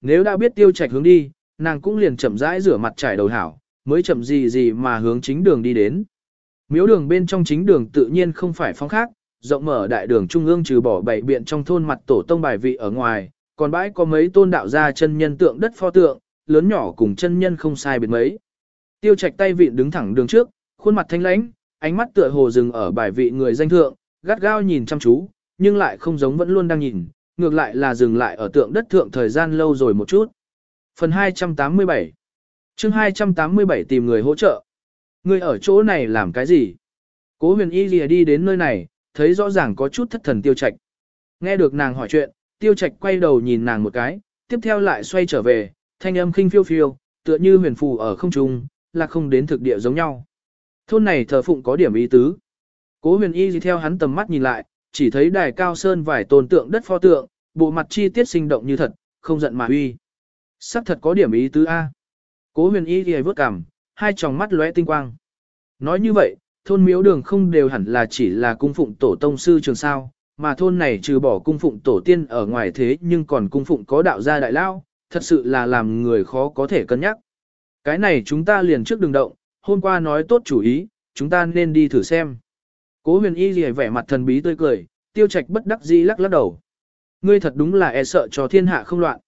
nếu đã biết tiêu trạch hướng đi, nàng cũng liền chậm rãi rửa mặt trải đầu hảo, mới chậm gì gì mà hướng chính đường đi đến. Miếu đường bên trong chính đường tự nhiên không phải phong khác, rộng mở đại đường trung ương trừ bỏ bảy biện trong thôn mặt tổ tông bài vị ở ngoài, còn bãi có mấy tôn đạo gia chân nhân tượng đất pho tượng, lớn nhỏ cùng chân nhân không sai biệt mấy. Tiêu Trạch tay vịn đứng thẳng đường trước, khuôn mặt thanh lãnh, ánh mắt tựa hồ dừng ở bài vị người danh thượng, gắt gao nhìn chăm chú, nhưng lại không giống vẫn luôn đang nhìn, ngược lại là dừng lại ở tượng đất thượng thời gian lâu rồi một chút. Phần 287 chương 287 tìm người hỗ trợ. Người ở chỗ này làm cái gì? Cố huyền y lìa đi đến nơi này, thấy rõ ràng có chút thất thần tiêu Trạch. Nghe được nàng hỏi chuyện, tiêu Trạch quay đầu nhìn nàng một cái, tiếp theo lại xoay trở về, thanh âm khinh phiêu phiêu, tựa như huyền phù ở không trung, là không đến thực địa giống nhau. Thôn này thờ phụng có điểm ý tứ. Cố huyền y đi theo hắn tầm mắt nhìn lại, chỉ thấy đài cao sơn vài tôn tượng đất pho tượng, bộ mặt chi tiết sinh động như thật, không giận mà uy. Sắc thật có điểm ý tứ A. Cố huyền y thì vớt cằm, hai tròng mắt lóe tinh quang. Nói như vậy, thôn miếu đường không đều hẳn là chỉ là cung phụng tổ tông sư trường sao, mà thôn này trừ bỏ cung phụng tổ tiên ở ngoài thế nhưng còn cung phụng có đạo gia đại lao, thật sự là làm người khó có thể cân nhắc. Cái này chúng ta liền trước đường động, hôm qua nói tốt chủ ý, chúng ta nên đi thử xem. Cố huyền y gì vẻ mặt thần bí tươi cười, tiêu trạch bất đắc dĩ lắc lắc đầu. Ngươi thật đúng là e sợ cho thiên hạ không loạn.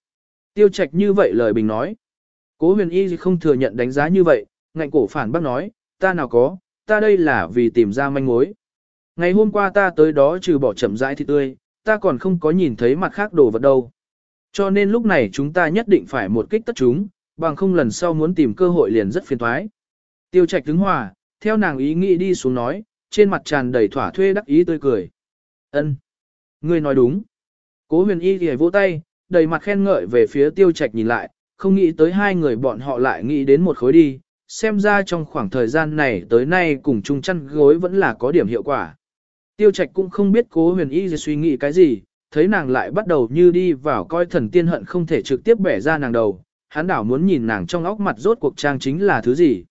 Tiêu trạch như vậy lời bình nói. Cố huyền y không thừa nhận đánh giá như vậy, ngạnh cổ phản bác nói, ta nào có, ta đây là vì tìm ra manh mối. Ngày hôm qua ta tới đó trừ bỏ chậm rãi thì tươi, ta còn không có nhìn thấy mặt khác đồ vật đâu. Cho nên lúc này chúng ta nhất định phải một kích tất chúng, bằng không lần sau muốn tìm cơ hội liền rất phiền toái. Tiêu trạch đứng hòa, theo nàng ý nghĩ đi xuống nói, trên mặt tràn đầy thỏa thuê đắc ý tươi cười. ân Ngươi nói đúng. Cố huyền y thì vỗ tay, đầy mặt khen ngợi về phía tiêu trạch nhìn lại, không nghĩ tới hai người bọn họ lại nghĩ đến một khối đi, xem ra trong khoảng thời gian này tới nay cùng chung chăn gối vẫn là có điểm hiệu quả. Tiêu trạch cũng không biết cố huyền y suy nghĩ cái gì, thấy nàng lại bắt đầu như đi vào coi thần tiên hận không thể trực tiếp bẻ ra nàng đầu, hắn đảo muốn nhìn nàng trong óc mặt rốt cuộc trang chính là thứ gì.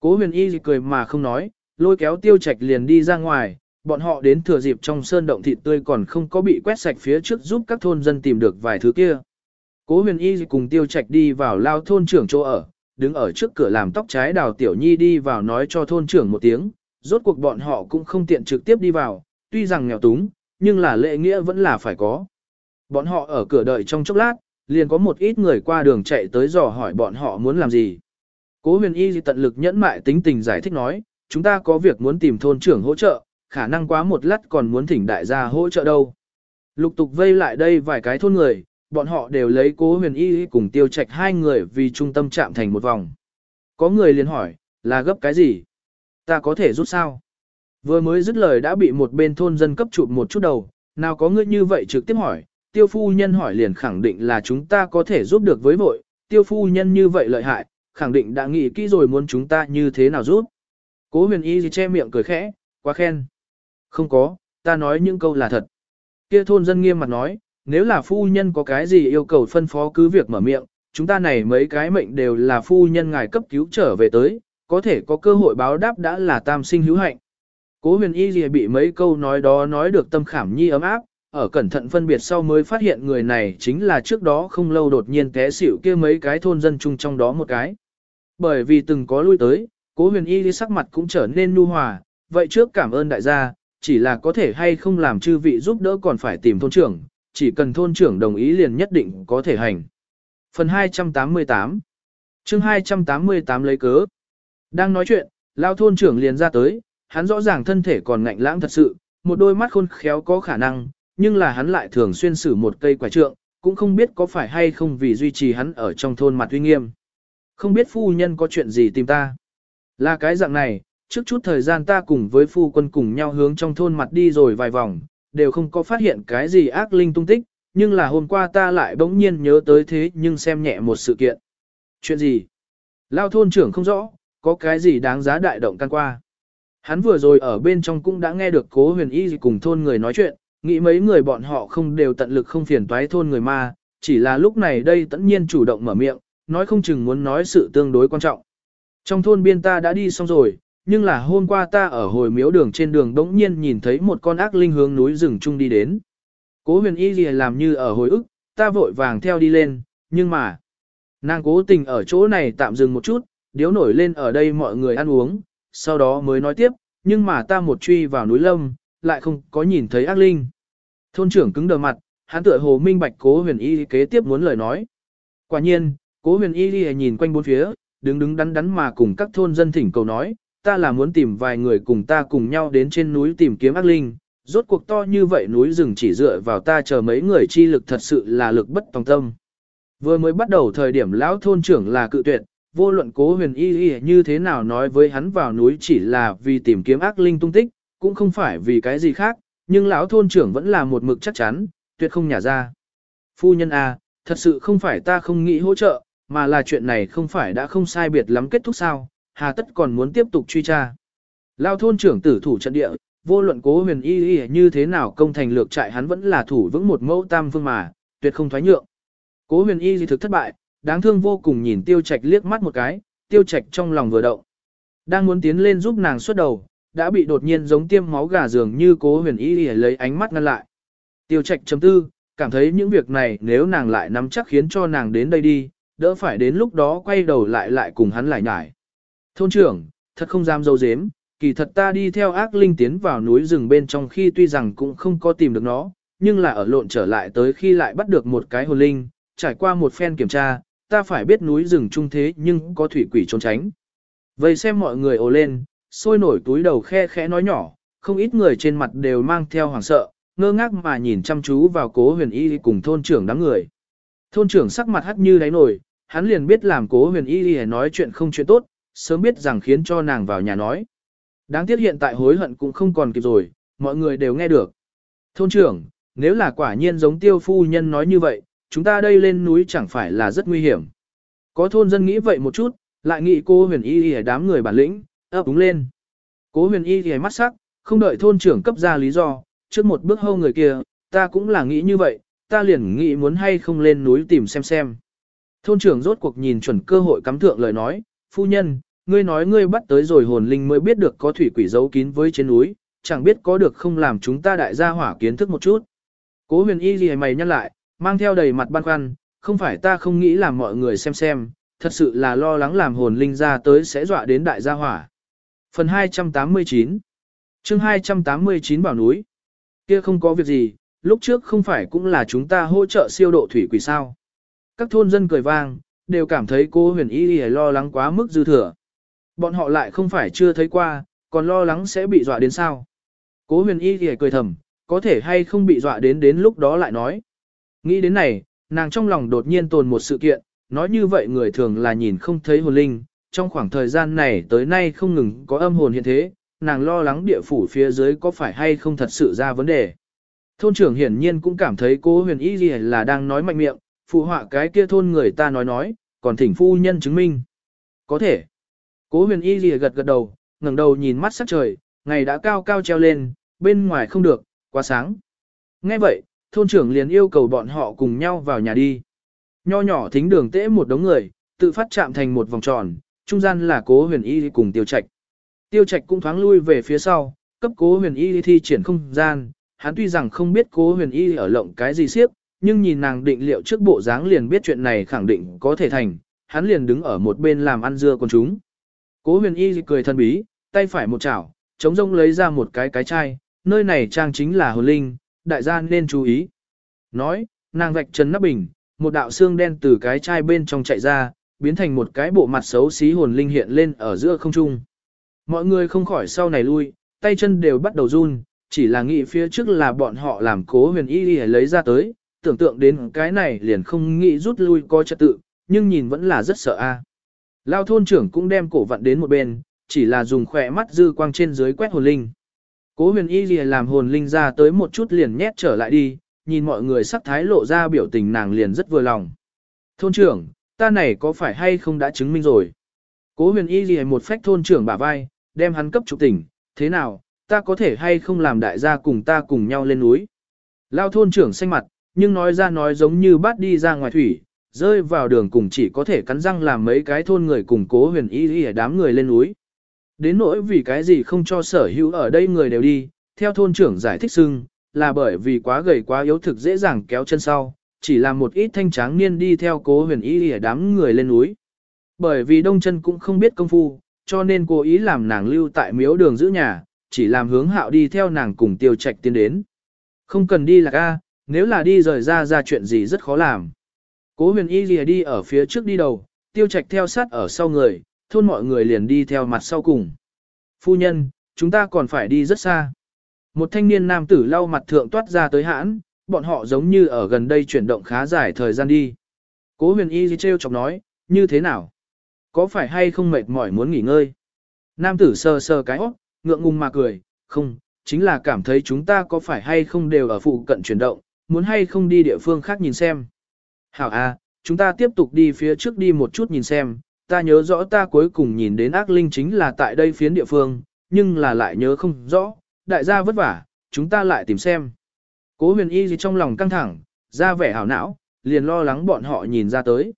Cố huyền y cười mà không nói, lôi kéo tiêu trạch liền đi ra ngoài, bọn họ đến thừa dịp trong sơn động thịt tươi còn không có bị quét sạch phía trước giúp các thôn dân tìm được vài thứ kia. Cố huyền y cùng tiêu trạch đi vào lao thôn trưởng chỗ ở, đứng ở trước cửa làm tóc trái đào tiểu nhi đi vào nói cho thôn trưởng một tiếng, rốt cuộc bọn họ cũng không tiện trực tiếp đi vào, tuy rằng nghèo túng, nhưng là lệ nghĩa vẫn là phải có. Bọn họ ở cửa đợi trong chốc lát, liền có một ít người qua đường chạy tới dò hỏi bọn họ muốn làm gì. Cố huyền y tận lực nhẫn mại tính tình giải thích nói, chúng ta có việc muốn tìm thôn trưởng hỗ trợ, khả năng quá một lát còn muốn thỉnh đại gia hỗ trợ đâu. Lục tục vây lại đây vài cái thôn người, bọn họ đều lấy cố huyền y cùng tiêu trạch hai người vì trung tâm chạm thành một vòng. Có người liền hỏi, là gấp cái gì? Ta có thể rút sao? Vừa mới dứt lời đã bị một bên thôn dân cấp chụp một chút đầu, nào có người như vậy trực tiếp hỏi, tiêu phu nhân hỏi liền khẳng định là chúng ta có thể giúp được với vội, tiêu phu nhân như vậy lợi hại, khẳng định đã nghĩ kỹ rồi muốn chúng ta như thế nào giúp. Cố huyền y gì che miệng cười khẽ, quá khen. Không có, ta nói những câu là thật. Kia thôn dân nghiêm mặt nói, nếu là phu nhân có cái gì yêu cầu phân phó cứ việc mở miệng, chúng ta này mấy cái mệnh đều là phu nhân ngài cấp cứu trở về tới, có thể có cơ hội báo đáp đã là tam sinh hữu hạnh. Cố huyền y gì bị mấy câu nói đó nói được tâm khảm nhi ấm áp, ở cẩn thận phân biệt sau mới phát hiện người này chính là trước đó không lâu đột nhiên té xỉu kia mấy cái thôn dân chung trong đó một cái. Bởi vì từng có lui tới, cố huyền y sắc mặt cũng trở nên nu hòa, vậy trước cảm ơn đại gia, chỉ là có thể hay không làm chư vị giúp đỡ còn phải tìm thôn trưởng, chỉ cần thôn trưởng đồng ý liền nhất định có thể hành. Phần 288 chương 288 lấy cớ Đang nói chuyện, lao thôn trưởng liền ra tới, hắn rõ ràng thân thể còn ngạnh lãng thật sự, một đôi mắt khôn khéo có khả năng, nhưng là hắn lại thường xuyên sử một cây quả trượng, cũng không biết có phải hay không vì duy trì hắn ở trong thôn mặt uy nghiêm. Không biết phu nhân có chuyện gì tìm ta. Là cái dạng này, trước chút thời gian ta cùng với phu quân cùng nhau hướng trong thôn mặt đi rồi vài vòng, đều không có phát hiện cái gì ác linh tung tích, nhưng là hôm qua ta lại bỗng nhiên nhớ tới thế nhưng xem nhẹ một sự kiện. Chuyện gì? Lao thôn trưởng không rõ, có cái gì đáng giá đại động can qua. Hắn vừa rồi ở bên trong cũng đã nghe được cố huyền y cùng thôn người nói chuyện, nghĩ mấy người bọn họ không đều tận lực không phiền toái thôn người ma, chỉ là lúc này đây tất nhiên chủ động mở miệng, nói không chừng muốn nói sự tương đối quan trọng. Trong thôn biên ta đã đi xong rồi, nhưng là hôm qua ta ở hồi miếu đường trên đường đống nhiên nhìn thấy một con ác linh hướng núi rừng chung đi đến. Cố huyền y gì làm như ở hồi ức, ta vội vàng theo đi lên, nhưng mà, nàng cố tình ở chỗ này tạm dừng một chút, điếu nổi lên ở đây mọi người ăn uống, sau đó mới nói tiếp, nhưng mà ta một truy vào núi lâm, lại không có nhìn thấy ác linh. Thôn trưởng cứng đờ mặt, hắn tựa hồ minh bạch cố huyền y kế tiếp muốn lời nói. Quả nhiên, cố huyền y nhìn quanh bốn phía, đứng đứng đắn đắn mà cùng các thôn dân thỉnh cầu nói, ta là muốn tìm vài người cùng ta cùng nhau đến trên núi tìm kiếm ác linh, rốt cuộc to như vậy núi rừng chỉ dựa vào ta chờ mấy người chi lực thật sự là lực bất tòng tâm. Vừa mới bắt đầu thời điểm lão thôn trưởng là cự tuyệt, vô luận cố huyền y y như thế nào nói với hắn vào núi chỉ là vì tìm kiếm ác linh tung tích, cũng không phải vì cái gì khác, nhưng lão thôn trưởng vẫn là một mực chắc chắn, tuyệt không nhả ra. Phu nhân A, à, thật sự không phải ta không nghĩ hỗ trợ, mà là chuyện này không phải đã không sai biệt lắm kết thúc sao, hà tất còn muốn tiếp tục truy tra. Lao thôn trưởng tử thủ trận địa, vô luận cố huyền y y như thế nào công thành lược trại hắn vẫn là thủ vững một mẫu tam vương mà, tuyệt không thoái nhượng. Cố huyền y gì thực thất bại, đáng thương vô cùng nhìn tiêu trạch liếc mắt một cái, tiêu trạch trong lòng vừa động. Đang muốn tiến lên giúp nàng xuất đầu, đã bị đột nhiên giống tiêm máu gà dường như cố huyền y y lấy ánh mắt ngăn lại. Tiêu trạch chấm tư, cảm thấy những việc này nếu nàng lại nắm chắc khiến cho nàng đến đây đi, đỡ phải đến lúc đó quay đầu lại lại cùng hắn lại nhải. Thôn trưởng, thật không dám dâu dếm, kỳ thật ta đi theo ác linh tiến vào núi rừng bên trong khi tuy rằng cũng không có tìm được nó, nhưng là ở lộn trở lại tới khi lại bắt được một cái hồn linh, trải qua một phen kiểm tra, ta phải biết núi rừng trung thế nhưng có thủy quỷ trốn tránh. Vậy xem mọi người ồ lên, sôi nổi túi đầu khe khẽ nói nhỏ, không ít người trên mặt đều mang theo hoàng sợ, ngơ ngác mà nhìn chăm chú vào cố huyền y cùng thôn trưởng đám người. Thôn trưởng sắc mặt hắt như đáy nổi, hắn liền biết làm cố huyền y nói chuyện không chuyện tốt, sớm biết rằng khiến cho nàng vào nhà nói. Đáng tiếc hiện tại hối hận cũng không còn kịp rồi, mọi người đều nghe được. Thôn trưởng, nếu là quả nhiên giống tiêu phu nhân nói như vậy, chúng ta đây lên núi chẳng phải là rất nguy hiểm. Có thôn dân nghĩ vậy một chút, lại nghĩ cô huyền y y đám người bản lĩnh, ấp úng lên. Cố huyền y y mắt sắc, không đợi thôn trưởng cấp ra lý do, trước một bước hâu người kia, ta cũng là nghĩ như vậy, ta liền nghĩ muốn hay không lên núi tìm xem xem. Thôn trưởng rốt cuộc nhìn chuẩn cơ hội cắm thượng lời nói, phu nhân, ngươi nói ngươi bắt tới rồi hồn linh mới biết được có thủy quỷ giấu kín với trên núi, chẳng biết có được không làm chúng ta đại gia hỏa kiến thức một chút. Cố huyền y gì mày nhăn lại, mang theo đầy mặt băn khoăn, không phải ta không nghĩ làm mọi người xem xem, thật sự là lo lắng làm hồn linh ra tới sẽ dọa đến đại gia hỏa. Phần 289 chương 289 bảo núi Kia không có việc gì, lúc trước không phải cũng là chúng ta hỗ trợ siêu độ thủy quỷ sao. Các thôn dân cười vang, đều cảm thấy cô huyền y lo lắng quá mức dư thừa. Bọn họ lại không phải chưa thấy qua, còn lo lắng sẽ bị dọa đến sao. Cố huyền y y cười thầm, có thể hay không bị dọa đến đến lúc đó lại nói. Nghĩ đến này, nàng trong lòng đột nhiên tồn một sự kiện, nói như vậy người thường là nhìn không thấy hồn linh, trong khoảng thời gian này tới nay không ngừng có âm hồn hiện thế, nàng lo lắng địa phủ phía dưới có phải hay không thật sự ra vấn đề. Thôn trưởng hiển nhiên cũng cảm thấy cố huyền y gì là đang nói mạnh miệng, phụ họa cái kia thôn người ta nói nói, còn thỉnh phu nhân chứng minh. Có thể. Cố huyền y lìa gật gật đầu, ngẩng đầu nhìn mắt sắc trời, ngày đã cao cao treo lên, bên ngoài không được, quá sáng. Nghe vậy, thôn trưởng liền yêu cầu bọn họ cùng nhau vào nhà đi. Nho nhỏ thính đường tễ một đống người, tự phát chạm thành một vòng tròn, trung gian là cố huyền y cùng tiêu trạch. Tiêu trạch cũng thoáng lui về phía sau, cấp cố huyền y thi triển không gian, hắn tuy rằng không biết cố huyền y ở lộng cái gì siếp, nhưng nhìn nàng định liệu trước bộ dáng liền biết chuyện này khẳng định có thể thành, hắn liền đứng ở một bên làm ăn dưa con chúng. Cố huyền y cười thân bí, tay phải một chảo, chống rông lấy ra một cái cái chai, nơi này trang chính là hồn linh, đại gia nên chú ý. Nói, nàng vạch chân nắp bình, một đạo xương đen từ cái chai bên trong chạy ra, biến thành một cái bộ mặt xấu xí hồn linh hiện lên ở giữa không trung. Mọi người không khỏi sau này lui, tay chân đều bắt đầu run, chỉ là nghĩ phía trước là bọn họ làm cố huyền y y lấy ra tới, tưởng tượng đến cái này liền không nghĩ rút lui coi trật tự, nhưng nhìn vẫn là rất sợ a. Lao thôn trưởng cũng đem cổ vặn đến một bên, chỉ là dùng khỏe mắt dư quang trên dưới quét hồn linh. Cố huyền y lìa làm hồn linh ra tới một chút liền nhét trở lại đi, nhìn mọi người sắc thái lộ ra biểu tình nàng liền rất vừa lòng. Thôn trưởng, ta này có phải hay không đã chứng minh rồi? Cố huyền y lìa một phách thôn trưởng bả vai, đem hắn cấp trục tỉnh, thế nào, ta có thể hay không làm đại gia cùng ta cùng nhau lên núi? Lao thôn trưởng xanh mặt, nhưng nói ra nói giống như bắt đi ra ngoài thủy, rơi vào đường cùng chỉ có thể cắn răng làm mấy cái thôn người cùng cố huyền y y đám người lên núi. Đến nỗi vì cái gì không cho sở hữu ở đây người đều đi, theo thôn trưởng giải thích xưng, là bởi vì quá gầy quá yếu thực dễ dàng kéo chân sau, chỉ làm một ít thanh tráng niên đi theo cố huyền y y đám người lên núi. Bởi vì đông chân cũng không biết công phu, cho nên cố ý làm nàng lưu tại miếu đường giữ nhà, chỉ làm hướng hạo đi theo nàng cùng tiêu trạch tiến đến. Không cần đi là ca, nếu là đi rời ra ra chuyện gì rất khó làm. Cố huyền y lìa đi ở phía trước đi đầu, tiêu trạch theo sát ở sau người, thôn mọi người liền đi theo mặt sau cùng. Phu nhân, chúng ta còn phải đi rất xa. Một thanh niên nam tử lau mặt thượng toát ra tới hãn, bọn họ giống như ở gần đây chuyển động khá dài thời gian đi. Cố huyền y treo chọc nói, như thế nào? Có phải hay không mệt mỏi muốn nghỉ ngơi? Nam tử sờ sờ cái óc, ngượng ngùng mà cười, không, chính là cảm thấy chúng ta có phải hay không đều ở phụ cận chuyển động, muốn hay không đi địa phương khác nhìn xem. Hảo à, chúng ta tiếp tục đi phía trước đi một chút nhìn xem, ta nhớ rõ ta cuối cùng nhìn đến ác linh chính là tại đây phiến địa phương, nhưng là lại nhớ không rõ, đại gia vất vả, chúng ta lại tìm xem. Cố huyền y gì trong lòng căng thẳng, ra vẻ hảo não, liền lo lắng bọn họ nhìn ra tới.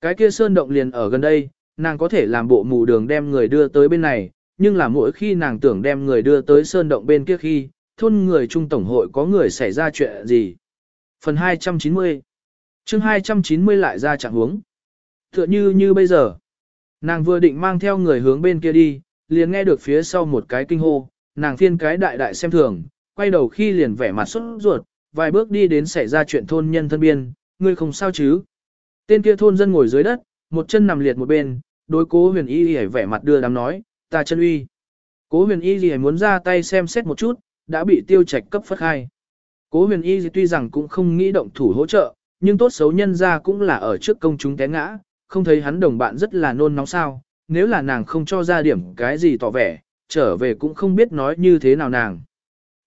Cái kia sơn động liền ở gần đây, nàng có thể làm bộ mù đường đem người đưa tới bên này, nhưng là mỗi khi nàng tưởng đem người đưa tới sơn động bên kia khi, thôn người trung tổng hội có người xảy ra chuyện gì. Phần 290 chương 290 lại ra trạng huống. Tựa như như bây giờ, nàng vừa định mang theo người hướng bên kia đi, liền nghe được phía sau một cái kinh hô, nàng phiên cái đại đại xem thường, quay đầu khi liền vẻ mặt xuất ruột, vài bước đi đến xảy ra chuyện thôn nhân thân biên, ngươi không sao chứ. Tên kia thôn dân ngồi dưới đất, một chân nằm liệt một bên, đối cố huyền y hề vẻ mặt đưa đám nói, ta chân uy. Cố huyền y gì muốn ra tay xem xét một chút, đã bị tiêu trạch cấp phất khai. Cố huyền y gì tuy rằng cũng không nghĩ động thủ hỗ trợ, nhưng tốt xấu nhân ra cũng là ở trước công chúng té ngã, không thấy hắn đồng bạn rất là nôn nóng sao, nếu là nàng không cho ra điểm cái gì tỏ vẻ, trở về cũng không biết nói như thế nào nàng.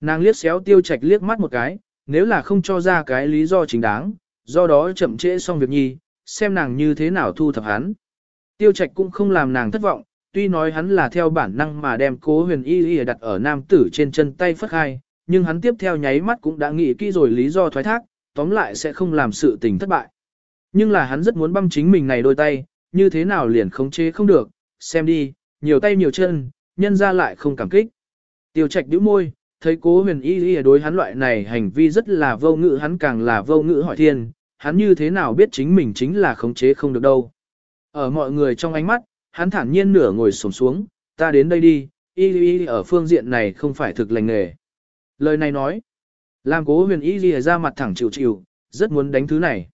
Nàng liếc xéo tiêu trạch liếc mắt một cái, nếu là không cho ra cái lý do chính đáng, do đó chậm trễ xong việc nhi, xem nàng như thế nào thu thập hắn. Tiêu trạch cũng không làm nàng thất vọng, tuy nói hắn là theo bản năng mà đem cố huyền y y đặt ở nam tử trên chân tay phất hai, nhưng hắn tiếp theo nháy mắt cũng đã nghĩ kỹ rồi lý do thoái thác, tóm lại sẽ không làm sự tình thất bại. Nhưng là hắn rất muốn băm chính mình này đôi tay, như thế nào liền khống chế không được, xem đi, nhiều tay nhiều chân, nhân ra lại không cảm kích. Tiêu trạch đứa môi, thấy cố huyền y y đối hắn loại này hành vi rất là vô ngữ hắn càng là vô ngữ hỏi thiên, hắn như thế nào biết chính mình chính là khống chế không được đâu. Ở mọi người trong ánh mắt, hắn thản nhiên nửa ngồi xổm xuống, ta đến đây đi, y y ở phương diện này không phải thực lành nghề. Lời này nói, làm cố huyền y y ra mặt thẳng chịu chịu, rất muốn đánh thứ này.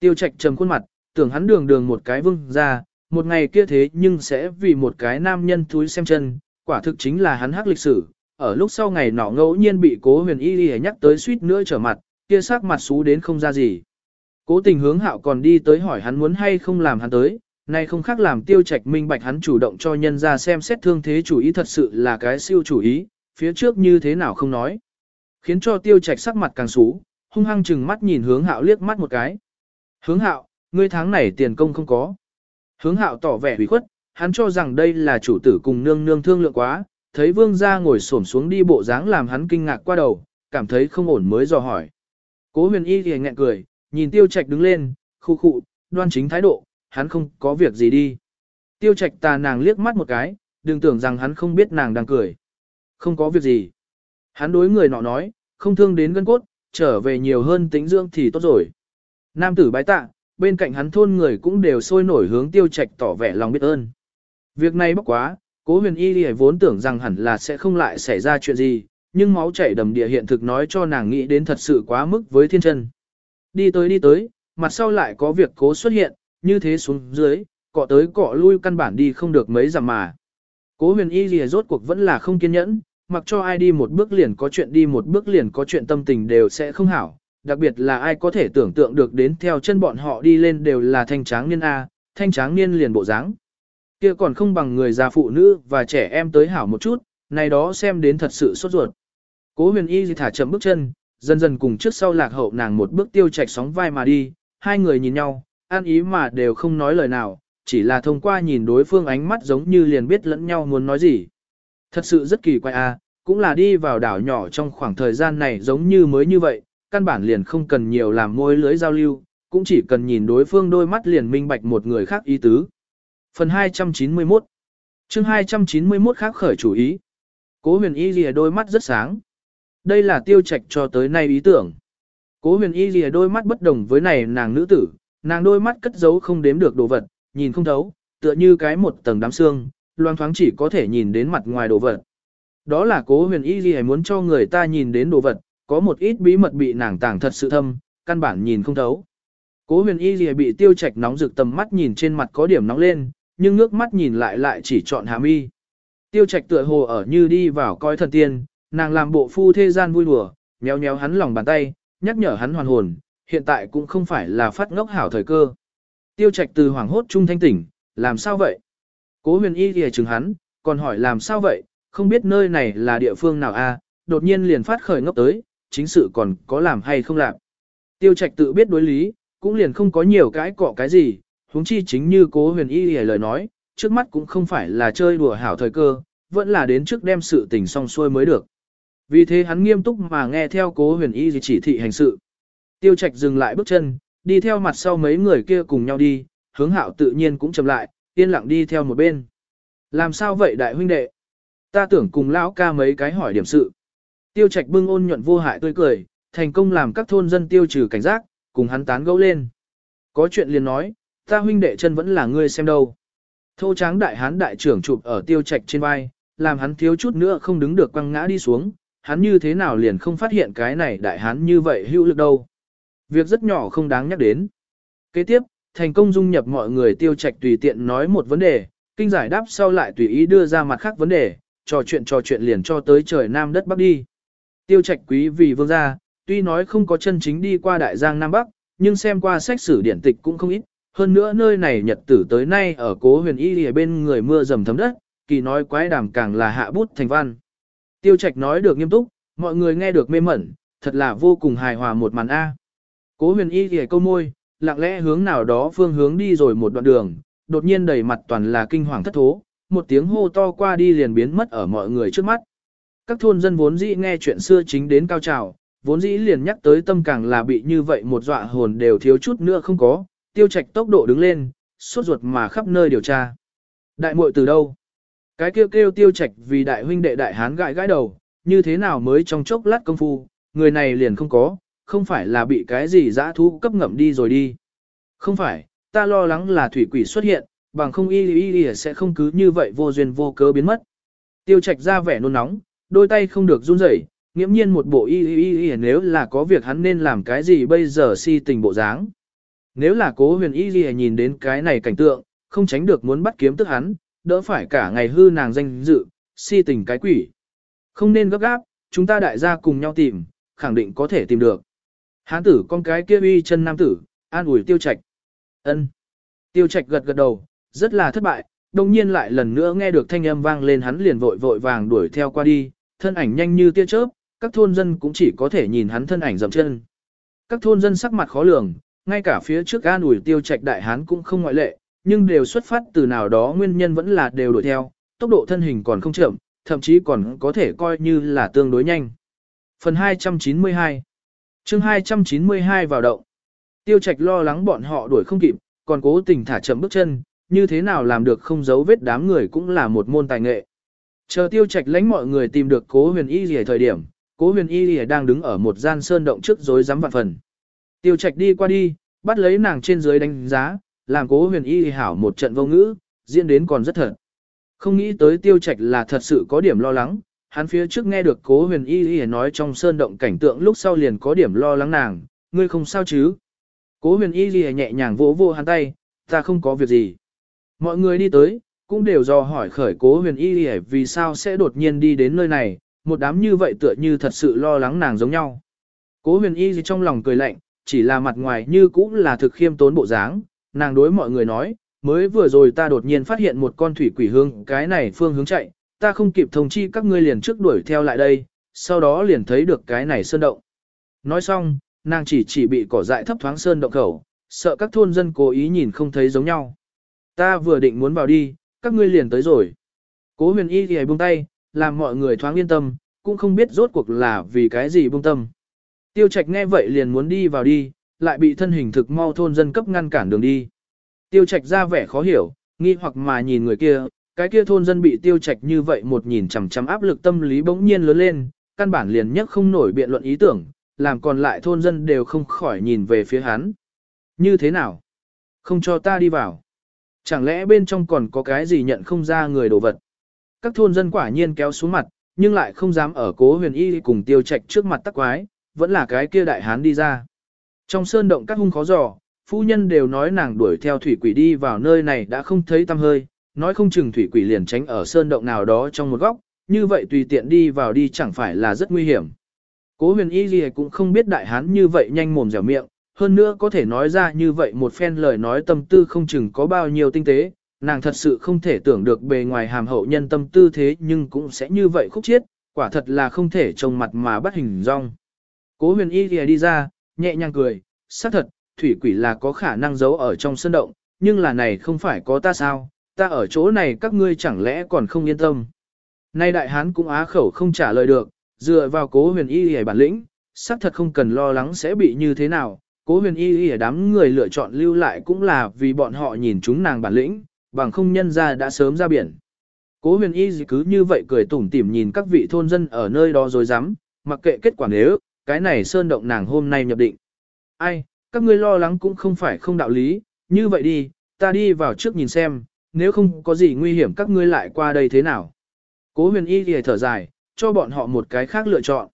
Tiêu trạch trầm khuôn mặt, tưởng hắn đường đường một cái vương ra, một ngày kia thế nhưng sẽ vì một cái nam nhân túi xem chân, quả thực chính là hắn hắc lịch sử. Ở lúc sau ngày nọ ngẫu nhiên bị cố huyền y y nhắc tới suýt nữa trở mặt, kia sắc mặt xú đến không ra gì. Cố tình hướng hạo còn đi tới hỏi hắn muốn hay không làm hắn tới, nay không khác làm tiêu trạch minh bạch hắn chủ động cho nhân ra xem xét thương thế chủ ý thật sự là cái siêu chủ ý, phía trước như thế nào không nói. Khiến cho tiêu trạch sắc mặt càng xú, hung hăng chừng mắt nhìn hướng hạo liếc mắt một cái. Hướng hạo, ngươi tháng này tiền công không có. Hướng hạo tỏ vẻ hủy khuất, hắn cho rằng đây là chủ tử cùng nương nương thương lượng quá, thấy vương gia ngồi xổm xuống đi bộ dáng làm hắn kinh ngạc qua đầu, cảm thấy không ổn mới dò hỏi. Cố huyền y thì nghẹn cười, nhìn tiêu trạch đứng lên, khu khụ, đoan chính thái độ, hắn không có việc gì đi. Tiêu trạch tà nàng liếc mắt một cái, đừng tưởng rằng hắn không biết nàng đang cười. Không có việc gì. Hắn đối người nọ nói, không thương đến gân cốt, trở về nhiều hơn tính dưỡng thì tốt rồi. Nam tử bái tạ, bên cạnh hắn thôn người cũng đều sôi nổi hướng tiêu trạch tỏ vẻ lòng biết ơn. Việc này bốc quá, cố huyền y đi vốn tưởng rằng hẳn là sẽ không lại xảy ra chuyện gì, nhưng máu chảy đầm địa hiện thực nói cho nàng nghĩ đến thật sự quá mức với thiên chân. Đi tới đi tới, mặt sau lại có việc cố xuất hiện, như thế xuống dưới, cọ tới cọ lui căn bản đi không được mấy dặm mà. Cố huyền y gì rốt cuộc vẫn là không kiên nhẫn, mặc cho ai đi một bước liền có chuyện đi một bước liền có chuyện tâm tình đều sẽ không hảo, đặc biệt là ai có thể tưởng tượng được đến theo chân bọn họ đi lên đều là thanh tráng niên A, thanh tráng niên liền bộ dáng kia còn không bằng người già phụ nữ và trẻ em tới hảo một chút, này đó xem đến thật sự sốt ruột. Cố huyền y thả chậm bước chân, dần dần cùng trước sau lạc hậu nàng một bước tiêu chạch sóng vai mà đi, hai người nhìn nhau, an ý mà đều không nói lời nào, chỉ là thông qua nhìn đối phương ánh mắt giống như liền biết lẫn nhau muốn nói gì. Thật sự rất kỳ quái a, à, cũng là đi vào đảo nhỏ trong khoảng thời gian này giống như mới như vậy, căn bản liền không cần nhiều làm môi lưới giao lưu, cũng chỉ cần nhìn đối phương đôi mắt liền minh bạch một người khác ý tứ. Phần 291 chương 291 khác khởi chủ ý. Cố huyền y lìa đôi mắt rất sáng. Đây là tiêu trạch cho tới nay ý tưởng. Cố huyền y lìa đôi mắt bất đồng với này nàng nữ tử, nàng đôi mắt cất giấu không đếm được đồ vật, nhìn không thấu, tựa như cái một tầng đám xương, loang thoáng chỉ có thể nhìn đến mặt ngoài đồ vật. Đó là cố huyền y gì muốn cho người ta nhìn đến đồ vật, có một ít bí mật bị nàng tàng thật sự thâm, căn bản nhìn không thấu. Cố huyền y gì bị tiêu trạch nóng rực tầm mắt nhìn trên mặt có điểm nóng lên, nhưng nước mắt nhìn lại lại chỉ chọn hàm y. Tiêu trạch tựa hồ ở như đi vào coi thần tiên, nàng làm bộ phu thế gian vui đùa, nhéo nhéo hắn lòng bàn tay, nhắc nhở hắn hoàn hồn, hiện tại cũng không phải là phát ngốc hảo thời cơ. Tiêu trạch từ hoảng hốt trung thanh tỉnh, làm sao vậy? Cố huyền y thì chừng hắn, còn hỏi làm sao vậy, không biết nơi này là địa phương nào a? À? đột nhiên liền phát khởi ngốc tới, chính sự còn có làm hay không làm. Tiêu trạch tự biết đối lý, cũng liền không có nhiều cái cọ cái gì, huống chi chính như cố huyền y lời nói, trước mắt cũng không phải là chơi đùa hảo thời cơ, vẫn là đến trước đem sự tình xong xuôi mới được. Vì thế hắn nghiêm túc mà nghe theo cố huyền y chỉ thị hành sự. Tiêu trạch dừng lại bước chân, đi theo mặt sau mấy người kia cùng nhau đi, hướng hạo tự nhiên cũng chậm lại, yên lặng đi theo một bên. Làm sao vậy đại huynh đệ? Ta tưởng cùng lão ca mấy cái hỏi điểm sự. Tiêu trạch bưng ôn nhuận vô hại tươi cười, thành công làm các thôn dân tiêu trừ cảnh giác, cùng hắn tán gẫu lên. Có chuyện liền nói, ta huynh đệ chân vẫn là ngươi xem đâu. Thô tráng đại hán đại trưởng chụp ở tiêu trạch trên vai, làm hắn thiếu chút nữa không đứng được quăng ngã đi xuống, hắn như thế nào liền không phát hiện cái này đại hán như vậy hữu lực đâu. Việc rất nhỏ không đáng nhắc đến. Kế tiếp, thành công dung nhập mọi người tiêu trạch tùy tiện nói một vấn đề, kinh giải đáp sau lại tùy ý đưa ra mặt khác vấn đề, trò chuyện trò chuyện liền cho tới trời nam đất bắc đi. Tiêu trạch quý vì vương gia, tuy nói không có chân chính đi qua đại giang nam bắc, nhưng xem qua sách sử điển tịch cũng không ít, hơn nữa nơi này nhật tử tới nay ở cố huyền y ở bên người mưa dầm thấm đất, kỳ nói quái đàm càng là hạ bút thành văn. Tiêu trạch nói được nghiêm túc, mọi người nghe được mê mẩn, thật là vô cùng hài hòa một màn A. Cố huyền y thì câu môi, lặng lẽ hướng nào đó phương hướng đi rồi một đoạn đường, đột nhiên đầy mặt toàn là kinh hoàng thất thố, một tiếng hô to qua đi liền biến mất ở mọi người trước mắt. Các thôn dân vốn dĩ nghe chuyện xưa chính đến cao trào, vốn dĩ liền nhắc tới tâm càng là bị như vậy một dọa hồn đều thiếu chút nữa không có, tiêu trạch tốc độ đứng lên, suốt ruột mà khắp nơi điều tra. Đại muội từ đâu? Cái kêu kêu tiêu trạch vì đại huynh đệ đại hán gãi gãi đầu, như thế nào mới trong chốc lát công phu, người này liền không có, không phải là bị cái gì dã thú cấp ngậm đi rồi đi. Không phải, ta lo lắng là thủy quỷ xuất hiện, bằng không y y y sẽ không cứ như vậy vô duyên vô cớ biến mất. Tiêu trạch ra vẻ nôn nóng, đôi tay không được run rẩy, nghiễm nhiên một bộ y y y nếu là có việc hắn nên làm cái gì bây giờ si tình bộ dáng. Nếu là cố huyền y y nhìn đến cái này cảnh tượng, không tránh được muốn bắt kiếm tức hắn, đỡ phải cả ngày hư nàng danh dự, si tình cái quỷ. Không nên gấp gáp, chúng ta đại gia cùng nhau tìm, khẳng định có thể tìm được. Hán tử con cái kia uy chân nam tử, an ủi tiêu trạch. ân Tiêu trạch gật gật đầu, rất là thất bại, đồng nhiên lại lần nữa nghe được thanh âm vang lên hắn liền vội vội vàng đuổi theo qua đi, thân ảnh nhanh như tia chớp, các thôn dân cũng chỉ có thể nhìn hắn thân ảnh dậm chân. Các thôn dân sắc mặt khó lường, ngay cả phía trước an ủi tiêu trạch đại hán cũng không ngoại lệ, nhưng đều xuất phát từ nào đó nguyên nhân vẫn là đều đuổi theo, tốc độ thân hình còn không chậm, thậm chí còn có thể coi như là tương đối nhanh. Phần 292 chương 292 vào động. Tiêu Trạch lo lắng bọn họ đuổi không kịp, còn cố tình thả chậm bước chân, như thế nào làm được không giấu vết đám người cũng là một môn tài nghệ. Chờ Tiêu Trạch lãnh mọi người tìm được Cố Huyền Y Lìa thời điểm, Cố Huyền Y Lìa đang đứng ở một gian sơn động trước rối rắm vạn phần. Tiêu Trạch đi qua đi, bắt lấy nàng trên dưới đánh giá, làm Cố Huyền Y hảo một trận vô ngữ, diễn đến còn rất thật. Không nghĩ tới Tiêu Trạch là thật sự có điểm lo lắng, hắn phía trước nghe được cố huyền y y nói trong sơn động cảnh tượng lúc sau liền có điểm lo lắng nàng, ngươi không sao chứ. Cố huyền y y nhẹ nhàng vỗ vỗ hắn tay, ta không có việc gì. Mọi người đi tới, cũng đều do hỏi khởi cố huyền y y vì sao sẽ đột nhiên đi đến nơi này, một đám như vậy tựa như thật sự lo lắng nàng giống nhau. Cố huyền y trong lòng cười lạnh, chỉ là mặt ngoài như cũng là thực khiêm tốn bộ dáng, nàng đối mọi người nói, mới vừa rồi ta đột nhiên phát hiện một con thủy quỷ hương, cái này phương hướng chạy, ta không kịp thông chi các ngươi liền trước đuổi theo lại đây, sau đó liền thấy được cái này sơn động. Nói xong, nàng chỉ chỉ bị cỏ dại thấp thoáng sơn động khẩu, sợ các thôn dân cố ý nhìn không thấy giống nhau. Ta vừa định muốn vào đi, các ngươi liền tới rồi. Cố huyền y thì buông tay, làm mọi người thoáng yên tâm, cũng không biết rốt cuộc là vì cái gì buông tâm. Tiêu trạch nghe vậy liền muốn đi vào đi, lại bị thân hình thực mau thôn dân cấp ngăn cản đường đi. Tiêu trạch ra vẻ khó hiểu, nghi hoặc mà nhìn người kia, cái kia thôn dân bị tiêu trạch như vậy một nhìn chằm chằm áp lực tâm lý bỗng nhiên lớn lên, căn bản liền nhất không nổi biện luận ý tưởng, làm còn lại thôn dân đều không khỏi nhìn về phía hắn. Như thế nào? Không cho ta đi vào. Chẳng lẽ bên trong còn có cái gì nhận không ra người đồ vật? Các thôn dân quả nhiên kéo xuống mặt, nhưng lại không dám ở cố huyền y cùng tiêu trạch trước mặt tắc quái, vẫn là cái kia đại hán đi ra. Trong sơn động các hung khó dò, phu nhân đều nói nàng đuổi theo thủy quỷ đi vào nơi này đã không thấy tăm hơi, nói không chừng thủy quỷ liền tránh ở sơn động nào đó trong một góc, như vậy tùy tiện đi vào đi chẳng phải là rất nguy hiểm. Cố huyền y gì cũng không biết đại hán như vậy nhanh mồm dẻo miệng, hơn nữa có thể nói ra như vậy một phen lời nói tâm tư không chừng có bao nhiêu tinh tế, nàng thật sự không thể tưởng được bề ngoài hàm hậu nhân tâm tư thế nhưng cũng sẽ như vậy khúc chiết, quả thật là không thể trông mặt mà bắt hình rong. Cố huyền y thì đi ra, nhẹ nhàng cười, xác thật, thủy quỷ là có khả năng giấu ở trong sân động, nhưng là này không phải có ta sao, ta ở chỗ này các ngươi chẳng lẽ còn không yên tâm. Nay đại hán cũng á khẩu không trả lời được, dựa vào cố huyền y hề bản lĩnh, xác thật không cần lo lắng sẽ bị như thế nào, cố huyền y hề đám người lựa chọn lưu lại cũng là vì bọn họ nhìn chúng nàng bản lĩnh, bằng không nhân ra đã sớm ra biển. Cố huyền y cứ như vậy cười tủm tỉm nhìn các vị thôn dân ở nơi đó rồi dám, mặc kệ kết quả nếu, cái này sơn động nàng hôm nay nhập định. Ai, các ngươi lo lắng cũng không phải không đạo lý, như vậy đi, ta đi vào trước nhìn xem, nếu không có gì nguy hiểm các ngươi lại qua đây thế nào. Cố huyền y thì thở dài, cho bọn họ một cái khác lựa chọn.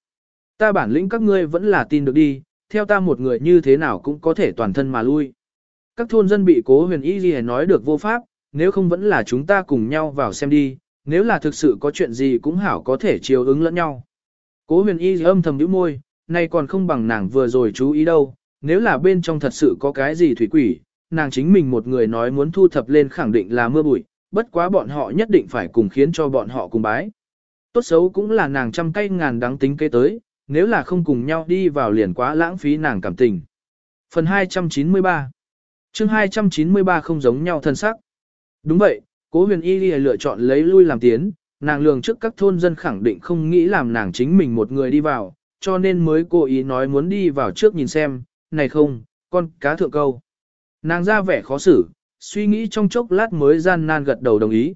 Ta bản lĩnh các ngươi vẫn là tin được đi, theo ta một người như thế nào cũng có thể toàn thân mà lui. Các thôn dân bị cố huyền y gì nói được vô pháp, nếu không vẫn là chúng ta cùng nhau vào xem đi, nếu là thực sự có chuyện gì cũng hảo có thể chiều ứng lẫn nhau. Cố huyền y âm thầm nhíu môi, nay còn không bằng nàng vừa rồi chú ý đâu, nếu là bên trong thật sự có cái gì thủy quỷ, nàng chính mình một người nói muốn thu thập lên khẳng định là mưa bụi, bất quá bọn họ nhất định phải cùng khiến cho bọn họ cùng bái. Tốt xấu cũng là nàng trăm cây ngàn đáng tính kế tới, nếu là không cùng nhau đi vào liền quá lãng phí nàng cảm tình. Phần 293 chương 293 không giống nhau thân sắc. Đúng vậy, cố huyền y lựa chọn lấy lui làm tiến, nàng lường trước các thôn dân khẳng định không nghĩ làm nàng chính mình một người đi vào, cho nên mới cố ý nói muốn đi vào trước nhìn xem, này không, con cá thượng câu. Nàng ra vẻ khó xử, suy nghĩ trong chốc lát mới gian nan gật đầu đồng ý.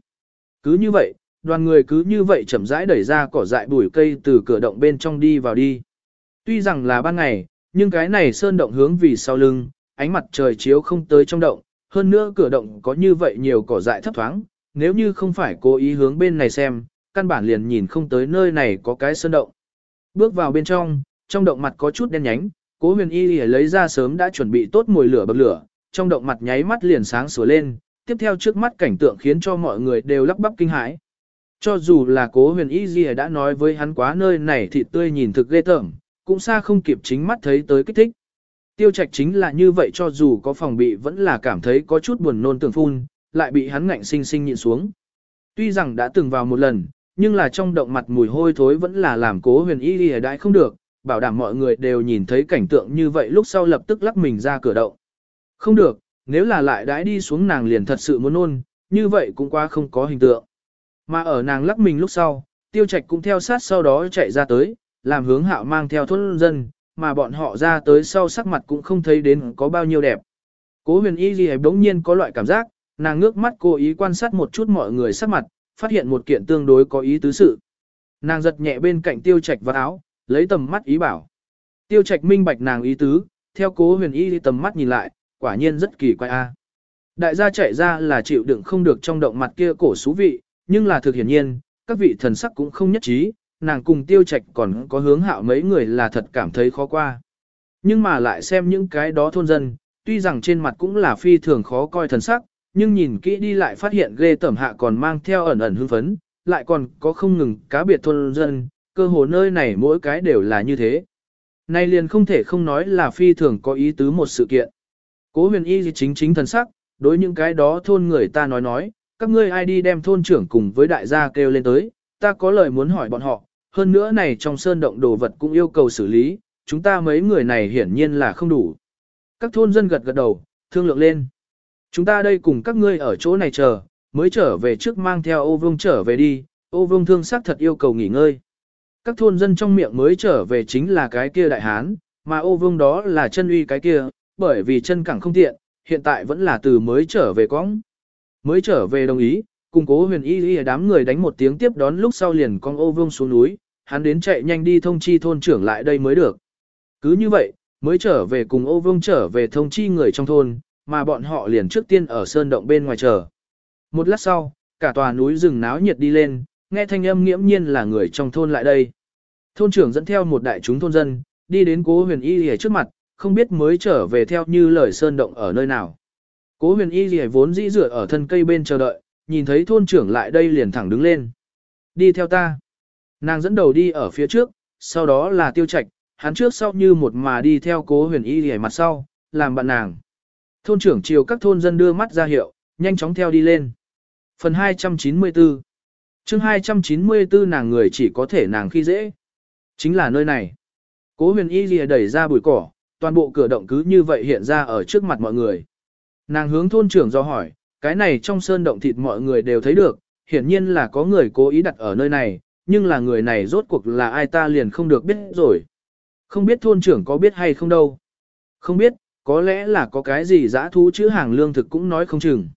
Cứ như vậy, đoàn người cứ như vậy chậm rãi đẩy ra cỏ dại bụi cây từ cửa động bên trong đi vào đi. Tuy rằng là ban ngày, nhưng cái này sơn động hướng vì sau lưng, ánh mặt trời chiếu không tới trong động, hơn nữa cửa động có như vậy nhiều cỏ dại thấp thoáng, nếu như không phải cố ý hướng bên này xem, căn bản liền nhìn không tới nơi này có cái sơn động. Bước vào bên trong, trong động mặt có chút đen nhánh, cố huyền y lấy ra sớm đã chuẩn bị tốt mùi lửa bậc lửa, trong động mặt nháy mắt liền sáng sủa lên, tiếp theo trước mắt cảnh tượng khiến cho mọi người đều lắp bắp kinh hãi. Cho dù là cố huyền y gì đã nói với hắn quá nơi này thịt tươi nhìn thực ghê tởm, cũng xa không kịp chính mắt thấy tới kích thích. Tiêu trạch chính là như vậy cho dù có phòng bị vẫn là cảm thấy có chút buồn nôn tưởng phun, lại bị hắn ngạnh sinh sinh nhịn xuống. Tuy rằng đã từng vào một lần, nhưng là trong động mặt mùi hôi thối vẫn là làm cố huyền y đi đại không được, bảo đảm mọi người đều nhìn thấy cảnh tượng như vậy lúc sau lập tức lắc mình ra cửa động. Không được, nếu là lại đãi đi xuống nàng liền thật sự muốn nôn, như vậy cũng quá không có hình tượng. Mà ở nàng lắc mình lúc sau, tiêu trạch cũng theo sát sau đó chạy ra tới, làm hướng hạo mang theo thôn dân, mà bọn họ ra tới sau sắc mặt cũng không thấy đến có bao nhiêu đẹp. Cố huyền y gì bỗng nhiên có loại cảm giác, nàng ngước mắt cố ý quan sát một chút mọi người sắc mặt, phát hiện một kiện tương đối có ý tứ sự. Nàng giật nhẹ bên cạnh tiêu trạch vào áo, lấy tầm mắt ý bảo. Tiêu trạch minh bạch nàng ý tứ, theo cố huyền y tầm mắt nhìn lại, quả nhiên rất kỳ quái a. Đại gia chạy ra là chịu đựng không được trong động mặt kia cổ xú vị, nhưng là thực hiển nhiên, các vị thần sắc cũng không nhất trí, nàng cùng tiêu trạch còn có hướng hạo mấy người là thật cảm thấy khó qua. Nhưng mà lại xem những cái đó thôn dân, tuy rằng trên mặt cũng là phi thường khó coi thần sắc, nhưng nhìn kỹ đi lại phát hiện ghê tẩm hạ còn mang theo ẩn ẩn hưng phấn, lại còn có không ngừng cá biệt thôn dân, cơ hồ nơi này mỗi cái đều là như thế. Này liền không thể không nói là phi thường có ý tứ một sự kiện. Cố huyền y chính chính thần sắc, đối những cái đó thôn người ta nói nói, các ngươi ai đi đem thôn trưởng cùng với đại gia kêu lên tới, ta có lời muốn hỏi bọn họ, hơn nữa này trong sơn động đồ vật cũng yêu cầu xử lý, chúng ta mấy người này hiển nhiên là không đủ. Các thôn dân gật gật đầu, thương lượng lên. Chúng ta đây cùng các ngươi ở chỗ này chờ, mới trở về trước mang theo ô vương trở về đi, ô vương thương sắc thật yêu cầu nghỉ ngơi. Các thôn dân trong miệng mới trở về chính là cái kia đại hán, mà ô vương đó là chân uy cái kia, bởi vì chân cẳng không tiện, hiện tại vẫn là từ mới trở về cong. Mới trở về đồng ý, cùng cố huyền y y đám người đánh một tiếng tiếp đón lúc sau liền con ô vương xuống núi, hắn đến chạy nhanh đi thông chi thôn trưởng lại đây mới được. Cứ như vậy, mới trở về cùng ô vương trở về thông chi người trong thôn, mà bọn họ liền trước tiên ở sơn động bên ngoài chờ. Một lát sau, cả tòa núi rừng náo nhiệt đi lên, nghe thanh âm nghiễm nhiên là người trong thôn lại đây. Thôn trưởng dẫn theo một đại chúng thôn dân, đi đến cố huyền y lìa trước mặt, không biết mới trở về theo như lời sơn động ở nơi nào. Cố huyền y gì vốn dĩ dựa ở thân cây bên chờ đợi, nhìn thấy thôn trưởng lại đây liền thẳng đứng lên. Đi theo ta. Nàng dẫn đầu đi ở phía trước, sau đó là tiêu trạch, hắn trước sau như một mà đi theo cố huyền y gì mặt sau, làm bạn nàng. Thôn trưởng chiều các thôn dân đưa mắt ra hiệu, nhanh chóng theo đi lên. Phần 294 chương 294 nàng người chỉ có thể nàng khi dễ. Chính là nơi này. Cố huyền y gì đẩy ra bụi cỏ, toàn bộ cửa động cứ như vậy hiện ra ở trước mặt mọi người. Nàng hướng thôn trưởng do hỏi, cái này trong sơn động thịt mọi người đều thấy được, hiển nhiên là có người cố ý đặt ở nơi này, nhưng là người này rốt cuộc là ai ta liền không được biết rồi. Không biết thôn trưởng có biết hay không đâu. Không biết, có lẽ là có cái gì dã thú chứ hàng lương thực cũng nói không chừng.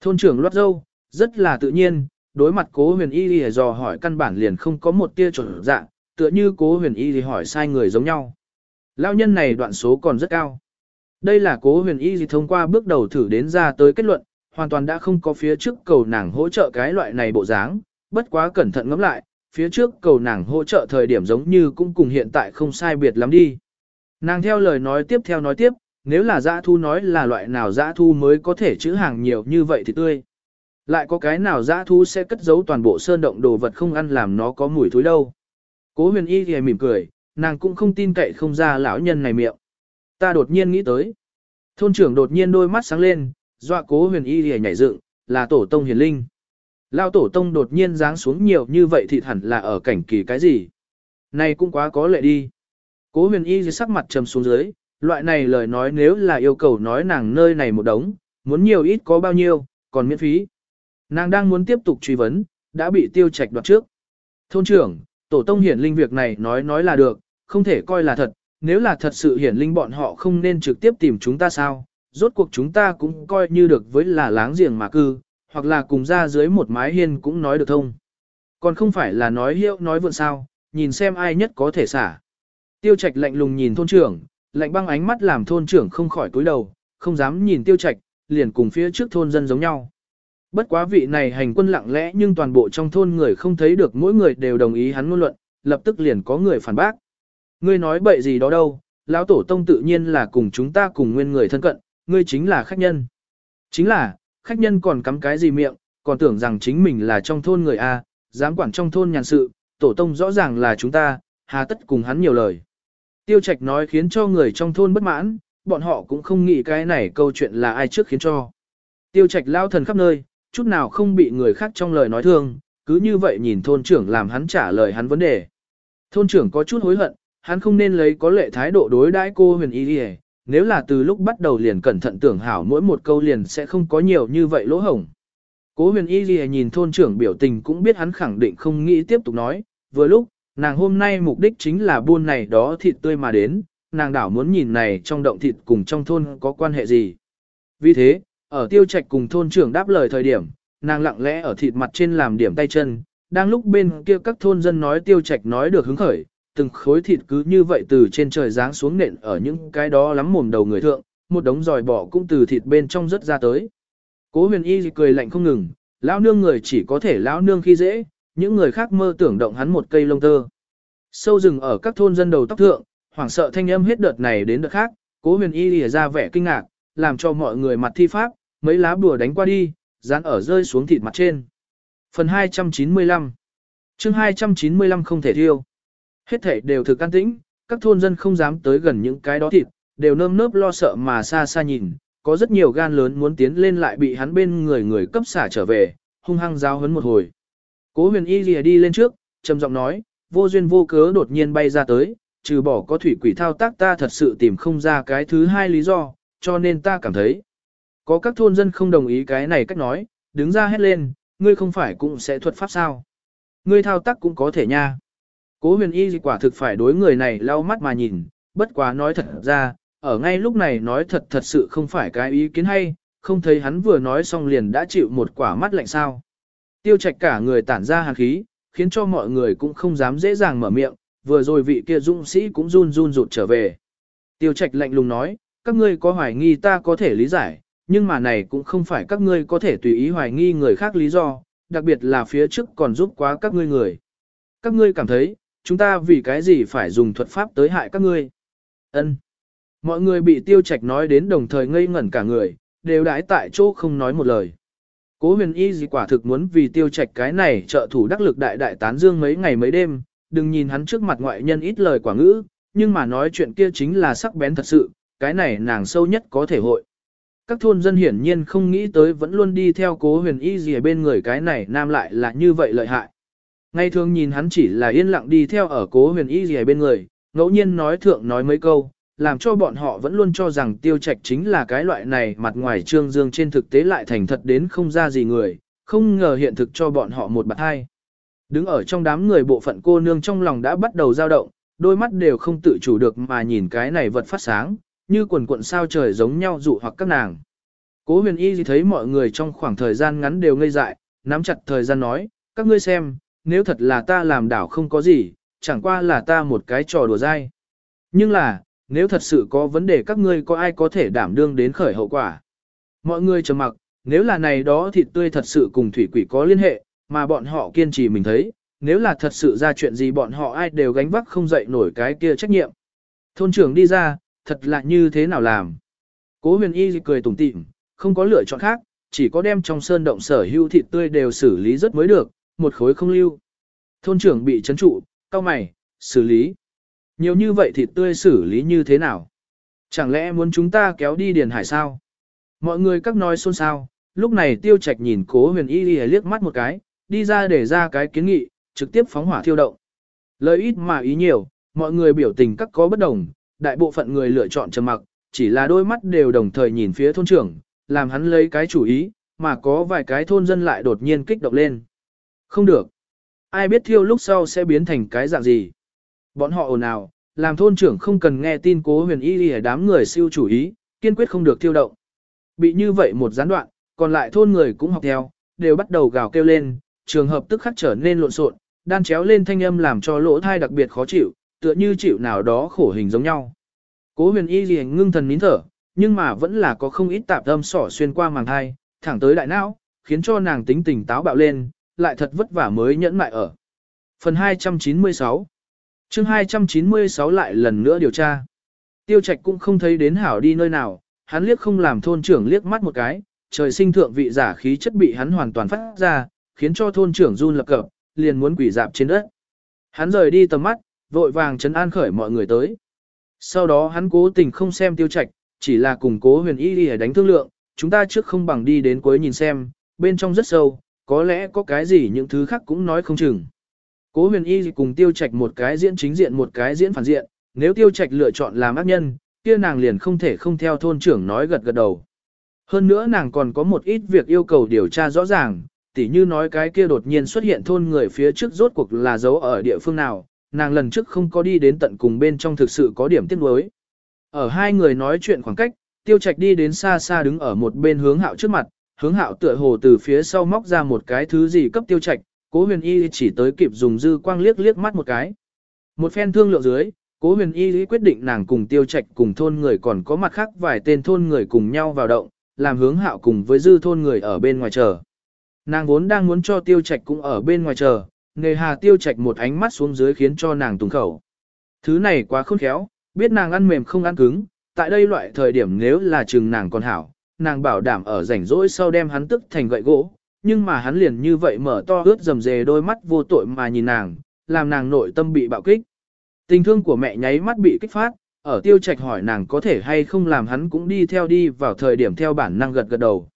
Thôn trưởng loát dâu, rất là tự nhiên, đối mặt cố huyền y thì dò hỏi căn bản liền không có một tia chuẩn dạng, tựa như cố huyền y thì hỏi sai người giống nhau. Lao nhân này đoạn số còn rất cao. Đây là cố huyền y gì thông qua bước đầu thử đến ra tới kết luận, hoàn toàn đã không có phía trước cầu nàng hỗ trợ cái loại này bộ dáng, bất quá cẩn thận ngẫm lại, phía trước cầu nàng hỗ trợ thời điểm giống như cũng cùng hiện tại không sai biệt lắm đi. Nàng theo lời nói tiếp theo nói tiếp, nếu là dã thu nói là loại nào dã thu mới có thể chữ hàng nhiều như vậy thì tươi. Lại có cái nào dã thu sẽ cất giấu toàn bộ sơn động đồ vật không ăn làm nó có mùi thối đâu. Cố huyền y thì mỉm cười, nàng cũng không tin cậy không ra lão nhân này miệng. Ta đột nhiên nghĩ tới. Thôn trưởng đột nhiên đôi mắt sáng lên, dọa cố huyền y hề nhảy dựng, là tổ tông hiền linh. Lao tổ tông đột nhiên giáng xuống nhiều như vậy thì hẳn là ở cảnh kỳ cái gì. Này cũng quá có lệ đi. Cố huyền y dưới sắc mặt trầm xuống dưới, loại này lời nói nếu là yêu cầu nói nàng nơi này một đống, muốn nhiều ít có bao nhiêu, còn miễn phí. Nàng đang muốn tiếp tục truy vấn, đã bị tiêu trạch đoạt trước. Thôn trưởng, tổ tông hiển linh việc này nói nói là được, không thể coi là thật, nếu là thật sự hiển linh bọn họ không nên trực tiếp tìm chúng ta sao, rốt cuộc chúng ta cũng coi như được với là láng giềng mà cư, hoặc là cùng ra dưới một mái hiên cũng nói được thông. Còn không phải là nói hiệu nói vượn sao, nhìn xem ai nhất có thể xả. Tiêu trạch lạnh lùng nhìn thôn trưởng, lạnh băng ánh mắt làm thôn trưởng không khỏi cúi đầu, không dám nhìn tiêu trạch, liền cùng phía trước thôn dân giống nhau. Bất quá vị này hành quân lặng lẽ nhưng toàn bộ trong thôn người không thấy được mỗi người đều đồng ý hắn ngôn luận, lập tức liền có người phản bác. Ngươi nói bậy gì đó đâu, lão tổ tông tự nhiên là cùng chúng ta cùng nguyên người thân cận, ngươi chính là khách nhân. Chính là, khách nhân còn cắm cái gì miệng, còn tưởng rằng chính mình là trong thôn người A, dám quản trong thôn nhàn sự, tổ tông rõ ràng là chúng ta, hà tất cùng hắn nhiều lời. Tiêu Trạch nói khiến cho người trong thôn bất mãn, bọn họ cũng không nghĩ cái này câu chuyện là ai trước khiến cho. Tiêu Trạch lao thần khắp nơi, chút nào không bị người khác trong lời nói thương, cứ như vậy nhìn thôn trưởng làm hắn trả lời hắn vấn đề. Thôn trưởng có chút hối hận, hắn không nên lấy có lệ thái độ đối đãi cô huyền y đi nếu là từ lúc bắt đầu liền cẩn thận tưởng hảo mỗi một câu liền sẽ không có nhiều như vậy lỗ hổng. Cố huyền y gì nhìn thôn trưởng biểu tình cũng biết hắn khẳng định không nghĩ tiếp tục nói, vừa lúc, nàng hôm nay mục đích chính là buôn này đó thịt tươi mà đến, nàng đảo muốn nhìn này trong động thịt cùng trong thôn có quan hệ gì. Vì thế, ở tiêu trạch cùng thôn trưởng đáp lời thời điểm, nàng lặng lẽ ở thịt mặt trên làm điểm tay chân, đang lúc bên kia các thôn dân nói tiêu trạch nói được hứng khởi, từng khối thịt cứ như vậy từ trên trời giáng xuống nện ở những cái đó lắm mồm đầu người thượng, một đống giòi bỏ cũng từ thịt bên trong rất ra tới. Cố huyền y cười lạnh không ngừng, lão nương người chỉ có thể lão nương khi dễ, những người khác mơ tưởng động hắn một cây lông tơ. Sâu rừng ở các thôn dân đầu tóc thượng, hoảng sợ thanh âm hết đợt này đến đợt khác, cố huyền y lìa ra vẻ kinh ngạc, làm cho mọi người mặt thi pháp, mấy lá bùa đánh qua đi, dán ở rơi xuống thịt mặt trên. Phần 295 chương 295 không thể thiêu. Hết thể đều thực can tĩnh, các thôn dân không dám tới gần những cái đó thịt, đều nơm nớp lo sợ mà xa xa nhìn, có rất nhiều gan lớn muốn tiến lên lại bị hắn bên người người cấp xả trở về, hung hăng giao hấn một hồi. Cố huyền y lìa đi lên trước, trầm giọng nói, vô duyên vô cớ đột nhiên bay ra tới, trừ bỏ có thủy quỷ thao tác ta thật sự tìm không ra cái thứ hai lý do, cho nên ta cảm thấy. Có các thôn dân không đồng ý cái này cách nói, đứng ra hét lên, ngươi không phải cũng sẽ thuật pháp sao. Ngươi thao tác cũng có thể nha. Cố huyền y quả thực phải đối người này lau mắt mà nhìn, bất quá nói thật ra, ở ngay lúc này nói thật thật sự không phải cái ý kiến hay, không thấy hắn vừa nói xong liền đã chịu một quả mắt lạnh sao. Tiêu trạch cả người tản ra hàn khí, khiến cho mọi người cũng không dám dễ dàng mở miệng, vừa rồi vị kia dũng sĩ cũng run run rụt trở về. Tiêu trạch lạnh lùng nói, các ngươi có hoài nghi ta có thể lý giải, nhưng mà này cũng không phải các ngươi có thể tùy ý hoài nghi người khác lý do, đặc biệt là phía trước còn giúp quá các ngươi người. Các ngươi cảm thấy, chúng ta vì cái gì phải dùng thuật pháp tới hại các ngươi? Ân. Mọi người bị tiêu trạch nói đến đồng thời ngây ngẩn cả người, đều đãi tại chỗ không nói một lời. Cố huyền y gì quả thực muốn vì tiêu trạch cái này trợ thủ đắc lực đại đại tán dương mấy ngày mấy đêm, đừng nhìn hắn trước mặt ngoại nhân ít lời quả ngữ, nhưng mà nói chuyện kia chính là sắc bén thật sự, cái này nàng sâu nhất có thể hội. Các thôn dân hiển nhiên không nghĩ tới vẫn luôn đi theo cố huyền y gì ở bên người cái này nam lại là như vậy lợi hại. Ngay thường nhìn hắn chỉ là yên lặng đi theo ở cố huyền y gì bên người, ngẫu nhiên nói thượng nói mấy câu, làm cho bọn họ vẫn luôn cho rằng tiêu trạch chính là cái loại này mặt ngoài trương dương trên thực tế lại thành thật đến không ra gì người, không ngờ hiện thực cho bọn họ một bạc hai. Đứng ở trong đám người bộ phận cô nương trong lòng đã bắt đầu dao động, đôi mắt đều không tự chủ được mà nhìn cái này vật phát sáng, như quần cuộn sao trời giống nhau dụ hoặc các nàng. Cố huyền y thấy mọi người trong khoảng thời gian ngắn đều ngây dại, nắm chặt thời gian nói, các ngươi xem, nếu thật là ta làm đảo không có gì, chẳng qua là ta một cái trò đùa dai. Nhưng là, nếu thật sự có vấn đề các ngươi có ai có thể đảm đương đến khởi hậu quả. Mọi người trầm mặc, nếu là này đó thịt tươi thật sự cùng thủy quỷ có liên hệ, mà bọn họ kiên trì mình thấy, nếu là thật sự ra chuyện gì bọn họ ai đều gánh vác không dậy nổi cái kia trách nhiệm. Thôn trưởng đi ra, thật là như thế nào làm. Cố huyền y cười tủm tỉm, không có lựa chọn khác, chỉ có đem trong sơn động sở hữu thịt tươi đều xử lý rất mới được, một khối không lưu. Thôn trưởng bị chấn trụ, cao mày, xử lý. Nhiều như vậy thịt tươi xử lý như thế nào? Chẳng lẽ muốn chúng ta kéo đi điền hải sao? Mọi người các nói xôn xao, lúc này tiêu trạch nhìn cố huyền y liếc mắt một cái, đi ra để ra cái kiến nghị, trực tiếp phóng hỏa thiêu động. Lời ít mà ý nhiều, mọi người biểu tình các có bất đồng, đại bộ phận người lựa chọn trầm mặc, chỉ là đôi mắt đều đồng thời nhìn phía thôn trưởng, làm hắn lấy cái chủ ý, mà có vài cái thôn dân lại đột nhiên kích động lên. Không được. Ai biết thiêu lúc sau sẽ biến thành cái dạng gì. Bọn họ ồn ào, làm thôn trưởng không cần nghe tin cố huyền y đi đám người siêu chủ ý, kiên quyết không được thiêu động. Bị như vậy một gián đoạn, còn lại thôn người cũng học theo, đều bắt đầu gào kêu lên, trường hợp tức khắc trở nên lộn xộn, đan chéo lên thanh âm làm cho lỗ thai đặc biệt khó chịu, tựa như chịu nào đó khổ hình giống nhau. Cố huyền y gì ngưng thần nín thở, nhưng mà vẫn là có không ít tạp âm sỏ xuyên qua màng thai, thẳng tới đại não, khiến cho nàng tính tình táo bạo lên, lại thật vất vả mới nhẫn mại ở. Phần 296 chương 296 lại lần nữa điều tra. Tiêu trạch cũng không thấy đến hảo đi nơi nào, hắn liếc không làm thôn trưởng liếc mắt một cái, trời sinh thượng vị giả khí chất bị hắn hoàn toàn phát ra, khiến cho thôn trưởng run lập cập, liền muốn quỷ dạp trên đất. Hắn rời đi tầm mắt, vội vàng chấn an khởi mọi người tới. Sau đó hắn cố tình không xem tiêu trạch, chỉ là cùng cố huyền y đi đánh thương lượng, chúng ta trước không bằng đi đến cuối nhìn xem, bên trong rất sâu, có lẽ có cái gì những thứ khác cũng nói không chừng. Cố huyền y cùng tiêu trạch một cái diễn chính diện một cái diễn phản diện, nếu tiêu trạch lựa chọn làm ác nhân, kia nàng liền không thể không theo thôn trưởng nói gật gật đầu. Hơn nữa nàng còn có một ít việc yêu cầu điều tra rõ ràng, tỉ như nói cái kia đột nhiên xuất hiện thôn người phía trước rốt cuộc là giấu ở địa phương nào, nàng lần trước không có đi đến tận cùng bên trong thực sự có điểm tiếc nuối. Ở hai người nói chuyện khoảng cách, tiêu trạch đi đến xa xa đứng ở một bên hướng hạo trước mặt, hướng hạo tựa hồ từ phía sau móc ra một cái thứ gì cấp tiêu trạch, cố huyền y chỉ tới kịp dùng dư quang liếc liếc mắt một cái. Một phen thương lượng dưới, cố huyền y quyết định nàng cùng tiêu trạch cùng thôn người còn có mặt khác vài tên thôn người cùng nhau vào động, làm hướng hạo cùng với dư thôn người ở bên ngoài chờ. Nàng vốn đang muốn cho tiêu trạch cũng ở bên ngoài chờ, nề hà tiêu trạch một ánh mắt xuống dưới khiến cho nàng tùng khẩu. Thứ này quá khôn khéo, biết nàng ăn mềm không ăn cứng, tại đây loại thời điểm nếu là chừng nàng còn hảo, nàng bảo đảm ở rảnh rỗi sau đem hắn tức thành gậy gỗ, nhưng mà hắn liền như vậy mở to ướt dầm dề đôi mắt vô tội mà nhìn nàng, làm nàng nội tâm bị bạo kích. Tình thương của mẹ nháy mắt bị kích phát, ở tiêu trạch hỏi nàng có thể hay không làm hắn cũng đi theo đi vào thời điểm theo bản năng gật gật đầu.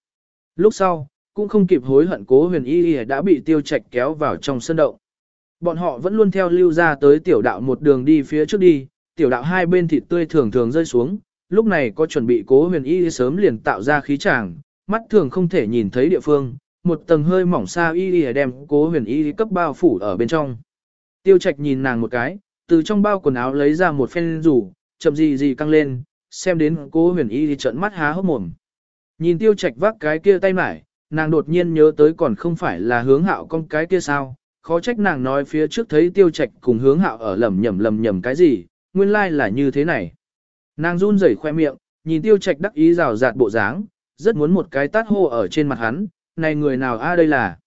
Lúc sau, cũng không kịp hối hận cố huyền y y đã bị tiêu trạch kéo vào trong sân động. Bọn họ vẫn luôn theo lưu ra tới tiểu đạo một đường đi phía trước đi, tiểu đạo hai bên thịt tươi thường thường rơi xuống, lúc này có chuẩn bị cố huyền y sớm liền tạo ra khí tràng, mắt thường không thể nhìn thấy địa phương, một tầng hơi mỏng xa y y đem cố huyền y cấp bao phủ ở bên trong. Tiêu trạch nhìn nàng một cái, từ trong bao quần áo lấy ra một phen rủ, chậm gì gì căng lên, xem đến cố huyền y trợn mắt há hốc mồm. Nhìn tiêu trạch vác cái kia tay mải, nàng đột nhiên nhớ tới còn không phải là hướng hạo con cái kia sao, khó trách nàng nói phía trước thấy tiêu trạch cùng hướng hạo ở lầm nhầm lầm nhầm cái gì, nguyên lai là như thế này. Nàng run rẩy khoe miệng, nhìn tiêu trạch đắc ý rào rạt bộ dáng, rất muốn một cái tát hô ở trên mặt hắn, này người nào a đây là.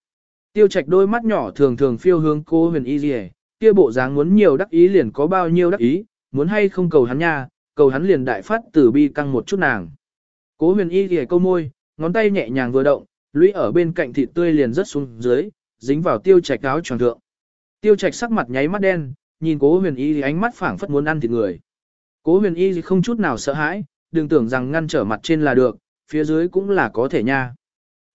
Tiêu trạch đôi mắt nhỏ thường thường phiêu hướng cô huyền y dì kia bộ dáng muốn nhiều đắc ý liền có bao nhiêu đắc ý, muốn hay không cầu hắn nha, cầu hắn liền đại phát tử bi căng một chút nàng. Cố huyền y dì câu môi, ngón tay nhẹ nhàng vừa động, lũy ở bên cạnh thịt tươi liền rất xuống dưới, dính vào tiêu trạch áo tròn thượng. Tiêu trạch sắc mặt nháy mắt đen, nhìn cố huyền y thì ánh mắt phảng phất muốn ăn thịt người. Cố huyền y không chút nào sợ hãi, đừng tưởng rằng ngăn trở mặt trên là được, phía dưới cũng là có thể nha.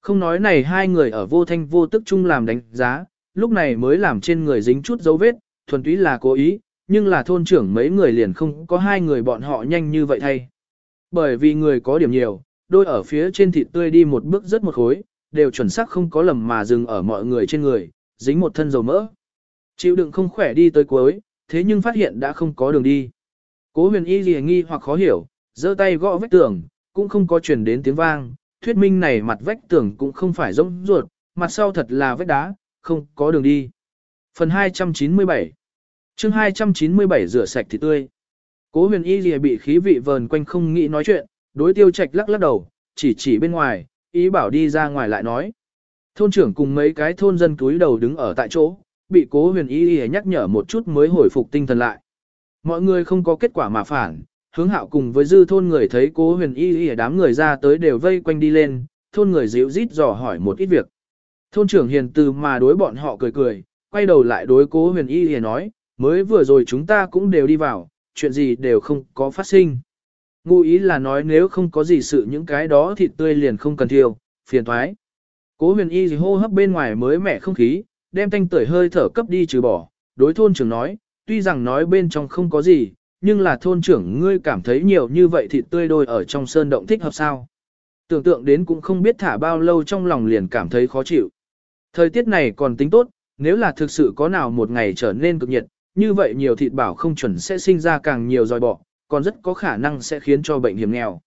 Không nói này hai người ở vô thanh vô tức chung làm đánh giá, lúc này mới làm trên người dính chút dấu vết, thuần túy là cố ý, nhưng là thôn trưởng mấy người liền không có hai người bọn họ nhanh như vậy thay. Bởi vì người có điểm nhiều, đôi ở phía trên thịt tươi đi một bước rất một khối, đều chuẩn xác không có lầm mà dừng ở mọi người trên người, dính một thân dầu mỡ. Chịu đựng không khỏe đi tới cuối, thế nhưng phát hiện đã không có đường đi. Cố huyền y gì nghi hoặc khó hiểu, giơ tay gõ vách tường, cũng không có truyền đến tiếng vang, thuyết minh này mặt vách tường cũng không phải rỗng ruột, mặt sau thật là vách đá, không có đường đi. Phần 297 chương 297 rửa sạch thì tươi. Cố huyền y gì bị khí vị vờn quanh không nghĩ nói chuyện, đối tiêu trạch lắc lắc đầu, chỉ chỉ bên ngoài, ý bảo đi ra ngoài lại nói. Thôn trưởng cùng mấy cái thôn dân túi đầu đứng ở tại chỗ, bị cố huyền y gì nhắc nhở một chút mới hồi phục tinh thần lại. Mọi người không có kết quả mà phản, hướng hạo cùng với dư thôn người thấy cố huyền y y đám người ra tới đều vây quanh đi lên, thôn người dịu rít dò hỏi một ít việc. Thôn trưởng hiền từ mà đối bọn họ cười cười, quay đầu lại đối cố huyền y y nói, mới vừa rồi chúng ta cũng đều đi vào, chuyện gì đều không có phát sinh. Ngụ ý là nói nếu không có gì sự những cái đó thịt tươi liền không cần thiêu, phiền thoái. Cố huyền y hô hấp bên ngoài mới mẻ không khí, đem thanh tưởi hơi thở cấp đi trừ bỏ. Đối thôn trưởng nói, tuy rằng nói bên trong không có gì, nhưng là thôn trưởng ngươi cảm thấy nhiều như vậy thịt tươi đôi ở trong sơn động thích hợp sao. Tưởng tượng đến cũng không biết thả bao lâu trong lòng liền cảm thấy khó chịu. Thời tiết này còn tính tốt, nếu là thực sự có nào một ngày trở nên cực nhiệt, như vậy nhiều thịt bảo không chuẩn sẽ sinh ra càng nhiều dòi bọ, còn rất có khả năng sẽ khiến cho bệnh hiểm nghèo.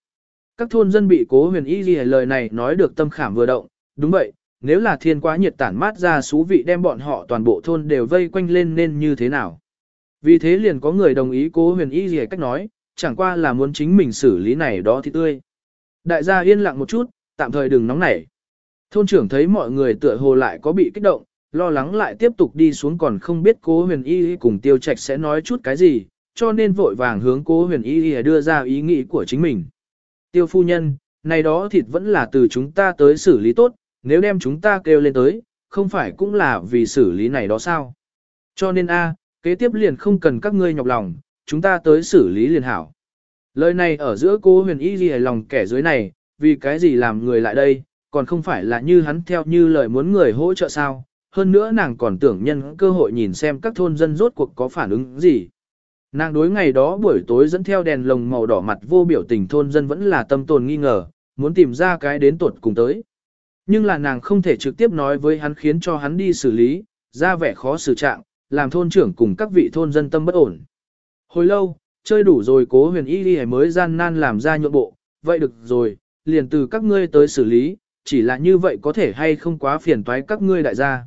Các thôn dân bị cố huyền y ghi lời này nói được tâm khảm vừa động, đúng vậy, nếu là thiên quá nhiệt tản mát ra xú vị đem bọn họ toàn bộ thôn đều vây quanh lên nên như thế nào. Vì thế liền có người đồng ý cố huyền y gì cách nói, chẳng qua là muốn chính mình xử lý này đó thì tươi. Đại gia yên lặng một chút, tạm thời đừng nóng nảy. Thôn trưởng thấy mọi người tựa hồ lại có bị kích động, lo lắng lại tiếp tục đi xuống còn không biết cố huyền y cùng tiêu trạch sẽ nói chút cái gì, cho nên vội vàng hướng cố huyền y đưa ra ý nghĩ của chính mình. Tiêu phu nhân, này đó thịt vẫn là từ chúng ta tới xử lý tốt, nếu đem chúng ta kêu lên tới, không phải cũng là vì xử lý này đó sao? Cho nên a, kế tiếp liền không cần các ngươi nhọc lòng, chúng ta tới xử lý liền hảo. Lời này ở giữa cô huyền y gì lòng kẻ dưới này, vì cái gì làm người lại đây, còn không phải là như hắn theo như lời muốn người hỗ trợ sao, hơn nữa nàng còn tưởng nhân cơ hội nhìn xem các thôn dân rốt cuộc có phản ứng gì. Nàng đối ngày đó buổi tối dẫn theo đèn lồng màu đỏ mặt vô biểu tình thôn dân vẫn là tâm tồn nghi ngờ, muốn tìm ra cái đến tuột cùng tới. Nhưng là nàng không thể trực tiếp nói với hắn khiến cho hắn đi xử lý, ra vẻ khó xử trạng, làm thôn trưởng cùng các vị thôn dân tâm bất ổn. Hồi lâu, chơi đủ rồi cố huyền y đi mới gian nan làm ra nhượng bộ, vậy được rồi, liền từ các ngươi tới xử lý, chỉ là như vậy có thể hay không quá phiền toái các ngươi đại gia.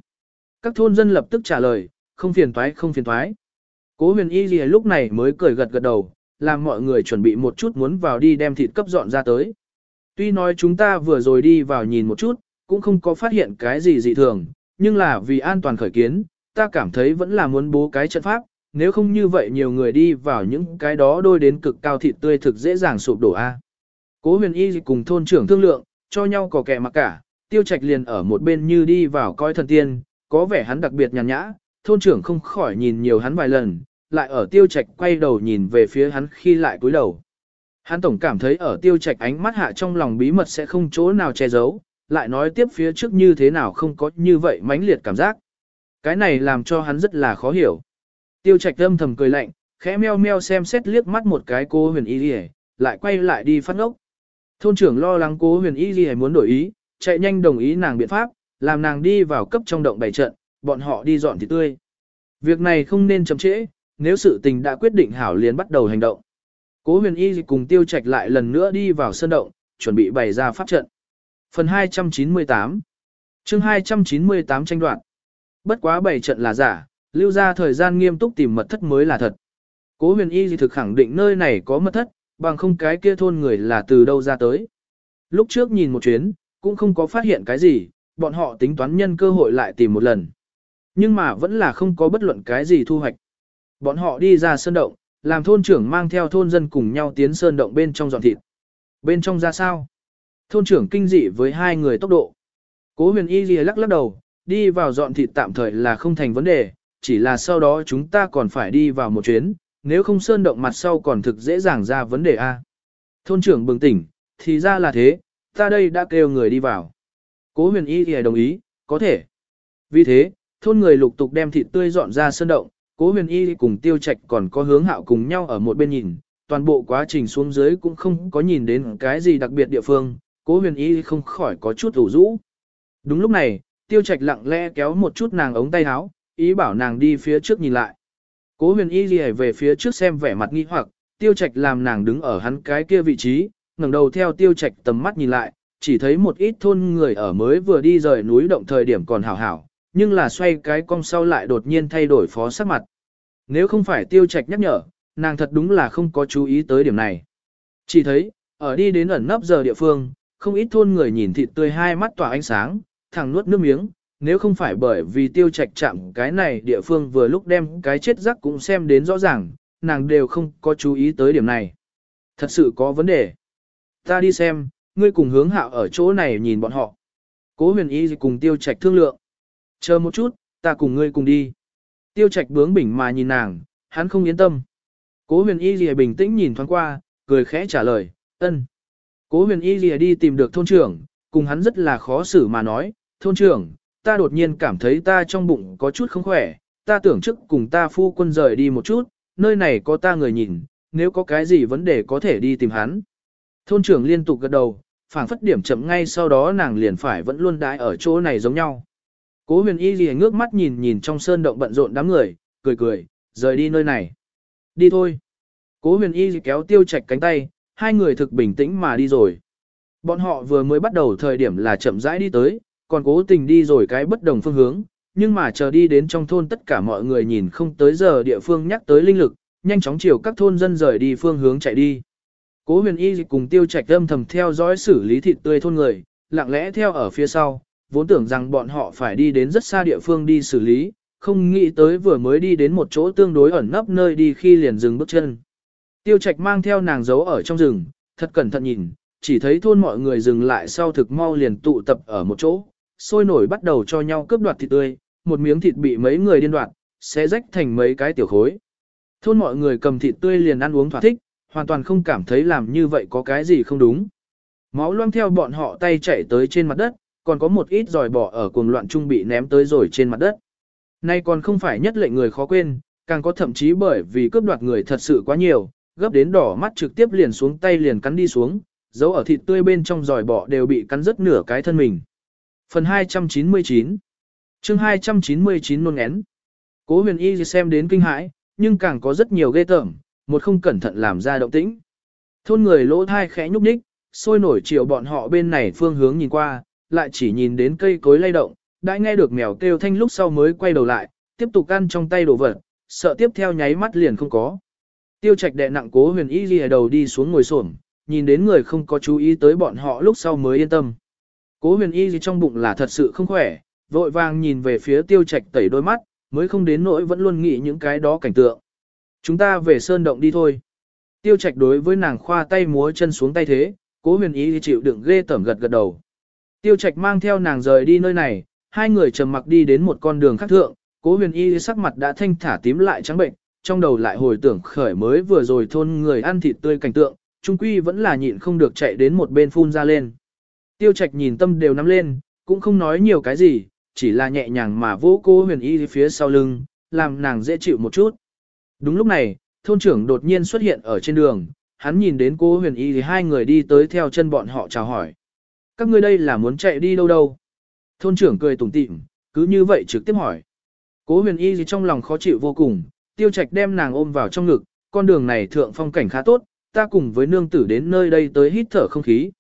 Các thôn dân lập tức trả lời, không phiền toái không phiền toái. Cố huyền y gì lúc này mới cười gật gật đầu, làm mọi người chuẩn bị một chút muốn vào đi đem thịt cấp dọn ra tới. Tuy nói chúng ta vừa rồi đi vào nhìn một chút, cũng không có phát hiện cái gì dị thường, nhưng là vì an toàn khởi kiến, ta cảm thấy vẫn là muốn bố cái trận pháp, nếu không như vậy nhiều người đi vào những cái đó đôi đến cực cao thịt tươi thực dễ dàng sụp đổ a. Cố huyền y cùng thôn trưởng thương lượng, cho nhau có kẻ mặc cả, tiêu trạch liền ở một bên như đi vào coi thần tiên, có vẻ hắn đặc biệt nhàn nhã, thôn trưởng không khỏi nhìn nhiều hắn vài lần, lại ở tiêu trạch quay đầu nhìn về phía hắn khi lại cúi đầu. Hắn tổng cảm thấy ở tiêu trạch ánh mắt hạ trong lòng bí mật sẽ không chỗ nào che giấu, lại nói tiếp phía trước như thế nào không có như vậy mãnh liệt cảm giác. Cái này làm cho hắn rất là khó hiểu. Tiêu trạch âm thầm cười lạnh, khẽ meo meo xem xét liếc mắt một cái cô huyền y đi lại quay lại đi phát ngốc. Thôn trưởng lo lắng Cố huyền y gì muốn đổi ý, chạy nhanh đồng ý nàng biện pháp, làm nàng đi vào cấp trong động bày trận, bọn họ đi dọn thịt tươi. Việc này không nên chậm trễ, nếu sự tình đã quyết định hảo liền bắt đầu hành động. Cố huyền y cùng tiêu trạch lại lần nữa đi vào sân động, chuẩn bị bày ra pháp trận. Phần 298 chương 298 tranh đoạn Bất quá bảy trận là giả, lưu ra thời gian nghiêm túc tìm mật thất mới là thật. Cố huyền y gì thực khẳng định nơi này có mật thất, bằng không cái kia thôn người là từ đâu ra tới. Lúc trước nhìn một chuyến, cũng không có phát hiện cái gì, bọn họ tính toán nhân cơ hội lại tìm một lần. Nhưng mà vẫn là không có bất luận cái gì thu hoạch. Bọn họ đi ra sơn động, làm thôn trưởng mang theo thôn dân cùng nhau tiến sơn động bên trong dọn thịt. Bên trong ra sao? Thôn trưởng kinh dị với hai người tốc độ. Cố huyền y ghi lắc lắc đầu, đi vào dọn thịt tạm thời là không thành vấn đề, chỉ là sau đó chúng ta còn phải đi vào một chuyến, nếu không sơn động mặt sau còn thực dễ dàng ra vấn đề A. Thôn trưởng bừng tỉnh, thì ra là thế, ta đây đã kêu người đi vào. Cố huyền y thì đồng ý, có thể. Vì thế, thôn người lục tục đem thịt tươi dọn ra sơn động, cố huyền y cùng tiêu trạch còn có hướng hạo cùng nhau ở một bên nhìn, toàn bộ quá trình xuống dưới cũng không có nhìn đến cái gì đặc biệt địa phương, cố huyền y không khỏi có chút ủ rũ. Đúng lúc này, tiêu trạch lặng lẽ kéo một chút nàng ống tay áo, ý bảo nàng đi phía trước nhìn lại. Cố huyền y gì về phía trước xem vẻ mặt nghi hoặc, tiêu trạch làm nàng đứng ở hắn cái kia vị trí, ngẩng đầu theo tiêu trạch tầm mắt nhìn lại, chỉ thấy một ít thôn người ở mới vừa đi rời núi động thời điểm còn hảo hảo, nhưng là xoay cái cong sau lại đột nhiên thay đổi phó sắc mặt. Nếu không phải tiêu trạch nhắc nhở, nàng thật đúng là không có chú ý tới điểm này. Chỉ thấy, ở đi đến ẩn nấp giờ địa phương, không ít thôn người nhìn thịt tươi hai mắt tỏa ánh sáng, thẳng nuốt nước miếng, nếu không phải bởi vì tiêu trạch chạm cái này địa phương vừa lúc đem cái chết rắc cũng xem đến rõ ràng, nàng đều không có chú ý tới điểm này. Thật sự có vấn đề. Ta đi xem, ngươi cùng hướng hạo ở chỗ này nhìn bọn họ. Cố huyền y cùng tiêu trạch thương lượng. Chờ một chút, ta cùng ngươi cùng đi. Tiêu trạch bướng bỉnh mà nhìn nàng, hắn không yên tâm. Cố huyền y gì bình tĩnh nhìn thoáng qua, cười khẽ trả lời, ân. Cố huyền y gì đi tìm được thôn trưởng, cùng hắn rất là khó xử mà nói, thôn trưởng, ta đột nhiên cảm thấy ta trong bụng có chút không khỏe, ta tưởng trước cùng ta phu quân rời đi một chút, nơi này có ta người nhìn, nếu có cái gì vấn đề có thể đi tìm hắn. Thôn trưởng liên tục gật đầu, phảng phất điểm chậm ngay sau đó nàng liền phải vẫn luôn đái ở chỗ này giống nhau. Cố huyền y gì ngước mắt nhìn nhìn trong sơn động bận rộn đám người, cười cười, rời đi nơi này. Đi thôi. Cố huyền y kéo tiêu chạch cánh tay, hai người thực bình tĩnh mà đi rồi. Bọn họ vừa mới bắt đầu thời điểm là chậm rãi đi tới, còn cố tình đi rồi cái bất đồng phương hướng, nhưng mà chờ đi đến trong thôn tất cả mọi người nhìn không tới giờ địa phương nhắc tới linh lực, nhanh chóng chiều các thôn dân rời đi phương hướng chạy đi. Cố huyền y cùng tiêu trạch âm thầm theo dõi xử lý thịt tươi thôn người, lặng lẽ theo ở phía sau, vốn tưởng rằng bọn họ phải đi đến rất xa địa phương đi xử lý, không nghĩ tới vừa mới đi đến một chỗ tương đối ẩn nấp nơi đi khi liền dừng bước chân. Tiêu trạch mang theo nàng giấu ở trong rừng, thật cẩn thận nhìn, chỉ thấy thôn mọi người dừng lại sau thực mau liền tụ tập ở một chỗ, sôi nổi bắt đầu cho nhau cướp đoạt thịt tươi, một miếng thịt bị mấy người điên đoạt, sẽ rách thành mấy cái tiểu khối. Thôn mọi người cầm thịt tươi liền ăn uống thỏa thích, hoàn toàn không cảm thấy làm như vậy có cái gì không đúng. Máu loang theo bọn họ tay chạy tới trên mặt đất, còn có một ít giòi bỏ ở cuồng loạn trung bị ném tới rồi trên mặt đất. Nay còn không phải nhất lệnh người khó quên, càng có thậm chí bởi vì cướp đoạt người thật sự quá nhiều, gấp đến đỏ mắt trực tiếp liền xuống tay liền cắn đi xuống, dấu ở thịt tươi bên trong giòi bỏ đều bị cắn rất nửa cái thân mình. Phần 299 chương 299 nôn ngén. Cố huyền y xem đến kinh hãi, nhưng càng có rất nhiều ghê tởm, một không cẩn thận làm ra động tĩnh. Thôn người lỗ thai khẽ nhúc nhích, sôi nổi chiều bọn họ bên này phương hướng nhìn qua, lại chỉ nhìn đến cây cối lay động, đã nghe được mèo kêu thanh lúc sau mới quay đầu lại, tiếp tục ăn trong tay đồ vật, sợ tiếp theo nháy mắt liền không có. Tiêu trạch đệ nặng cố huyền y ghi đầu đi xuống ngồi xổm nhìn đến người không có chú ý tới bọn họ lúc sau mới yên tâm. Cố huyền y gì trong bụng là thật sự không khỏe, vội vàng nhìn về phía tiêu trạch tẩy đôi mắt, mới không đến nỗi vẫn luôn nghĩ những cái đó cảnh tượng. Chúng ta về sơn động đi thôi. Tiêu trạch đối với nàng khoa tay múa chân xuống tay thế, cố huyền y chịu đựng ghê tẩm gật gật đầu. Tiêu trạch mang theo nàng rời đi nơi này, hai người trầm mặc đi đến một con đường khác thượng, cố huyền y sắc mặt đã thanh thả tím lại trắng bệnh, trong đầu lại hồi tưởng khởi mới vừa rồi thôn người ăn thịt tươi cảnh tượng, trung quy vẫn là nhịn không được chạy đến một bên phun ra lên. Tiêu trạch nhìn tâm đều nắm lên, cũng không nói nhiều cái gì, chỉ là nhẹ nhàng mà vỗ cô huyền y phía sau lưng, làm nàng dễ chịu một chút. Đúng lúc này, thôn trưởng đột nhiên xuất hiện ở trên đường, hắn nhìn đến cô huyền y thì hai người đi tới theo chân bọn họ chào hỏi. Các ngươi đây là muốn chạy đi đâu đâu? Thôn trưởng cười tủm tỉm, cứ như vậy trực tiếp hỏi. Cố huyền y thì trong lòng khó chịu vô cùng, tiêu trạch đem nàng ôm vào trong ngực, con đường này thượng phong cảnh khá tốt, ta cùng với nương tử đến nơi đây tới hít thở không khí.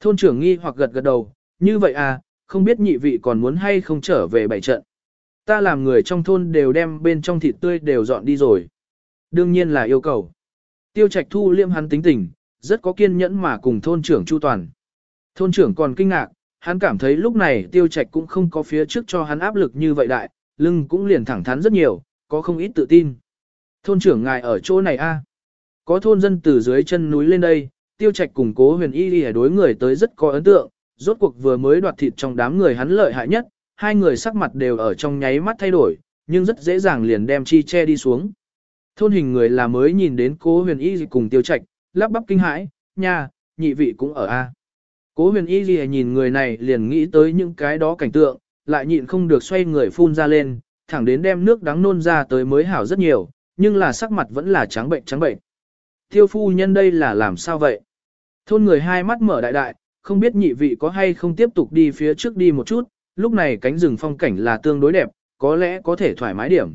Thôn trưởng nghi hoặc gật gật đầu, như vậy à, không biết nhị vị còn muốn hay không trở về bảy trận. Ta làm người trong thôn đều đem bên trong thịt tươi đều dọn đi rồi. Đương nhiên là yêu cầu. Tiêu Trạch thu liêm hắn tính tình, rất có kiên nhẫn mà cùng thôn trưởng Chu Toàn. Thôn trưởng còn kinh ngạc, hắn cảm thấy lúc này Tiêu Trạch cũng không có phía trước cho hắn áp lực như vậy đại, lưng cũng liền thẳng thắn rất nhiều, có không ít tự tin. Thôn trưởng ngài ở chỗ này a? Có thôn dân từ dưới chân núi lên đây, Tiêu Trạch cùng cố huyền y đi đối người tới rất có ấn tượng, rốt cuộc vừa mới đoạt thịt trong đám người hắn lợi hại nhất, hai người sắc mặt đều ở trong nháy mắt thay đổi, nhưng rất dễ dàng liền đem chi che đi xuống. Thôn hình người là mới nhìn đến cố huyền y cùng tiêu trạch, lắp bắp kinh hãi, nha, nhị vị cũng ở A. Cố huyền y gì nhìn người này liền nghĩ tới những cái đó cảnh tượng, lại nhịn không được xoay người phun ra lên, thẳng đến đem nước đắng nôn ra tới mới hảo rất nhiều, nhưng là sắc mặt vẫn là trắng bệnh trắng bệnh. Tiêu phu nhân đây là làm sao vậy? Thôn người hai mắt mở đại đại, không biết nhị vị có hay không tiếp tục đi phía trước đi một chút, lúc này cánh rừng phong cảnh là tương đối đẹp, có lẽ có thể thoải mái điểm.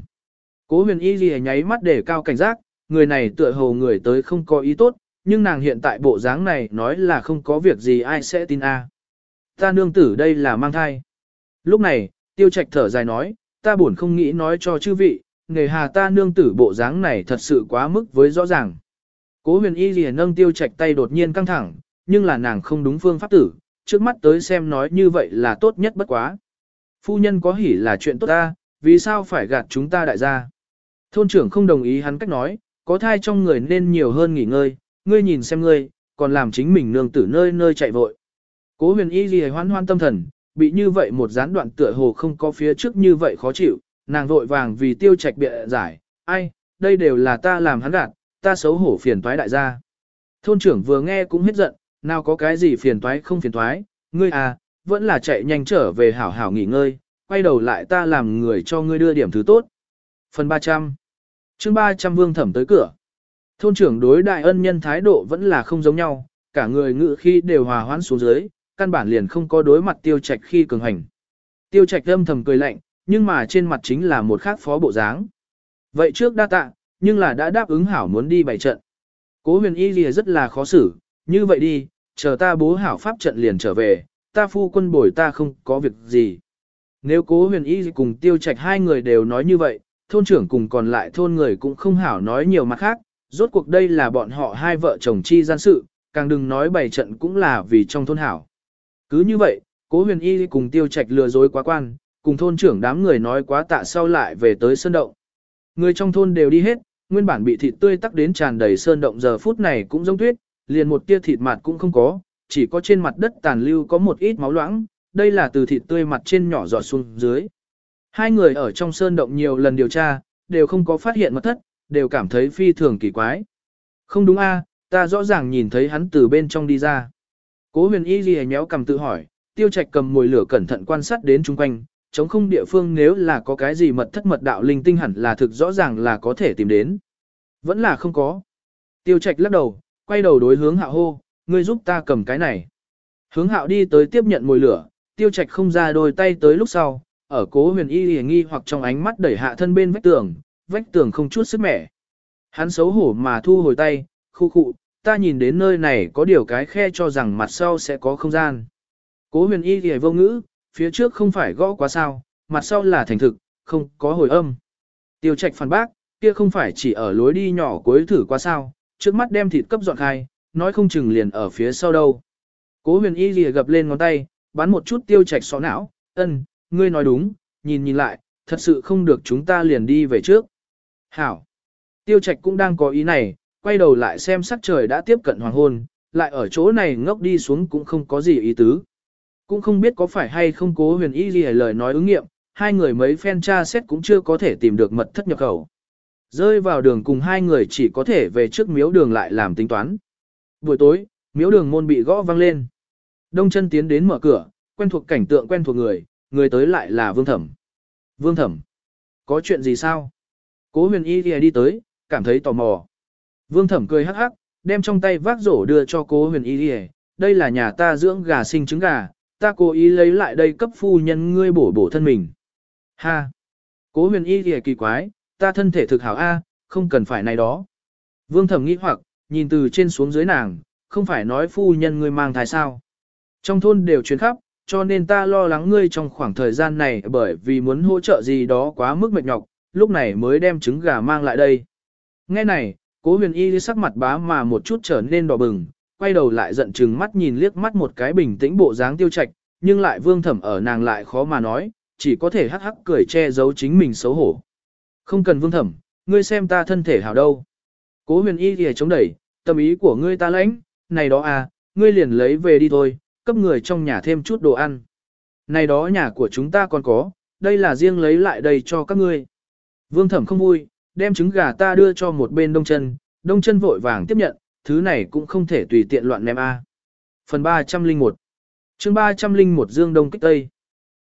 Cố huyền y gì nháy mắt để cao cảnh giác, người này tựa hồ người tới không có ý tốt, nhưng nàng hiện tại bộ dáng này nói là không có việc gì ai sẽ tin a. Ta nương tử đây là mang thai. Lúc này, tiêu trạch thở dài nói, ta buồn không nghĩ nói cho chư vị, nghề hà ta nương tử bộ dáng này thật sự quá mức với rõ ràng. Cố huyền y gì nâng tiêu trạch tay đột nhiên căng thẳng, nhưng là nàng không đúng phương pháp tử, trước mắt tới xem nói như vậy là tốt nhất bất quá. Phu nhân có hỉ là chuyện tốt ta, vì sao phải gạt chúng ta đại gia? Thôn trưởng không đồng ý hắn cách nói, có thai trong người nên nhiều hơn nghỉ ngơi, ngươi nhìn xem ngươi, còn làm chính mình nương tử nơi nơi chạy vội. Cố huyền y gì hoan hoan tâm thần, bị như vậy một gián đoạn tựa hồ không có phía trước như vậy khó chịu, nàng vội vàng vì tiêu trạch bịa giải, ai, đây đều là ta làm hắn gạt, ta xấu hổ phiền toái đại gia. Thôn trưởng vừa nghe cũng hết giận, nào có cái gì phiền toái không phiền toái, ngươi à, vẫn là chạy nhanh trở về hảo hảo nghỉ ngơi, quay đầu lại ta làm người cho ngươi đưa điểm thứ tốt. Phần 300 chương 300 vương thẩm tới cửa. Thôn trưởng đối đại ân nhân thái độ vẫn là không giống nhau, cả người ngự khi đều hòa hoãn xuống dưới, căn bản liền không có đối mặt tiêu trạch khi cường hành. Tiêu trạch âm thầm cười lạnh, nhưng mà trên mặt chính là một khác phó bộ dáng. Vậy trước đa tạ, nhưng là đã đáp ứng hảo muốn đi bày trận. Cố huyền y lìa rất là khó xử, như vậy đi, chờ ta bố hảo pháp trận liền trở về, ta phu quân bồi ta không có việc gì. Nếu cố huyền y cùng tiêu trạch hai người đều nói như vậy, thôn trưởng cùng còn lại thôn người cũng không hảo nói nhiều mặt khác, rốt cuộc đây là bọn họ hai vợ chồng chi gian sự, càng đừng nói bày trận cũng là vì trong thôn hảo. Cứ như vậy, cố huyền y cùng tiêu trạch lừa dối quá quan, cùng thôn trưởng đám người nói quá tạ sau lại về tới sân động. Người trong thôn đều đi hết, nguyên bản bị thịt tươi tắc đến tràn đầy sơn động giờ phút này cũng giống tuyết, liền một tia thịt mặt cũng không có, chỉ có trên mặt đất tàn lưu có một ít máu loãng, đây là từ thịt tươi mặt trên nhỏ giọt xuống dưới. Hai người ở trong sơn động nhiều lần điều tra, đều không có phát hiện mật thất, đều cảm thấy phi thường kỳ quái. Không đúng a, ta rõ ràng nhìn thấy hắn từ bên trong đi ra. Cố huyền y ghi nhéo cầm tự hỏi, tiêu trạch cầm mồi lửa cẩn thận quan sát đến chung quanh, chống không địa phương nếu là có cái gì mật thất mật đạo linh tinh hẳn là thực rõ ràng là có thể tìm đến. Vẫn là không có. Tiêu trạch lắc đầu, quay đầu đối hướng hạo hô, ngươi giúp ta cầm cái này. Hướng hạo đi tới tiếp nhận mồi lửa, tiêu trạch không ra đôi tay tới lúc sau, ở cố huyền y hề nghi hoặc trong ánh mắt đẩy hạ thân bên vách tường, vách tường không chút sức mẻ. Hắn xấu hổ mà thu hồi tay, khu khụ, ta nhìn đến nơi này có điều cái khe cho rằng mặt sau sẽ có không gian. Cố huyền y hề vô ngữ, phía trước không phải gõ quá sao, mặt sau là thành thực, không có hồi âm. Tiêu trạch phản bác, kia không phải chỉ ở lối đi nhỏ cuối thử qua sao, trước mắt đem thịt cấp dọn khai, nói không chừng liền ở phía sau đâu. Cố huyền y lìa gập lên ngón tay, bắn một chút tiêu trạch xó não, ân, ngươi nói đúng, nhìn nhìn lại, thật sự không được chúng ta liền đi về trước. Hảo. Tiêu trạch cũng đang có ý này, quay đầu lại xem sắc trời đã tiếp cận hoàng hôn, lại ở chỗ này ngốc đi xuống cũng không có gì ý tứ. Cũng không biết có phải hay không cố huyền y lìa lời nói ứng nghiệm, hai người mấy phen tra xét cũng chưa có thể tìm được mật thất nhập khẩu. Rơi vào đường cùng hai người chỉ có thể về trước miếu đường lại làm tính toán. Buổi tối, miếu đường môn bị gõ vang lên. Đông chân tiến đến mở cửa, quen thuộc cảnh tượng quen thuộc người, người tới lại là Vương Thẩm. Vương Thẩm, có chuyện gì sao? Cố huyền y đi tới, cảm thấy tò mò. Vương Thẩm cười hắc hắc, đem trong tay vác rổ đưa cho cố huyền y đi đây là nhà ta dưỡng gà sinh trứng gà, ta cố ý lấy lại đây cấp phu nhân ngươi bổ bổ thân mình. Ha! Cố huyền y thì kỳ quái, ta thân thể thực hảo A, không cần phải này đó. Vương thẩm nghĩ hoặc, nhìn từ trên xuống dưới nàng, không phải nói phu nhân ngươi mang thai sao. Trong thôn đều truyền khắp, cho nên ta lo lắng ngươi trong khoảng thời gian này bởi vì muốn hỗ trợ gì đó quá mức mệt nhọc, lúc này mới đem trứng gà mang lại đây. Nghe này, cố huyền y sắc mặt bá mà một chút trở nên đỏ bừng, quay đầu lại giận chừng mắt nhìn liếc mắt một cái bình tĩnh bộ dáng tiêu trạch, nhưng lại vương thẩm ở nàng lại khó mà nói, chỉ có thể hắc hắc cười che giấu chính mình xấu hổ. Không cần vương thẩm, ngươi xem ta thân thể hảo đâu. Cố huyền y thì chống đẩy, tâm ý của ngươi ta lãnh, này đó à, ngươi liền lấy về đi thôi, cấp người trong nhà thêm chút đồ ăn. Này đó nhà của chúng ta còn có, đây là riêng lấy lại đây cho các ngươi. Vương thẩm không vui, đem trứng gà ta đưa cho một bên đông chân, đông chân vội vàng tiếp nhận, thứ này cũng không thể tùy tiện loạn ném a. Phần 301 chương 301 Dương Đông Kích Tây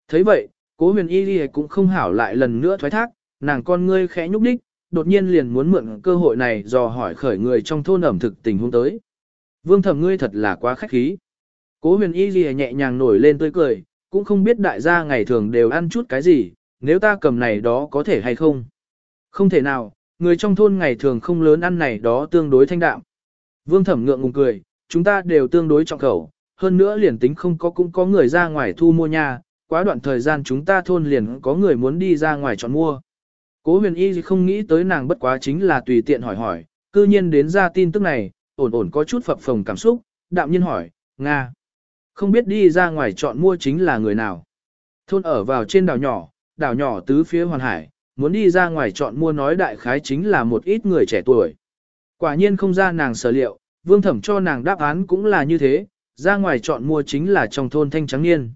thấy vậy, cố huyền y đi cũng không hảo lại lần nữa thoái thác, nàng con ngươi khẽ nhúc đích, đột nhiên liền muốn mượn cơ hội này dò hỏi khởi người trong thôn ẩm thực tình huống tới. Vương thẩm ngươi thật là quá khách khí. Cố huyền y gì nhẹ nhàng nổi lên tươi cười, cũng không biết đại gia ngày thường đều ăn chút cái gì, nếu ta cầm này đó có thể hay không. Không thể nào, người trong thôn ngày thường không lớn ăn này đó tương đối thanh đạm. Vương thẩm ngượng ngùng cười, chúng ta đều tương đối trọng khẩu, hơn nữa liền tính không có cũng có người ra ngoài thu mua nha, quá đoạn thời gian chúng ta thôn liền có người muốn đi ra ngoài chọn mua. Cố huyền y không nghĩ tới nàng bất quá chính là tùy tiện hỏi hỏi, cư nhiên đến ra tin tức này, ổn ổn có chút phập phồng cảm xúc, đạm nhiên hỏi, Nga. Không biết đi ra ngoài chọn mua chính là người nào. Thôn ở vào trên đảo nhỏ, đảo nhỏ tứ phía hoàn hải, muốn đi ra ngoài chọn mua nói đại khái chính là một ít người trẻ tuổi. Quả nhiên không ra nàng sở liệu, vương thẩm cho nàng đáp án cũng là như thế, ra ngoài chọn mua chính là trong thôn thanh trắng niên.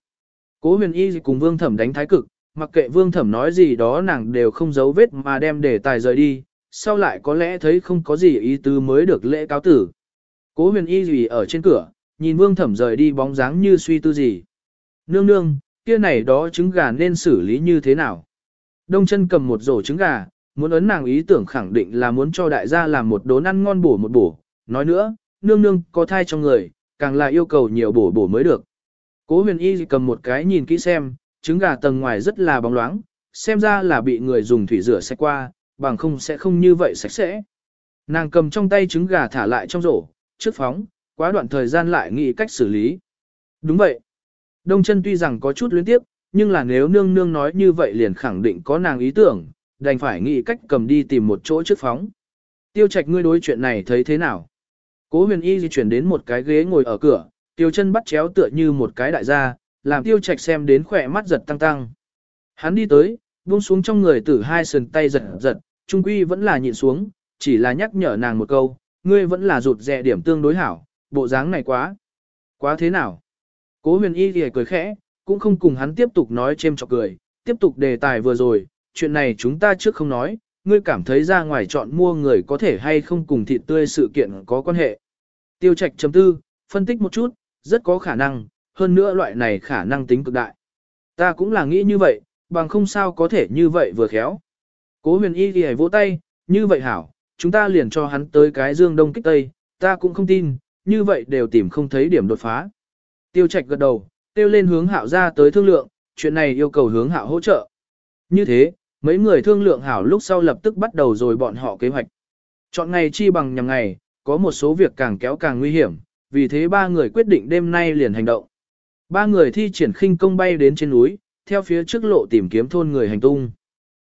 Cố huyền y cùng vương thẩm đánh thái cực, mặc kệ vương thẩm nói gì đó nàng đều không giấu vết mà đem để tài rời đi, sau lại có lẽ thấy không có gì ý tứ mới được lễ cáo tử. Cố huyền y gì ở trên cửa, nhìn vương thẩm rời đi bóng dáng như suy tư gì. Nương nương, kia này đó trứng gà nên xử lý như thế nào? Đông chân cầm một rổ trứng gà, muốn ấn nàng ý tưởng khẳng định là muốn cho đại gia làm một đốn ăn ngon bổ một bổ. Nói nữa, nương nương có thai trong người, càng là yêu cầu nhiều bổ bổ mới được. Cố huyền y cầm một cái nhìn kỹ xem, trứng gà tầng ngoài rất là bóng loáng, xem ra là bị người dùng thủy rửa sạch qua, bằng không sẽ không như vậy sạch sẽ. Nàng cầm trong tay trứng gà thả lại trong rổ, trước phóng, quá đoạn thời gian lại nghĩ cách xử lý. Đúng vậy. Đông chân tuy rằng có chút luyến tiếp, nhưng là nếu nương nương nói như vậy liền khẳng định có nàng ý tưởng, đành phải nghĩ cách cầm đi tìm một chỗ trước phóng. Tiêu trạch ngươi đối chuyện này thấy thế nào? Cố huyền y di chuyển đến một cái ghế ngồi ở cửa, tiêu chân bắt chéo tựa như một cái đại gia, làm tiêu trạch xem đến khỏe mắt giật tăng tăng. Hắn đi tới, buông xuống trong người tử hai sườn tay giật giật, trung quy vẫn là nhịn xuống, chỉ là nhắc nhở nàng một câu, ngươi vẫn là rụt rè điểm tương đối hảo, bộ dáng này quá. Quá thế nào? Cố huyền y thì cười khẽ, cũng không cùng hắn tiếp tục nói chêm chọc cười, tiếp tục đề tài vừa rồi, chuyện này chúng ta trước không nói, ngươi cảm thấy ra ngoài chọn mua người có thể hay không cùng thịt tươi sự kiện có quan hệ. Tiêu trạch chấm tư, phân tích một chút, rất có khả năng, hơn nữa loại này khả năng tính cực đại. Ta cũng là nghĩ như vậy, bằng không sao có thể như vậy vừa khéo. Cố huyền y thì vỗ tay, như vậy hảo, chúng ta liền cho hắn tới cái dương đông kích tây, ta cũng không tin, như vậy đều tìm không thấy điểm đột phá. Tiêu trạch gật đầu, tiêu lên hướng hạo ra tới thương lượng, chuyện này yêu cầu hướng hạo hỗ trợ. Như thế, mấy người thương lượng hảo lúc sau lập tức bắt đầu rồi bọn họ kế hoạch. Chọn ngày chi bằng nhằm ngày, có một số việc càng kéo càng nguy hiểm, vì thế ba người quyết định đêm nay liền hành động. Ba người thi triển khinh công bay đến trên núi, theo phía trước lộ tìm kiếm thôn người hành tung.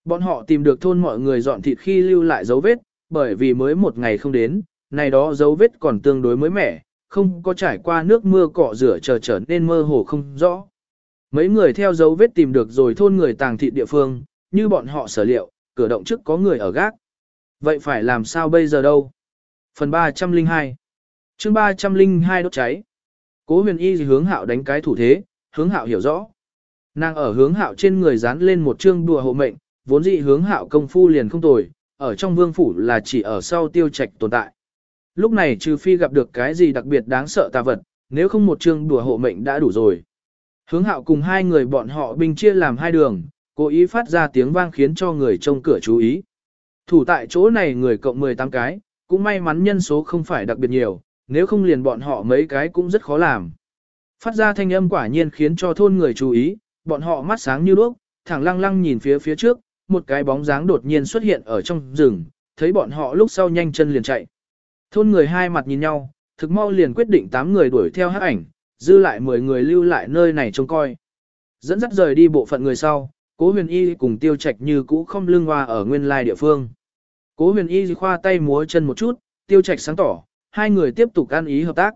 Bọn họ tìm được thôn mọi người dọn thịt khi lưu lại dấu vết, bởi vì mới một ngày không đến, này đó dấu vết còn tương đối mới mẻ, không có trải qua nước mưa cọ rửa trở trở nên mơ hồ không rõ. Mấy người theo dấu vết tìm được rồi thôn người tàng thịt địa phương, như bọn họ sở liệu, cửa động trước có người ở gác. Vậy phải làm sao bây giờ đâu? Phần 302 chương 302 đốt cháy. Cố huyền y hướng hạo đánh cái thủ thế, hướng hạo hiểu rõ. Nàng ở hướng hạo trên người dán lên một chương đùa hộ mệnh, vốn dị hướng hạo công phu liền không tồi, ở trong vương phủ là chỉ ở sau tiêu trạch tồn tại. Lúc này trừ phi gặp được cái gì đặc biệt đáng sợ tà vật, nếu không một chương đùa hộ mệnh đã đủ rồi. Hướng hạo cùng hai người bọn họ binh chia làm hai đường, cố ý phát ra tiếng vang khiến cho người trông cửa chú ý. Thủ tại chỗ này người cộng 18 cái, cũng may mắn nhân số không phải đặc biệt nhiều, nếu không liền bọn họ mấy cái cũng rất khó làm. Phát ra thanh âm quả nhiên khiến cho thôn người chú ý, bọn họ mắt sáng như đuốc, thẳng lăng lăng nhìn phía phía trước, một cái bóng dáng đột nhiên xuất hiện ở trong rừng, thấy bọn họ lúc sau nhanh chân liền chạy. Thôn người hai mặt nhìn nhau, thực mau liền quyết định tám người đuổi theo hắc ảnh, dư lại 10 người lưu lại nơi này trông coi. Dẫn dắt rời đi bộ phận người sau, cố huyền y cùng tiêu trạch như cũ không lưng hoa ở nguyên lai địa phương. Cố huyền y khoa tay múa chân một chút, tiêu trạch sáng tỏ, hai người tiếp tục ăn ý hợp tác.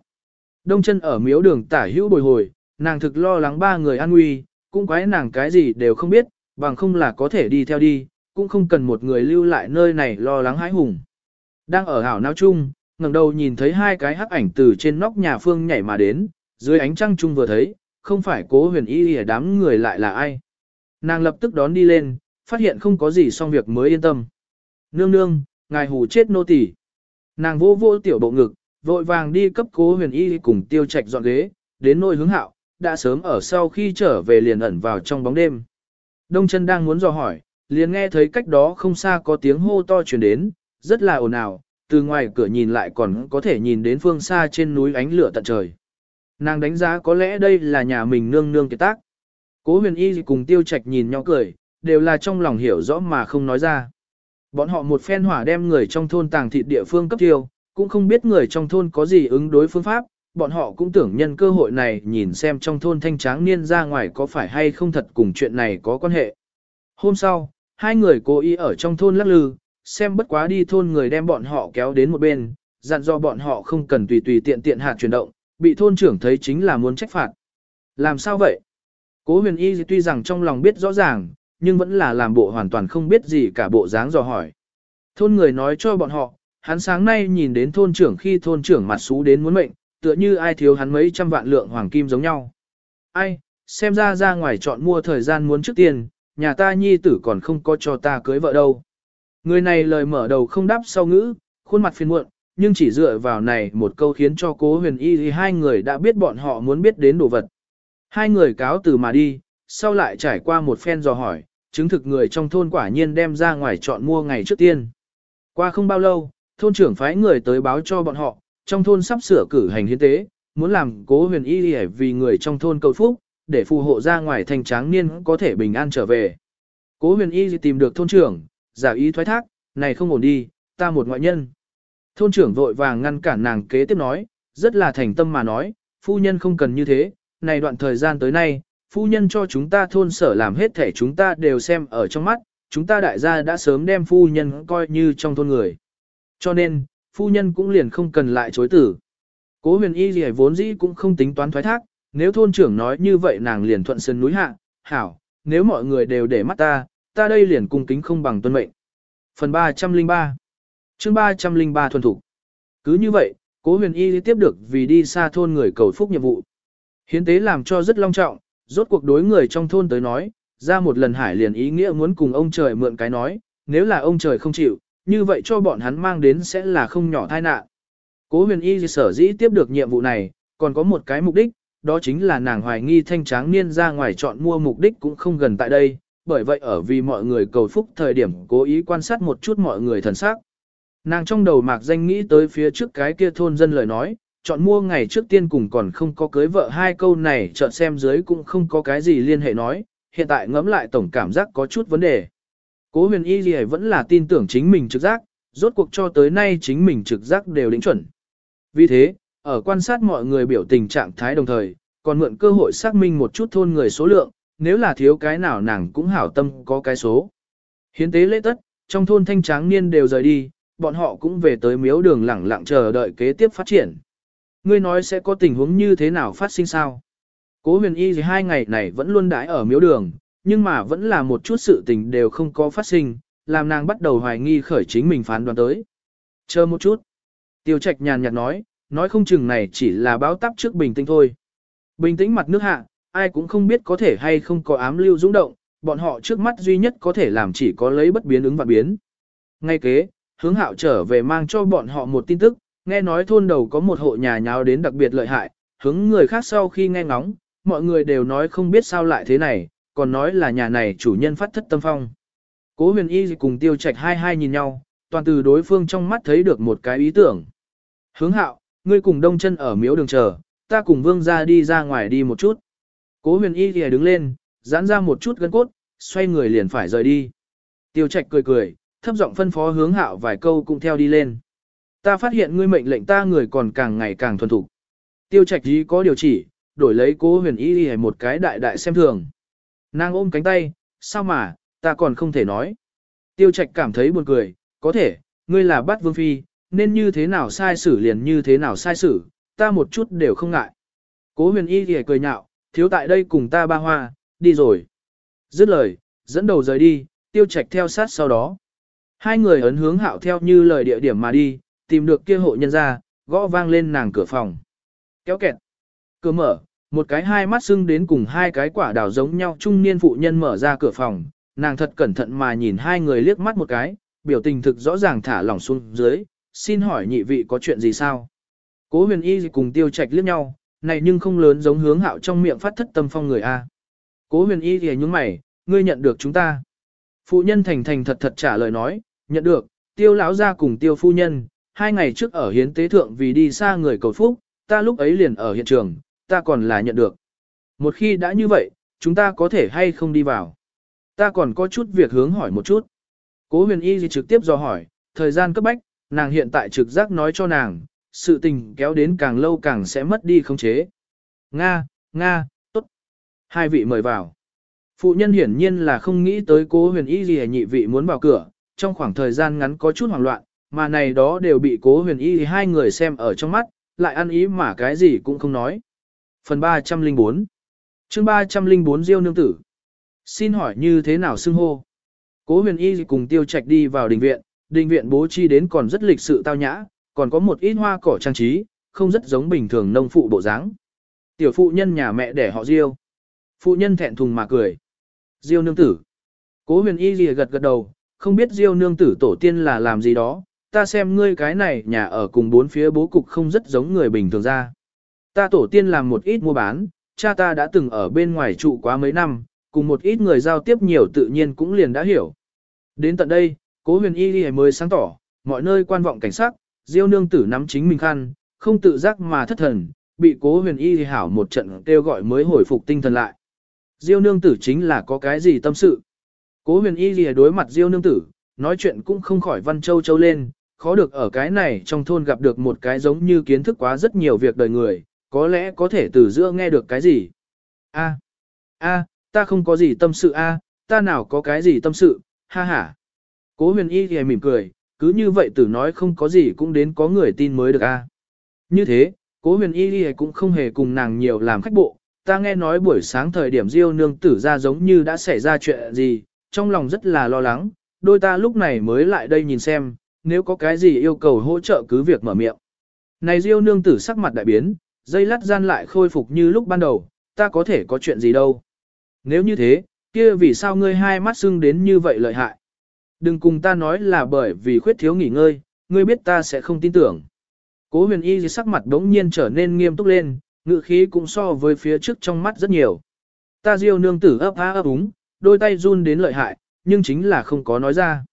Đông chân ở miếu đường tả hữu bồi hồi, nàng thực lo lắng ba người an nguy, cũng quái nàng cái gì đều không biết, bằng không là có thể đi theo đi, cũng không cần một người lưu lại nơi này lo lắng hãi hùng. Đang ở hảo nao chung, ngẩng đầu nhìn thấy hai cái hắc ảnh từ trên nóc nhà phương nhảy mà đến, dưới ánh trăng chung vừa thấy, không phải cố huyền y ở đám người lại là ai. Nàng lập tức đón đi lên, phát hiện không có gì xong việc mới yên tâm. Nương nương, ngài hù chết nô tỳ. Nàng vô vô tiểu bộ ngực, vội vàng đi cấp cố huyền y cùng tiêu trạch dọn ghế, đến nôi hướng hạo, đã sớm ở sau khi trở về liền ẩn vào trong bóng đêm. Đông chân đang muốn dò hỏi, liền nghe thấy cách đó không xa có tiếng hô to truyền đến, rất là ồn ào, từ ngoài cửa nhìn lại còn có thể nhìn đến phương xa trên núi ánh lửa tận trời. Nàng đánh giá có lẽ đây là nhà mình nương nương kiệt tác. Cố huyền y cùng tiêu trạch nhìn nhau cười, đều là trong lòng hiểu rõ mà không nói ra. Bọn họ một phen hỏa đem người trong thôn tàng thịt địa phương cấp tiêu, cũng không biết người trong thôn có gì ứng đối phương pháp, bọn họ cũng tưởng nhân cơ hội này nhìn xem trong thôn thanh tráng niên ra ngoài có phải hay không thật cùng chuyện này có quan hệ. Hôm sau, hai người cố ý ở trong thôn lắc lư, xem bất quá đi thôn người đem bọn họ kéo đến một bên, dặn do bọn họ không cần tùy tùy tiện tiện hạt chuyển động, bị thôn trưởng thấy chính là muốn trách phạt. Làm sao vậy? Cố huyền y tuy rằng trong lòng biết rõ ràng, nhưng vẫn là làm bộ hoàn toàn không biết gì cả bộ dáng dò hỏi. Thôn người nói cho bọn họ, hắn sáng nay nhìn đến thôn trưởng khi thôn trưởng mặt xú đến muốn mệnh, tựa như ai thiếu hắn mấy trăm vạn lượng hoàng kim giống nhau. Ai, xem ra ra ngoài chọn mua thời gian muốn trước tiền, nhà ta nhi tử còn không có cho ta cưới vợ đâu. Người này lời mở đầu không đáp sau ngữ, khuôn mặt phiền muộn, nhưng chỉ dựa vào này một câu khiến cho cố huyền y thì hai người đã biết bọn họ muốn biết đến đồ vật. Hai người cáo từ mà đi, sau lại trải qua một phen dò hỏi, chứng thực người trong thôn quả nhiên đem ra ngoài chọn mua ngày trước tiên. Qua không bao lâu, thôn trưởng phái người tới báo cho bọn họ, trong thôn sắp sửa cử hành hiến tế, muốn làm cố huyền y vì người trong thôn cầu phúc, để phù hộ ra ngoài thành tráng niên có thể bình an trở về. Cố huyền y tìm được thôn trưởng, giả ý thoái thác, này không ổn đi, ta một ngoại nhân. Thôn trưởng vội vàng ngăn cản nàng kế tiếp nói, rất là thành tâm mà nói, phu nhân không cần như thế, này đoạn thời gian tới nay, phu nhân cho chúng ta thôn sở làm hết thể chúng ta đều xem ở trong mắt, chúng ta đại gia đã sớm đem phu nhân coi như trong thôn người. Cho nên, phu nhân cũng liền không cần lại chối tử. Cố huyền y gì vốn dĩ cũng không tính toán thoái thác, nếu thôn trưởng nói như vậy nàng liền thuận sơn núi hạ, hảo, nếu mọi người đều để mắt ta, ta đây liền cung kính không bằng tuân mệnh. Phần 303 chương 303 thuần thủ. Cứ như vậy, cố huyền y tiếp được vì đi xa thôn người cầu phúc nhiệm vụ. Hiến tế làm cho rất long trọng, rốt cuộc đối người trong thôn tới nói, ra một lần hải liền ý nghĩa muốn cùng ông trời mượn cái nói, nếu là ông trời không chịu, như vậy cho bọn hắn mang đến sẽ là không nhỏ tai nạn. Cố huyền y sở dĩ tiếp được nhiệm vụ này, còn có một cái mục đích, đó chính là nàng hoài nghi thanh tráng niên ra ngoài chọn mua mục đích cũng không gần tại đây, bởi vậy ở vì mọi người cầu phúc thời điểm cố ý quan sát một chút mọi người thần sắc. Nàng trong đầu mạc danh nghĩ tới phía trước cái kia thôn dân lời nói, chọn mua ngày trước tiên cùng còn không có cưới vợ hai câu này chọn xem dưới cũng không có cái gì liên hệ nói, hiện tại ngẫm lại tổng cảm giác có chút vấn đề. Cố huyền y gì vẫn là tin tưởng chính mình trực giác, rốt cuộc cho tới nay chính mình trực giác đều đính chuẩn. Vì thế, ở quan sát mọi người biểu tình trạng thái đồng thời, còn mượn cơ hội xác minh một chút thôn người số lượng, nếu là thiếu cái nào nàng cũng hảo tâm có cái số. Hiến tế lễ tất, trong thôn thanh tráng niên đều rời đi, bọn họ cũng về tới miếu đường lẳng lặng chờ đợi kế tiếp phát triển. Ngươi nói sẽ có tình huống như thế nào phát sinh sao? Cố huyền y gì hai ngày này vẫn luôn đãi ở miếu đường, nhưng mà vẫn là một chút sự tình đều không có phát sinh, làm nàng bắt đầu hoài nghi khởi chính mình phán đoán tới. Chờ một chút. Tiêu trạch nhàn nhạt nói, nói không chừng này chỉ là báo tắp trước bình tĩnh thôi. Bình tĩnh mặt nước hạ, ai cũng không biết có thể hay không có ám lưu dũng động, bọn họ trước mắt duy nhất có thể làm chỉ có lấy bất biến ứng và biến. Ngay kế, hướng hạo trở về mang cho bọn họ một tin tức, nghe nói thôn đầu có một hộ nhà nháo đến đặc biệt lợi hại, hướng người khác sau khi nghe ngóng, mọi người đều nói không biết sao lại thế này, còn nói là nhà này chủ nhân phát thất tâm phong. Cố huyền y cùng tiêu trạch hai hai nhìn nhau, toàn từ đối phương trong mắt thấy được một cái ý tưởng. Hướng hạo, ngươi cùng đông chân ở miếu đường chờ, ta cùng vương ra đi ra ngoài đi một chút. Cố huyền y thì đứng lên, giãn ra một chút gân cốt, xoay người liền phải rời đi. Tiêu trạch cười cười, thấp giọng phân phó hướng hạo vài câu cũng theo đi lên. Ta phát hiện ngươi mệnh lệnh ta người còn càng ngày càng thuần thục. Tiêu trạch ý có điều chỉ, đổi lấy cố huyền y y một cái đại đại xem thường. Nàng ôm cánh tay, sao mà, ta còn không thể nói. Tiêu trạch cảm thấy buồn cười, có thể, ngươi là bắt vương phi, nên như thế nào sai xử liền như thế nào sai xử, ta một chút đều không ngại. Cố huyền y thì cười nhạo, thiếu tại đây cùng ta ba hoa, đi rồi. Dứt lời, dẫn đầu rời đi, tiêu trạch theo sát sau đó. Hai người ấn hướng hạo theo như lời địa điểm mà đi, tìm được kia hộ nhân ra, gõ vang lên nàng cửa phòng. Kéo kẹt. Cửa mở, một cái hai mắt sưng đến cùng hai cái quả đào giống nhau trung niên phụ nhân mở ra cửa phòng, nàng thật cẩn thận mà nhìn hai người liếc mắt một cái, biểu tình thực rõ ràng thả lỏng xuống dưới, xin hỏi nhị vị có chuyện gì sao? Cố huyền y cùng tiêu trạch liếc nhau, này nhưng không lớn giống hướng hạo trong miệng phát thất tâm phong người A. Cố huyền y thì nhúng mày, ngươi nhận được chúng ta. Phụ nhân thành thành thật thật trả lời nói, nhận được, tiêu lão ra cùng tiêu phu nhân, hai ngày trước ở hiến tế thượng vì đi xa người cầu phúc, ta lúc ấy liền ở hiện trường, ta còn là nhận được. Một khi đã như vậy, chúng ta có thể hay không đi vào. Ta còn có chút việc hướng hỏi một chút. Cố huyền y gì trực tiếp do hỏi, thời gian cấp bách, nàng hiện tại trực giác nói cho nàng, sự tình kéo đến càng lâu càng sẽ mất đi khống chế. Nga, Nga, tốt. Hai vị mời vào. Phụ nhân hiển nhiên là không nghĩ tới cố huyền y gì nhị vị muốn vào cửa, trong khoảng thời gian ngắn có chút hoảng loạn, mà này đó đều bị cố huyền y hai người xem ở trong mắt, lại ăn ý mà cái gì cũng không nói. Phần 304 chương 304 Diêu Nương Tử Xin hỏi như thế nào xưng hô? Cố huyền y cùng tiêu trạch đi vào đình viện, đình viện bố trí đến còn rất lịch sự tao nhã, còn có một ít hoa cỏ trang trí, không rất giống bình thường nông phụ bộ dáng. Tiểu phụ nhân nhà mẹ đẻ họ Diêu. Phụ nhân thẹn thùng mà cười. Diêu nương tử. Cố huyền y lìa gật gật đầu, không biết Diêu nương tử tổ tiên là làm gì đó, ta xem ngươi cái này nhà ở cùng bốn phía bố cục không rất giống người bình thường ra. Ta tổ tiên làm một ít mua bán, cha ta đã từng ở bên ngoài trụ quá mấy năm, cùng một ít người giao tiếp nhiều tự nhiên cũng liền đã hiểu. Đến tận đây, cố huyền y đi mới sáng tỏ, mọi nơi quan vọng cảnh sắc, Diêu nương tử nắm chính mình khăn, không tự giác mà thất thần, bị cố huyền y hảo một trận kêu gọi mới hồi phục tinh thần lại. Diêu nương tử chính là có cái gì tâm sự. Cố huyền y lìa đối mặt Diêu nương tử, nói chuyện cũng không khỏi văn châu châu lên, khó được ở cái này trong thôn gặp được một cái giống như kiến thức quá rất nhiều việc đời người, có lẽ có thể từ giữa nghe được cái gì. A, a, ta không có gì tâm sự a, ta nào có cái gì tâm sự, ha ha. Cố huyền y thì mỉm cười, cứ như vậy tử nói không có gì cũng đến có người tin mới được a. Như thế, cố huyền y thì cũng không hề cùng nàng nhiều làm khách bộ, ta nghe nói buổi sáng thời điểm diêu nương tử ra giống như đã xảy ra chuyện gì, trong lòng rất là lo lắng, đôi ta lúc này mới lại đây nhìn xem, nếu có cái gì yêu cầu hỗ trợ cứ việc mở miệng. Này diêu nương tử sắc mặt đại biến, dây lát gian lại khôi phục như lúc ban đầu, ta có thể có chuyện gì đâu. Nếu như thế, kia vì sao ngươi hai mắt sưng đến như vậy lợi hại? Đừng cùng ta nói là bởi vì khuyết thiếu nghỉ ngơi, ngươi biết ta sẽ không tin tưởng. Cố huyền y sắc mặt đống nhiên trở nên nghiêm túc lên, ngự khí cũng so với phía trước trong mắt rất nhiều. Ta diêu nương tử ấp á ấp úng, đôi tay run đến lợi hại, nhưng chính là không có nói ra.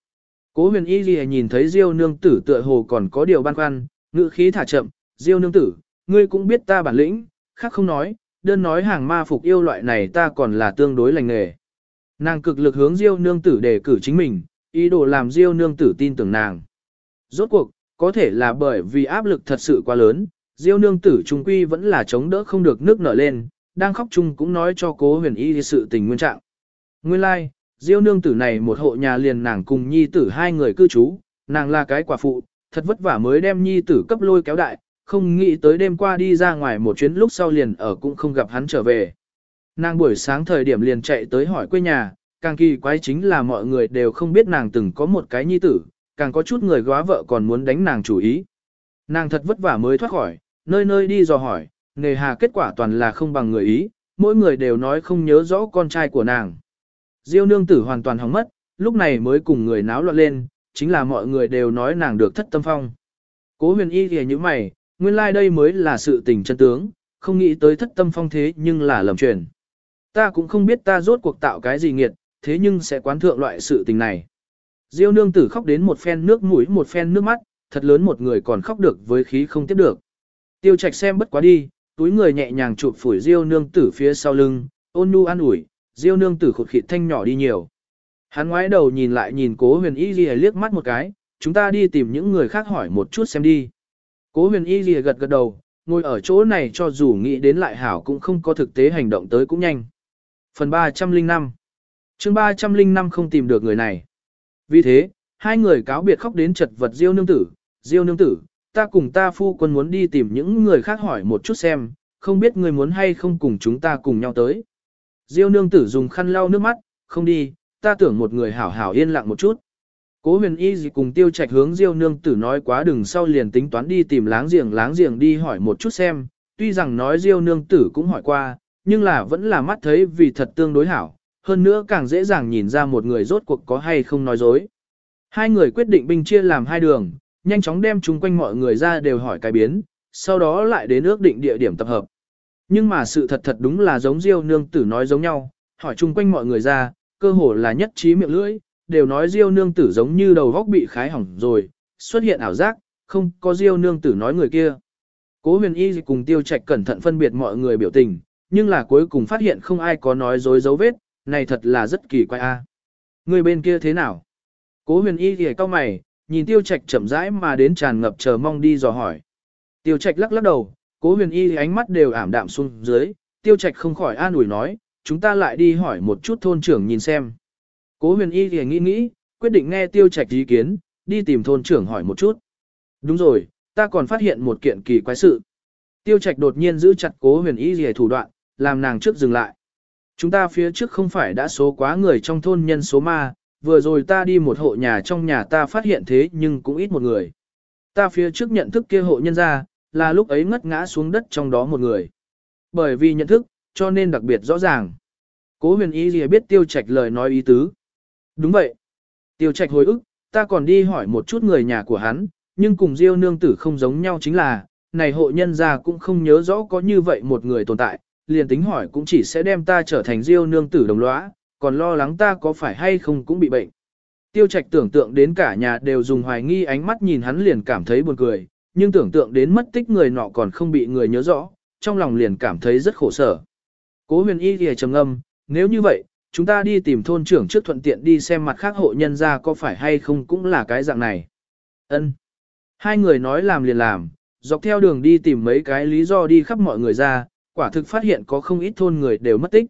Cố huyền y gì nhìn thấy diêu nương tử tựa hồ còn có điều băn khoăn, ngữ khí thả chậm, diêu nương tử, ngươi cũng biết ta bản lĩnh, khác không nói, đơn nói hàng ma phục yêu loại này ta còn là tương đối lành nghề. Nàng cực lực hướng diêu nương tử để cử chính mình, ý đồ làm diêu nương tử tin tưởng nàng. Rốt cuộc, có thể là bởi vì áp lực thật sự quá lớn, diêu nương tử trung quy vẫn là chống đỡ không được nước nở lên, đang khóc chung cũng nói cho cố huyền y sự tình nguyên trạng. Nguyên lai, like, diêu nương tử này một hộ nhà liền nàng cùng nhi tử hai người cư trú, nàng là cái quả phụ, thật vất vả mới đem nhi tử cấp lôi kéo đại, không nghĩ tới đêm qua đi ra ngoài một chuyến lúc sau liền ở cũng không gặp hắn trở về. Nàng buổi sáng thời điểm liền chạy tới hỏi quê nhà, càng kỳ quái chính là mọi người đều không biết nàng từng có một cái nhi tử, càng có chút người góa vợ còn muốn đánh nàng chủ ý. Nàng thật vất vả mới thoát khỏi, nơi nơi đi dò hỏi, nghề hà kết quả toàn là không bằng người ý, mỗi người đều nói không nhớ rõ con trai của nàng. Diêu nương tử hoàn toàn hỏng mất, lúc này mới cùng người náo loạn lên, chính là mọi người đều nói nàng được thất tâm phong. Cố huyền y thì như mày, nguyên lai like đây mới là sự tình chân tướng, không nghĩ tới thất tâm phong thế nhưng là lầm truyền. Ta cũng không biết ta rốt cuộc tạo cái gì nghiệt, thế nhưng sẽ quán thượng loại sự tình này. Diêu nương tử khóc đến một phen nước mũi một phen nước mắt, thật lớn một người còn khóc được với khí không tiếp được. Tiêu trạch xem bất quá đi, túi người nhẹ nhàng chụp phủi Diêu nương tử phía sau lưng, ôn nhu an ủi, Diêu nương tử khụt khịt thanh nhỏ đi nhiều. Hắn ngoái đầu nhìn lại nhìn cố huyền y ghi liếc mắt một cái, chúng ta đi tìm những người khác hỏi một chút xem đi. Cố huyền y ghi gật gật đầu, ngồi ở chỗ này cho dù nghĩ đến lại hảo cũng không có thực tế hành động tới cũng nhanh. Phần 305 chương 305 không tìm được người này. Vì thế, hai người cáo biệt khóc đến chật vật Diêu nương tử, Diêu nương tử, ta cùng ta phu quân muốn đi tìm những người khác hỏi một chút xem, không biết người muốn hay không cùng chúng ta cùng nhau tới. Diêu nương tử dùng khăn lau nước mắt, không đi, ta tưởng một người hảo hảo yên lặng một chút. Cố huyền y gì cùng tiêu trạch hướng Diêu nương tử nói quá đừng sau liền tính toán đi tìm láng giềng láng giềng đi hỏi một chút xem, tuy rằng nói Diêu nương tử cũng hỏi qua, nhưng là vẫn là mắt thấy vì thật tương đối hảo, hơn nữa càng dễ dàng nhìn ra một người rốt cuộc có hay không nói dối. Hai người quyết định binh chia làm hai đường, nhanh chóng đem chúng quanh mọi người ra đều hỏi cái biến, sau đó lại đến ước định địa điểm tập hợp. Nhưng mà sự thật thật đúng là giống Diêu nương tử nói giống nhau, hỏi chung quanh mọi người ra, cơ hồ là nhất trí miệng lưỡi, đều nói Diêu nương tử giống như đầu góc bị khái hỏng rồi, xuất hiện ảo giác, không có Diêu nương tử nói người kia. Cố huyền y cùng tiêu trạch cẩn thận phân biệt mọi người biểu tình, nhưng là cuối cùng phát hiện không ai có nói dối dấu vết, này thật là rất kỳ quái a. À. Người bên kia thế nào? Cố huyền y thì cao mày, nhìn tiêu trạch chậm rãi mà đến tràn ngập chờ mong đi dò hỏi. Tiêu trạch lắc lắc đầu, cố huyền y ánh mắt đều ảm đạm xuống dưới, tiêu trạch không khỏi an ủi nói, chúng ta lại đi hỏi một chút thôn trưởng nhìn xem. Cố huyền y thì nghĩ nghĩ, quyết định nghe tiêu trạch ý kiến, đi tìm thôn trưởng hỏi một chút. Đúng rồi, ta còn phát hiện một kiện kỳ quái sự. Tiêu trạch đột nhiên giữ chặt cố huyền y gì thủ đoạn, làm nàng trước dừng lại. Chúng ta phía trước không phải đã số quá người trong thôn nhân số ma, vừa rồi ta đi một hộ nhà trong nhà ta phát hiện thế nhưng cũng ít một người. Ta phía trước nhận thức kia hộ nhân ra, là lúc ấy ngất ngã xuống đất trong đó một người. Bởi vì nhận thức, cho nên đặc biệt rõ ràng. Cố huyền y gì biết tiêu trạch lời nói ý tứ. Đúng vậy. Tiêu trạch hồi ức, ta còn đi hỏi một chút người nhà của hắn, nhưng cùng diêu nương tử không giống nhau chính là, này hộ nhân gia cũng không nhớ rõ có như vậy một người tồn tại, liền tính hỏi cũng chỉ sẽ đem ta trở thành diêu nương tử đồng lõa, còn lo lắng ta có phải hay không cũng bị bệnh. Tiêu trạch tưởng tượng đến cả nhà đều dùng hoài nghi ánh mắt nhìn hắn liền cảm thấy buồn cười, nhưng tưởng tượng đến mất tích người nọ còn không bị người nhớ rõ, trong lòng liền cảm thấy rất khổ sở. Cố huyền y thì trầm ngâm nếu như vậy, chúng ta đi tìm thôn trưởng trước thuận tiện đi xem mặt khác hộ nhân ra có phải hay không cũng là cái dạng này. Ân. Hai người nói làm liền làm, dọc theo đường đi tìm mấy cái lý do đi khắp mọi người ra, quả thực phát hiện có không ít thôn người đều mất tích.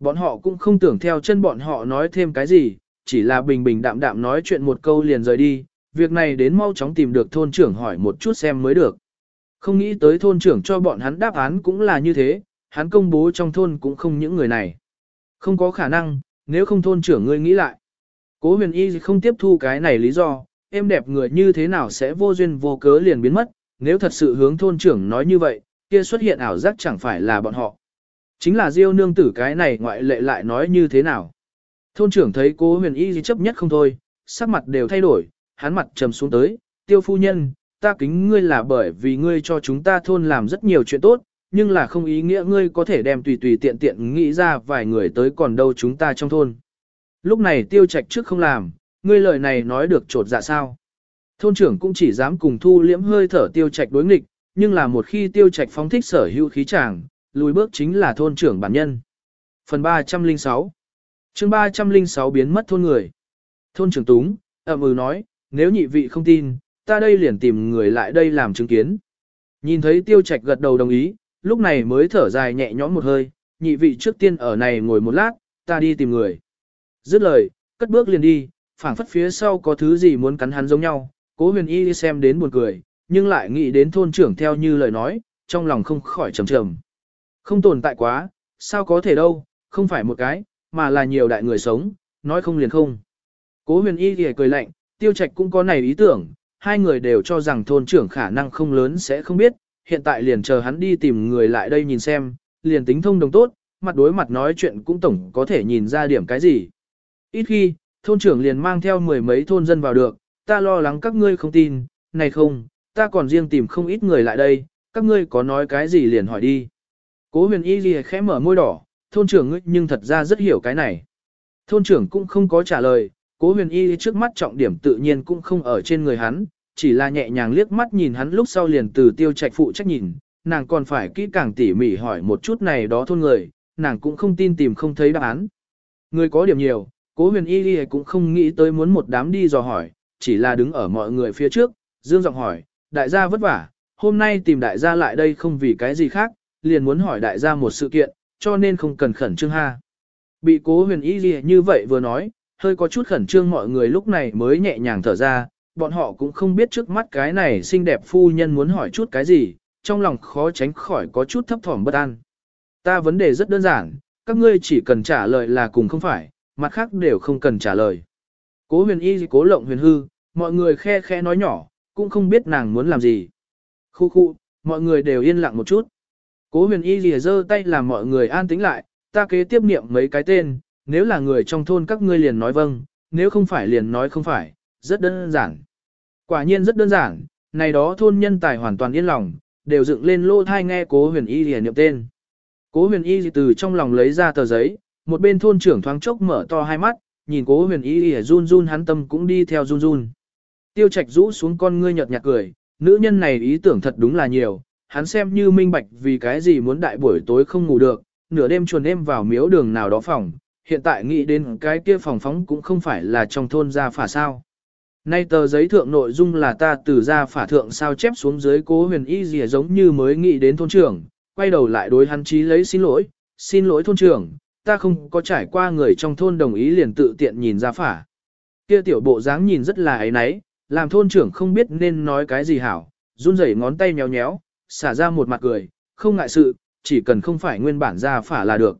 Bọn họ cũng không tưởng theo chân bọn họ nói thêm cái gì, chỉ là bình bình đạm đạm nói chuyện một câu liền rời đi, việc này đến mau chóng tìm được thôn trưởng hỏi một chút xem mới được. Không nghĩ tới thôn trưởng cho bọn hắn đáp án cũng là như thế, hắn công bố trong thôn cũng không những người này. Không có khả năng, nếu không thôn trưởng ngươi nghĩ lại. Cố huyền y không tiếp thu cái này lý do, em đẹp người như thế nào sẽ vô duyên vô cớ liền biến mất, nếu thật sự hướng thôn trưởng nói như vậy, kia xuất hiện ảo giác chẳng phải là bọn họ. Chính là Diêu nương tử cái này ngoại lệ lại nói như thế nào. Thôn trưởng thấy cố huyền y chấp nhất không thôi, sắc mặt đều thay đổi, hắn mặt trầm xuống tới, tiêu phu nhân, ta kính ngươi là bởi vì ngươi cho chúng ta thôn làm rất nhiều chuyện tốt, nhưng là không ý nghĩa ngươi có thể đem tùy tùy tiện tiện nghĩ ra vài người tới còn đâu chúng ta trong thôn. Lúc này tiêu trạch trước không làm, ngươi lời này nói được trột dạ sao. Thôn trưởng cũng chỉ dám cùng thu liễm hơi thở tiêu trạch đối nghịch, nhưng là một khi tiêu trạch phóng thích sở hữu khí tràng, lùi bước chính là thôn trưởng bản nhân. Phần 306 chương 306 biến mất thôn người. Thôn trưởng túng, ẩm ừ nói, nếu nhị vị không tin, ta đây liền tìm người lại đây làm chứng kiến. Nhìn thấy tiêu trạch gật đầu đồng ý, lúc này mới thở dài nhẹ nhõm một hơi, nhị vị trước tiên ở này ngồi một lát, ta đi tìm người. Dứt lời, cất bước liền đi, phảng phất phía sau có thứ gì muốn cắn hắn giống nhau, cố huyền y đi xem đến buồn cười, nhưng lại nghĩ đến thôn trưởng theo như lời nói, trong lòng không khỏi trầm trầm. Không tồn tại quá, sao có thể đâu, không phải một cái, mà là nhiều đại người sống, nói không liền không. Cố huyền y thì cười lạnh, tiêu trạch cũng có này ý tưởng, hai người đều cho rằng thôn trưởng khả năng không lớn sẽ không biết, hiện tại liền chờ hắn đi tìm người lại đây nhìn xem, liền tính thông đồng tốt, mặt đối mặt nói chuyện cũng tổng có thể nhìn ra điểm cái gì. Ít khi, thôn trưởng liền mang theo mười mấy thôn dân vào được, ta lo lắng các ngươi không tin, này không, ta còn riêng tìm không ít người lại đây, các ngươi có nói cái gì liền hỏi đi. Cố huyền y ghi khẽ mở môi đỏ, thôn trưởng ngươi nhưng thật ra rất hiểu cái này. Thôn trưởng cũng không có trả lời, cố huyền y trước mắt trọng điểm tự nhiên cũng không ở trên người hắn, chỉ là nhẹ nhàng liếc mắt nhìn hắn lúc sau liền từ tiêu trạch phụ trách nhìn, nàng còn phải kỹ càng tỉ mỉ hỏi một chút này đó thôn người, nàng cũng không tin tìm không thấy đáp án. Người có điểm nhiều, cố huyền y đi cũng không nghĩ tới muốn một đám đi dò hỏi, chỉ là đứng ở mọi người phía trước, dương giọng hỏi, đại gia vất vả, hôm nay tìm đại gia lại đây không vì cái gì khác, liền muốn hỏi đại gia một sự kiện, cho nên không cần khẩn trương ha. Bị cố huyền y gì như vậy vừa nói, hơi có chút khẩn trương mọi người lúc này mới nhẹ nhàng thở ra, bọn họ cũng không biết trước mắt cái này xinh đẹp phu nhân muốn hỏi chút cái gì, trong lòng khó tránh khỏi có chút thấp thỏm bất an. Ta vấn đề rất đơn giản, các ngươi chỉ cần trả lời là cùng không phải, mặt khác đều không cần trả lời. Cố huyền y cố lộng huyền hư, mọi người khe khe nói nhỏ, cũng không biết nàng muốn làm gì. Khu khu, mọi người đều yên lặng một chút. Cố huyền y lìa giơ tay làm mọi người an tĩnh lại, ta kế tiếp niệm mấy cái tên, nếu là người trong thôn các ngươi liền nói vâng, nếu không phải liền nói không phải, rất đơn giản. Quả nhiên rất đơn giản, này đó thôn nhân tài hoàn toàn yên lòng, đều dựng lên lô thai nghe cố huyền y lìa niệm tên. Cố huyền y từ trong lòng lấy ra tờ giấy, một bên thôn trưởng thoáng chốc mở to hai mắt, nhìn cố huyền y lìa run run hắn tâm cũng đi theo run run. Tiêu trạch rũ xuống con ngươi nhợt nhạt cười, nữ nhân này ý tưởng thật đúng là nhiều, hắn xem như minh bạch vì cái gì muốn đại buổi tối không ngủ được, nửa đêm chuồn em vào miếu đường nào đó phòng, hiện tại nghĩ đến cái kia phòng phóng cũng không phải là trong thôn gia phả sao. Nay tờ giấy thượng nội dung là ta từ gia phả thượng sao chép xuống dưới cố huyền y gì giống như mới nghĩ đến thôn trưởng, quay đầu lại đối hắn chí lấy xin lỗi, xin lỗi thôn trưởng, ta không có trải qua người trong thôn đồng ý liền tự tiện nhìn ra phả. Kia tiểu bộ dáng nhìn rất là ấy náy, làm thôn trưởng không biết nên nói cái gì hảo, run rẩy ngón tay nhéo nhéo, xả ra một mặt cười, không ngại sự, chỉ cần không phải nguyên bản ra phả là được.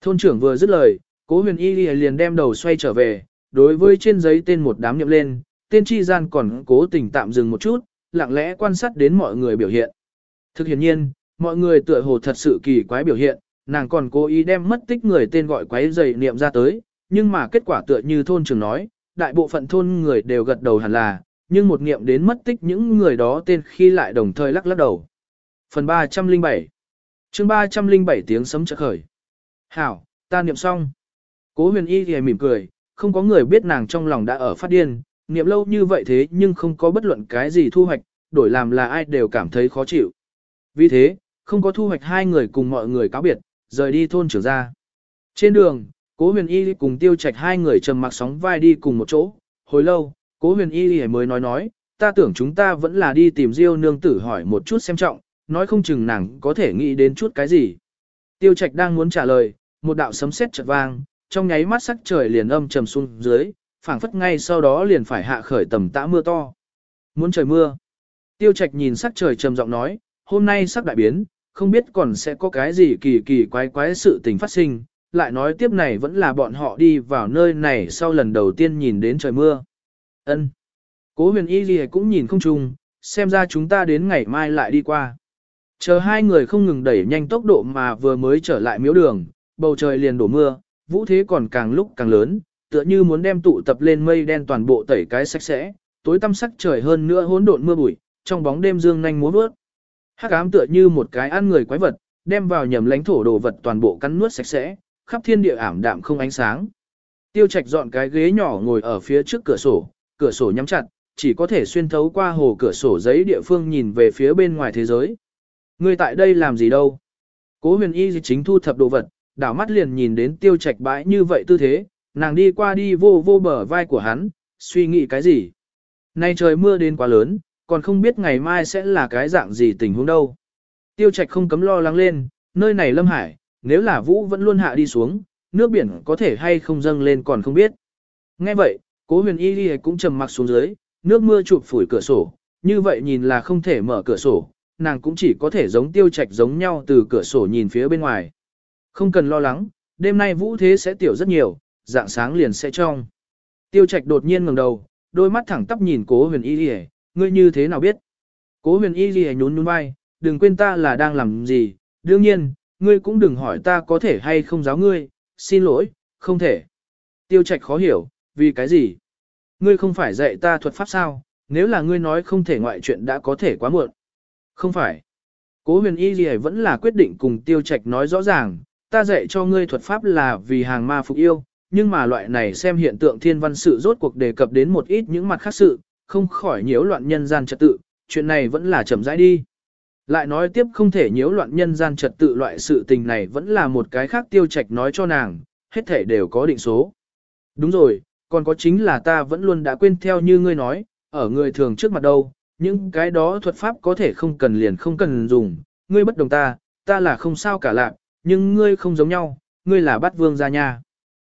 Thôn trưởng vừa dứt lời, cố huyền y liền đem đầu xoay trở về, đối với trên giấy tên một đám nhậm lên, tên chi gian còn cố tình tạm dừng một chút, lặng lẽ quan sát đến mọi người biểu hiện. Thực hiện nhiên, mọi người tựa hồ thật sự kỳ quái biểu hiện, nàng còn cố ý đem mất tích người tên gọi quái dày niệm ra tới, nhưng mà kết quả tựa như thôn trưởng nói, đại bộ phận thôn người đều gật đầu hẳn là, nhưng một niệm đến mất tích những người đó tên khi lại đồng thời lắc lắc đầu. Phần 307 chương 307 tiếng sấm chợt khởi. Hảo, ta niệm xong. Cố huyền y thì mỉm cười, không có người biết nàng trong lòng đã ở phát điên, niệm lâu như vậy thế nhưng không có bất luận cái gì thu hoạch, đổi làm là ai đều cảm thấy khó chịu. Vì thế, không có thu hoạch hai người cùng mọi người cáo biệt, rời đi thôn trưởng ra. Trên đường, cố huyền y cùng tiêu trạch hai người trầm mặc sóng vai đi cùng một chỗ, hồi lâu, cố huyền y mới nói nói, ta tưởng chúng ta vẫn là đi tìm diêu nương tử hỏi một chút xem trọng, nói không chừng nàng có thể nghĩ đến chút cái gì. Tiêu trạch đang muốn trả lời, một đạo sấm sét chợt vang, trong nháy mắt sắc trời liền âm trầm xuống dưới, phảng phất ngay sau đó liền phải hạ khởi tầm tã mưa to. Muốn trời mưa. Tiêu trạch nhìn sắc trời trầm giọng nói, hôm nay sắc đại biến, không biết còn sẽ có cái gì kỳ kỳ quái quái sự tình phát sinh, lại nói tiếp này vẫn là bọn họ đi vào nơi này sau lần đầu tiên nhìn đến trời mưa. Ân. Cố huyền y gì cũng nhìn không chung, xem ra chúng ta đến ngày mai lại đi qua. Chờ hai người không ngừng đẩy nhanh tốc độ mà vừa mới trở lại miếu đường, bầu trời liền đổ mưa, vũ thế còn càng lúc càng lớn, tựa như muốn đem tụ tập lên mây đen toàn bộ tẩy cái sạch sẽ, tối tăm sắc trời hơn nữa hỗn độn mưa bụi, trong bóng đêm dương nhanh múa vớt. Hắc ám tựa như một cái ăn người quái vật, đem vào nhầm lãnh thổ đồ vật toàn bộ cắn nuốt sạch sẽ, khắp thiên địa ảm đạm không ánh sáng. Tiêu Trạch dọn cái ghế nhỏ ngồi ở phía trước cửa sổ, cửa sổ nhắm chặt, chỉ có thể xuyên thấu qua hồ cửa sổ giấy địa phương nhìn về phía bên ngoài thế giới. Người tại đây làm gì đâu? Cố huyền y chính thu thập đồ vật, đảo mắt liền nhìn đến tiêu trạch bãi như vậy tư thế, nàng đi qua đi vô vô bờ vai của hắn, suy nghĩ cái gì? Nay trời mưa đến quá lớn, còn không biết ngày mai sẽ là cái dạng gì tình huống đâu. Tiêu trạch không cấm lo lắng lên, nơi này lâm hải, nếu là vũ vẫn luôn hạ đi xuống, nước biển có thể hay không dâng lên còn không biết. Nghe vậy, cố huyền y đi cũng trầm mặc xuống dưới, nước mưa chụp phủi cửa sổ, như vậy nhìn là không thể mở cửa sổ, nàng cũng chỉ có thể giống tiêu trạch giống nhau từ cửa sổ nhìn phía bên ngoài. Không cần lo lắng, đêm nay vũ thế sẽ tiểu rất nhiều, dạng sáng liền sẽ trong. Tiêu trạch đột nhiên ngẩng đầu, đôi mắt thẳng tắp nhìn cố huyền y lìa, ngươi như thế nào biết? Cố huyền y lìa nhún nhún vai, đừng quên ta là đang làm gì, đương nhiên, ngươi cũng đừng hỏi ta có thể hay không giáo ngươi, xin lỗi, không thể. Tiêu trạch khó hiểu, vì cái gì? Ngươi không phải dạy ta thuật pháp sao, nếu là ngươi nói không thể ngoại chuyện đã có thể quá muộn. Không phải. Cố huyền y gì vẫn là quyết định cùng tiêu trạch nói rõ ràng, ta dạy cho ngươi thuật pháp là vì hàng ma phục yêu, nhưng mà loại này xem hiện tượng thiên văn sự rốt cuộc đề cập đến một ít những mặt khác sự, không khỏi nhiễu loạn nhân gian trật tự, chuyện này vẫn là chậm rãi đi. Lại nói tiếp không thể nhiễu loạn nhân gian trật tự loại sự tình này vẫn là một cái khác tiêu trạch nói cho nàng, hết thể đều có định số. Đúng rồi, còn có chính là ta vẫn luôn đã quên theo như ngươi nói, ở người thường trước mặt đâu, những cái đó thuật pháp có thể không cần liền không cần dùng, ngươi bất đồng ta, ta là không sao cả lạc, nhưng ngươi không giống nhau, ngươi là bắt vương gia nha.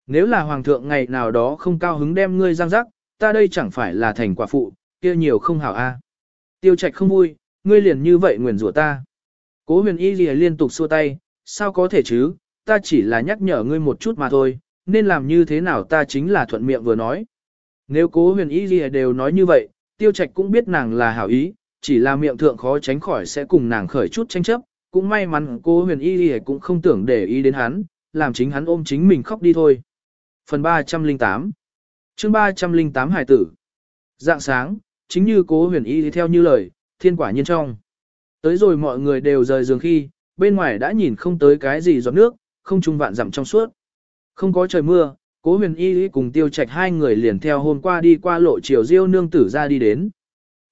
Nếu là hoàng thượng ngày nào đó không cao hứng đem ngươi giang rắc, ta đây chẳng phải là thành quả phụ, kia nhiều không hảo a. Tiêu trạch không vui, ngươi liền như vậy nguyền rủa ta. Cố huyền y lìa liên tục xua tay, sao có thể chứ, ta chỉ là nhắc nhở ngươi một chút mà thôi, nên làm như thế nào ta chính là thuận miệng vừa nói. Nếu cố huyền y lìa đều nói như vậy, tiêu trạch cũng biết nàng là hảo ý, chỉ là miệng thượng khó tránh khỏi sẽ cùng nàng khởi chút tranh chấp, cũng may mắn cô huyền y lìa cũng không tưởng để ý đến hắn, làm chính hắn ôm chính mình khóc đi thôi. Phần 308 chương 308 Hải tử Dạng sáng, chính như cố huyền y theo như lời, thiên quả nhiên trong. Tới rồi mọi người đều rời giường khi, bên ngoài đã nhìn không tới cái gì giọt nước, không trung vạn dặm trong suốt. Không có trời mưa, cố huyền y cùng tiêu trạch hai người liền theo hôm qua đi qua lộ chiều diêu nương tử ra đi đến.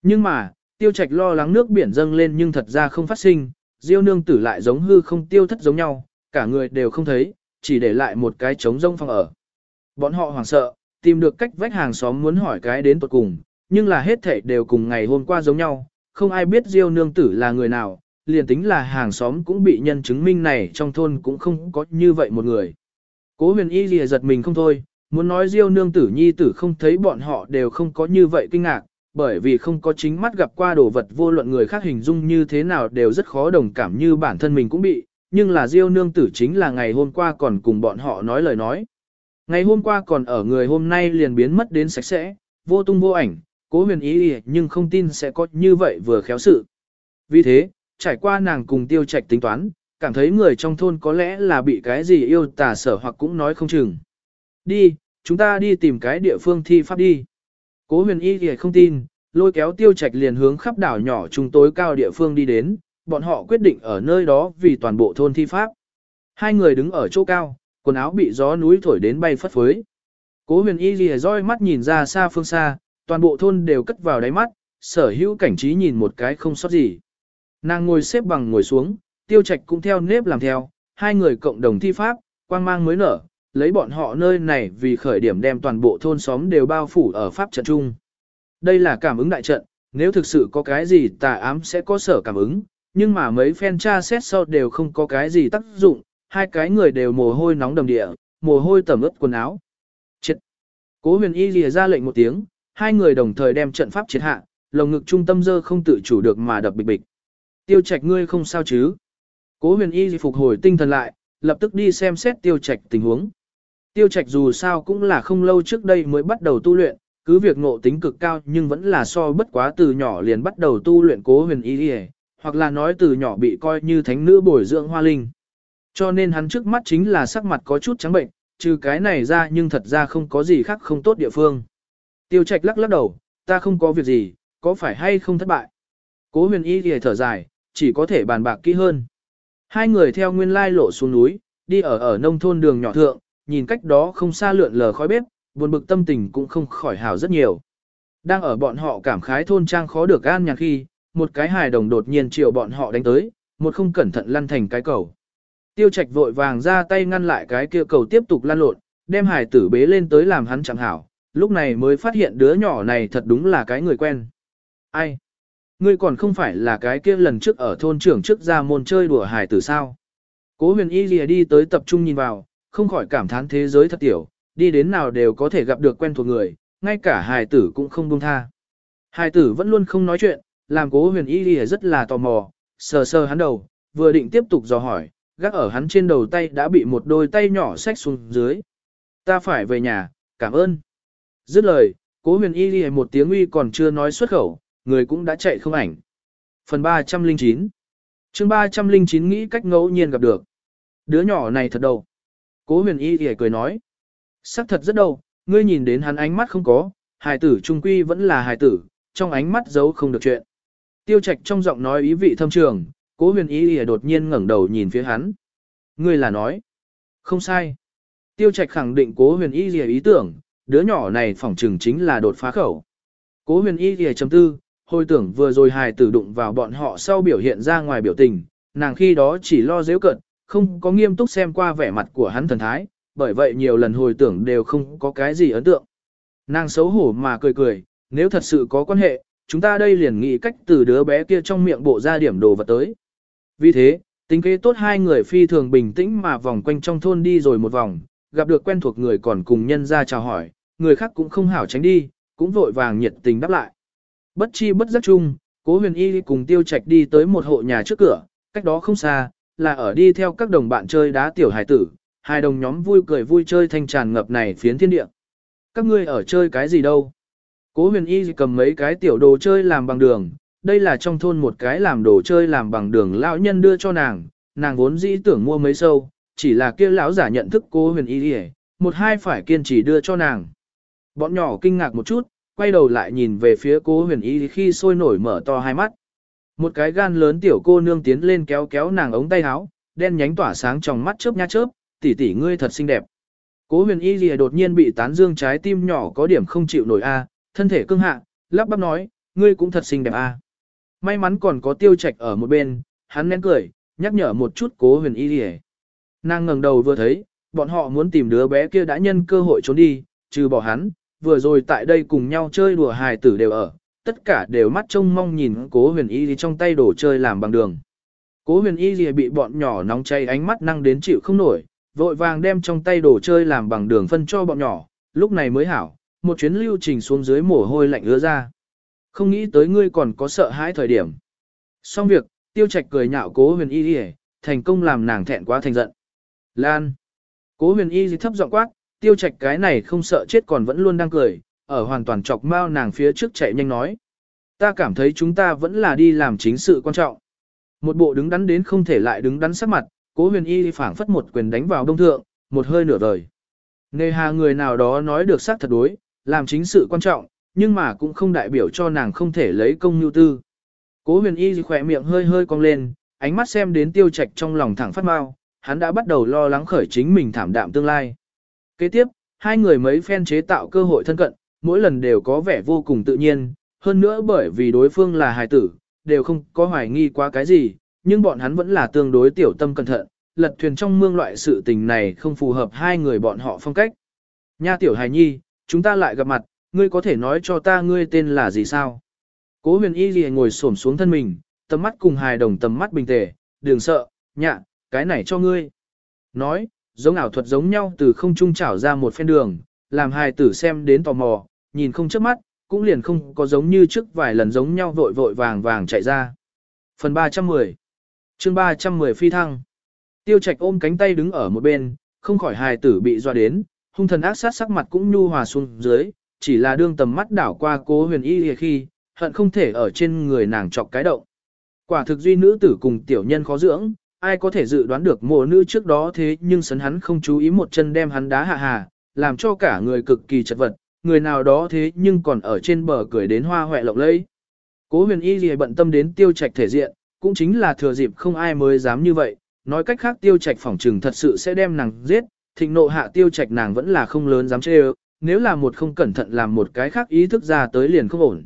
Nhưng mà, tiêu trạch lo lắng nước biển dâng lên nhưng thật ra không phát sinh, diêu nương tử lại giống hư không tiêu thất giống nhau, cả người đều không thấy, chỉ để lại một cái trống rông phòng ở. Bọn họ hoảng sợ, tìm được cách vách hàng xóm muốn hỏi cái đến tuột cùng, nhưng là hết thảy đều cùng ngày hôm qua giống nhau, không ai biết Diêu nương tử là người nào, liền tính là hàng xóm cũng bị nhân chứng minh này trong thôn cũng không có như vậy một người. Cố huyền y lìa giật mình không thôi, muốn nói Diêu nương tử nhi tử không thấy bọn họ đều không có như vậy kinh ngạc, bởi vì không có chính mắt gặp qua đồ vật vô luận người khác hình dung như thế nào đều rất khó đồng cảm như bản thân mình cũng bị, nhưng là Diêu nương tử chính là ngày hôm qua còn cùng bọn họ nói lời nói. Ngày hôm qua còn ở người hôm nay liền biến mất đến sạch sẽ, vô tung vô ảnh, cố huyền ý nhưng không tin sẽ có như vậy vừa khéo sự. Vì thế, trải qua nàng cùng tiêu trạch tính toán, cảm thấy người trong thôn có lẽ là bị cái gì yêu tà sở hoặc cũng nói không chừng. Đi, chúng ta đi tìm cái địa phương thi pháp đi. Cố huyền y thì không tin, lôi kéo tiêu trạch liền hướng khắp đảo nhỏ trung tối cao địa phương đi đến, bọn họ quyết định ở nơi đó vì toàn bộ thôn thi pháp. Hai người đứng ở chỗ cao, quần áo bị gió núi thổi đến bay phất phới. Cố huyền y lìa roi mắt nhìn ra xa phương xa, toàn bộ thôn đều cất vào đáy mắt, sở hữu cảnh trí nhìn một cái không sót gì. Nàng ngồi xếp bằng ngồi xuống, tiêu trạch cũng theo nếp làm theo, hai người cộng đồng thi pháp, quang mang mới nở, lấy bọn họ nơi này vì khởi điểm đem toàn bộ thôn xóm đều bao phủ ở pháp trận chung. Đây là cảm ứng đại trận, nếu thực sự có cái gì tà ám sẽ có sở cảm ứng, nhưng mà mấy phen tra xét sau đều không có cái gì tác dụng, hai cái người đều mồ hôi nóng đầm địa, mồ hôi tẩm ướt quần áo. Chết! Cố huyền y lìa ra lệnh một tiếng, hai người đồng thời đem trận pháp triệt hạ, lồng ngực trung tâm dơ không tự chủ được mà đập bịch bịch. Tiêu trạch ngươi không sao chứ? Cố huyền y phục hồi tinh thần lại, lập tức đi xem xét tiêu trạch tình huống. Tiêu trạch dù sao cũng là không lâu trước đây mới bắt đầu tu luyện, cứ việc ngộ tính cực cao nhưng vẫn là so bất quá từ nhỏ liền bắt đầu tu luyện cố huyền y hoặc là nói từ nhỏ bị coi như thánh nữ bồi dưỡng hoa linh. Cho nên hắn trước mắt chính là sắc mặt có chút trắng bệnh, trừ cái này ra nhưng thật ra không có gì khác không tốt địa phương. Tiêu trạch lắc lắc đầu, ta không có việc gì, có phải hay không thất bại. Cố huyền y thì thở dài, chỉ có thể bàn bạc kỹ hơn. Hai người theo nguyên lai lộ xuống núi, đi ở ở nông thôn đường nhỏ thượng, nhìn cách đó không xa lượn lờ khói bếp, buồn bực tâm tình cũng không khỏi hào rất nhiều. Đang ở bọn họ cảm khái thôn trang khó được an nhàn khi, một cái hài đồng đột nhiên chiều bọn họ đánh tới, một không cẩn thận lăn thành cái cầu. Tiêu Trạch vội vàng ra tay ngăn lại cái kia cầu tiếp tục lăn lộn, đem hải tử bế lên tới làm hắn chẳng hảo, lúc này mới phát hiện đứa nhỏ này thật đúng là cái người quen. Ai? Ngươi còn không phải là cái kia lần trước ở thôn trưởng trước ra môn chơi đùa hải tử sao? Cố huyền y lìa đi tới tập trung nhìn vào, không khỏi cảm thán thế giới thật tiểu, đi đến nào đều có thể gặp được quen thuộc người, ngay cả hải tử cũng không buông tha. Hải tử vẫn luôn không nói chuyện, làm cố huyền y đi rất là tò mò, sờ sờ hắn đầu, vừa định tiếp tục dò hỏi, gác ở hắn trên đầu tay đã bị một đôi tay nhỏ xách xuống dưới. Ta phải về nhà, cảm ơn. Dứt lời, cố huyền y đi một tiếng uy còn chưa nói xuất khẩu, người cũng đã chạy không ảnh. Phần 309 chương 309 nghĩ cách ngẫu nhiên gặp được. Đứa nhỏ này thật đầu. Cố huyền y thì cười nói. Sắc thật rất đâu, ngươi nhìn đến hắn ánh mắt không có, hài tử trung quy vẫn là hài tử, trong ánh mắt giấu không được chuyện. Tiêu trạch trong giọng nói ý vị thâm trường, cố huyền y lìa đột nhiên ngẩng đầu nhìn phía hắn. Ngươi là nói. Không sai. Tiêu trạch khẳng định cố huyền y lìa ý tưởng, đứa nhỏ này phỏng chừng chính là đột phá khẩu. Cố huyền y lìa chấm tư, hồi tưởng vừa rồi hài tử đụng vào bọn họ sau biểu hiện ra ngoài biểu tình, nàng khi đó chỉ lo dễ cận, không có nghiêm túc xem qua vẻ mặt của hắn thần thái, bởi vậy nhiều lần hồi tưởng đều không có cái gì ấn tượng. Nàng xấu hổ mà cười cười, nếu thật sự có quan hệ, chúng ta đây liền nghĩ cách từ đứa bé kia trong miệng bộ ra điểm đồ vật tới. Vì thế, tính kế tốt hai người phi thường bình tĩnh mà vòng quanh trong thôn đi rồi một vòng, gặp được quen thuộc người còn cùng nhân ra chào hỏi, người khác cũng không hảo tránh đi, cũng vội vàng nhiệt tình đáp lại. Bất chi bất giác chung, cố huyền y cùng tiêu trạch đi tới một hộ nhà trước cửa, cách đó không xa, là ở đi theo các đồng bạn chơi đá tiểu hải tử, hai đồng nhóm vui cười vui chơi thanh tràn ngập này phiến thiên địa. Các ngươi ở chơi cái gì đâu? Cố huyền y cầm mấy cái tiểu đồ chơi làm bằng đường, đây là trong thôn một cái làm đồ chơi làm bằng đường lão nhân đưa cho nàng, nàng vốn dĩ tưởng mua mấy sâu, chỉ là kia lão giả nhận thức cố huyền y một hai phải kiên trì đưa cho nàng. Bọn nhỏ kinh ngạc một chút, quay đầu lại nhìn về phía cố huyền y khi sôi nổi mở to hai mắt. Một cái gan lớn tiểu cô nương tiến lên kéo kéo nàng ống tay áo, đen nhánh tỏa sáng trong mắt chớp nha chớp, tỷ tỷ ngươi thật xinh đẹp. Cố huyền y lìa đột nhiên bị tán dương trái tim nhỏ có điểm không chịu nổi a, thân thể cương hạ, lắp bắp nói, ngươi cũng thật xinh đẹp a. May mắn còn có tiêu trạch ở một bên, hắn nén cười, nhắc nhở một chút cố huyền y lìa. Nàng ngẩng đầu vừa thấy, bọn họ muốn tìm đứa bé kia đã nhân cơ hội trốn đi, trừ bỏ hắn, vừa rồi tại đây cùng nhau chơi đùa hài tử đều ở, tất cả đều mắt trông mong nhìn cố huyền y trong tay đồ chơi làm bằng đường. Cố huyền y gì bị bọn nhỏ nóng cháy ánh mắt năng đến chịu không nổi, vội vàng đem trong tay đồ chơi làm bằng đường phân cho bọn nhỏ, lúc này mới hảo, một chuyến lưu trình xuống dưới mồ hôi lạnh ứa ra. Không nghĩ tới ngươi còn có sợ hãi thời điểm. Xong việc, tiêu trạch cười nhạo cố huyền y gì, thành công làm nàng thẹn quá thành giận. Lan. Cố huyền y thấp giọng quát, tiêu trạch cái này không sợ chết còn vẫn luôn đang cười, ở hoàn toàn chọc mau nàng phía trước chạy nhanh nói. Ta cảm thấy chúng ta vẫn là đi làm chính sự quan trọng. Một bộ đứng đắn đến không thể lại đứng đắn sắc mặt, cố huyền y phảng phất một quyền đánh vào đông thượng, một hơi nửa đời Nề hà người nào đó nói được xác thật đối, làm chính sự quan trọng, nhưng mà cũng không đại biểu cho nàng không thể lấy công nhu tư. Cố huyền y khỏe miệng hơi hơi cong lên, ánh mắt xem đến tiêu trạch trong lòng thẳng phát mau, hắn đã bắt đầu lo lắng khởi chính mình thảm đạm tương lai. Kế tiếp, hai người mấy phen chế tạo cơ hội thân cận, mỗi lần đều có vẻ vô cùng tự nhiên, hơn nữa bởi vì đối phương là hài tử, đều không có hoài nghi quá cái gì, nhưng bọn hắn vẫn là tương đối tiểu tâm cẩn thận, lật thuyền trong mương loại sự tình này không phù hợp hai người bọn họ phong cách. Nha tiểu hài nhi, chúng ta lại gặp mặt, ngươi có thể nói cho ta ngươi tên là gì sao? Cố huyền y gì ngồi xổm xuống thân mình, tầm mắt cùng hài đồng tầm mắt bình tề, đừng sợ, nhạ, cái này cho ngươi. Nói, giống ảo thuật giống nhau từ không trung trảo ra một phen đường, làm hài tử xem đến tò mò, nhìn không chớp mắt, cũng liền không có giống như trước vài lần giống nhau vội vội vàng vàng chạy ra. Phần 310 chương 310 phi thăng Tiêu trạch ôm cánh tay đứng ở một bên, không khỏi hài tử bị dọa đến, hung thần ác sát sắc mặt cũng nhu hòa xuống dưới, chỉ là đương tầm mắt đảo qua cố huyền y khi, hận không thể ở trên người nàng chọc cái động. Quả thực duy nữ tử cùng tiểu nhân khó dưỡng, ai có thể dự đoán được mùa nữ trước đó thế nhưng sấn hắn không chú ý một chân đem hắn đá hạ hà, làm cho cả người cực kỳ chật vật, người nào đó thế nhưng còn ở trên bờ cười đến hoa hoẹ lộng lẫy. Cố huyền y gì bận tâm đến tiêu trạch thể diện, cũng chính là thừa dịp không ai mới dám như vậy, nói cách khác tiêu trạch phỏng trừng thật sự sẽ đem nàng giết, thịnh nộ hạ tiêu trạch nàng vẫn là không lớn dám chê ơ, nếu là một không cẩn thận làm một cái khác ý thức ra tới liền không ổn.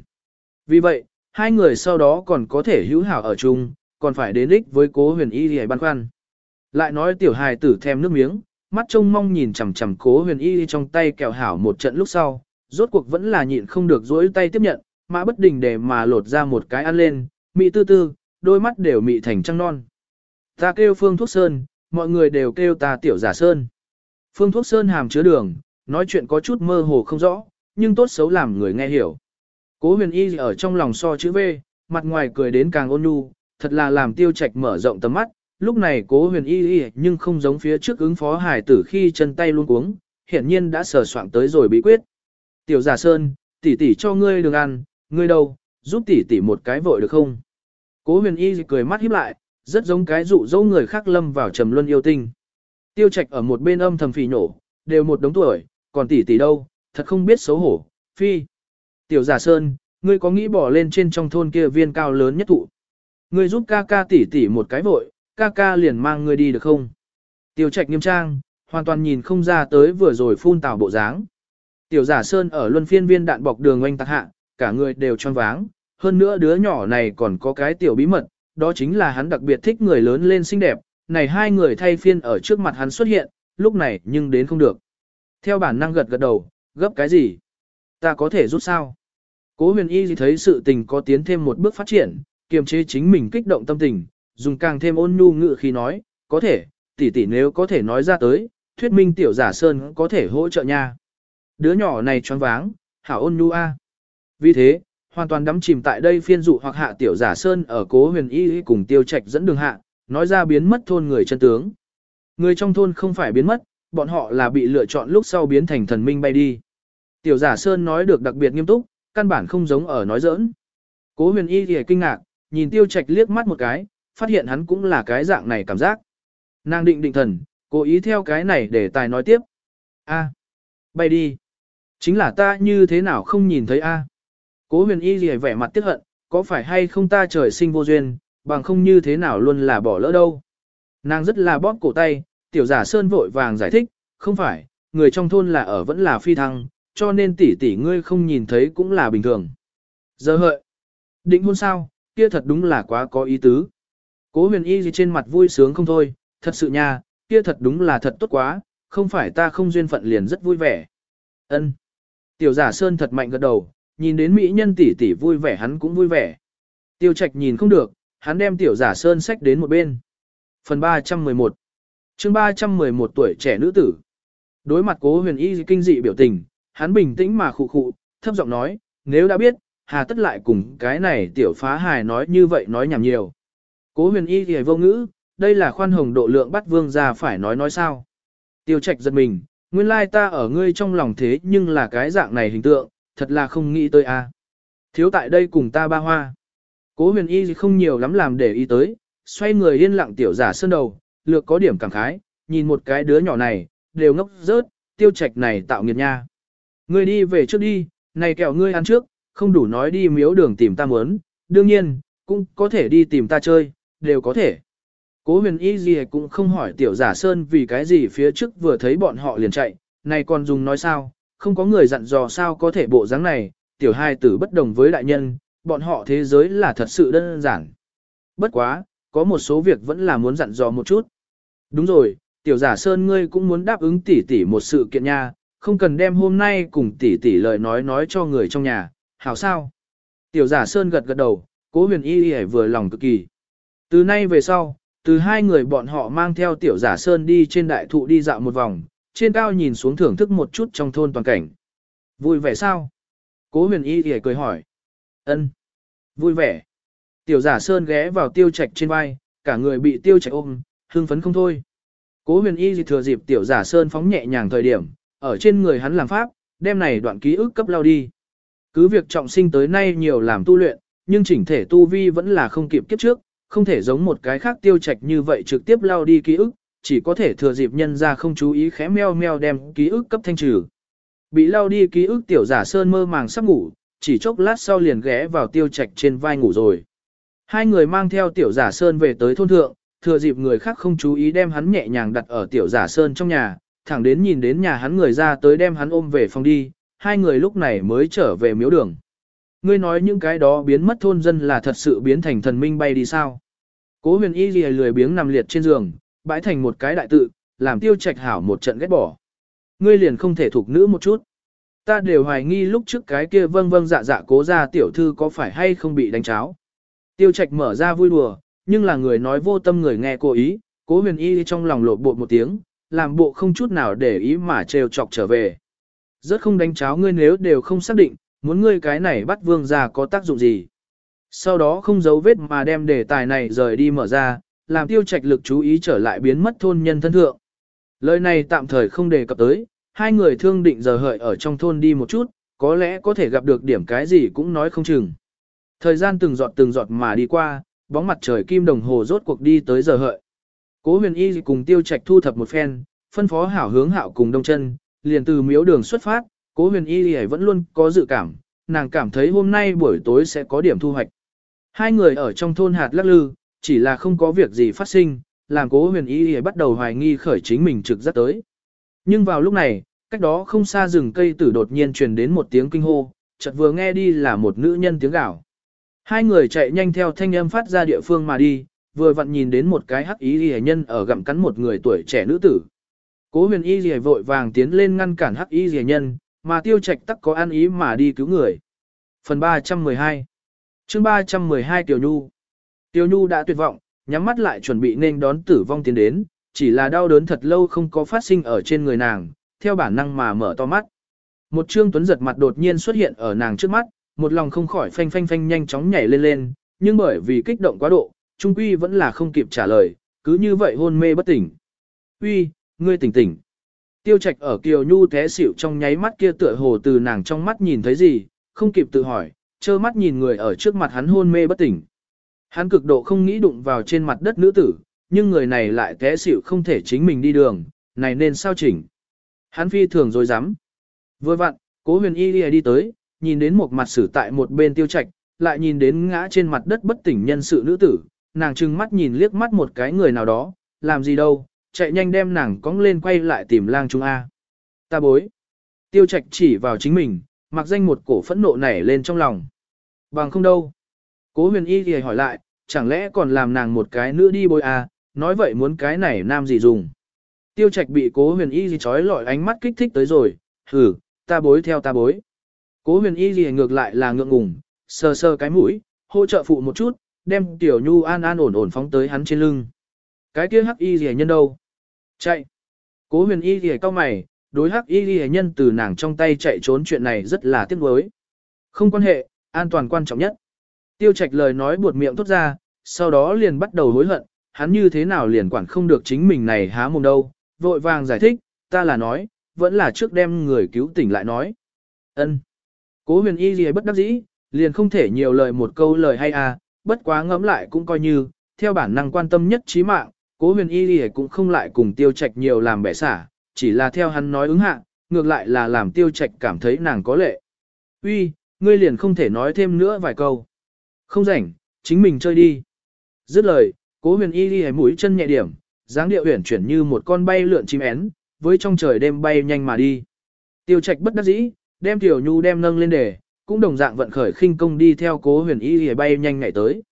Vì vậy, hai người sau đó còn có thể hữu hảo ở chung, còn phải đến ích với cố huyền y gì băn khoăn. Lại nói tiểu hài tử thèm nước miếng, mắt trông mong nhìn chằm chằm cố huyền y trong tay kẹo hảo một trận lúc sau, rốt cuộc vẫn là nhịn không được dỗi tay tiếp nhận, mà bất đình để mà lột ra một cái ăn lên, mị tư tư, đôi mắt đều mị thành trăng non. Ta kêu phương thuốc sơn, mọi người đều kêu ta tiểu giả sơn. Phương thuốc sơn hàm chứa đường, nói chuyện có chút mơ hồ không rõ, nhưng tốt xấu làm người nghe hiểu. Cố huyền y ở trong lòng so chữ V, mặt ngoài cười đến càng ôn nhu, thật là làm tiêu trạch mở rộng tầm mắt, lúc này cố huyền y y nhưng không giống phía trước ứng phó hải tử khi chân tay luôn cuống, hiển nhiên đã sờ soạn tới rồi bí quyết. Tiểu giả sơn, tỷ tỷ cho ngươi đường ăn, ngươi đâu, giúp tỷ tỷ một cái vội được không? Cố huyền y cười mắt híp lại, rất giống cái dụ dỗ người khác lâm vào trầm luân yêu tinh. Tiêu trạch ở một bên âm thầm phì nổ, đều một đống tuổi, còn tỷ tỷ đâu, thật không biết xấu hổ, phi. Tiểu giả sơn, ngươi có nghĩ bỏ lên trên trong thôn kia viên cao lớn nhất thụ. Ngươi giúp ca ca tỷ tỷ một cái vội, ca ca liền mang ngươi đi được không? Tiêu trạch nghiêm trang, hoàn toàn nhìn không ra tới vừa rồi phun tào bộ dáng. Tiểu giả sơn ở luân phiên viên đạn bọc đường oanh tạc hạ, cả người đều tròn váng, hơn nữa đứa nhỏ này còn có cái tiểu bí mật, đó chính là hắn đặc biệt thích người lớn lên xinh đẹp, này hai người thay phiên ở trước mặt hắn xuất hiện, lúc này nhưng đến không được. Theo bản năng gật gật đầu, gấp cái gì? Ta có thể rút sao? Cố huyền y thấy sự tình có tiến thêm một bước phát triển, kiềm chế chính mình kích động tâm tình, dùng càng thêm ôn nhu ngự khi nói, có thể, tỷ tỷ nếu có thể nói ra tới, thuyết minh tiểu giả sơn có thể hỗ trợ nha. Đứa nhỏ này choáng váng, hảo ôn nhu a. Vì thế, hoàn toàn đắm chìm tại đây phiên dụ hoặc hạ tiểu giả sơn ở cố huyền y cùng tiêu trạch dẫn đường hạ, nói ra biến mất thôn người chân tướng. Người trong thôn không phải biến mất, bọn họ là bị lựa chọn lúc sau biến thành thần minh bay đi. Tiểu giả sơn nói được đặc biệt nghiêm túc, căn bản không giống ở nói giỡn. Cố huyền y thì kinh ngạc, nhìn tiêu trạch liếc mắt một cái, phát hiện hắn cũng là cái dạng này cảm giác. Nàng định định thần, cố ý theo cái này để tài nói tiếp. A, bay đi. Chính là ta như thế nào không nhìn thấy A. Cố huyền y gì vẻ mặt tiếc hận, có phải hay không ta trời sinh vô duyên, bằng không như thế nào luôn là bỏ lỡ đâu. Nàng rất là bóp cổ tay, tiểu giả sơn vội vàng giải thích, không phải, người trong thôn là ở vẫn là phi thăng, cho nên tỷ tỷ ngươi không nhìn thấy cũng là bình thường. Giờ hợi, định hôn sao, kia thật đúng là quá có ý tứ. Cố huyền y gì trên mặt vui sướng không thôi, thật sự nha, kia thật đúng là thật tốt quá, không phải ta không duyên phận liền rất vui vẻ. Ân. Tiểu giả sơn thật mạnh gật đầu, nhìn đến mỹ nhân tỷ tỷ vui vẻ hắn cũng vui vẻ. Tiêu trạch nhìn không được, hắn đem tiểu giả sơn sách đến một bên. Phần 311 chương 311 tuổi trẻ nữ tử. Đối mặt cố huyền y kinh dị biểu tình, hắn bình tĩnh mà khụ khụ, thấp giọng nói, nếu đã biết, hà tất lại cùng cái này tiểu phá hài nói như vậy nói nhảm nhiều. Cố huyền y thì vô ngữ, đây là khoan hồng độ lượng bắt vương ra phải nói nói sao. Tiêu trạch giật mình, nguyên lai ta ở ngươi trong lòng thế nhưng là cái dạng này hình tượng, thật là không nghĩ tới a. Thiếu tại đây cùng ta ba hoa. Cố huyền y không nhiều lắm làm để ý tới, xoay người yên lặng tiểu giả sơn đầu, lược có điểm cảm khái, nhìn một cái đứa nhỏ này, đều ngốc rớt, tiêu trạch này tạo nghiệt nha. Ngươi đi về trước đi, này kẹo ngươi ăn trước, không đủ nói đi miếu đường tìm ta muốn, đương nhiên, cũng có thể đi tìm ta chơi, đều có thể. Cố huyền y gì cũng không hỏi tiểu giả sơn vì cái gì phía trước vừa thấy bọn họ liền chạy, này còn dùng nói sao, không có người dặn dò sao có thể bộ dáng này, tiểu hai tử bất đồng với đại nhân, bọn họ thế giới là thật sự đơn giản. Bất quá, có một số việc vẫn là muốn dặn dò một chút. Đúng rồi, tiểu giả sơn ngươi cũng muốn đáp ứng tỷ tỷ một sự kiện nha, không cần đem hôm nay cùng tỷ tỷ lời nói nói cho người trong nhà, hảo sao? Tiểu giả sơn gật gật đầu, cố huyền y y vừa lòng cực kỳ. Từ nay về sau, từ hai người bọn họ mang theo tiểu giả sơn đi trên đại thụ đi dạo một vòng, trên cao nhìn xuống thưởng thức một chút trong thôn toàn cảnh. Vui vẻ sao? Cố huyền y thì cười hỏi. ân Vui vẻ. Tiểu giả sơn ghé vào tiêu trạch trên vai, cả người bị tiêu trạch ôm, hưng phấn không thôi. Cố huyền y thì thừa dịp tiểu giả sơn phóng nhẹ nhàng thời điểm, ở trên người hắn làm pháp, đem này đoạn ký ức cấp lao đi. Cứ việc trọng sinh tới nay nhiều làm tu luyện, nhưng chỉnh thể tu vi vẫn là không kịp kiếp trước, không thể giống một cái khác tiêu trạch như vậy trực tiếp lao đi ký ức, chỉ có thể thừa dịp nhân ra không chú ý khẽ meo meo đem ký ức cấp thanh trừ. Bị lao đi ký ức tiểu giả sơn mơ màng sắp ngủ, chỉ chốc lát sau liền ghé vào tiêu trạch trên vai ngủ rồi. Hai người mang theo tiểu giả sơn về tới thôn thượng, thừa dịp người khác không chú ý đem hắn nhẹ nhàng đặt ở tiểu giả sơn trong nhà, thẳng đến nhìn đến nhà hắn người ra tới đem hắn ôm về phòng đi, hai người lúc này mới trở về miếu đường. Ngươi nói những cái đó biến mất thôn dân là thật sự biến thành thần minh bay đi sao? Cố huyền y lìa lười biếng nằm liệt trên giường, bãi thành một cái đại tự, làm tiêu trạch hảo một trận ghét bỏ. Ngươi liền không thể thuộc nữ một chút. Ta đều hoài nghi lúc trước cái kia vâng vâng dạ dạ cố ra tiểu thư có phải hay không bị đánh cháo. Tiêu trạch mở ra vui đùa, nhưng là người nói vô tâm người nghe cố ý, cố huyền y trong lòng lột bộ một tiếng, làm bộ không chút nào để ý mà trêu chọc trở về. Rất không đánh cháo ngươi nếu đều không xác định, muốn ngươi cái này bắt vương ra có tác dụng gì. Sau đó không giấu vết mà đem đề tài này rời đi mở ra, làm tiêu trạch lực chú ý trở lại biến mất thôn nhân thân thượng. Lời này tạm thời không đề cập tới, hai người thương định giờ hợi ở trong thôn đi một chút, có lẽ có thể gặp được điểm cái gì cũng nói không chừng. Thời gian từng giọt từng giọt mà đi qua, bóng mặt trời kim đồng hồ rốt cuộc đi tới giờ hợi. Cố huyền y cùng tiêu trạch thu thập một phen, phân phó hảo hướng hạo cùng đông chân, liền từ miếu đường xuất phát, cố huyền y vẫn luôn có dự cảm, nàng cảm thấy hôm nay buổi tối sẽ có điểm thu hoạch. Hai người ở trong thôn hạt lắc lư, chỉ là không có việc gì phát sinh, làm cố huyền y bắt đầu hoài nghi khởi chính mình trực giác tới. Nhưng vào lúc này, cách đó không xa rừng cây tử đột nhiên truyền đến một tiếng kinh hô, chợt vừa nghe đi là một nữ nhân tiếng gào. Hai người chạy nhanh theo thanh âm phát ra địa phương mà đi, vừa vặn nhìn đến một cái hắc y y nhân ở gặm cắn một người tuổi trẻ nữ tử. Cố huyền y y vội vàng tiến lên ngăn cản hắc y y nhân, mà tiêu trạch tắc có an ý mà đi cứu người. Phần 312 chương 312 Tiểu Nhu Tiểu Nhu đã tuyệt vọng, nhắm mắt lại chuẩn bị nên đón tử vong tiến đến, chỉ là đau đớn thật lâu không có phát sinh ở trên người nàng, theo bản năng mà mở to mắt. Một trương tuấn giật mặt đột nhiên xuất hiện ở nàng trước mắt, một lòng không khỏi phanh phanh phanh nhanh chóng nhảy lên lên, nhưng bởi vì kích động quá độ, trung quy vẫn là không kịp trả lời, cứ như vậy hôn mê bất tỉnh. Uy, ngươi tỉnh tỉnh. Tiêu trạch ở kiều nhu té xỉu trong nháy mắt kia tựa hồ từ nàng trong mắt nhìn thấy gì, không kịp tự hỏi, trơ mắt nhìn người ở trước mặt hắn hôn mê bất tỉnh. Hắn cực độ không nghĩ đụng vào trên mặt đất nữ tử, nhưng người này lại té xỉu không thể chính mình đi đường, này nên sao chỉnh. Hắn phi thường dối rắm Vừa vặn, cố huyền y đi tới, nhìn đến một mặt sử tại một bên tiêu trạch, lại nhìn đến ngã trên mặt đất bất tỉnh nhân sự nữ tử, nàng trừng mắt nhìn liếc mắt một cái người nào đó, làm gì đâu, chạy nhanh đem nàng cong lên quay lại tìm lang trung A. Ta bối. Tiêu trạch chỉ vào chính mình, mặc danh một cổ phẫn nộ nảy lên trong lòng. Bằng không đâu. Cố huyền y thì hỏi lại, chẳng lẽ còn làm nàng một cái nữa đi bối A, nói vậy muốn cái này nam gì dùng. Tiêu trạch bị cố huyền y gì trói lọi ánh mắt kích thích tới rồi, hử, ta bối theo ta bối. Cố huyền y gì ngược lại là ngượng ngùng, sờ sờ cái mũi, hỗ trợ phụ một chút, đem tiểu nhu an an ổn ổn phóng tới hắn trên lưng. Cái kia hắc y gì nhân đâu? Chạy. Cố huyền y thì cao mày, đối hắc y gì nhân từ nàng trong tay chạy trốn chuyện này rất là tiếc nuối. Không quan hệ, an toàn quan trọng nhất. Tiêu trạch lời nói buột miệng tốt ra, sau đó liền bắt đầu hối hận, hắn như thế nào liền quản không được chính mình này há mồm đâu, vội vàng giải thích, ta là nói, vẫn là trước đem người cứu tỉnh lại nói. ân Cố huyền y gì bất đắc dĩ, liền không thể nhiều lời một câu lời hay à, bất quá ngẫm lại cũng coi như, theo bản năng quan tâm nhất trí mạng, cố huyền y Lìa cũng không lại cùng tiêu trạch nhiều làm bẻ xả, chỉ là theo hắn nói ứng hạ, ngược lại là làm tiêu trạch cảm thấy nàng có lệ. Uy, ngươi liền không thể nói thêm nữa vài câu. Không rảnh, chính mình chơi đi. Dứt lời, cố huyền y đi mũi chân nhẹ điểm, dáng điệu huyền chuyển như một con bay lượn chim én, với trong trời đêm bay nhanh mà đi. Tiêu trạch bất đắc dĩ, đem tiểu nhu đem nâng lên để, cũng đồng dạng vận khởi khinh công đi theo cố huyền y lìa bay nhanh ngày tới.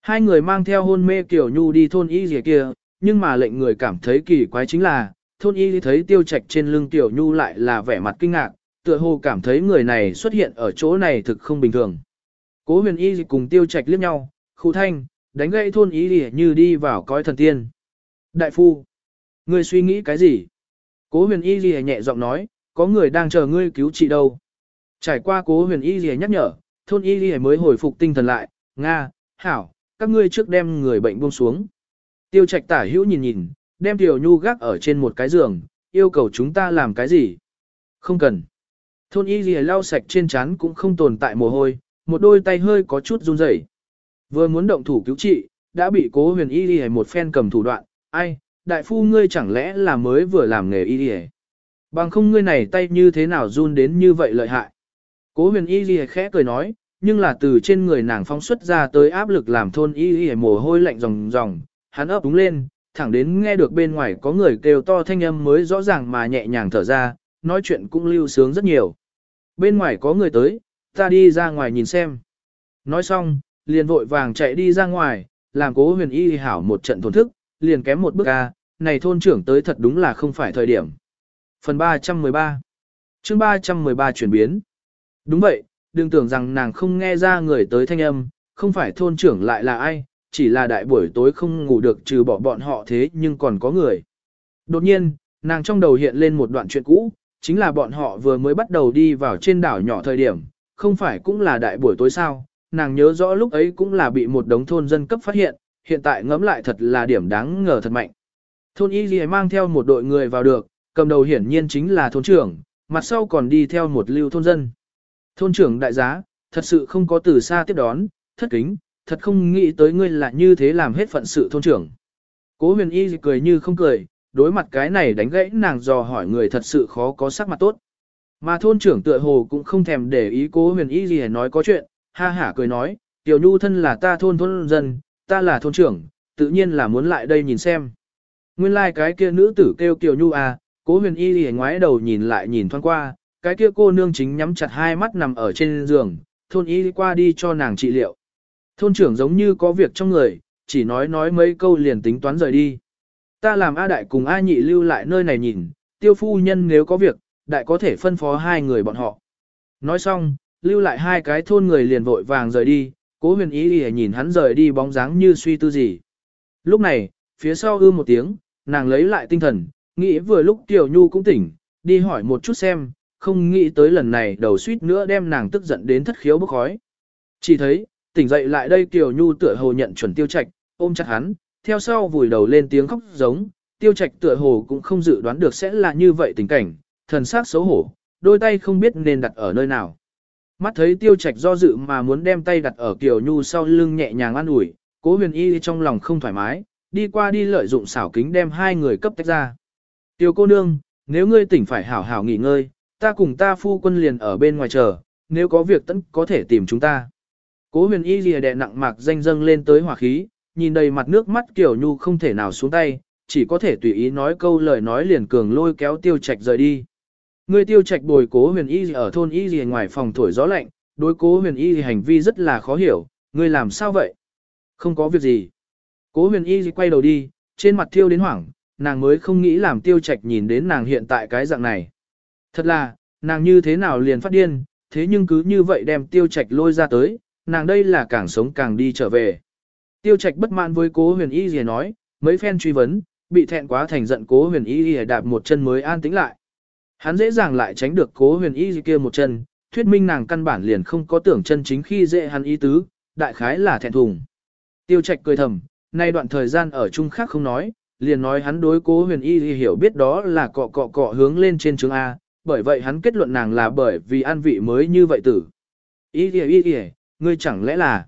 Hai người mang theo hôn mê tiểu nhu đi thôn y lìa kia, nhưng mà lệnh người cảm thấy kỳ quái chính là, thôn y thấy tiêu trạch trên lưng tiểu nhu lại là vẻ mặt kinh ngạc, tựa hồ cảm thấy người này xuất hiện ở chỗ này thực không bình thường. Cố huyền y cùng tiêu trạch liếc nhau, khu thanh, đánh gãy thôn y như đi vào cõi thần tiên. Đại phu, ngươi suy nghĩ cái gì? Cố huyền y lìa nhẹ giọng nói, có người đang chờ ngươi cứu trị đâu. Trải qua cố huyền y lìa nhắc nhở, thôn y lìa mới hồi phục tinh thần lại, Nga, Hảo, các ngươi trước đem người bệnh buông xuống. Tiêu trạch tả hữu nhìn nhìn, đem tiểu nhu gác ở trên một cái giường, yêu cầu chúng ta làm cái gì? Không cần. Thôn y gì lau sạch trên chán cũng không tồn tại mồ hôi, một đôi tay hơi có chút run rẩy. Vừa muốn động thủ cứu trị, đã bị cố huyền y gì một phen cầm thủ đoạn, ai, đại phu ngươi chẳng lẽ là mới vừa làm nghề y gì Bằng không ngươi này tay như thế nào run đến như vậy lợi hại. Cố huyền y gì khẽ cười nói, nhưng là từ trên người nàng phóng xuất ra tới áp lực làm thôn y ghi mồ hôi lạnh ròng ròng, hắn ấp đúng lên, thẳng đến nghe được bên ngoài có người kêu to thanh âm mới rõ ràng mà nhẹ nhàng thở ra, nói chuyện cũng lưu sướng rất nhiều. Bên ngoài có người tới, ta đi ra ngoài nhìn xem. Nói xong, liền vội vàng chạy đi ra ngoài, làm cố huyền y hảo một trận thổn thức, liền kém một bước ca, này thôn trưởng tới thật đúng là không phải thời điểm. Phần 313 chương 313 chuyển biến Đúng vậy, đừng tưởng rằng nàng không nghe ra người tới thanh âm, không phải thôn trưởng lại là ai, chỉ là đại buổi tối không ngủ được trừ bỏ bọn họ thế nhưng còn có người. Đột nhiên, nàng trong đầu hiện lên một đoạn chuyện cũ, chính là bọn họ vừa mới bắt đầu đi vào trên đảo nhỏ thời điểm, không phải cũng là đại buổi tối sao, nàng nhớ rõ lúc ấy cũng là bị một đống thôn dân cấp phát hiện, hiện tại ngẫm lại thật là điểm đáng ngờ thật mạnh. Thôn Y Ghi mang theo một đội người vào được, cầm đầu hiển nhiên chính là thôn trưởng, mặt sau còn đi theo một lưu thôn dân. Thôn trưởng đại giá, thật sự không có từ xa tiếp đón, thất kính, thật không nghĩ tới ngươi là như thế làm hết phận sự thôn trưởng. Cố huyền y cười như không cười, đối mặt cái này đánh gãy nàng dò hỏi người thật sự khó có sắc mặt tốt. Mà thôn trưởng tựa hồ cũng không thèm để ý cố huyền y gì nói có chuyện, ha hả cười nói, tiểu nhu thân là ta thôn thôn dân, ta là thôn trưởng, tự nhiên là muốn lại đây nhìn xem. Nguyên lai like cái kia nữ tử kêu tiểu nhu à, cố huyền y gì ngoái đầu nhìn lại nhìn thoáng qua, cái kia cô nương chính nhắm chặt hai mắt nằm ở trên giường, thôn y qua đi cho nàng trị liệu. Thôn trưởng giống như có việc trong người, chỉ nói nói mấy câu liền tính toán rời đi. Ta làm A đại cùng A nhị lưu lại nơi này nhìn, tiêu phu nhân nếu có việc, đại có thể phân phó hai người bọn họ. Nói xong, lưu lại hai cái thôn người liền vội vàng rời đi, cố huyền ý ý nhìn hắn rời đi bóng dáng như suy tư gì. Lúc này, phía sau ư một tiếng, nàng lấy lại tinh thần, nghĩ vừa lúc Tiểu Nhu cũng tỉnh, đi hỏi một chút xem, không nghĩ tới lần này đầu suýt nữa đem nàng tức giận đến thất khiếu bốc khói. Chỉ thấy, tỉnh dậy lại đây Tiểu Nhu tựa hồ nhận chuẩn tiêu trạch, ôm chặt hắn, theo sau vùi đầu lên tiếng khóc giống, tiêu trạch tựa hồ cũng không dự đoán được sẽ là như vậy tình cảnh, thần sắc xấu hổ, đôi tay không biết nên đặt ở nơi nào. Mắt thấy tiêu trạch do dự mà muốn đem tay đặt ở Kiều Nhu sau lưng nhẹ nhàng an ủi, cố huyền y trong lòng không thoải mái, đi qua đi lợi dụng xảo kính đem hai người cấp tách ra. Tiêu cô nương, nếu ngươi tỉnh phải hảo hảo nghỉ ngơi, ta cùng ta phu quân liền ở bên ngoài chờ, nếu có việc tẫn có thể tìm chúng ta. Cố huyền y lìa đè nặng mạc danh dâng lên tới hỏa khí, nhìn đầy mặt nước mắt kiểu Nhu không thể nào xuống tay, chỉ có thể tùy ý nói câu lời nói liền cường lôi kéo tiêu trạch rời đi. Người tiêu trạch bồi cố huyền y ở thôn y lìa ngoài phòng thổi gió lạnh, đối cố huyền y hành vi rất là khó hiểu, ngươi làm sao vậy? Không có việc gì. Cố huyền y quay đầu đi, trên mặt thiêu đến hoảng, nàng mới không nghĩ làm tiêu trạch nhìn đến nàng hiện tại cái dạng này. Thật là, nàng như thế nào liền phát điên, thế nhưng cứ như vậy đem tiêu trạch lôi ra tới, nàng đây là càng sống càng đi trở về. Tiêu trạch bất mãn với cố huyền y gì nói, mấy phen truy vấn, bị thẹn quá thành giận cố huyền y gì đạp một chân mới an tĩnh lại. Hắn dễ dàng lại tránh được cố huyền y kia một chân, thuyết minh nàng căn bản liền không có tưởng chân chính khi dễ hắn ý tứ, đại khái là thẹn thùng. Tiêu trạch cười thầm, nay đoạn thời gian ở chung khác không nói, liền nói hắn đối cố huyền y hiểu biết đó là cọ cọ cọ hướng lên trên trường A, bởi vậy hắn kết luận nàng là bởi vì an vị mới như vậy tử. Y y y y, ngươi chẳng lẽ là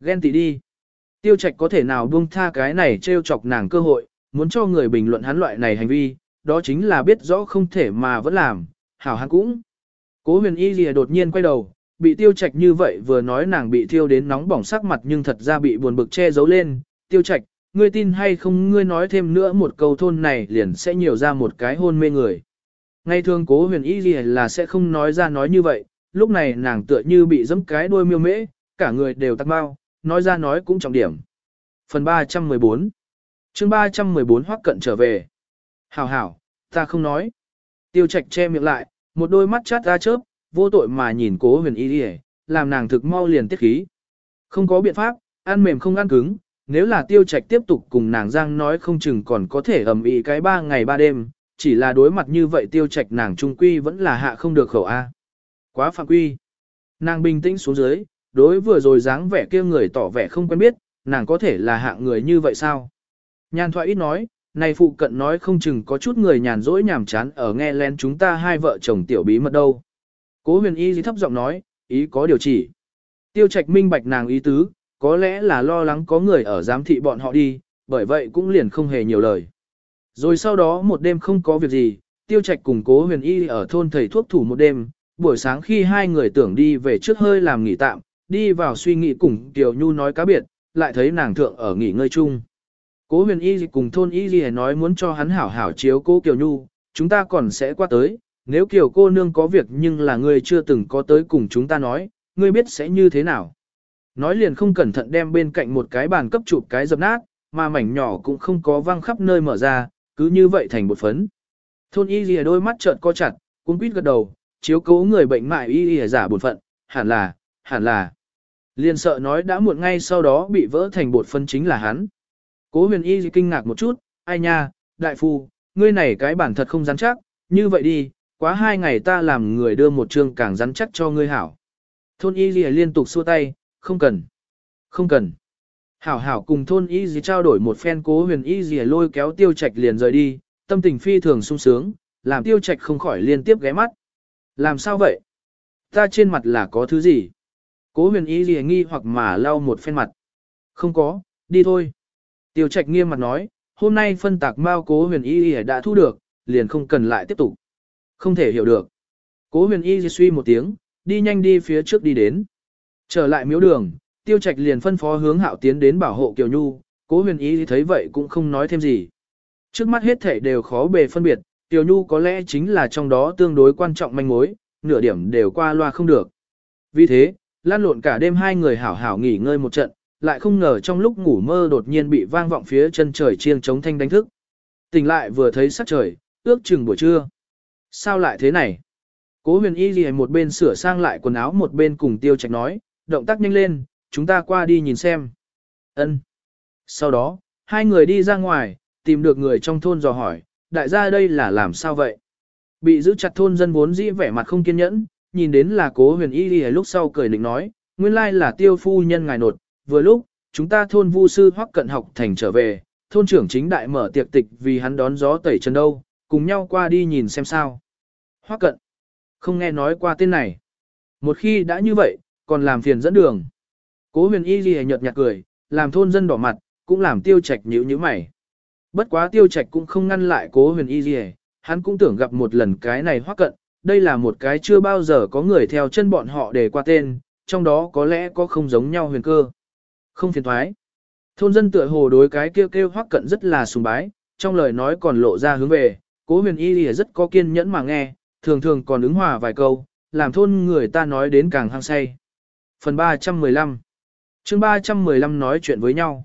ghen tị đi. Tiêu trạch có thể nào buông tha cái này trêu chọc nàng cơ hội, muốn cho người bình luận hắn loại này hành vi, đó chính là biết rõ không thể mà vẫn làm, hảo hắn cũng. Cố huyền y lìa đột nhiên quay đầu, bị tiêu trạch như vậy vừa nói nàng bị thiêu đến nóng bỏng sắc mặt nhưng thật ra bị buồn bực che giấu lên, tiêu trạch, ngươi tin hay không ngươi nói thêm nữa một câu thôn này liền sẽ nhiều ra một cái hôn mê người. Ngay thường cố huyền y lìa là sẽ không nói ra nói như vậy, lúc này nàng tựa như bị giẫm cái đuôi miêu mễ, cả người đều tắc bao, nói ra nói cũng trọng điểm. Phần 314 chương 314 hoắc cận trở về. Hảo hảo, ta không nói. Tiêu trạch che miệng lại, một đôi mắt chát ra chớp, vô tội mà nhìn cố huyền y đi làm nàng thực mau liền tiết khí. Không có biện pháp, ăn mềm không ăn cứng, nếu là tiêu trạch tiếp tục cùng nàng giang nói không chừng còn có thể ầm ĩ cái ba ngày ba đêm, chỉ là đối mặt như vậy tiêu trạch nàng trung quy vẫn là hạ không được khẩu A. Quá phạm quy. Nàng bình tĩnh xuống dưới, đối vừa rồi dáng vẻ kia người tỏ vẻ không quen biết, nàng có thể là hạng người như vậy sao? Nhàn thoại ít nói, này phụ cận nói không chừng có chút người nhàn rỗi nhàm chán ở nghe lén chúng ta hai vợ chồng tiểu bí mật đâu. Cố huyền y thấp giọng nói, ý có điều chỉ. Tiêu trạch minh bạch nàng ý tứ, có lẽ là lo lắng có người ở giám thị bọn họ đi, bởi vậy cũng liền không hề nhiều lời. Rồi sau đó một đêm không có việc gì, tiêu trạch cùng cố huyền y ở thôn thầy thuốc thủ một đêm, buổi sáng khi hai người tưởng đi về trước hơi làm nghỉ tạm, đi vào suy nghĩ cùng Tiểu Nhu nói cá biệt, lại thấy nàng thượng ở nghỉ ngơi chung. Cố huyền y cùng thôn y gì nói muốn cho hắn hảo hảo chiếu cố Kiều Nhu, chúng ta còn sẽ qua tới, nếu Kiều cô nương có việc nhưng là ngươi chưa từng có tới cùng chúng ta nói, ngươi biết sẽ như thế nào. Nói liền không cẩn thận đem bên cạnh một cái bàn cấp chụp cái dập nát, mà mảnh nhỏ cũng không có văng khắp nơi mở ra, cứ như vậy thành một phấn. Thôn y gì đôi mắt trợn co chặt, cuốn quýt gật đầu, chiếu cố người bệnh mại y y giả bổn phận, hẳn là, hẳn là. liên sợ nói đã muộn ngay sau đó bị vỡ thành bột phân chính là hắn. Cố huyền y kinh ngạc một chút, ai nha, đại phu, ngươi này cái bản thật không rắn chắc, như vậy đi, quá hai ngày ta làm người đưa một chương càng rắn chắc cho ngươi hảo. Thôn y gì liên tục xua tay, không cần, không cần. Hảo hảo cùng thôn y gì trao đổi một phen cố huyền y gì lôi kéo tiêu trạch liền rời đi, tâm tình phi thường sung sướng, làm tiêu trạch không khỏi liên tiếp ghé mắt. Làm sao vậy? Ta trên mặt là có thứ gì? Cố huyền y gì nghi hoặc mà lau một phen mặt. Không có, đi thôi. Tiêu trạch nghiêm mặt nói, hôm nay phân tạc mao cố huyền y y đã thu được, liền không cần lại tiếp tục. Không thể hiểu được. Cố huyền y suy một tiếng, đi nhanh đi phía trước đi đến. Trở lại miếu đường, tiêu trạch liền phân phó hướng hạo tiến đến bảo hộ Kiều Nhu, cố huyền y thấy vậy cũng không nói thêm gì. Trước mắt hết thể đều khó bề phân biệt, Tiểu Nhu có lẽ chính là trong đó tương đối quan trọng manh mối, nửa điểm đều qua loa không được. Vì thế, lan lộn cả đêm hai người hảo hảo nghỉ ngơi một trận, lại không ngờ trong lúc ngủ mơ đột nhiên bị vang vọng phía chân trời chiêng chống thanh đánh thức. Tỉnh lại vừa thấy sắc trời, ước chừng buổi trưa. Sao lại thế này? Cố huyền y gì một bên sửa sang lại quần áo một bên cùng tiêu trạch nói, động tác nhanh lên, chúng ta qua đi nhìn xem. Ân. Sau đó, hai người đi ra ngoài, tìm được người trong thôn dò hỏi, đại gia đây là làm sao vậy? Bị giữ chặt thôn dân vốn dĩ vẻ mặt không kiên nhẫn, nhìn đến là cố huyền y đi lúc sau cười định nói, nguyên lai là tiêu phu nhân ngài nột, vừa lúc, chúng ta thôn vu sư hoắc cận học thành trở về, thôn trưởng chính đại mở tiệc tịch vì hắn đón gió tẩy chân đâu, cùng nhau qua đi nhìn xem sao. Hoắc cận, không nghe nói qua tên này. Một khi đã như vậy, còn làm phiền dẫn đường. Cố huyền y ghi nhợt nhạt cười, làm thôn dân đỏ mặt, cũng làm tiêu trạch nhíu nhíu mày. Bất quá tiêu trạch cũng không ngăn lại cố huyền y ghi hắn cũng tưởng gặp một lần cái này hoắc cận, đây là một cái chưa bao giờ có người theo chân bọn họ để qua tên, trong đó có lẽ có không giống nhau huyền cơ. Không phiền thoái. Thôn dân tựa hồ đối cái kêu kêu hoắc cận rất là sùng bái, trong lời nói còn lộ ra hướng về, cố huyền y gì rất có kiên nhẫn mà nghe, thường thường còn ứng hòa vài câu, làm thôn người ta nói đến càng hăng say. Phần 315 chương 315 nói chuyện với nhau.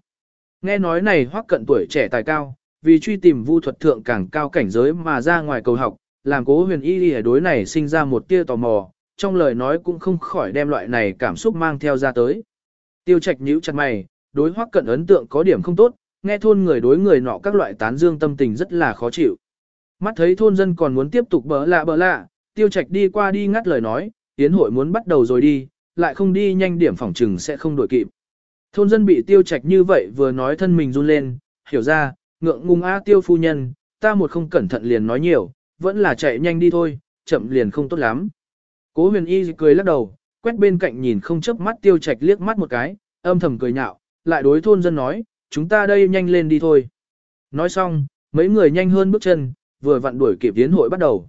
Nghe nói này hoắc cận tuổi trẻ tài cao, vì truy tìm vu thuật thượng càng cao cảnh giới mà ra ngoài cầu học, làm cố huyền y lìa đối này sinh ra một tia tò mò, trong lời nói cũng không khỏi đem loại này cảm xúc mang theo ra tới. Tiêu trạch nhíu chặt mày, đối hoắc cận ấn tượng có điểm không tốt, nghe thôn người đối người nọ các loại tán dương tâm tình rất là khó chịu. Mắt thấy thôn dân còn muốn tiếp tục bỡ lạ bỡ lạ, tiêu trạch đi qua đi ngắt lời nói, tiến hội muốn bắt đầu rồi đi, lại không đi nhanh điểm phòng trừng sẽ không đổi kịp. Thôn dân bị tiêu trạch như vậy vừa nói thân mình run lên, hiểu ra, ngượng ngung a tiêu phu nhân, ta một không cẩn thận liền nói nhiều, vẫn là chạy nhanh đi thôi, chậm liền không tốt lắm. Cố huyền y cười lắc đầu, quét bên cạnh nhìn không chớp mắt tiêu trạch liếc mắt một cái, âm thầm cười nhạo, lại đối thôn dân nói, chúng ta đây nhanh lên đi thôi. Nói xong, mấy người nhanh hơn bước chân, vừa vặn đuổi kịp tiến hội bắt đầu.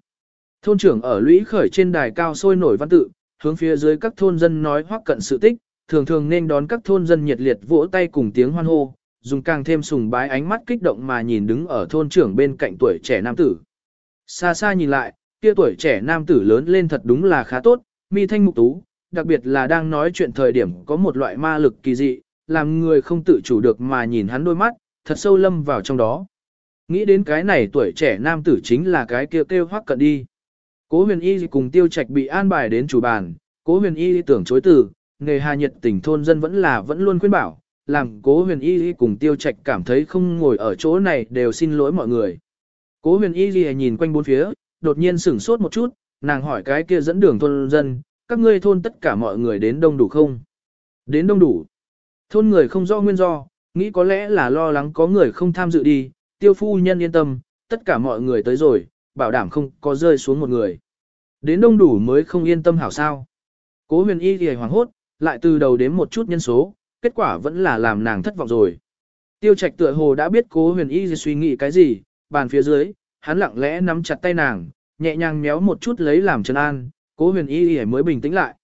Thôn trưởng ở lũy khởi trên đài cao sôi nổi văn tự, hướng phía dưới các thôn dân nói hoắc cận sự tích, thường thường nên đón các thôn dân nhiệt liệt vỗ tay cùng tiếng hoan hô, dùng càng thêm sùng bái ánh mắt kích động mà nhìn đứng ở thôn trưởng bên cạnh tuổi trẻ nam tử. Xa xa nhìn lại, kia tuổi trẻ nam tử lớn lên thật đúng là khá tốt, mi thanh mục tú, đặc biệt là đang nói chuyện thời điểm có một loại ma lực kỳ dị, làm người không tự chủ được mà nhìn hắn đôi mắt, thật sâu lâm vào trong đó. Nghĩ đến cái này tuổi trẻ nam tử chính là cái kia kêu hoắc cận đi. Cố huyền y cùng tiêu trạch bị an bài đến chủ bàn, cố huyền y tưởng chối từ, nghề hà nhiệt tỉnh thôn dân vẫn là vẫn luôn khuyên bảo, làm cố huyền y cùng tiêu trạch cảm thấy không ngồi ở chỗ này đều xin lỗi mọi người. Cố huyền y nhìn quanh bốn phía, đột nhiên sửng sốt một chút, nàng hỏi cái kia dẫn đường thôn dân, các ngươi thôn tất cả mọi người đến đông đủ không? Đến đông đủ. Thôn người không rõ nguyên do, nghĩ có lẽ là lo lắng có người không tham dự đi, tiêu phu nhân yên tâm, tất cả mọi người tới rồi, bảo đảm không có rơi xuống một người. Đến đông đủ mới không yên tâm hảo sao. Cố huyền y thì hoàng hốt, lại từ đầu đến một chút nhân số, kết quả vẫn là làm nàng thất vọng rồi. Tiêu trạch tựa hồ đã biết cố huyền y suy nghĩ cái gì, bàn phía dưới, hắn lặng lẽ nắm chặt tay nàng, nhẹ nhàng méo một chút lấy làm chân an, cố huyền y mới bình tĩnh lại.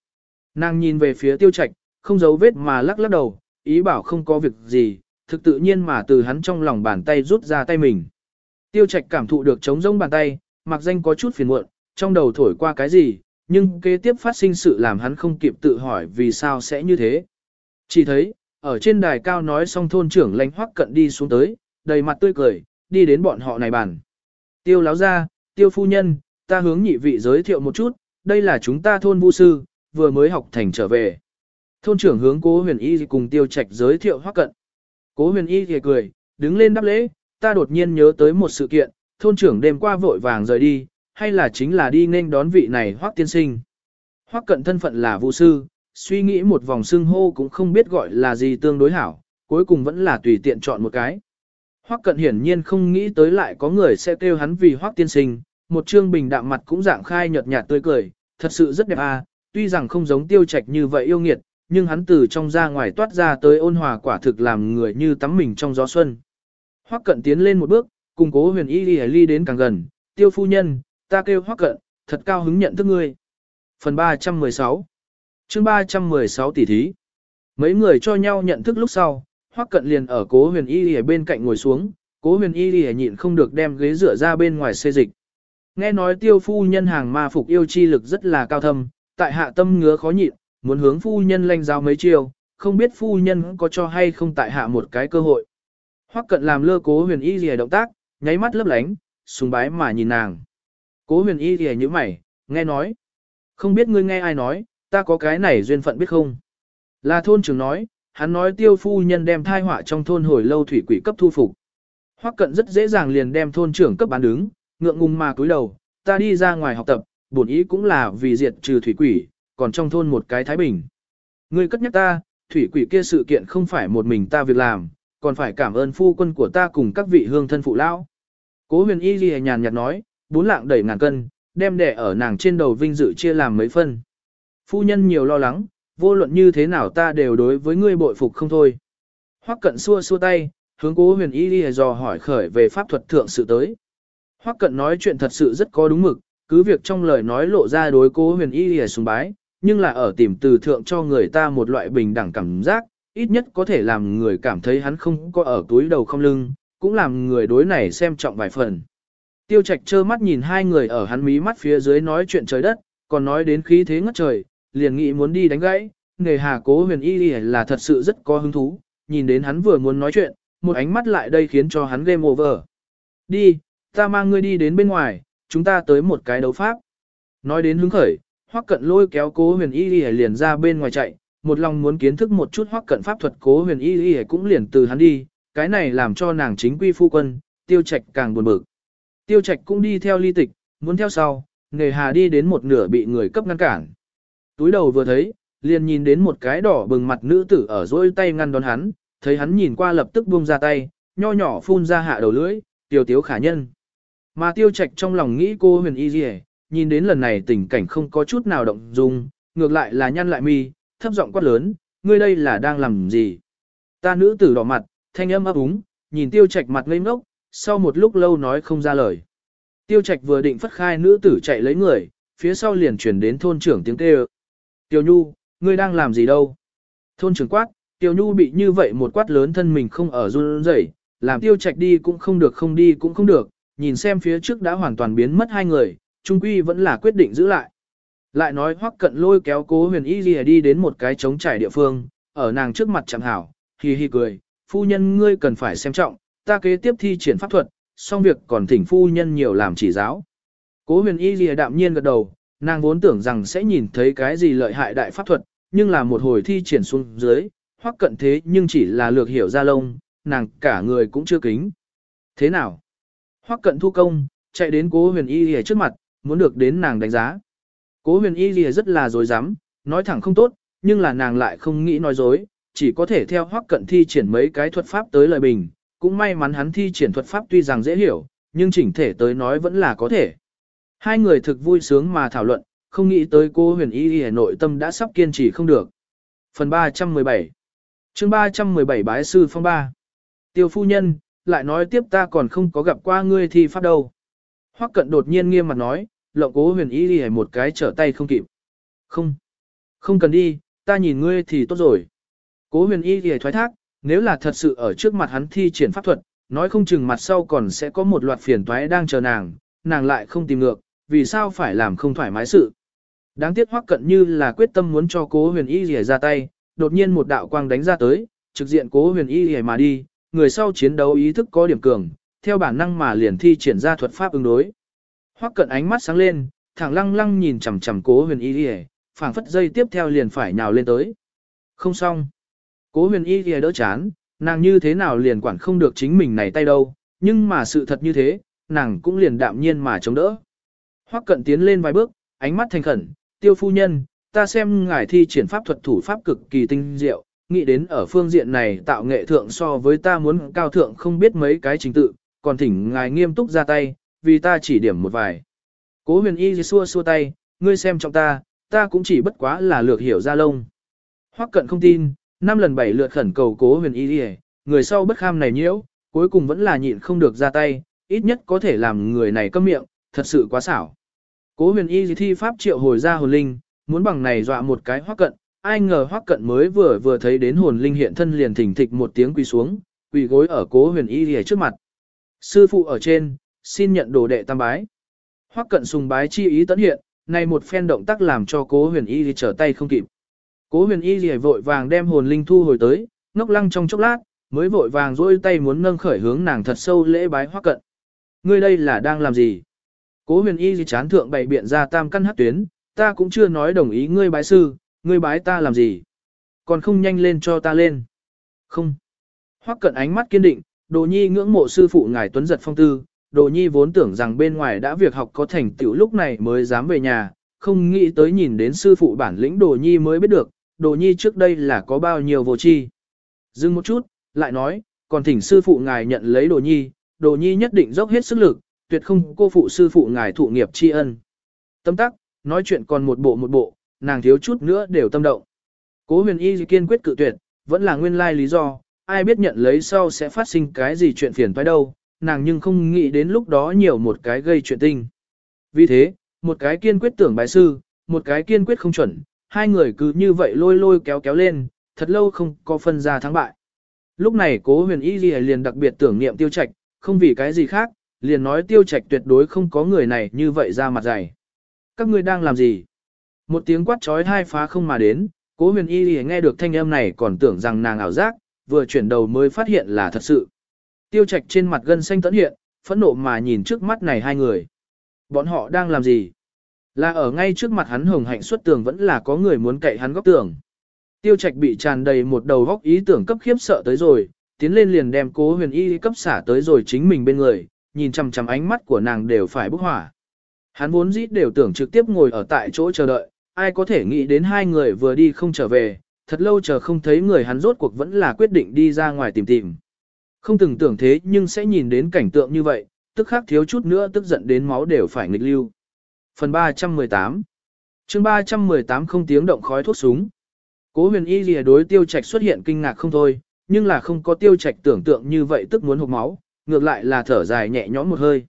Nàng nhìn về phía tiêu trạch, không giấu vết mà lắc lắc đầu, ý bảo không có việc gì, thực tự nhiên mà từ hắn trong lòng bàn tay rút ra tay mình. Tiêu Trạch cảm thụ được trống rỗng bàn tay, mặc danh có chút phiền muộn, trong đầu thổi qua cái gì, nhưng kế tiếp phát sinh sự làm hắn không kịp tự hỏi vì sao sẽ như thế. Chỉ thấy, ở trên đài cao nói xong thôn trưởng lãnh hoắc cận đi xuống tới, đầy mặt tươi cười, đi đến bọn họ này bàn. Tiêu láo ra, tiêu phu nhân, ta hướng nhị vị giới thiệu một chút, đây là chúng ta thôn vu sư, vừa mới học thành trở về. Thôn trưởng hướng cố huyền y cùng tiêu trạch giới thiệu hoắc cận. Cố huyền y thì cười, đứng lên đáp lễ, ta đột nhiên nhớ tới một sự kiện, thôn trưởng đêm qua vội vàng rời đi, hay là chính là đi nên đón vị này hoắc tiên sinh. Hoắc cận thân phận là vũ sư, suy nghĩ một vòng xưng hô cũng không biết gọi là gì tương đối hảo, cuối cùng vẫn là tùy tiện chọn một cái. Hoắc cận hiển nhiên không nghĩ tới lại có người sẽ kêu hắn vì hoắc tiên sinh, một trương bình đạm mặt cũng dạng khai nhợt nhạt tươi cười, thật sự rất đẹp à, tuy rằng không giống tiêu trạch như vậy yêu nghiệt, nhưng hắn từ trong ra ngoài toát ra tới ôn hòa quả thực làm người như tắm mình trong gió xuân. Hoắc cận tiến lên một bước, cùng cố huyền y ly ly đến càng gần, tiêu phu nhân, ta kêu Hoắc cận, thật cao hứng nhận thức ngươi. Phần 316 chương 316 tỷ thí Mấy người cho nhau nhận thức lúc sau, Hoắc cận liền ở cố huyền y ở bên cạnh ngồi xuống, cố huyền y ly nhịn không được đem ghế rửa ra bên ngoài xê dịch. Nghe nói tiêu phu nhân hàng ma phục yêu chi lực rất là cao thâm, tại hạ tâm ngứa khó nhịn, muốn hướng phu nhân lanh giáo mấy chiều, không biết phu nhân có cho hay không tại hạ một cái cơ hội. Hoắc cận làm lơ cố huyền y gì động tác, nháy mắt lấp lánh, sùng bái mà nhìn nàng. Cố huyền y thì như mày, nghe nói. Không biết ngươi nghe ai nói, ta có cái này duyên phận biết không? Là thôn trưởng nói, hắn nói tiêu phu nhân đem thai họa trong thôn hồi lâu thủy quỷ cấp thu phục. Hoắc cận rất dễ dàng liền đem thôn trưởng cấp bán đứng, ngượng ngùng mà cúi đầu, ta đi ra ngoài học tập, bổn ý cũng là vì diệt trừ thủy quỷ, còn trong thôn một cái thái bình. Ngươi cất nhắc ta, thủy quỷ kia sự kiện không phải một mình ta việc làm, còn phải cảm ơn phu quân của ta cùng các vị hương thân phụ lão. Cố huyền y ghi nhàn nhạt nói, bốn lạng đẩy ngàn cân, đem đẻ ở nàng trên đầu vinh dự chia làm mấy phân. Phu nhân nhiều lo lắng, vô luận như thế nào ta đều đối với ngươi bội phục không thôi. Hoắc cận xua xua tay, hướng cố huyền y đi dò hỏi khởi về pháp thuật thượng sự tới. Hoắc cận nói chuyện thật sự rất có đúng mực, cứ việc trong lời nói lộ ra đối cố huyền y đi sùng bái, nhưng là ở tìm từ thượng cho người ta một loại bình đẳng cảm giác, ít nhất có thể làm người cảm thấy hắn không có ở túi đầu không lưng, cũng làm người đối này xem trọng vài phần. Tiêu Trạch trơ mắt nhìn hai người ở hắn mí mắt phía dưới nói chuyện trời đất, còn nói đến khí thế ngất trời, liền nghĩ muốn đi đánh gãy, nghề hà cố huyền y là thật sự rất có hứng thú, nhìn đến hắn vừa muốn nói chuyện, một ánh mắt lại đây khiến cho hắn game over. Đi, ta mang ngươi đi đến bên ngoài, chúng ta tới một cái đấu pháp. Nói đến hứng khởi, hoắc cận lôi kéo cố huyền y liền ra bên ngoài chạy, một lòng muốn kiến thức một chút hoắc cận pháp thuật cố huyền y cũng liền từ hắn đi, cái này làm cho nàng chính quy phu quân, tiêu trạch càng buồn bực. Tiêu trạch cũng đi theo ly tịch, muốn theo sau, nghề hà đi đến một nửa bị người cấp ngăn cản. Túi đầu vừa thấy, liền nhìn đến một cái đỏ bừng mặt nữ tử ở dôi tay ngăn đón hắn, thấy hắn nhìn qua lập tức buông ra tay, nho nhỏ phun ra hạ đầu lưỡi, tiêu tiếu khả nhân. Mà tiêu trạch trong lòng nghĩ cô huyền y gì nhìn đến lần này tình cảnh không có chút nào động dung, ngược lại là nhăn lại mi, thấp giọng quát lớn, ngươi đây là đang làm gì? Ta nữ tử đỏ mặt, thanh âm ấp úng, nhìn tiêu trạch mặt ngây ngốc, sau một lúc lâu nói không ra lời. Tiêu trạch vừa định phất khai nữ tử chạy lấy người, phía sau liền chuyển đến thôn trưởng tiếng kêu. Tiêu Nhu, ngươi đang làm gì đâu? Thôn trưởng quát, Tiêu Nhu bị như vậy một quát lớn thân mình không ở run rẩy, làm tiêu trạch đi cũng không được không đi cũng không được, nhìn xem phía trước đã hoàn toàn biến mất hai người, trung quy vẫn là quyết định giữ lại. Lại nói hoắc cận lôi kéo cố huyền y gì đi đến một cái trống trải địa phương, ở nàng trước mặt chẳng hảo, hi hi cười, phu nhân ngươi cần phải xem trọng, ta kế tiếp thi triển pháp thuật, xong việc còn thỉnh phu nhân nhiều làm chỉ giáo. Cố huyền y gì đạm nhiên gật đầu, nàng vốn tưởng rằng sẽ nhìn thấy cái gì lợi hại đại pháp thuật, nhưng là một hồi thi triển xuống dưới, hoắc cận thế nhưng chỉ là lược hiểu ra lông, nàng cả người cũng chưa kính. Thế nào? Hoắc cận thu công, chạy đến cố huyền y gì trước mặt, muốn được đến nàng đánh giá. Cố huyền y gì rất là dối dám, nói thẳng không tốt, nhưng là nàng lại không nghĩ nói dối, chỉ có thể theo hoắc cận thi triển mấy cái thuật pháp tới lời bình, cũng may mắn hắn thi triển thuật pháp tuy rằng dễ hiểu, nhưng chỉnh thể tới nói vẫn là có thể. Hai người thực vui sướng mà thảo luận, không nghĩ tới cô huyền y y nội tâm đã sắp kiên trì không được. Phần 317 chương 317 Bái Sư Phong 3 Tiêu phu nhân, lại nói tiếp ta còn không có gặp qua ngươi thi pháp đâu. Hoắc cận đột nhiên nghiêm mặt nói, lộng cố huyền y y một cái trở tay không kịp. Không, không cần đi, ta nhìn ngươi thì tốt rồi. Cố huyền y y thoái thác, nếu là thật sự ở trước mặt hắn thi triển pháp thuật, nói không chừng mặt sau còn sẽ có một loạt phiền toái đang chờ nàng, nàng lại không tìm ngược, vì sao phải làm không thoải mái sự. Đáng tiếc hoắc cận như là quyết tâm muốn cho cố huyền y rỉa ra tay, đột nhiên một đạo quang đánh ra tới, trực diện cố huyền y rỉa mà đi, người sau chiến đấu ý thức có điểm cường, theo bản năng mà liền thi triển ra thuật pháp ứng đối. Hoắc cận ánh mắt sáng lên, thẳng lăng lăng nhìn chằm chằm cố huyền y rỉa, phảng phất dây tiếp theo liền phải nhào lên tới. Không xong. Cố huyền y rìa đỡ chán, nàng như thế nào liền quản không được chính mình này tay đâu, nhưng mà sự thật như thế, nàng cũng liền đạm nhiên mà chống đỡ. Hoắc cận tiến lên vài bước, ánh mắt thành khẩn, tiêu phu nhân, ta xem ngài thi triển pháp thuật thủ pháp cực kỳ tinh diệu, nghĩ đến ở phương diện này tạo nghệ thượng so với ta muốn cao thượng không biết mấy cái trình tự, còn thỉnh ngài nghiêm túc ra tay, vì ta chỉ điểm một vài. Cố huyền y xua xua tay, ngươi xem trong ta, ta cũng chỉ bất quá là lược hiểu ra lông. Hoắc cận không tin, năm lần bảy lượt khẩn cầu cố huyền y người sau bất kham này nhiễu, cuối cùng vẫn là nhịn không được ra tay, ít nhất có thể làm người này câm miệng, thật sự quá xảo. Cố huyền y thi pháp triệu hồi ra hồn linh, muốn bằng này dọa một cái hoắc cận, ai ngờ hoắc cận mới vừa vừa thấy đến hồn linh hiện thân liền thỉnh thịch một tiếng quỳ xuống, quỳ gối ở cố huyền y lìa trước mặt. Sư phụ ở trên, xin nhận đồ đệ tam bái. Hoắc cận sùng bái chi ý tấn hiện, này một phen động tác làm cho cố huyền y trở tay không kịp. Cố huyền y gì vội vàng đem hồn linh thu hồi tới, ngốc lăng trong chốc lát, mới vội vàng dôi tay muốn nâng khởi hướng nàng thật sâu lễ bái hoắc cận. Ngươi đây là đang làm gì? Cố huyền y gì chán thượng bày biện ra tam căn hát tuyến, ta cũng chưa nói đồng ý ngươi bái sư, ngươi bái ta làm gì. Còn không nhanh lên cho ta lên. Không. Hoắc cận ánh mắt kiên định, đồ nhi ngưỡng mộ sư phụ ngài tuấn giật phong tư, đồ nhi vốn tưởng rằng bên ngoài đã việc học có thành tựu lúc này mới dám về nhà, không nghĩ tới nhìn đến sư phụ bản lĩnh đồ nhi mới biết được, đồ nhi trước đây là có bao nhiêu vô tri. Dừng một chút, lại nói, còn thỉnh sư phụ ngài nhận lấy đồ nhi, đồ nhi nhất định dốc hết sức lực, tuyệt không cô phụ sư phụ ngài thụ nghiệp tri ân. Tâm tắc, nói chuyện còn một bộ một bộ, nàng thiếu chút nữa đều tâm động. Cố huyền y kiên quyết cự tuyệt, vẫn là nguyên lai lý do, ai biết nhận lấy sau sẽ phát sinh cái gì chuyện phiền phải đâu, nàng nhưng không nghĩ đến lúc đó nhiều một cái gây chuyện tinh. Vì thế, một cái kiên quyết tưởng bài sư, một cái kiên quyết không chuẩn, hai người cứ như vậy lôi lôi kéo kéo lên, thật lâu không có phân ra thắng bại. Lúc này cố huyền y liền đặc biệt tưởng niệm tiêu trạch, không vì cái gì khác, liền nói tiêu trạch tuyệt đối không có người này như vậy ra mặt dày. Các ngươi đang làm gì? Một tiếng quát trói hai phá không mà đến, cố huyền y nghe được thanh âm này còn tưởng rằng nàng ảo giác, vừa chuyển đầu mới phát hiện là thật sự. Tiêu trạch trên mặt gân xanh tẫn hiện, phẫn nộ mà nhìn trước mắt này hai người. Bọn họ đang làm gì? Là ở ngay trước mặt hắn hồng hạnh xuất tường vẫn là có người muốn cậy hắn góc tường. Tiêu trạch bị tràn đầy một đầu góc ý tưởng cấp khiếp sợ tới rồi, tiến lên liền đem cố huyền y cấp xả tới rồi chính mình bên người, nhìn chằm chằm ánh mắt của nàng đều phải bốc hỏa. Hắn vốn dĩ đều tưởng trực tiếp ngồi ở tại chỗ chờ đợi, ai có thể nghĩ đến hai người vừa đi không trở về, thật lâu chờ không thấy người hắn rốt cuộc vẫn là quyết định đi ra ngoài tìm tìm. Không từng tưởng thế nhưng sẽ nhìn đến cảnh tượng như vậy, tức khắc thiếu chút nữa tức giận đến máu đều phải nghịch lưu. Phần 318 chương 318 không tiếng động khói thuốc súng. Cố huyền y lìa đối tiêu trạch xuất hiện kinh ngạc không thôi, nhưng là không có tiêu trạch tưởng tượng như vậy tức muốn hụt máu, ngược lại là thở dài nhẹ nhõm một hơi.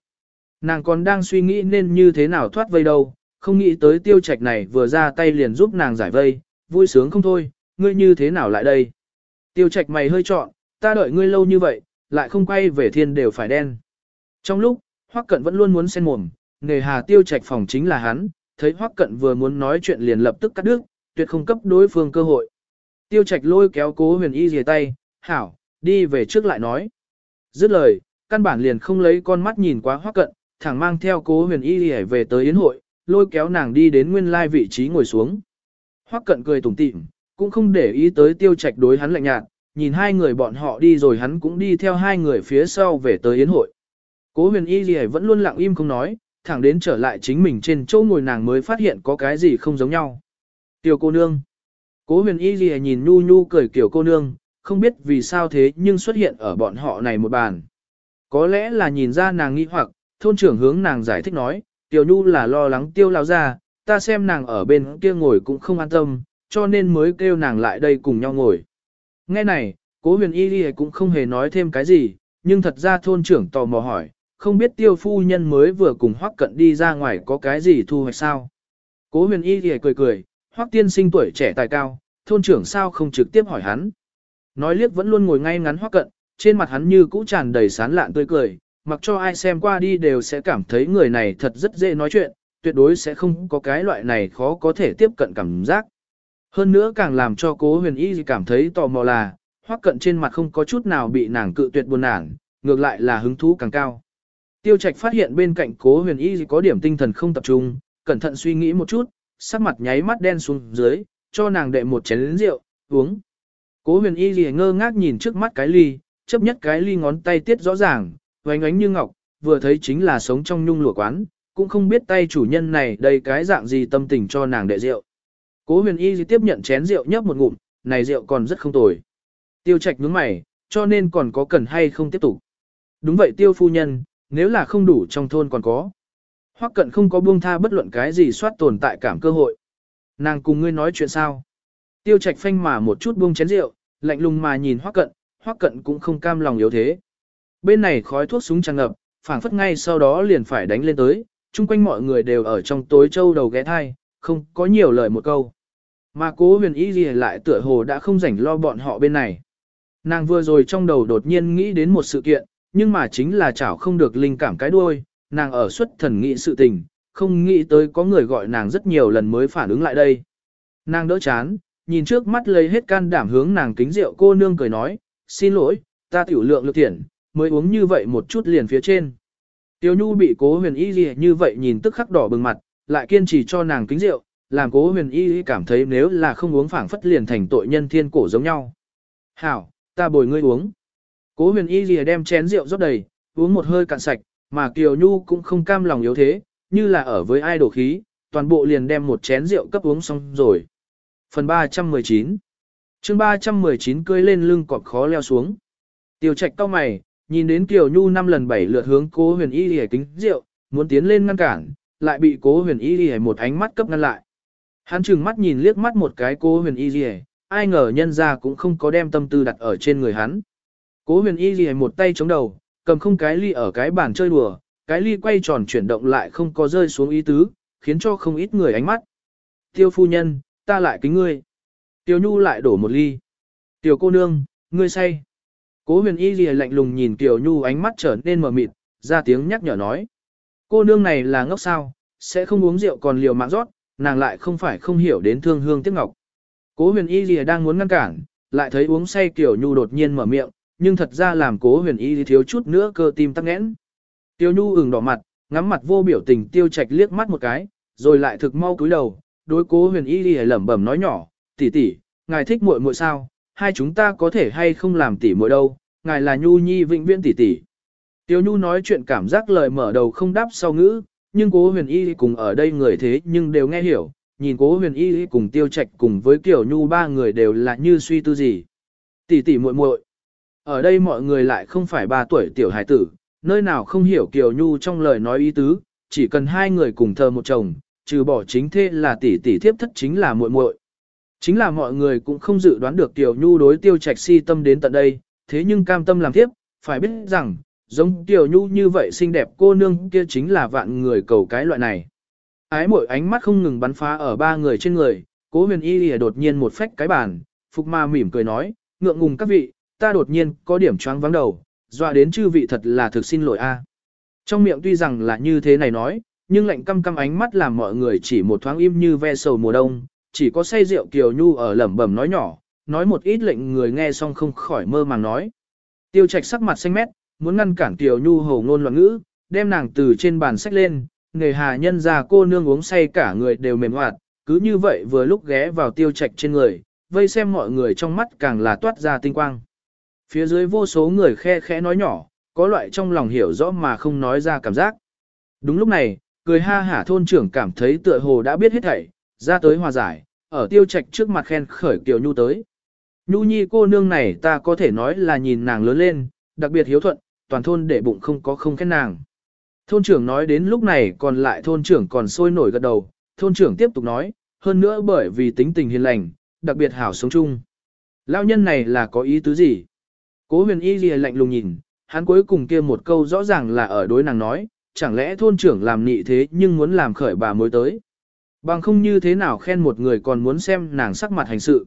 Nàng còn đang suy nghĩ nên như thế nào thoát vây đâu, không nghĩ tới tiêu trạch này vừa ra tay liền giúp nàng giải vây, vui sướng không thôi, ngươi như thế nào lại đây. Tiêu trạch mày hơi trọn, ta đợi ngươi lâu như vậy, lại không quay về thiên đều phải đen. Trong lúc, Hoắc Cận vẫn luôn muốn xen mồm, nghề hà tiêu trạch phòng chính là hắn, thấy Hoắc Cận vừa muốn nói chuyện liền lập tức cắt đứt, tuyệt không cấp đối phương cơ hội. Tiêu trạch lôi kéo cố huyền y rìa tay, hảo, đi về trước lại nói. Dứt lời, căn bản liền không lấy con mắt nhìn quá Hoắc Cận, thẳng mang theo cố huyền y rìa về tới yến hội, lôi kéo nàng đi đến nguyên lai vị trí ngồi xuống. Hoắc Cận cười tủm tỉm, cũng không để ý tới tiêu trạch đối hắn lạnh nhạt, nhìn hai người bọn họ đi rồi hắn cũng đi theo hai người phía sau về tới yến hội. Cố huyền y gì vẫn luôn lặng im không nói, thẳng đến trở lại chính mình trên chỗ ngồi nàng mới phát hiện có cái gì không giống nhau. Tiểu cô nương. Cố huyền y gì nhìn nhu nhu cười kiểu cô nương, không biết vì sao thế nhưng xuất hiện ở bọn họ này một bàn. Có lẽ là nhìn ra nàng nghi hoặc, thôn trưởng hướng nàng giải thích nói, tiểu nhu là lo lắng tiêu lao ra, ta xem nàng ở bên kia ngồi cũng không an tâm, cho nên mới kêu nàng lại đây cùng nhau ngồi. Nghe này, cố huyền y gì cũng không hề nói thêm cái gì, nhưng thật ra thôn trưởng tò mò hỏi, không biết tiêu phu nhân mới vừa cùng hoắc cận đi ra ngoài có cái gì thu hoạch sao. Cố huyền y thì cười cười, hoắc tiên sinh tuổi trẻ tài cao, thôn trưởng sao không trực tiếp hỏi hắn. Nói liếc vẫn luôn ngồi ngay ngắn hoắc cận, trên mặt hắn như cũ tràn đầy sán lạn tươi cười, mặc cho ai xem qua đi đều sẽ cảm thấy người này thật rất dễ nói chuyện, tuyệt đối sẽ không có cái loại này khó có thể tiếp cận cảm giác. Hơn nữa càng làm cho cố huyền y cảm thấy tò mò là, hoắc cận trên mặt không có chút nào bị nàng cự tuyệt buồn nản, ngược lại là hứng thú càng cao. Tiêu trạch phát hiện bên cạnh cố huyền y có điểm tinh thần không tập trung, cẩn thận suy nghĩ một chút, sắc mặt nháy mắt đen xuống dưới, cho nàng đệ một chén rượu, uống. Cố huyền y liền ngơ ngác nhìn trước mắt cái ly, chấp nhất cái ly ngón tay tiết rõ ràng, vánh ánh như ngọc, vừa thấy chính là sống trong nhung lụa quán, cũng không biết tay chủ nhân này đây cái dạng gì tâm tình cho nàng đệ rượu. Cố huyền y tiếp nhận chén rượu nhấp một ngụm, này rượu còn rất không tồi. Tiêu trạch nhướng mày, cho nên còn có cần hay không tiếp tục. Đúng vậy tiêu phu nhân, nếu là không đủ trong thôn còn có. Hoắc cận không có buông tha bất luận cái gì soát tồn tại cảm cơ hội. Nàng cùng ngươi nói chuyện sao? Tiêu trạch phanh mà một chút buông chén rượu, lạnh lùng mà nhìn Hoắc cận, Hoắc cận cũng không cam lòng yếu thế. Bên này khói thuốc súng tràn ngập, phảng phất ngay sau đó liền phải đánh lên tới, chung quanh mọi người đều ở trong tối châu đầu ghé thai, không có nhiều lời một câu. Mà cố huyền ý gì lại tựa hồ đã không rảnh lo bọn họ bên này. Nàng vừa rồi trong đầu đột nhiên nghĩ đến một sự kiện, nhưng mà chính là chảo không được linh cảm cái đuôi, nàng ở xuất thần nghĩ sự tình, không nghĩ tới có người gọi nàng rất nhiều lần mới phản ứng lại đây. Nàng đỡ chán, nhìn trước mắt lấy hết can đảm hướng nàng kính rượu cô nương cười nói, xin lỗi, ta tiểu lượng lực thiện, mới uống như vậy một chút liền phía trên. Tiêu Nhu bị cố huyền y gì như vậy nhìn tức khắc đỏ bừng mặt, lại kiên trì cho nàng kính rượu, làm cố huyền y cảm thấy nếu là không uống phảng phất liền thành tội nhân thiên cổ giống nhau. Hảo, ta bồi ngươi uống. Cố huyền y lìa đem chén rượu rót đầy, uống một hơi cạn sạch, mà Kiều Nhu cũng không cam lòng yếu thế, như là ở với ai đổ khí, toàn bộ liền đem một chén rượu cấp uống xong rồi. Phần 319 chương 319 cưới lên lưng cọp khó leo xuống. Tiêu trạch cao mày, nhìn đến Kiều Nhu năm lần bảy lượt hướng cố huyền y lìa kính rượu, muốn tiến lên ngăn cản, lại bị cố huyền y lìa một ánh mắt cấp ngăn lại. Hắn chừng mắt nhìn liếc mắt một cái cố huyền y lìa, ai ngờ nhân ra cũng không có đem tâm tư đặt ở trên người hắn. Cố huyền y lìa một tay chống đầu, cầm không cái ly ở cái bàn chơi đùa, cái ly quay tròn chuyển động lại không có rơi xuống ý tứ, khiến cho không ít người ánh mắt. Tiêu phu nhân, ta lại kính ngươi. Tiêu nhu lại đổ một ly. Tiểu cô nương, ngươi say. Cố huyền y lìa lạnh lùng nhìn Tiểu nhu ánh mắt trở nên mờ mịt, ra tiếng nhắc nhở nói. Cô nương này là ngốc sao, sẽ không uống rượu còn liều mạng rót, nàng lại không phải không hiểu đến thương hương tiếc ngọc. Cố huyền y lìa đang muốn ngăn cản, lại thấy uống say Tiểu nhu đột nhiên mở miệng, nhưng thật ra làm cố huyền y thiếu chút nữa cơ tim tắc nghẽn. Tiêu nhu ửng đỏ mặt, ngắm mặt vô biểu tình tiêu trạch liếc mắt một cái, rồi lại thực mau cúi đầu, đối cố huyền y lìa lẩm bẩm nói nhỏ, tỷ tỷ, ngài thích muội muội sao, hai chúng ta có thể hay không làm tỷ muội đâu, ngài là nhu nhi vĩnh viễn tỷ tỷ. Tiêu nhu nói chuyện cảm giác lời mở đầu không đáp sau ngữ, nhưng cố huyền y cùng ở đây người thế nhưng đều nghe hiểu, nhìn cố huyền y cùng tiêu trạch cùng với Kiều nhu ba người đều là như suy tư gì. Tỷ tỷ muội muội. Ở đây mọi người lại không phải ba tuổi tiểu hải tử, nơi nào không hiểu Kiều Nhu trong lời nói ý tứ, chỉ cần hai người cùng thờ một chồng, trừ bỏ chính thế là tỷ tỷ thiếp thất chính là muội muội. Chính là mọi người cũng không dự đoán được Kiều Nhu đối tiêu trạch si tâm đến tận đây, thế nhưng cam tâm làm thiếp, phải biết rằng, giống Kiều Nhu như vậy xinh đẹp cô nương kia chính là vạn người cầu cái loại này. Ái mỗi ánh mắt không ngừng bắn phá ở ba người trên người, cố huyền y lìa đột nhiên một phách cái bàn, Phục Ma mỉm cười nói, ngượng ngùng các vị, ta đột nhiên có điểm choáng vắng đầu, dọa đến chư vị thật là thực xin lỗi a. Trong miệng tuy rằng là như thế này nói, nhưng lạnh căm căm ánh mắt làm mọi người chỉ một thoáng im như ve sầu mùa đông, chỉ có say rượu kiều nhu ở lẩm bẩm nói nhỏ, nói một ít lệnh người nghe xong không khỏi mơ màng nói. Tiêu trạch sắc mặt xanh mét, muốn ngăn cản kiều nhu hồ ngôn loạn ngữ, đem nàng từ trên bàn sách lên, nghề hà nhân già cô nương uống say cả người đều mềm hoạt, cứ như vậy vừa lúc ghé vào tiêu trạch trên người, vây xem mọi người trong mắt càng là toát ra tinh quang. Phía dưới vô số người khe khẽ nói nhỏ, có loại trong lòng hiểu rõ mà không nói ra cảm giác. Đúng lúc này, cười ha hả thôn trưởng cảm thấy tựa hồ đã biết hết thảy, ra tới hòa giải, ở tiêu trạch trước mặt khen khởi Kiều Nhu tới. Nhu nhi cô nương này ta có thể nói là nhìn nàng lớn lên, đặc biệt hiếu thuận, toàn thôn để bụng không có không khen nàng. Thôn trưởng nói đến lúc này còn lại thôn trưởng còn sôi nổi gật đầu, thôn trưởng tiếp tục nói, hơn nữa bởi vì tính tình hiền lành, đặc biệt hảo sống chung. Lao nhân này là có ý tứ gì? Cố huyền y gì lạnh lùng nhìn, hắn cuối cùng kia một câu rõ ràng là ở đối nàng nói, chẳng lẽ thôn trưởng làm nị thế nhưng muốn làm khởi bà mới tới. Bằng không như thế nào khen một người còn muốn xem nàng sắc mặt hành sự.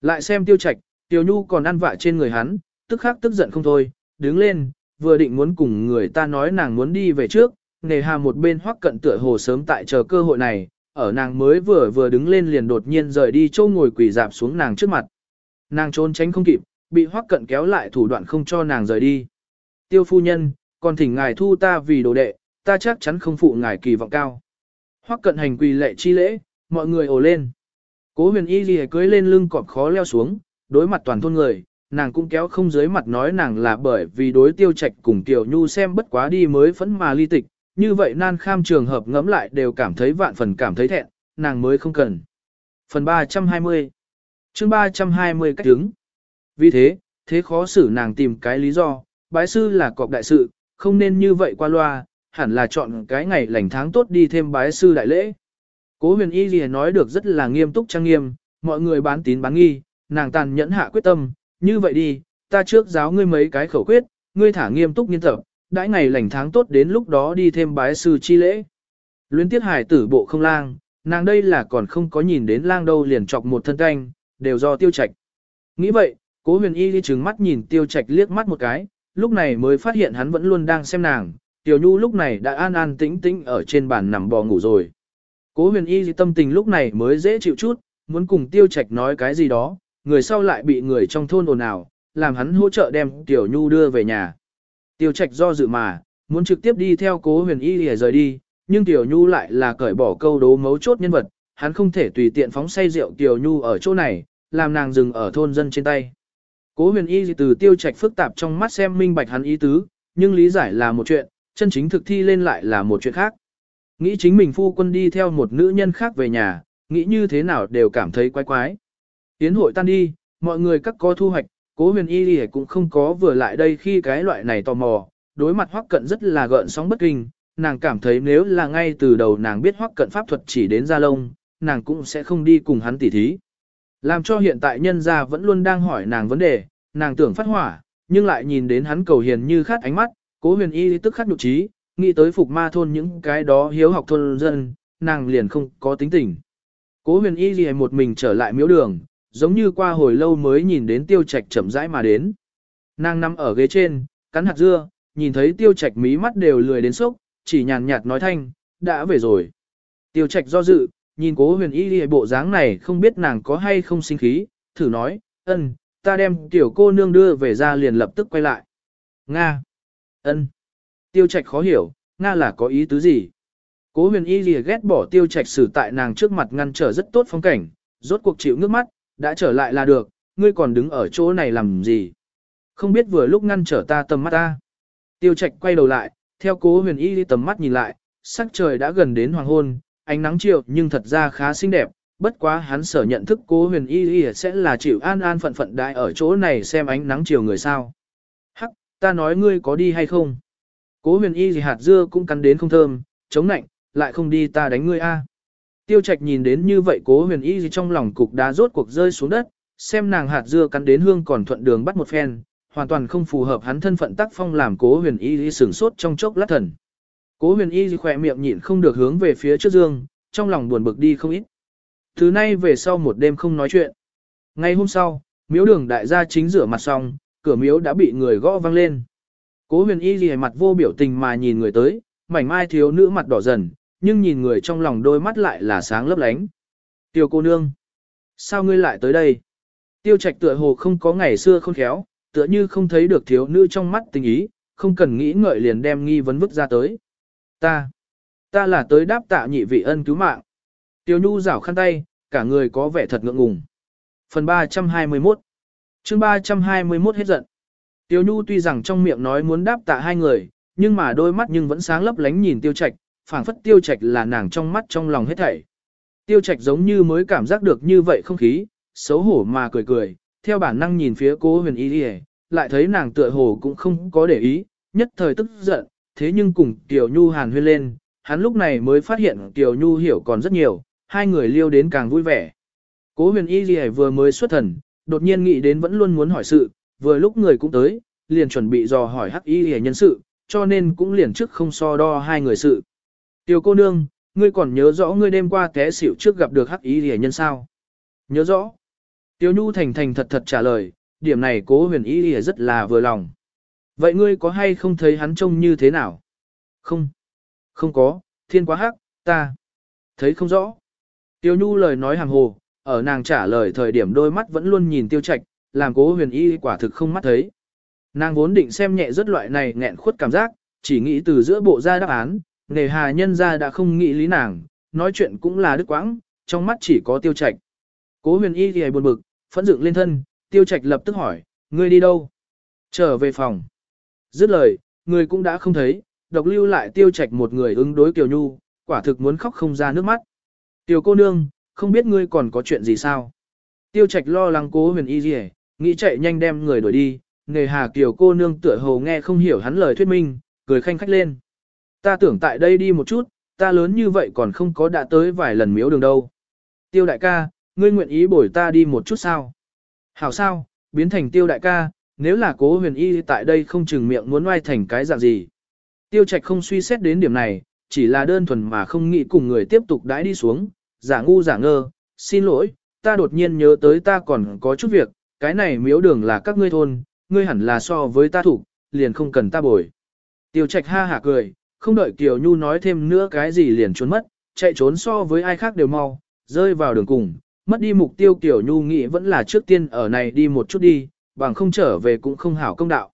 Lại xem tiêu trạch, tiêu nhu còn ăn vạ trên người hắn, tức khắc tức giận không thôi, đứng lên, vừa định muốn cùng người ta nói nàng muốn đi về trước, nề hà một bên hoắc cận tựa hồ sớm tại chờ cơ hội này, ở nàng mới vừa vừa đứng lên liền đột nhiên rời đi châu ngồi quỳ dạp xuống nàng trước mặt. Nàng trốn tránh không kịp, bị hoắc cận kéo lại thủ đoạn không cho nàng rời đi. Tiêu phu nhân, còn thỉnh ngài thu ta vì đồ đệ, ta chắc chắn không phụ ngài kỳ vọng cao. Hoắc cận hành quỳ lệ chi lễ, mọi người ồ lên. Cố huyền y gì cưới lên lưng cọp khó leo xuống, đối mặt toàn thôn người, nàng cũng kéo không dưới mặt nói nàng là bởi vì đối tiêu trạch cùng tiểu nhu xem bất quá đi mới phẫn mà ly tịch, như vậy nan kham trường hợp ngẫm lại đều cảm thấy vạn phần cảm thấy thẹn, nàng mới không cần. Phần 320 chương 320 cách đứng vì thế, thế khó xử nàng tìm cái lý do, bái sư là cọc đại sự, không nên như vậy qua loa, hẳn là chọn cái ngày lành tháng tốt đi thêm bái sư đại lễ. Cố huyền y gì nói được rất là nghiêm túc trang nghiêm, mọi người bán tín bán nghi, nàng tàn nhẫn hạ quyết tâm, như vậy đi, ta trước giáo ngươi mấy cái khẩu quyết, ngươi thả nghiêm túc nghiên tập, đãi ngày lành tháng tốt đến lúc đó đi thêm bái sư chi lễ. Luyến tiết hải tử bộ không lang, nàng đây là còn không có nhìn đến lang đâu liền chọc một thân canh, đều do tiêu trạch. Nghĩ vậy, Cố huyền y đi trừng mắt nhìn tiêu trạch liếc mắt một cái, lúc này mới phát hiện hắn vẫn luôn đang xem nàng, tiểu nhu lúc này đã an an tĩnh tĩnh ở trên bàn nằm bò ngủ rồi. Cố huyền y tâm tình lúc này mới dễ chịu chút, muốn cùng tiêu trạch nói cái gì đó, người sau lại bị người trong thôn ồn ào, làm hắn hỗ trợ đem tiểu nhu đưa về nhà. Tiêu trạch do dự mà, muốn trực tiếp đi theo cố huyền y để rời đi, nhưng tiểu nhu lại là cởi bỏ câu đố mấu chốt nhân vật, hắn không thể tùy tiện phóng say rượu tiểu Nhu ở chỗ này, làm nàng dừng ở thôn dân trên tay. Cố huyền y từ tiêu trạch phức tạp trong mắt xem minh bạch hắn ý tứ, nhưng lý giải là một chuyện, chân chính thực thi lên lại là một chuyện khác. Nghĩ chính mình phu quân đi theo một nữ nhân khác về nhà, nghĩ như thế nào đều cảm thấy quái quái. Tiến hội tan đi, mọi người các có thu hoạch, cố huyền y cũng không có vừa lại đây khi cái loại này tò mò, đối mặt hoắc cận rất là gợn sóng bất kinh, nàng cảm thấy nếu là ngay từ đầu nàng biết hoắc cận pháp thuật chỉ đến ra lông, nàng cũng sẽ không đi cùng hắn tỉ thí. Làm cho hiện tại nhân gia vẫn luôn đang hỏi nàng vấn đề, nàng tưởng phát hỏa, nhưng lại nhìn đến hắn cầu hiền như khát ánh mắt, cố huyền y tức khắc nhục trí, nghĩ tới phục ma thôn những cái đó hiếu học thôn dân, nàng liền không có tính tình. Cố huyền y gì một mình trở lại miếu đường, giống như qua hồi lâu mới nhìn đến tiêu trạch chậm rãi mà đến. Nàng nằm ở ghế trên, cắn hạt dưa, nhìn thấy tiêu trạch mí mắt đều lười đến sốc, chỉ nhàn nhạt nói thanh, đã về rồi. Tiêu trạch do dự, nhìn cố huyền y đi bộ dáng này không biết nàng có hay không sinh khí, thử nói, ân, ta đem tiểu cô nương đưa về ra liền lập tức quay lại. Nga. ân. Tiêu trạch khó hiểu, Nga là có ý tứ gì? Cố huyền y lìa ghét bỏ tiêu trạch xử tại nàng trước mặt ngăn trở rất tốt phong cảnh, rốt cuộc chịu nước mắt, đã trở lại là được, ngươi còn đứng ở chỗ này làm gì? Không biết vừa lúc ngăn trở ta tầm mắt ta. Tiêu trạch quay đầu lại, theo cố huyền y đi tầm mắt nhìn lại, sắc trời đã gần đến hoàng hôn, ánh nắng chiều nhưng thật ra khá xinh đẹp, bất quá hắn sở nhận thức cố huyền y y sẽ là chịu an an phận phận đại ở chỗ này xem ánh nắng chiều người sao. Hắc, ta nói ngươi có đi hay không? Cố huyền y gì hạt dưa cũng cắn đến không thơm, chống nạnh, lại không đi ta đánh ngươi a. Tiêu trạch nhìn đến như vậy cố huyền y gì trong lòng cục đá rốt cuộc rơi xuống đất, xem nàng hạt dưa cắn đến hương còn thuận đường bắt một phen, hoàn toàn không phù hợp hắn thân phận tác phong làm cố huyền y y sửng sốt trong chốc lát thần. Cố huyền y khỏe miệng nhịn không được hướng về phía trước dương, trong lòng buồn bực đi không ít. Thứ nay về sau một đêm không nói chuyện. Ngày hôm sau, miếu đường đại gia chính rửa mặt xong, cửa miếu đã bị người gõ vang lên. Cố huyền y gì mặt vô biểu tình mà nhìn người tới, mảnh mai thiếu nữ mặt đỏ dần, nhưng nhìn người trong lòng đôi mắt lại là sáng lấp lánh. Tiêu cô nương, sao ngươi lại tới đây? Tiêu trạch tựa hồ không có ngày xưa không khéo, tựa như không thấy được thiếu nữ trong mắt tình ý, không cần nghĩ ngợi liền đem nghi vấn vứt ra tới. Ta, ta là tới đáp tạ nhị vị ân cứu mạng. Tiêu Nhu rảo khăn tay, cả người có vẻ thật ngượng ngùng. Phần 321 chương 321 hết giận. Tiêu Nhu tuy rằng trong miệng nói muốn đáp tạ hai người, nhưng mà đôi mắt nhưng vẫn sáng lấp lánh nhìn Tiêu Trạch, phảng phất Tiêu Trạch là nàng trong mắt trong lòng hết thảy. Tiêu Trạch giống như mới cảm giác được như vậy không khí, xấu hổ mà cười cười, theo bản năng nhìn phía cố huyền y lại thấy nàng tựa hồ cũng không có để ý, nhất thời tức giận, thế nhưng cùng Tiểu Nhu hàn huyên lên, hắn lúc này mới phát hiện Tiểu Nhu hiểu còn rất nhiều, hai người liêu đến càng vui vẻ. Cố huyền y gì vừa mới xuất thần, đột nhiên nghĩ đến vẫn luôn muốn hỏi sự, vừa lúc người cũng tới, liền chuẩn bị dò hỏi hắc y gì nhân sự, cho nên cũng liền trước không so đo hai người sự. Tiểu cô nương, ngươi còn nhớ rõ ngươi đêm qua té xỉu trước gặp được hắc y gì nhân sao? Nhớ rõ. Tiểu Nhu thành thành thật thật trả lời, điểm này cố huyền y gì rất là vừa lòng. Vậy ngươi có hay không thấy hắn trông như thế nào? Không. Không có, thiên quá hắc, ta. Thấy không rõ. Tiêu Nhu lời nói hàng hồ, ở nàng trả lời thời điểm đôi mắt vẫn luôn nhìn tiêu Trạch, làm cố huyền y quả thực không mắt thấy. Nàng vốn định xem nhẹ rất loại này nghẹn khuất cảm giác, chỉ nghĩ từ giữa bộ ra đáp án, nề hà nhân ra đã không nghĩ lý nàng, nói chuyện cũng là đức quãng, trong mắt chỉ có tiêu Trạch. Cố huyền y thì buồn bực, phẫn dựng lên thân, tiêu Trạch lập tức hỏi, ngươi đi đâu? Trở về phòng. Dứt lời, người cũng đã không thấy, độc lưu lại tiêu Trạch một người ứng đối Kiều Nhu, quả thực muốn khóc không ra nước mắt. Tiểu cô nương, không biết ngươi còn có chuyện gì sao? Tiêu trạch lo lắng cố huyền y gì nghĩ chạy nhanh đem người đuổi đi, nề hà tiểu cô nương tựa hồ nghe không hiểu hắn lời thuyết minh, cười khanh khách lên. Ta tưởng tại đây đi một chút, ta lớn như vậy còn không có đã tới vài lần miếu đường đâu. Tiêu đại ca, ngươi nguyện ý bồi ta đi một chút sao? Hảo sao, biến thành tiêu đại ca, nếu là cố huyền y tại đây không chừng miệng muốn oai thành cái dạng gì. Tiêu trạch không suy xét đến điểm này, chỉ là đơn thuần mà không nghĩ cùng người tiếp tục đãi đi xuống, giả ngu giả ngơ, xin lỗi, ta đột nhiên nhớ tới ta còn có chút việc, cái này miếu đường là các ngươi thôn, ngươi hẳn là so với ta thủ, liền không cần ta bồi. Tiêu trạch ha hả cười, không đợi Kiều Nhu nói thêm nữa cái gì liền trốn mất, chạy trốn so với ai khác đều mau, rơi vào đường cùng, mất đi mục tiêu Kiều Nhu nghĩ vẫn là trước tiên ở này đi một chút đi, bằng không trở về cũng không hảo công đạo.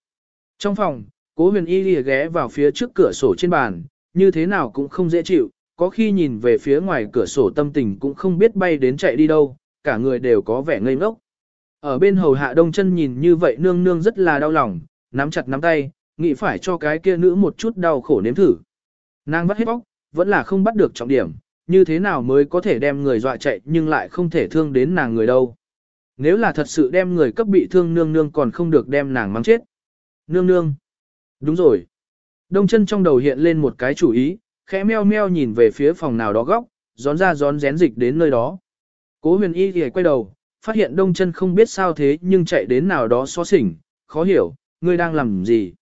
Trong phòng, cố huyền y lìa ghé vào phía trước cửa sổ trên bàn, như thế nào cũng không dễ chịu, có khi nhìn về phía ngoài cửa sổ tâm tình cũng không biết bay đến chạy đi đâu, cả người đều có vẻ ngây ngốc. Ở bên hầu hạ đông chân nhìn như vậy nương nương rất là đau lòng, nắm chặt nắm tay, nghĩ phải cho cái kia nữ một chút đau khổ nếm thử. Nàng vắt hết bóc, vẫn là không bắt được trọng điểm, như thế nào mới có thể đem người dọa chạy nhưng lại không thể thương đến nàng người đâu. Nếu là thật sự đem người cấp bị thương nương nương còn không được đem nàng mang chết. Nương nương. Đúng rồi. Đông chân trong đầu hiện lên một cái chủ ý, khẽ meo meo nhìn về phía phòng nào đó góc, gión ra gión rén dịch đến nơi đó. Cố huyền y thì quay đầu, phát hiện đông chân không biết sao thế nhưng chạy đến nào đó xó xỉnh, khó hiểu, ngươi đang làm gì.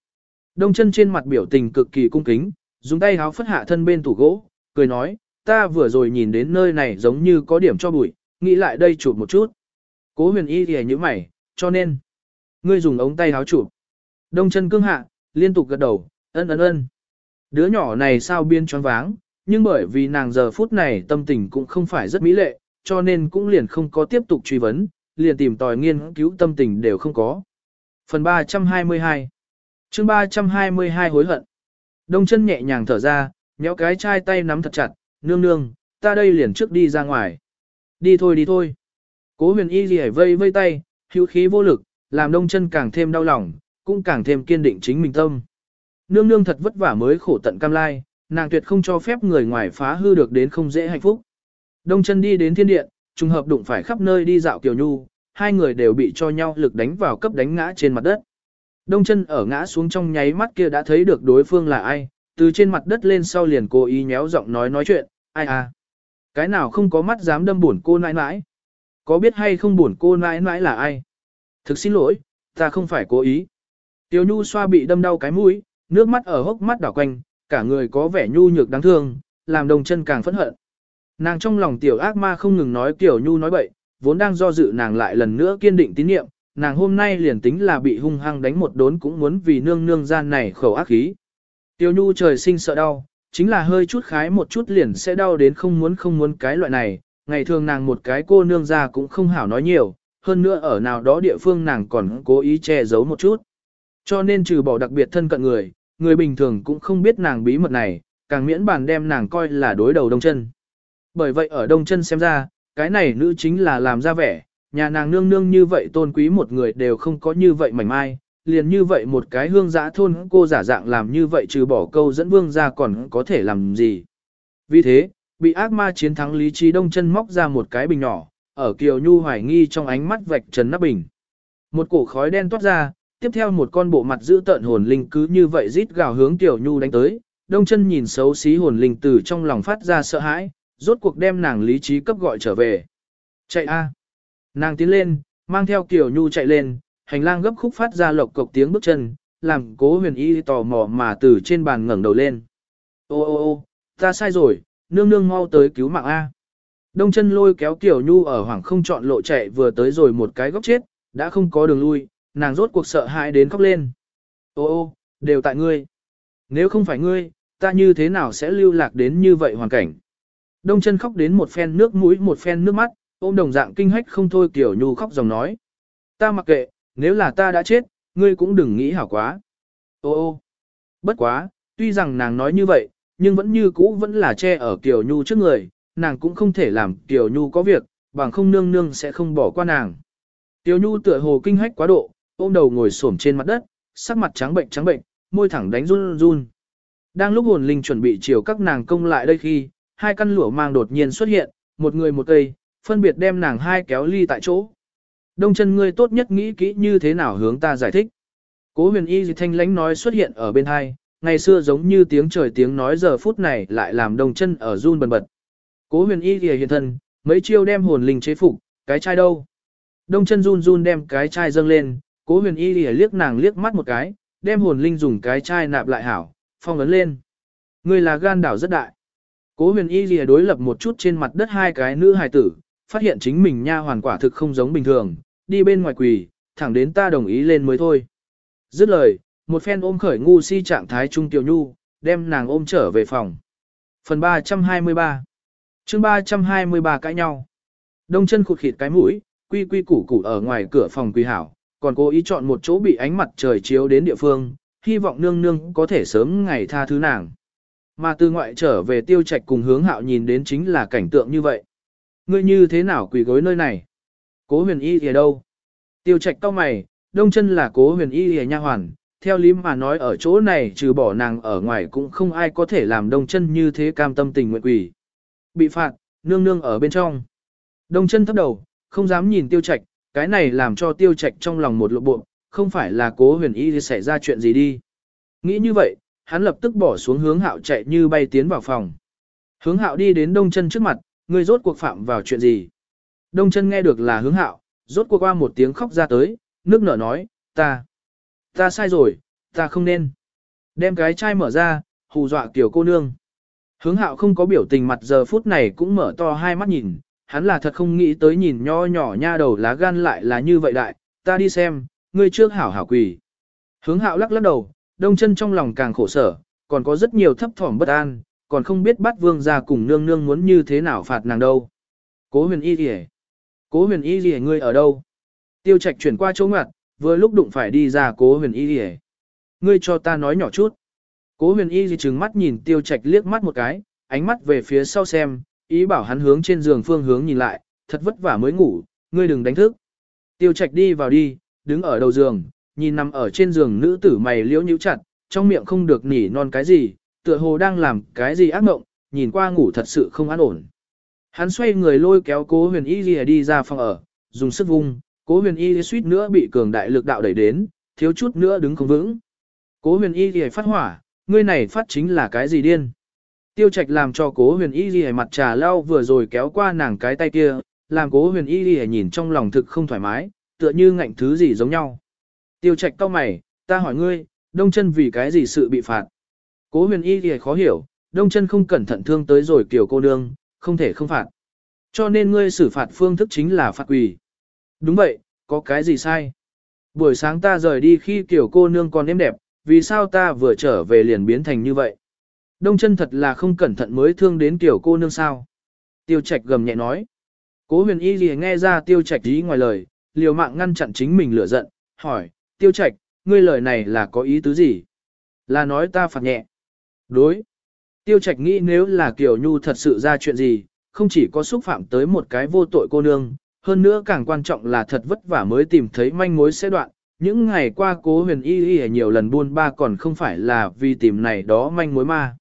Đông chân trên mặt biểu tình cực kỳ cung kính, dùng tay háo phất hạ thân bên tủ gỗ, cười nói, ta vừa rồi nhìn đến nơi này giống như có điểm cho bụi, nghĩ lại đây chụp một chút. Cố huyền y thì như mày, cho nên, ngươi dùng ống tay háo chụp. Đông chân cương hạ, liên tục gật đầu, ân ân ân. Đứa nhỏ này sao biên choáng váng, nhưng bởi vì nàng giờ phút này tâm tình cũng không phải rất mỹ lệ, cho nên cũng liền không có tiếp tục truy vấn, liền tìm tòi nghiên cứu tâm tình đều không có. Phần 322 chương 322 hối hận Đông chân nhẹ nhàng thở ra, nhéo cái chai tay nắm thật chặt, nương nương, ta đây liền trước đi ra ngoài. Đi thôi đi thôi. Cố huyền y gì vây vây tay, hữu khí vô lực, làm đông chân càng thêm đau lòng, cũng càng thêm kiên định chính mình tâm. Nương nương thật vất vả mới khổ tận cam lai, nàng tuyệt không cho phép người ngoài phá hư được đến không dễ hạnh phúc. Đông chân đi đến thiên điện, trùng hợp đụng phải khắp nơi đi dạo Kiều Nhu, hai người đều bị cho nhau lực đánh vào cấp đánh ngã trên mặt đất. Đông chân ở ngã xuống trong nháy mắt kia đã thấy được đối phương là ai, từ trên mặt đất lên sau liền cố ý nhéo giọng nói nói chuyện, ai à. Cái nào không có mắt dám đâm buồn cô nãi nãi. Có biết hay không buồn cô nãi nãi là ai? Thực xin lỗi, ta không phải cố ý. Tiểu Nhu xoa bị đâm đau cái mũi, nước mắt ở hốc mắt đảo quanh, cả người có vẻ nhu nhược đáng thương, làm đồng chân càng phẫn hận. Nàng trong lòng tiểu ác ma không ngừng nói Tiểu Nhu nói bậy, vốn đang do dự nàng lại lần nữa kiên định tín niệm, nàng hôm nay liền tính là bị hung hăng đánh một đốn cũng muốn vì nương nương gian này khẩu ác khí. Tiểu Nhu trời sinh sợ đau, chính là hơi chút khái một chút liền sẽ đau đến không muốn không muốn cái loại này, ngày thường nàng một cái cô nương ra cũng không hảo nói nhiều, hơn nữa ở nào đó địa phương nàng còn cố ý che giấu một chút. Cho nên trừ bỏ đặc biệt thân cận người, người bình thường cũng không biết nàng bí mật này, càng miễn bàn đem nàng coi là đối đầu đông chân. Bởi vậy ở đông chân xem ra, cái này nữ chính là làm ra vẻ, nhà nàng nương nương như vậy tôn quý một người đều không có như vậy mảnh mai, liền như vậy một cái hương giã thôn cô giả dạng làm như vậy trừ bỏ câu dẫn vương ra còn có thể làm gì. Vì thế, bị ác ma chiến thắng lý trí đông chân móc ra một cái bình nhỏ, ở kiều nhu hoài nghi trong ánh mắt vạch trần nắp bình. Một cổ khói đen toát ra, tiếp theo một con bộ mặt giữ tợn hồn linh cứ như vậy rít gào hướng Kiều Nhu đánh tới, đông chân nhìn xấu xí hồn linh từ trong lòng phát ra sợ hãi, rốt cuộc đem nàng lý trí cấp gọi trở về. Chạy a! Nàng tiến lên, mang theo Kiều Nhu chạy lên, hành lang gấp khúc phát ra lộc cộc tiếng bước chân, làm cố huyền y tò mò mà từ trên bàn ngẩng đầu lên. Ô ô ô, ta sai rồi, nương nương mau tới cứu mạng A. Đông chân lôi kéo Tiểu Nhu ở hoảng không chọn lộ chạy vừa tới rồi một cái góc chết, đã không có đường lui, nàng rốt cuộc sợ hãi đến khóc lên. Ô ô, đều tại ngươi. Nếu không phải ngươi, ta như thế nào sẽ lưu lạc đến như vậy hoàn cảnh. Đông chân khóc đến một phen nước mũi một phen nước mắt, ôm đồng dạng kinh hách không thôi tiểu nhu khóc dòng nói. Ta mặc kệ, nếu là ta đã chết, ngươi cũng đừng nghĩ hảo quá. Ô ô, bất quá, tuy rằng nàng nói như vậy, nhưng vẫn như cũ vẫn là che ở Kiều Nhu trước người, nàng cũng không thể làm Kiều Nhu có việc, bằng không nương nương sẽ không bỏ qua nàng. Kiều Nhu tựa hồ kinh hách quá độ, ôm đầu ngồi xổm trên mặt đất, sắc mặt trắng bệnh trắng bệnh, môi thẳng đánh run run. Đang lúc hồn linh chuẩn bị chiều các nàng công lại đây khi, hai căn lửa mang đột nhiên xuất hiện, một người một cây, phân biệt đem nàng hai kéo ly tại chỗ. Đông chân ngươi tốt nhất nghĩ kỹ như thế nào hướng ta giải thích. Cố huyền y gì thanh lánh nói xuất hiện ở bên hai, ngày xưa giống như tiếng trời tiếng nói giờ phút này lại làm đông chân ở run bần bật. Cố huyền y kìa hiện thân, mấy chiêu đem hồn linh chế phục, cái chai đâu. Đông chân run run đem cái chai dâng lên, Cố huyền y lìa liếc nàng liếc mắt một cái, đem hồn linh dùng cái chai nạp lại hảo, phong ấn lên. Người là gan đảo rất đại. Cố huyền y lìa đối lập một chút trên mặt đất hai cái nữ hài tử, phát hiện chính mình nha hoàn quả thực không giống bình thường, đi bên ngoài quỳ, thẳng đến ta đồng ý lên mới thôi. Dứt lời, một phen ôm khởi ngu si trạng thái trung tiểu nhu, đem nàng ôm trở về phòng. Phần 323 chương 323 cãi nhau. Đông chân khụt khịt cái mũi, quy quy củ củ ở ngoài cửa phòng quỳ hảo, còn cố ý chọn một chỗ bị ánh mặt trời chiếu đến địa phương, hy vọng nương nương có thể sớm ngày tha thứ nàng. Mà từ ngoại trở về tiêu trạch cùng hướng hạo nhìn đến chính là cảnh tượng như vậy. Ngươi như thế nào quỳ gối nơi này? Cố huyền y thì đâu? Tiêu trạch cao mày, đông chân là cố huyền y thì nha hoàn. Theo lý mà nói ở chỗ này trừ bỏ nàng ở ngoài cũng không ai có thể làm đông chân như thế cam tâm tình nguyện quỷ. Bị phạt, nương nương ở bên trong. Đông chân thấp đầu, không dám nhìn tiêu trạch, cái này làm cho tiêu trạch trong lòng một lộ bộ, không phải là cố huyền y xảy ra chuyện gì đi. Nghĩ như vậy, hắn lập tức bỏ xuống hướng hạo chạy như bay tiến vào phòng. Hướng hạo đi đến đông chân trước mặt, người rốt cuộc phạm vào chuyện gì. Đông chân nghe được là hướng hạo, rốt cuộc qua một tiếng khóc ra tới, nước nở nói, ta, ta sai rồi, ta không nên. Đem cái chai mở ra, hù dọa tiểu cô nương. Hướng hạo không có biểu tình mặt giờ phút này cũng mở to hai mắt nhìn, hắn là thật không nghĩ tới nhìn nho nhỏ nha đầu lá gan lại là như vậy đại, ta đi xem, ngươi trước hảo hảo quỳ. Hướng hạo lắc lắc đầu, đông chân trong lòng càng khổ sở, còn có rất nhiều thấp thỏm bất an, còn không biết bắt vương ra cùng nương nương muốn như thế nào phạt nàng đâu. Cố huyền y gì Cố huyền y gì ngươi ở đâu? Tiêu trạch chuyển qua chỗ ngoặt, vừa lúc đụng phải đi ra cố huyền y lìa Ngươi cho ta nói nhỏ chút. Cố huyền y gì trừng mắt nhìn tiêu trạch liếc mắt một cái, ánh mắt về phía sau xem, ý bảo hắn hướng trên giường phương hướng nhìn lại, thật vất vả mới ngủ, ngươi đừng đánh thức. Tiêu trạch đi vào đi, đứng ở đầu giường, nhìn nằm ở trên giường nữ tử mày liễu nhíu chặt, trong miệng không được nỉ non cái gì, tựa hồ đang làm cái gì ác mộng, nhìn qua ngủ thật sự không an ổn. Hắn xoay người lôi kéo cố huyền y lìa đi ra phòng ở, dùng sức vung, cố huyền y suýt nữa bị cường đại lực đạo đẩy đến, thiếu chút nữa đứng không vững. Cố huyền y thì phát hỏa, ngươi này phát chính là cái gì điên. Tiêu trạch làm cho cố huyền y đi mặt trà lau vừa rồi kéo qua nàng cái tay kia, làm cố huyền y đi nhìn trong lòng thực không thoải mái, tựa như ngạnh thứ gì giống nhau. Tiêu trạch cau mày, ta hỏi ngươi, đông chân vì cái gì sự bị phạt. Cố huyền y thì khó hiểu, đông chân không cẩn thận thương tới rồi kiểu cô nương, không thể không phạt. Cho nên ngươi xử phạt phương thức chính là phạt quỳ. Đúng vậy, có cái gì sai? Buổi sáng ta rời đi khi kiểu cô nương còn êm đẹp, vì sao ta vừa trở về liền biến thành như vậy? Đông chân thật là không cẩn thận mới thương đến kiểu cô nương sao? Tiêu trạch gầm nhẹ nói. Cố huyền y gì nghe ra tiêu trạch ý ngoài lời, liều mạng ngăn chặn chính mình lửa giận, hỏi, tiêu trạch, ngươi lời này là có ý tứ gì? Là nói ta phạt nhẹ. Đối. Tiêu trạch nghĩ nếu là Kiều Nhu thật sự ra chuyện gì, không chỉ có xúc phạm tới một cái vô tội cô nương, hơn nữa càng quan trọng là thật vất vả mới tìm thấy manh mối sẽ đoạn. Những ngày qua cố huyền y y nhiều lần buôn ba còn không phải là vì tìm này đó manh mối ma.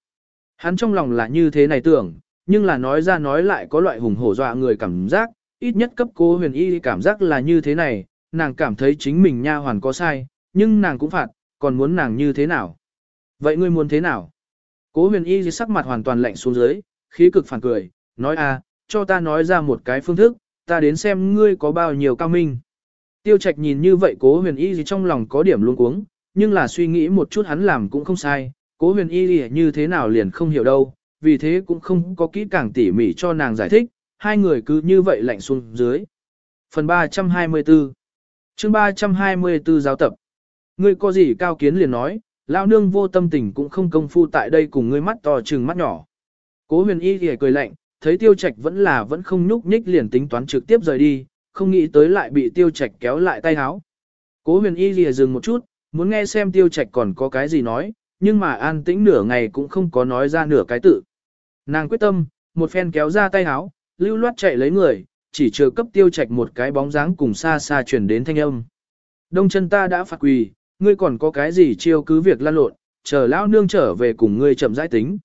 Hắn trong lòng là như thế này tưởng, nhưng là nói ra nói lại có loại hùng hổ dọa người cảm giác, ít nhất cấp cố huyền y cảm giác là như thế này, nàng cảm thấy chính mình nha hoàn có sai, nhưng nàng cũng phạt, còn muốn nàng như thế nào? Vậy ngươi muốn thế nào? Cố huyền y sắc mặt hoàn toàn lạnh xuống dưới, khí cực phản cười, nói a, cho ta nói ra một cái phương thức, ta đến xem ngươi có bao nhiêu cao minh. Tiêu trạch nhìn như vậy cố huyền y gì trong lòng có điểm luôn cuống, nhưng là suy nghĩ một chút hắn làm cũng không sai, cố huyền y gì như thế nào liền không hiểu đâu, vì thế cũng không có kỹ càng tỉ mỉ cho nàng giải thích, hai người cứ như vậy lạnh xuống dưới. Phần 324 chương 324 giáo tập Ngươi có gì cao kiến liền nói, lão nương vô tâm tình cũng không công phu tại đây cùng ngươi mắt to trừng mắt nhỏ. Cố huyền y thì cười lạnh, thấy tiêu trạch vẫn là vẫn không nhúc nhích liền tính toán trực tiếp rời đi, không nghĩ tới lại bị tiêu trạch kéo lại tay háo. Cố huyền y lìa dừng một chút, muốn nghe xem tiêu trạch còn có cái gì nói, nhưng mà an tĩnh nửa ngày cũng không có nói ra nửa cái tự. Nàng quyết tâm, một phen kéo ra tay háo, lưu loát chạy lấy người, chỉ chờ cấp tiêu trạch một cái bóng dáng cùng xa xa chuyển đến thanh âm. Đông chân ta đã phạt quỳ, ngươi còn có cái gì chiêu cứ việc lan lộn, chờ lão nương trở về cùng ngươi chậm rãi tính.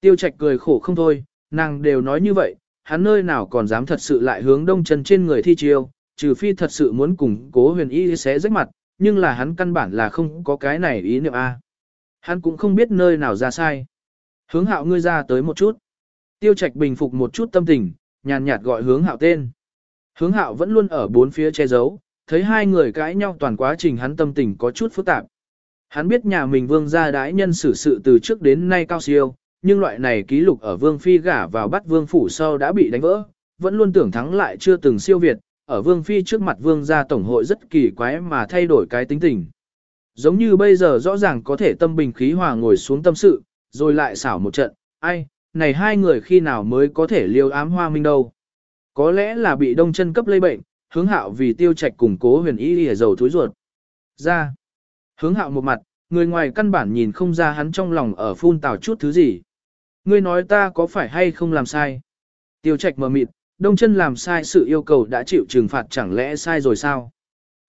Tiêu trạch cười khổ không thôi, nàng đều nói như vậy, hắn nơi nào còn dám thật sự lại hướng đông chân trên người thi chiêu, trừ phi thật sự muốn cùng cố huyền y sẽ rách mặt, nhưng là hắn căn bản là không có cái này ý niệm A. Hắn cũng không biết nơi nào ra sai. Hướng hạo ngươi ra tới một chút. Tiêu trạch bình phục một chút tâm tình, nhàn nhạt gọi hướng hạo tên. Hướng hạo vẫn luôn ở bốn phía che giấu, thấy hai người cãi nhau toàn quá trình hắn tâm tình có chút phức tạp. Hắn biết nhà mình vương gia đái nhân xử sự từ trước đến nay cao siêu, nhưng loại này ký lục ở vương phi gả vào bắt vương phủ sau đã bị đánh vỡ, vẫn luôn tưởng thắng lại chưa từng siêu việt, ở vương phi trước mặt vương gia tổng hội rất kỳ quái mà thay đổi cái tính tình. Giống như bây giờ rõ ràng có thể tâm bình khí hòa ngồi xuống tâm sự, rồi lại xảo một trận, ai, này hai người khi nào mới có thể liêu ám hoa minh đâu. Có lẽ là bị đông chân cấp lây bệnh, hướng hạo vì tiêu trạch củng cố huyền y lìa dầu thối ruột. Ra, hướng hạo một mặt, người ngoài căn bản nhìn không ra hắn trong lòng ở phun tào chút thứ gì. Ngươi nói ta có phải hay không làm sai? Tiêu trạch mờ mịt, đông chân làm sai sự yêu cầu đã chịu trừng phạt chẳng lẽ sai rồi sao?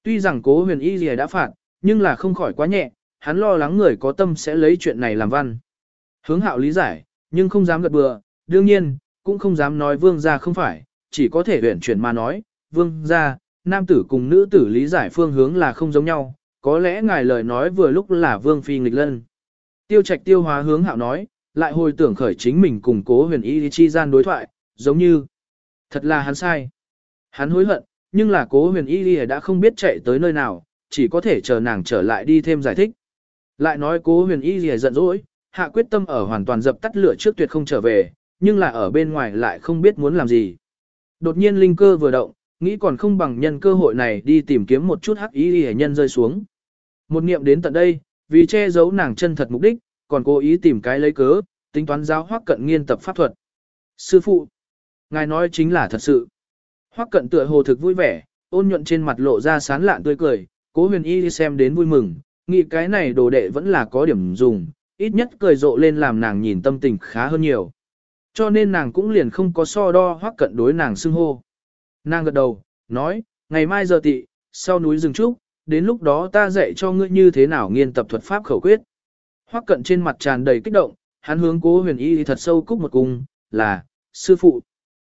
Tuy rằng cố huyền y gì đã phạt, nhưng là không khỏi quá nhẹ, hắn lo lắng người có tâm sẽ lấy chuyện này làm văn. Hướng hạo lý giải, nhưng không dám gật bừa, đương nhiên, cũng không dám nói vương gia không phải, chỉ có thể huyển chuyển mà nói, vương gia, nam tử cùng nữ tử lý giải phương hướng là không giống nhau, có lẽ ngài lời nói vừa lúc là vương phi nghịch lân. Tiêu trạch tiêu hóa hướng hạo nói, lại hồi tưởng khởi chính mình cùng cố huyền y chi gian đối thoại, giống như, thật là hắn sai. Hắn hối hận, nhưng là cố huyền y đã không biết chạy tới nơi nào, chỉ có thể chờ nàng trở lại đi thêm giải thích. Lại nói cố huyền y giận dỗi, hạ quyết tâm ở hoàn toàn dập tắt lửa trước tuyệt không trở về, nhưng là ở bên ngoài lại không biết muốn làm gì. Đột nhiên linh cơ vừa động, nghĩ còn không bằng nhân cơ hội này đi tìm kiếm một chút hắc Y y nhân rơi xuống. Một niệm đến tận đây, vì che giấu nàng chân thật mục đích, còn cố ý tìm cái lấy cớ, tính toán giáo hoắc cận nghiên tập pháp thuật. Sư phụ, ngài nói chính là thật sự. Hoắc cận tựa hồ thực vui vẻ, ôn nhuận trên mặt lộ ra sán lạn tươi cười, cố huyền y xem đến vui mừng, nghĩ cái này đồ đệ vẫn là có điểm dùng, ít nhất cười rộ lên làm nàng nhìn tâm tình khá hơn nhiều. Cho nên nàng cũng liền không có so đo hoắc cận đối nàng xưng hô. Nàng gật đầu, nói, ngày mai giờ tị, sau núi rừng trúc, đến lúc đó ta dạy cho ngươi như thế nào nghiên tập thuật pháp khẩu quyết. Hoắc cận trên mặt tràn đầy kích động, hắn hướng cố huyền y thật sâu cúc một cung, là, sư phụ.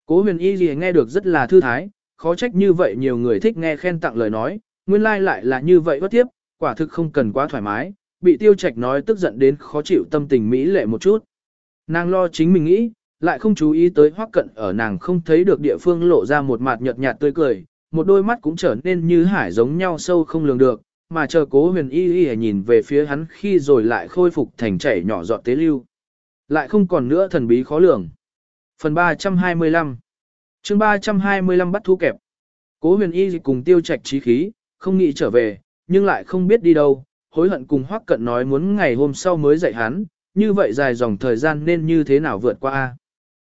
Cố huyền y gì nghe được rất là thư thái, khó trách như vậy nhiều người thích nghe khen tặng lời nói, nguyên lai like lại là như vậy bất tiếp, quả thực không cần quá thoải mái, bị tiêu trạch nói tức giận đến khó chịu tâm tình mỹ lệ một chút. Nàng lo chính mình nghĩ, lại không chú ý tới hoắc cận ở nàng không thấy được địa phương lộ ra một mặt nhợt nhạt tươi cười, một đôi mắt cũng trở nên như hải giống nhau sâu không lường được, mà chờ cố huyền y y nhìn về phía hắn khi rồi lại khôi phục thành chảy nhỏ giọt tế lưu. Lại không còn nữa thần bí khó lường. Phần 325 chương 325 bắt thu kẹp. Cố huyền y cùng tiêu trạch trí khí, không nghĩ trở về, nhưng lại không biết đi đâu, hối hận cùng hoắc cận nói muốn ngày hôm sau mới dạy hắn, như vậy dài dòng thời gian nên như thế nào vượt qua. a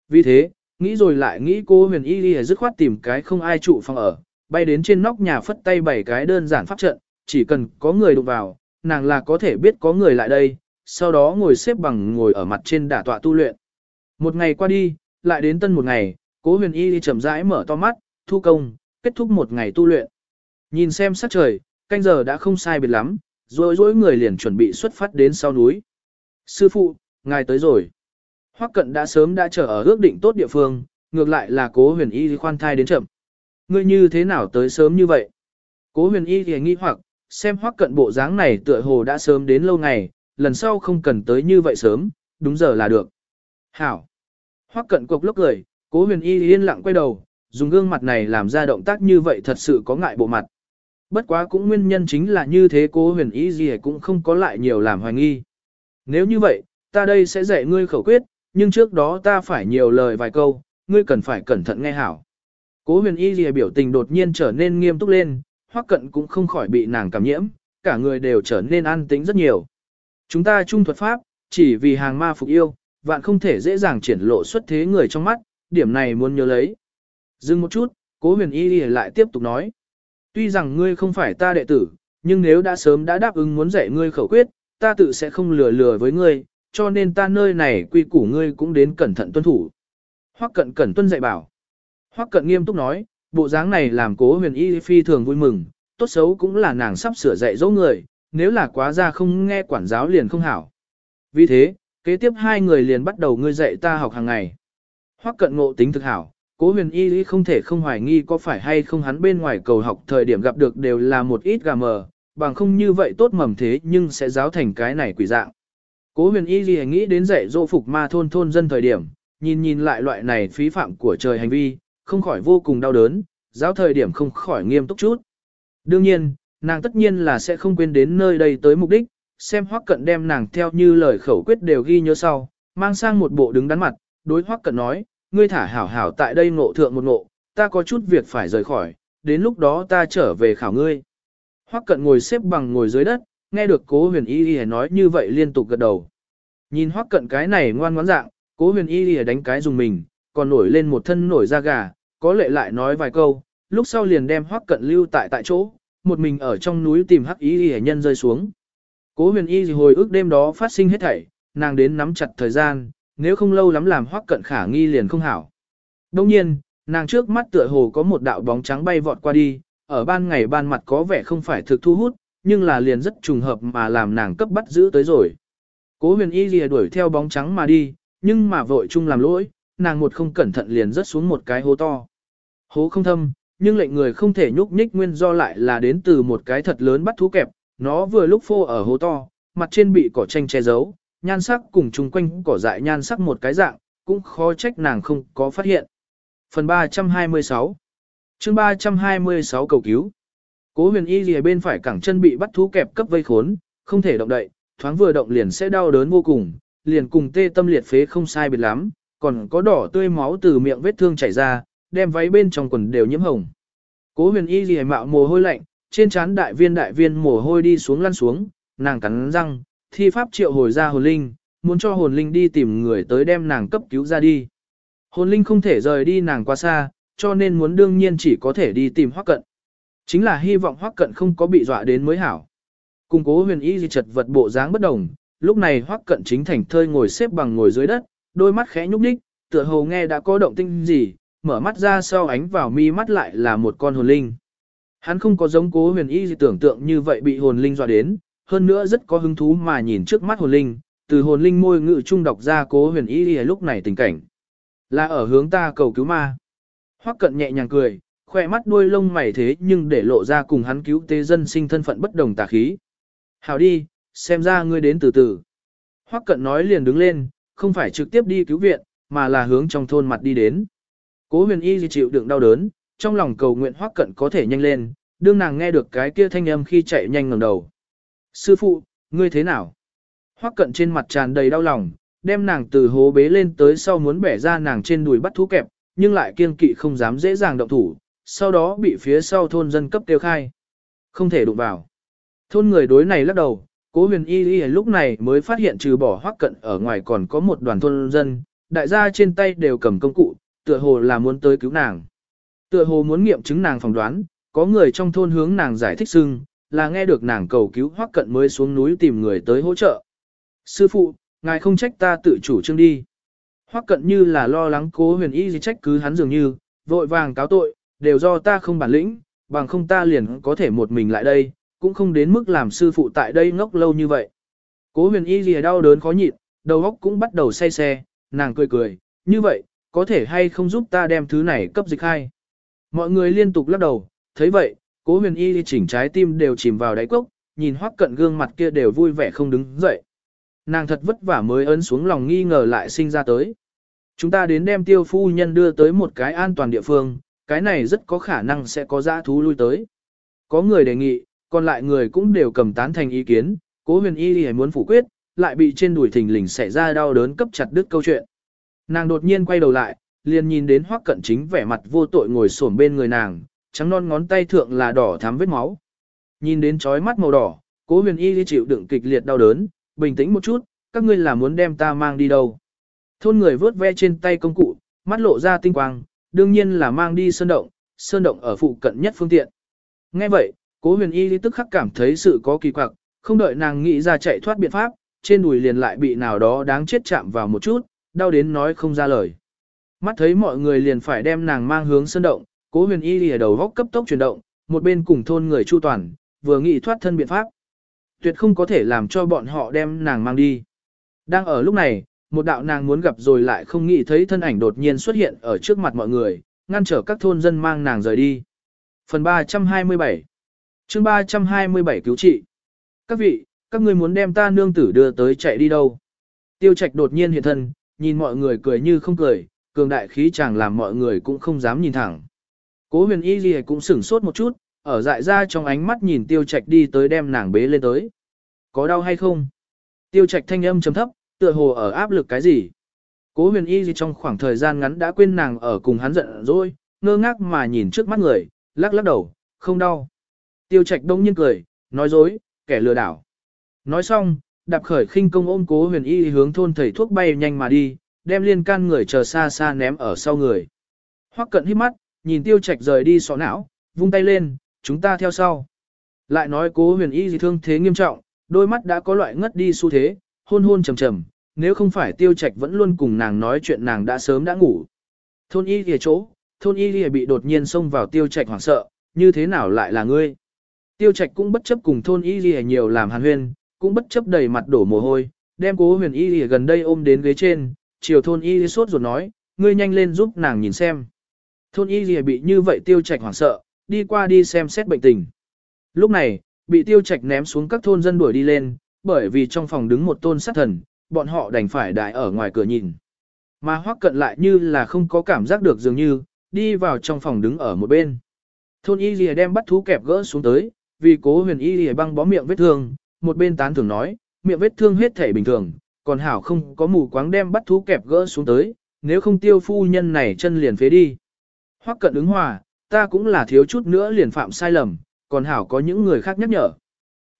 Vì thế, nghĩ rồi lại nghĩ cô huyền y y dứt khoát tìm cái không ai trụ phòng ở, bay đến trên nóc nhà phất tay bảy cái đơn giản pháp trận, chỉ cần có người đụng vào, nàng là có thể biết có người lại đây, sau đó ngồi xếp bằng ngồi ở mặt trên đả tọa tu luyện. Một ngày qua đi, lại đến tân một ngày, cố huyền y chậm rãi mở to mắt, thu công, kết thúc một ngày tu luyện. Nhìn xem sắc trời, canh giờ đã không sai biệt lắm, rồi dối người liền chuẩn bị xuất phát đến sau núi. Sư phụ, ngài tới rồi. Hoắc cận đã sớm đã chờ ở ước định tốt địa phương, ngược lại là cố huyền y khoan thai đến chậm. Ngươi như thế nào tới sớm như vậy? Cố huyền y thì nghi hoặc, xem hoắc cận bộ dáng này tựa hồ đã sớm đến lâu ngày, lần sau không cần tới như vậy sớm, đúng giờ là được. Hảo. Hoắc cận cục lốc cười, cố huyền y yên lặng quay đầu, dùng gương mặt này làm ra động tác như vậy thật sự có ngại bộ mặt. Bất quá cũng nguyên nhân chính là như thế cố huyền y gì cũng không có lại nhiều làm hoài nghi. Nếu như vậy, ta đây sẽ dạy ngươi khẩu quyết, nhưng trước đó ta phải nhiều lời vài câu, ngươi cần phải cẩn thận nghe hảo. Cố huyền y gì biểu tình đột nhiên trở nên nghiêm túc lên, hoắc cận cũng không khỏi bị nàng cảm nhiễm, cả người đều trở nên an tĩnh rất nhiều. Chúng ta trung thuật pháp, chỉ vì hàng ma phục yêu, vạn không thể dễ dàng triển lộ xuất thế người trong mắt, điểm này muốn nhớ lấy. Dừng một chút, cố huyền y lại tiếp tục nói. Tuy rằng ngươi không phải ta đệ tử, nhưng nếu đã sớm đã đáp ứng muốn dạy ngươi khẩu quyết, ta tự sẽ không lừa lừa với ngươi, cho nên ta nơi này quy củ ngươi cũng đến cẩn thận tuân thủ. Hoắc cận cẩn tuân dạy bảo. Hoắc cận nghiêm túc nói, bộ dáng này làm cố huyền y phi thường vui mừng, tốt xấu cũng là nàng sắp sửa dạy dỗ người, nếu là quá ra không nghe quản giáo liền không hảo. Vì thế, kế tiếp hai người liền bắt đầu ngươi dạy ta học hàng ngày. Hoắc cận ngộ tính thực hảo, cố huyền y không thể không hoài nghi có phải hay không hắn bên ngoài cầu học thời điểm gặp được đều là một ít gà mờ, bằng không như vậy tốt mầm thế nhưng sẽ giáo thành cái này quỷ dạng. Cố huyền y gì nghĩ đến dạy dỗ phục ma thôn thôn dân thời điểm, nhìn nhìn lại loại này phí phạm của trời hành vi, không khỏi vô cùng đau đớn, giáo thời điểm không khỏi nghiêm túc chút. Đương nhiên, nàng tất nhiên là sẽ không quên đến nơi đây tới mục đích, xem hoắc cận đem nàng theo như lời khẩu quyết đều ghi nhớ sau, mang sang một bộ đứng đắn mặt, đối hoắc cận nói, ngươi thả hảo hảo tại đây ngộ thượng một ngộ, ta có chút việc phải rời khỏi, đến lúc đó ta trở về khảo ngươi. Hoắc cận ngồi xếp bằng ngồi dưới đất, nghe được cố huyền y y nói như vậy liên tục gật đầu. Nhìn hoắc cận cái này ngoan ngoãn dạng, cố huyền y y đánh cái dùng mình, còn nổi lên một thân nổi da gà, có lệ lại nói vài câu, lúc sau liền đem hoắc cận lưu tại tại chỗ, một mình ở trong núi tìm hắc y y nhân rơi xuống. Cố huyền y hồi ức đêm đó phát sinh hết thảy, nàng đến nắm chặt thời gian, nếu không lâu lắm làm hoắc cận khả nghi liền không hảo. Đồng nhiên, nàng trước mắt tựa hồ có một đạo bóng trắng bay vọt qua đi, ở ban ngày ban mặt có vẻ không phải thực thu hút, nhưng là liền rất trùng hợp mà làm nàng cấp bắt giữ tới rồi. Cố huyền y lìa đuổi theo bóng trắng mà đi, nhưng mà vội chung làm lỗi, nàng một không cẩn thận liền rớt xuống một cái hố to. Hố không thâm, nhưng lệnh người không thể nhúc nhích nguyên do lại là đến từ một cái thật lớn bắt thú kẹp, nó vừa lúc phô ở hố to, mặt trên bị cỏ tranh che giấu, nhan sắc cùng chung quanh cỏ dại nhan sắc một cái dạng, cũng khó trách nàng không có phát hiện. Phần 326 chương 326 cầu cứu Cố huyền y gì bên phải cẳng chân bị bắt thú kẹp cấp vây khốn, không thể động đậy, thoáng vừa động liền sẽ đau đớn vô cùng, liền cùng tê tâm liệt phế không sai biệt lắm, còn có đỏ tươi máu từ miệng vết thương chảy ra, đem váy bên trong quần đều nhiễm hồng. Cố huyền y gì mạo mồ hôi lạnh, trên trán đại viên đại viên mồ hôi đi xuống lăn xuống, nàng cắn răng, thi pháp triệu hồi ra hồn linh, muốn cho hồn linh đi tìm người tới đem nàng cấp cứu ra đi. Hồn linh không thể rời đi nàng quá xa, cho nên muốn đương nhiên chỉ có thể đi tìm hoắc cận. Chính là hy vọng hoắc cận không có bị dọa đến mới hảo. Cùng cố huyền y gì chật vật bộ dáng bất đồng, lúc này hoắc cận chính thành thơi ngồi xếp bằng ngồi dưới đất, đôi mắt khẽ nhúc nhích, tựa hồ nghe đã có động tinh gì, mở mắt ra sau ánh vào mi mắt lại là một con hồn linh. Hắn không có giống cố huyền y gì tưởng tượng như vậy bị hồn linh dọa đến, hơn nữa rất có hứng thú mà nhìn trước mắt hồn linh, từ hồn linh môi ngự trung đọc ra cố huyền y lúc này tình cảnh. Là ở hướng ta cầu cứu ma. Hoắc cận nhẹ nhàng cười, khoe mắt đuôi lông mày thế nhưng để lộ ra cùng hắn cứu tế dân sinh thân phận bất đồng tà khí. Hảo đi, xem ra ngươi đến từ từ. Hoắc cận nói liền đứng lên, không phải trực tiếp đi cứu viện, mà là hướng trong thôn mặt đi đến. Cố huyền y chịu đựng đau đớn, trong lòng cầu nguyện Hoắc cận có thể nhanh lên, đương nàng nghe được cái kia thanh âm khi chạy nhanh ngẩng đầu. Sư phụ, ngươi thế nào? Hoắc cận trên mặt tràn đầy đau lòng, đem nàng từ hố bế lên tới sau muốn bẻ ra nàng trên đùi bắt thú kẹp, nhưng lại kiên kỵ không dám dễ dàng động thủ, sau đó bị phía sau thôn dân cấp tiêu khai. Không thể đụng vào. Thôn người đối này lắc đầu, cố huyền y y lúc này mới phát hiện trừ bỏ hoắc cận ở ngoài còn có một đoàn thôn dân, đại gia trên tay đều cầm công cụ, tựa hồ là muốn tới cứu nàng. Tựa hồ muốn nghiệm chứng nàng phỏng đoán, có người trong thôn hướng nàng giải thích xưng, là nghe được nàng cầu cứu hoắc cận mới xuống núi tìm người tới hỗ trợ. Sư phụ, ngài không trách ta tự chủ trương đi. Hoắc cận như là lo lắng cố huyền y gì trách cứ hắn dường như, vội vàng cáo tội, đều do ta không bản lĩnh, bằng không ta liền có thể một mình lại đây, cũng không đến mức làm sư phụ tại đây ngốc lâu như vậy. Cố huyền y gì đau đớn khó nhịn, đầu óc cũng bắt đầu say xe, nàng cười cười, như vậy, có thể hay không giúp ta đem thứ này cấp dịch hai. Mọi người liên tục lắc đầu, thấy vậy, cố huyền y chỉnh trái tim đều chìm vào đáy cốc, nhìn hoắc cận gương mặt kia đều vui vẻ không đứng dậy. Nàng thật vất vả mới ấn xuống lòng nghi ngờ lại sinh ra tới. Chúng ta đến đem tiêu phu nhân đưa tới một cái an toàn địa phương, cái này rất có khả năng sẽ có dã thú lui tới. Có người đề nghị, còn lại người cũng đều cầm tán thành ý kiến, cố huyền y thì muốn phủ quyết, lại bị trên đùi thình lình xảy ra đau đớn cấp chặt đứt câu chuyện. Nàng đột nhiên quay đầu lại, liền nhìn đến hoắc cận chính vẻ mặt vô tội ngồi xổm bên người nàng, trắng non ngón tay thượng là đỏ thắm vết máu. Nhìn đến chói mắt màu đỏ, cố huyền y chịu đựng kịch liệt đau đớn, bình tĩnh một chút, các ngươi là muốn đem ta mang đi đâu. Thôn người vớt ve trên tay công cụ, mắt lộ ra tinh quang, đương nhiên là mang đi sơn động, sơn động ở phụ cận nhất phương tiện. Nghe vậy, cố huyền y tức khắc cảm thấy sự có kỳ quặc, không đợi nàng nghĩ ra chạy thoát biện pháp, trên đùi liền lại bị nào đó đáng chết chạm vào một chút, đau đến nói không ra lời. Mắt thấy mọi người liền phải đem nàng mang hướng sân động, cố huyền y ở đầu góc cấp tốc chuyển động, một bên cùng thôn người chu toàn, vừa nghĩ thoát thân biện pháp. Tuyệt không có thể làm cho bọn họ đem nàng mang đi. Đang ở lúc này, một đạo nàng muốn gặp rồi lại không nghĩ thấy thân ảnh đột nhiên xuất hiện ở trước mặt mọi người, ngăn trở các thôn dân mang nàng rời đi. Phần 327 chương 327 cứu trị Các vị, các ngươi muốn đem ta nương tử đưa tới chạy đi đâu? Tiêu trạch đột nhiên hiện thân, nhìn mọi người cười như không cười, cường đại khí chàng làm mọi người cũng không dám nhìn thẳng. Cố huyền y gì cũng sửng sốt một chút, ở dại ra trong ánh mắt nhìn tiêu trạch đi tới đem nàng bế lên tới. Có đau hay không? Tiêu trạch thanh âm trầm thấp, tựa hồ ở áp lực cái gì. Cố huyền y gì trong khoảng thời gian ngắn đã quên nàng ở cùng hắn giận rồi, ngơ ngác mà nhìn trước mắt người, lắc lắc đầu, không đau. Tiêu trạch đông nhiên cười, nói dối, kẻ lừa đảo. Nói xong, đạp khởi khinh công ôm cố huyền y hướng thôn thầy thuốc bay nhanh mà đi, đem liên can người chờ xa xa ném ở sau người. Hoắc cận hít mắt, nhìn tiêu trạch rời đi sọ não, vung tay lên, chúng ta theo sau. Lại nói cố huyền y gì thương thế nghiêm trọng, đôi mắt đã có loại ngất đi xu thế, hôn hôn trầm trầm, nếu không phải tiêu trạch vẫn luôn cùng nàng nói chuyện nàng đã sớm đã ngủ. Thôn y lìa chỗ, thôn y lìa bị đột nhiên xông vào tiêu trạch hoảng sợ, như thế nào lại là ngươi? Tiêu trạch cũng bất chấp cùng thôn y kìa nhiều làm hàn huyên, cũng bất chấp đầy mặt đổ mồ hôi, đem cố huyền y kìa gần đây ôm đến ghế trên, chiều thôn y sốt ruột nói, ngươi nhanh lên giúp nàng nhìn xem. Thôn y kìa bị như vậy tiêu trạch hoảng sợ, đi qua đi xem xét bệnh tình. Lúc này, bị tiêu trạch ném xuống các thôn dân đuổi đi lên, bởi vì trong phòng đứng một tôn sát thần, bọn họ đành phải đại ở ngoài cửa nhìn. Mà hoắc cận lại như là không có cảm giác được dường như, đi vào trong phòng đứng ở một bên. Thôn y lìa đem bắt thú kẹp gỡ xuống tới, vì cố huyền y lìa băng bó miệng vết thương, một bên tán thường nói, miệng vết thương hết thể bình thường, còn hảo không có mù quáng đem bắt thú kẹp gỡ xuống tới, nếu không tiêu phu nhân này chân liền phế đi. Hoắc cận ứng hòa, ta cũng là thiếu chút nữa liền phạm sai lầm, còn hảo có những người khác nhắc nhở.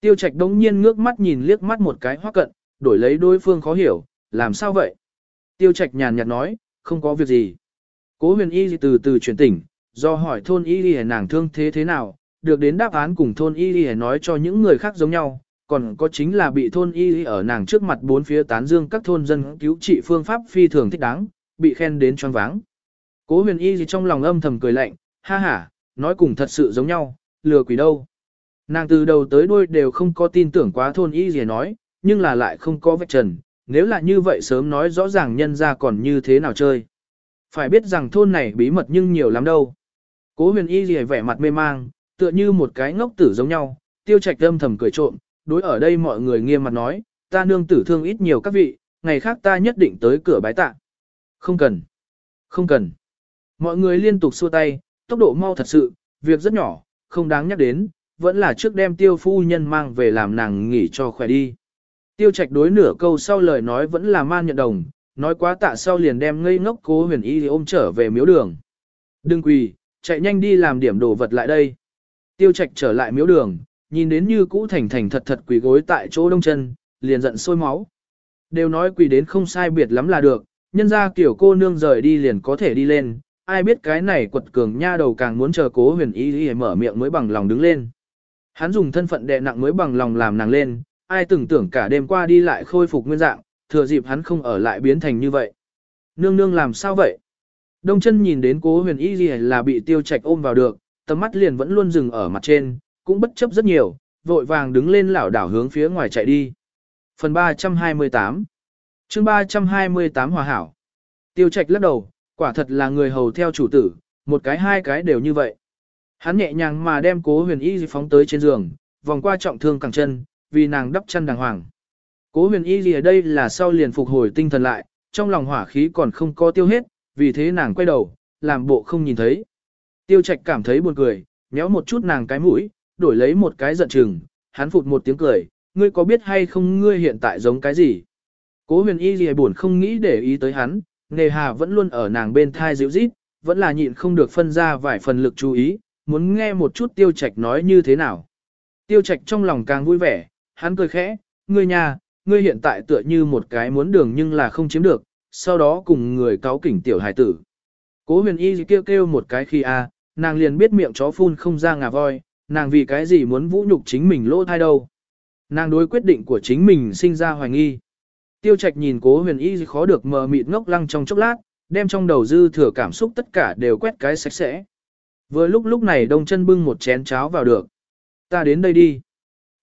Tiêu trạch đống nhiên ngước mắt nhìn liếc mắt một cái hoắc cận, đổi lấy đối phương khó hiểu, làm sao vậy? Tiêu trạch nhàn nhạt nói, không có việc gì. Cố huyền y từ từ chuyển tỉnh, do hỏi thôn y y nàng thương thế thế nào, được đến đáp án cùng thôn y y nói cho những người khác giống nhau, còn có chính là bị thôn y y ở nàng trước mặt bốn phía tán dương các thôn dân cứu trị phương pháp phi thường thích đáng, bị khen đến choáng váng. Cố huyền y y trong lòng âm thầm cười lạnh, ha ha, nói cùng thật sự giống nhau, lừa quỷ đâu. Nàng từ đầu tới đuôi đều không có tin tưởng quá thôn y gì nói, nhưng là lại không có vạch trần, nếu là như vậy sớm nói rõ ràng nhân ra còn như thế nào chơi. Phải biết rằng thôn này bí mật nhưng nhiều lắm đâu. Cố huyền y gì vẻ mặt mê mang, tựa như một cái ngốc tử giống nhau, tiêu trạch âm thầm cười trộm, đối ở đây mọi người nghiêm mặt nói, ta nương tử thương ít nhiều các vị, ngày khác ta nhất định tới cửa bái tạ. Không cần. Không cần. Mọi người liên tục xua tay, tốc độ mau thật sự, việc rất nhỏ, không đáng nhắc đến, vẫn là trước đem tiêu phu nhân mang về làm nàng nghỉ cho khỏe đi. Tiêu trạch đối nửa câu sau lời nói vẫn là man nhận đồng, nói quá tạ sau liền đem ngây ngốc cố huyền y ôm trở về miếu đường. Đừng quỳ, chạy nhanh đi làm điểm đồ vật lại đây. Tiêu trạch trở lại miếu đường, nhìn đến như cũ thành thành thật thật quỳ gối tại chỗ đông chân, liền giận sôi máu. Đều nói quỳ đến không sai biệt lắm là được, nhân ra kiểu cô nương rời đi liền có thể đi lên, ai biết cái này quật cường nha đầu càng muốn chờ cố huyền y ý mở miệng mới bằng lòng đứng lên. Hắn dùng thân phận đè nặng mới bằng lòng làm nàng lên, ai tưởng tưởng cả đêm qua đi lại khôi phục nguyên dạng, thừa dịp hắn không ở lại biến thành như vậy. Nương nương làm sao vậy? Đông chân nhìn đến cố huyền y y là bị tiêu trạch ôm vào được, tầm mắt liền vẫn luôn dừng ở mặt trên, cũng bất chấp rất nhiều, vội vàng đứng lên lảo đảo hướng phía ngoài chạy đi. Phần 328 chương 328 Hòa Hảo Tiêu trạch lắc đầu, quả thật là người hầu theo chủ tử, một cái hai cái đều như vậy. Hắn nhẹ nhàng mà đem cố huyền y phóng tới trên giường, vòng qua trọng thương cẳng chân, vì nàng đắp chân đàng hoàng. Cố huyền y gì ở đây là sau liền phục hồi tinh thần lại, trong lòng hỏa khí còn không có tiêu hết, vì thế nàng quay đầu, làm bộ không nhìn thấy. Tiêu trạch cảm thấy buồn cười, nhéo một chút nàng cái mũi, đổi lấy một cái giận chừng, hắn phụt một tiếng cười, ngươi có biết hay không ngươi hiện tại giống cái gì? Cố huyền y gì buồn không nghĩ để ý tới hắn, nề hà vẫn luôn ở nàng bên thai dịu rít, vẫn là nhịn không được phân ra vài phần lực chú ý, muốn nghe một chút tiêu trạch nói như thế nào. Tiêu trạch trong lòng càng vui vẻ, hắn cười khẽ, ngươi nhà, ngươi hiện tại tựa như một cái muốn đường nhưng là không chiếm được, sau đó cùng người cáo kỉnh tiểu hải tử. Cố huyền y kêu kêu một cái khi a, nàng liền biết miệng chó phun không ra ngà voi, nàng vì cái gì muốn vũ nhục chính mình lỗ thai đâu. Nàng đối quyết định của chính mình sinh ra hoài nghi. Tiêu trạch nhìn cố huyền y khó được mờ mịt ngốc lăng trong chốc lát, đem trong đầu dư thừa cảm xúc tất cả đều quét cái sạch sẽ. Vừa lúc lúc này đông chân bưng một chén cháo vào được. Ta đến đây đi.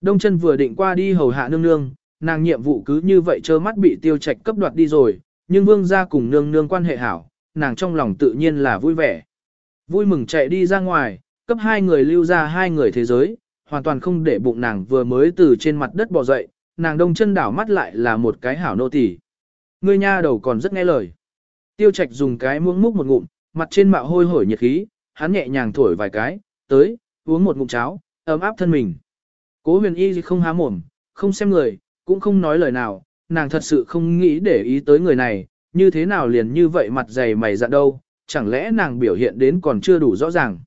Đông chân vừa định qua đi hầu hạ nương nương, nàng nhiệm vụ cứ như vậy trơ mắt bị tiêu trạch cấp đoạt đi rồi, nhưng vương gia cùng nương nương quan hệ hảo, nàng trong lòng tự nhiên là vui vẻ. Vui mừng chạy đi ra ngoài, cấp hai người lưu ra hai người thế giới, hoàn toàn không để bụng nàng vừa mới từ trên mặt đất bò dậy, nàng đông chân đảo mắt lại là một cái hảo nô tỳ. Ngươi nha đầu còn rất nghe lời. Tiêu Trạch dùng cái muỗng múc một ngụm, mặt trên mạo hôi hổi nhiệt khí, hắn nhẹ nhàng thổi vài cái, tới, uống một ngụm cháo, ấm áp thân mình. Cố huyền y không há mồm, không xem người, cũng không nói lời nào, nàng thật sự không nghĩ để ý tới người này, như thế nào liền như vậy mặt dày mày dạn đâu, chẳng lẽ nàng biểu hiện đến còn chưa đủ rõ ràng.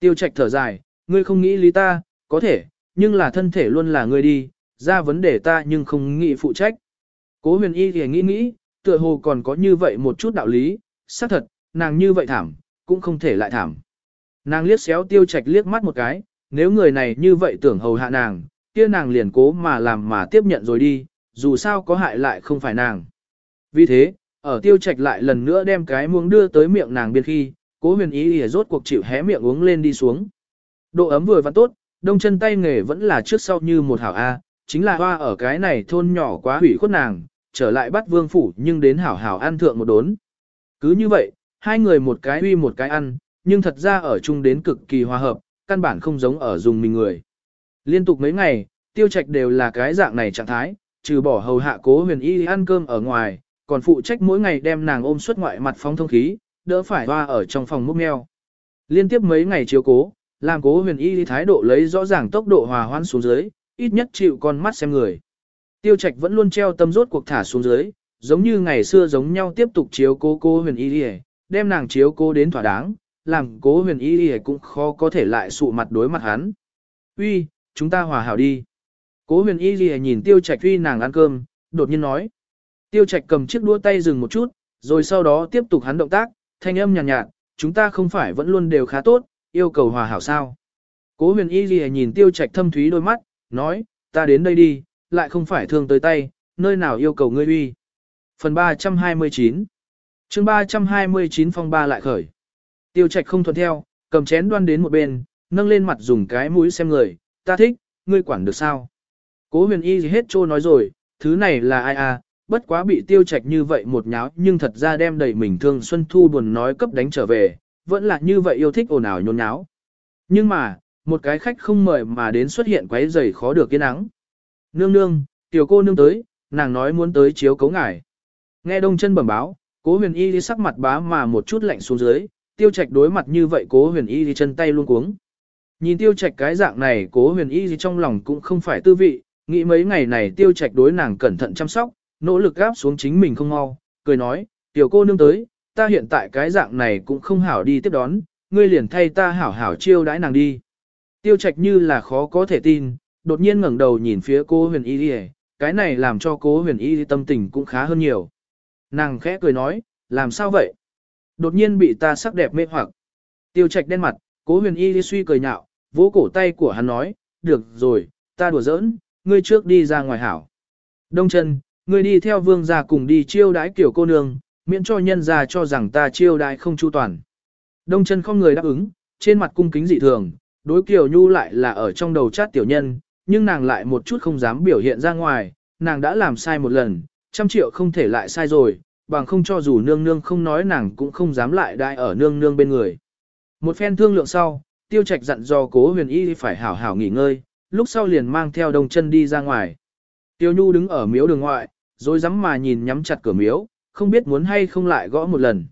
Tiêu Trạch thở dài, ngươi không nghĩ lý ta, có thể, nhưng là thân thể luôn là ngươi đi, ra vấn đề ta nhưng không nghĩ phụ trách. Cố huyền y thì nghĩ nghĩ, tựa hồ còn có như vậy một chút đạo lý, xác thật, nàng như vậy thảm, cũng không thể lại thảm. Nàng liếc xéo tiêu trạch liếc mắt một cái, nếu người này như vậy tưởng hầu hạ nàng, kia nàng liền cố mà làm mà tiếp nhận rồi đi, dù sao có hại lại không phải nàng. Vì thế, ở tiêu trạch lại lần nữa đem cái muỗng đưa tới miệng nàng biên khi, cố huyền ý ỉa rốt cuộc chịu hé miệng uống lên đi xuống. Độ ấm vừa vặn tốt, đông chân tay nghề vẫn là trước sau như một hảo A, chính là hoa ở cái này thôn nhỏ quá hủy khuất nàng, trở lại bắt vương phủ nhưng đến hảo hảo ăn thượng một đốn. Cứ như vậy, hai người một cái uy một cái ăn, nhưng thật ra ở chung đến cực kỳ hòa hợp, căn bản không giống ở dùng mình người. Liên tục mấy ngày, tiêu trạch đều là cái dạng này trạng thái, trừ bỏ hầu hạ cố huyền y ăn cơm ở ngoài, còn phụ trách mỗi ngày đem nàng ôm suốt ngoại mặt phóng thông khí, đỡ phải hoa ở trong phòng múc mèo. Liên tiếp mấy ngày chiếu cố, làm cố huyền y thái độ lấy rõ ràng tốc độ hòa hoãn xuống dưới, ít nhất chịu con mắt xem người. Tiêu trạch vẫn luôn treo tâm rốt cuộc thả xuống dưới, giống như ngày xưa giống nhau tiếp tục chiếu cố cô huyền y đem nàng chiếu cố đến thỏa đáng, làm cố huyền y cũng khó có thể lại sụ mặt đối mặt hắn. Uy, chúng ta hòa hảo đi. Cố huyền y nhìn tiêu trạch uy nàng ăn cơm, đột nhiên nói. Tiêu trạch cầm chiếc đũa tay dừng một chút, rồi sau đó tiếp tục hắn động tác, thanh âm nhàn nhạt, nhạt, chúng ta không phải vẫn luôn đều khá tốt, yêu cầu hòa hảo sao. Cố huyền y gì nhìn tiêu trạch thâm thúy đôi mắt, nói, ta đến đây đi, lại không phải thương tới tay, nơi nào yêu cầu ngươi uy. Phần 329 chương 329 phong ba lại khởi. Tiêu trạch không thuận theo, cầm chén đoan đến một bên, nâng lên mặt dùng cái mũi xem người, ta thích, ngươi quản được sao. Cố huyền y gì hết trô nói rồi, thứ này là ai à, bất quá bị tiêu trạch như vậy một nháo nhưng thật ra đem đầy mình thương Xuân Thu buồn nói cấp đánh trở về, vẫn là như vậy yêu thích ồn ào nhốn nháo. Nhưng mà, một cái khách không mời mà đến xuất hiện quấy rầy khó được yên nắng. Nương nương, tiểu cô nương tới, nàng nói muốn tới chiếu cấu ngải. Nghe đông chân bẩm báo, cố huyền y đi sắc mặt bá mà một chút lạnh xuống dưới, tiêu trạch đối mặt như vậy cố huyền y đi chân tay luôn cuống. Nhìn tiêu trạch cái dạng này cố huyền y gì trong lòng cũng không phải tư vị, nghĩ mấy ngày này tiêu trạch đối nàng cẩn thận chăm sóc, nỗ lực gáp xuống chính mình không mau, cười nói, tiểu cô nương tới, ta hiện tại cái dạng này cũng không hảo đi tiếp đón, ngươi liền thay ta hảo hảo chiêu đãi nàng đi. Tiêu trạch như là khó có thể tin, đột nhiên ngẩng đầu nhìn phía cô huyền y đi cái này làm cho cô huyền y tâm tình cũng khá hơn nhiều. Nàng khẽ cười nói, làm sao vậy? Đột nhiên bị ta sắc đẹp mê hoặc. Tiêu trạch đen mặt, cố huyền y suy cười nhạo, vỗ cổ tay của hắn nói, được rồi, ta đùa giỡn, ngươi trước đi ra ngoài hảo. Đông chân, ngươi đi theo vương gia cùng đi chiêu đãi kiểu cô nương, miễn cho nhân gia cho rằng ta chiêu đãi không chu toàn. Đông chân không người đáp ứng, trên mặt cung kính dị thường, đối Kiều Nhu lại là ở trong đầu chát tiểu nhân, nhưng nàng lại một chút không dám biểu hiện ra ngoài, nàng đã làm sai một lần, trăm triệu không thể lại sai rồi, bằng không cho dù nương nương không nói nàng cũng không dám lại đại ở nương nương bên người. Một phen thương lượng sau, tiêu trạch dặn dò cố huyền y phải hảo hảo nghỉ ngơi, lúc sau liền mang theo đông chân đi ra ngoài. Tiêu Nhu đứng ở miếu đường ngoại, rồi dám mà nhìn nhắm chặt cửa miếu, không biết muốn hay không lại gõ một lần.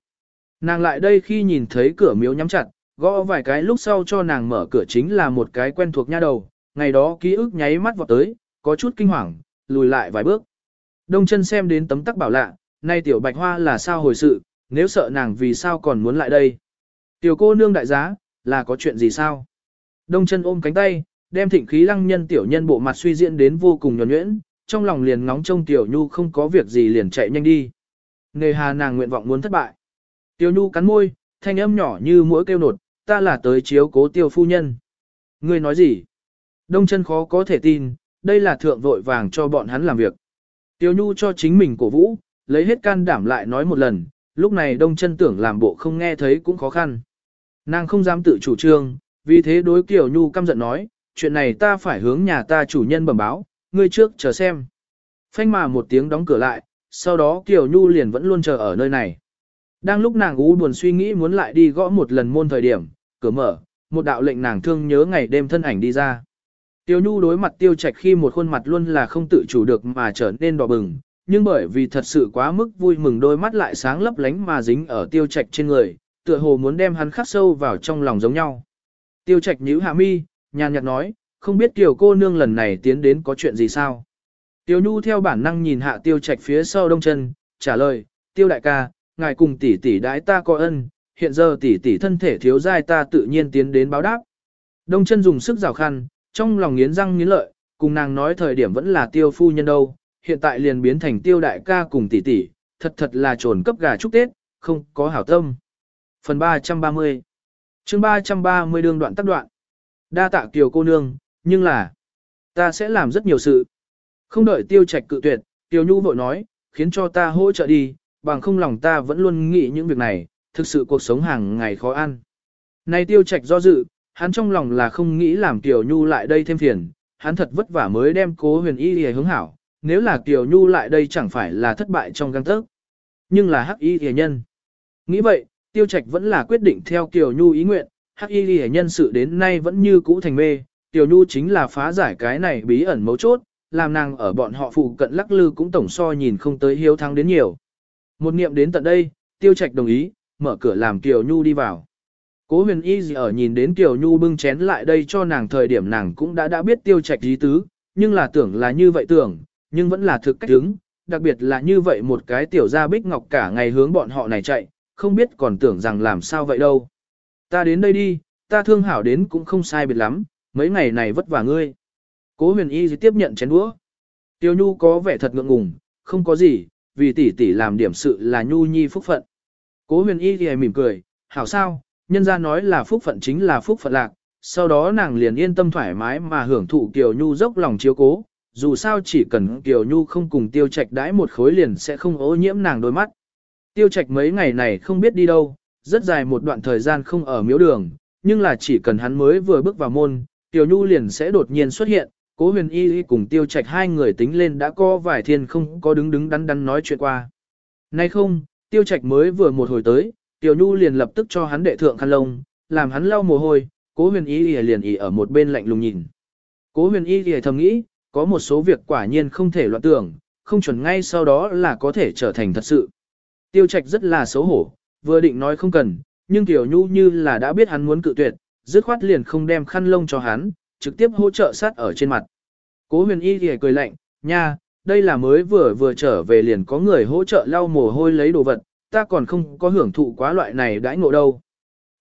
Nàng lại đây khi nhìn thấy cửa miếu nhắm chặt, gõ vài cái lúc sau cho nàng mở cửa chính là một cái quen thuộc nha đầu, ngày đó ký ức nháy mắt vọt tới, có chút kinh hoàng, lùi lại vài bước. Đông chân xem đến tấm tắc bảo lạ, nay tiểu bạch hoa là sao hồi sự, nếu sợ nàng vì sao còn muốn lại đây. Tiểu cô nương đại giá, là có chuyện gì sao? Đông chân ôm cánh tay, đem thịnh khí lăng nhân tiểu nhân bộ mặt suy diễn đến vô cùng nhuẩn nhuyễn, trong lòng liền ngóng trông tiểu nhu không có việc gì liền chạy nhanh đi. Nề hà nàng nguyện vọng muốn thất bại. Tiểu nhu cắn môi, thanh âm nhỏ như mũi kêu nột, ta là tới chiếu cố tiêu phu nhân. Ngươi nói gì? Đông chân khó có thể tin, đây là thượng vội vàng cho bọn hắn làm việc. Tiểu nhu cho chính mình cổ vũ, lấy hết can đảm lại nói một lần, lúc này đông chân tưởng làm bộ không nghe thấy cũng khó khăn. Nàng không dám tự chủ trương, vì thế đối Kiều Nhu căm giận nói, chuyện này ta phải hướng nhà ta chủ nhân bẩm báo, ngươi trước chờ xem. Phanh mà một tiếng đóng cửa lại, sau đó Kiều Nhu liền vẫn luôn chờ ở nơi này. Đang lúc nàng u buồn suy nghĩ muốn lại đi gõ một lần môn thời điểm, cửa mở, một đạo lệnh nàng thương nhớ ngày đêm thân ảnh đi ra. Tiêu Nhu đối mặt Tiêu Trạch khi một khuôn mặt luôn là không tự chủ được mà trở nên đỏ bừng, nhưng bởi vì thật sự quá mức vui mừng đôi mắt lại sáng lấp lánh mà dính ở Tiêu Trạch trên người, tựa hồ muốn đem hắn khắc sâu vào trong lòng giống nhau. Tiêu Trạch nhíu hạ mi, nhàn nhạt nói, không biết tiểu cô nương lần này tiến đến có chuyện gì sao. Tiêu Nhu theo bản năng nhìn hạ Tiêu Trạch phía sau đông chân, trả lời, Tiêu đại ca, ngài cùng tỷ tỷ đãi ta có ân, hiện giờ tỷ tỷ thân thể thiếu dai ta tự nhiên tiến đến báo đáp. Đông chân dùng sức rào khăn, trong lòng nghiến răng nghiến lợi, cùng nàng nói thời điểm vẫn là tiêu phu nhân đâu, hiện tại liền biến thành tiêu đại ca cùng tỷ tỷ, thật thật là trồn cấp gà chúc Tết, không có hảo tâm. Phần 330 chương 330 đương đoạn tắt đoạn. Đa tạ kiều cô nương, nhưng là, ta sẽ làm rất nhiều sự. Không đợi tiêu trạch cự tuyệt, tiêu nhu vội nói, khiến cho ta hỗ trợ đi, bằng không lòng ta vẫn luôn nghĩ những việc này, thực sự cuộc sống hàng ngày khó ăn. Này tiêu trạch do dự, hắn trong lòng là không nghĩ làm tiểu Nhu lại đây thêm phiền, hắn thật vất vả mới đem cố huyền y hề hướng hảo, nếu là tiểu Nhu lại đây chẳng phải là thất bại trong găng tớc. Nhưng là hắc y hề nhân. Nghĩ vậy, tiêu trạch vẫn là quyết định theo tiểu Nhu ý nguyện, hắc y hề nhân sự đến nay vẫn như cũ thành mê, Tiểu Nhu chính là phá giải cái này bí ẩn mấu chốt, làm nàng ở bọn họ phụ cận lắc lư cũng tổng so nhìn không tới hiếu thắng đến nhiều. Một niệm đến tận đây, tiêu trạch đồng ý, mở cửa làm Tiểu Nhu đi vào. Cố huyền y gì ở nhìn đến Tiểu Nhu bưng chén lại đây cho nàng thời điểm nàng cũng đã đã biết tiêu trạch ý tứ, nhưng là tưởng là như vậy tưởng, nhưng vẫn là thực cách đứng, đặc biệt là như vậy một cái tiểu gia bích ngọc cả ngày hướng bọn họ này chạy, không biết còn tưởng rằng làm sao vậy đâu. Ta đến đây đi, ta thương hảo đến cũng không sai biệt lắm, mấy ngày này vất vả ngươi. Cố huyền y tiếp nhận chén đũa. Tiêu Nhu có vẻ thật ngượng ngùng, không có gì, vì tỷ tỷ làm điểm sự là Nhu Nhi phúc phận. Cố huyền y thì mỉm cười, hảo sao, nhân ra nói là phúc phận chính là phúc phận lạc, sau đó nàng liền yên tâm thoải mái mà hưởng thụ Kiều Nhu dốc lòng chiếu cố, dù sao chỉ cần Kiều Nhu không cùng tiêu trạch đãi một khối liền sẽ không ô nhiễm nàng đôi mắt. Tiêu trạch mấy ngày này không biết đi đâu, rất dài một đoạn thời gian không ở miếu đường, nhưng là chỉ cần hắn mới vừa bước vào môn, Tiểu Nhu liền sẽ đột nhiên xuất hiện, cố huyền y cùng tiêu trạch hai người tính lên đã có vài thiên không có đứng đứng đắn đắn nói chuyện qua. Nay không, tiêu trạch mới vừa một hồi tới, Tiểu Nhu liền lập tức cho hắn đệ thượng khăn lông, làm hắn lau mồ hôi, cố huyền y liền ỉ ở một bên lạnh lùng nhìn. Cố huyền y thầm nghĩ, có một số việc quả nhiên không thể loạn tưởng, không chuẩn ngay sau đó là có thể trở thành thật sự. Tiêu trạch rất là xấu hổ, vừa định nói không cần, nhưng Tiểu Nhu như là đã biết hắn muốn cự tuyệt, dứt khoát liền không đem khăn lông cho hắn, trực tiếp hỗ trợ sát ở trên mặt. Cố huyền y thì cười lạnh, nha, đây là mới vừa vừa trở về liền có người hỗ trợ lau mồ hôi lấy đồ vật, ta còn không có hưởng thụ quá loại này đãi ngộ đâu.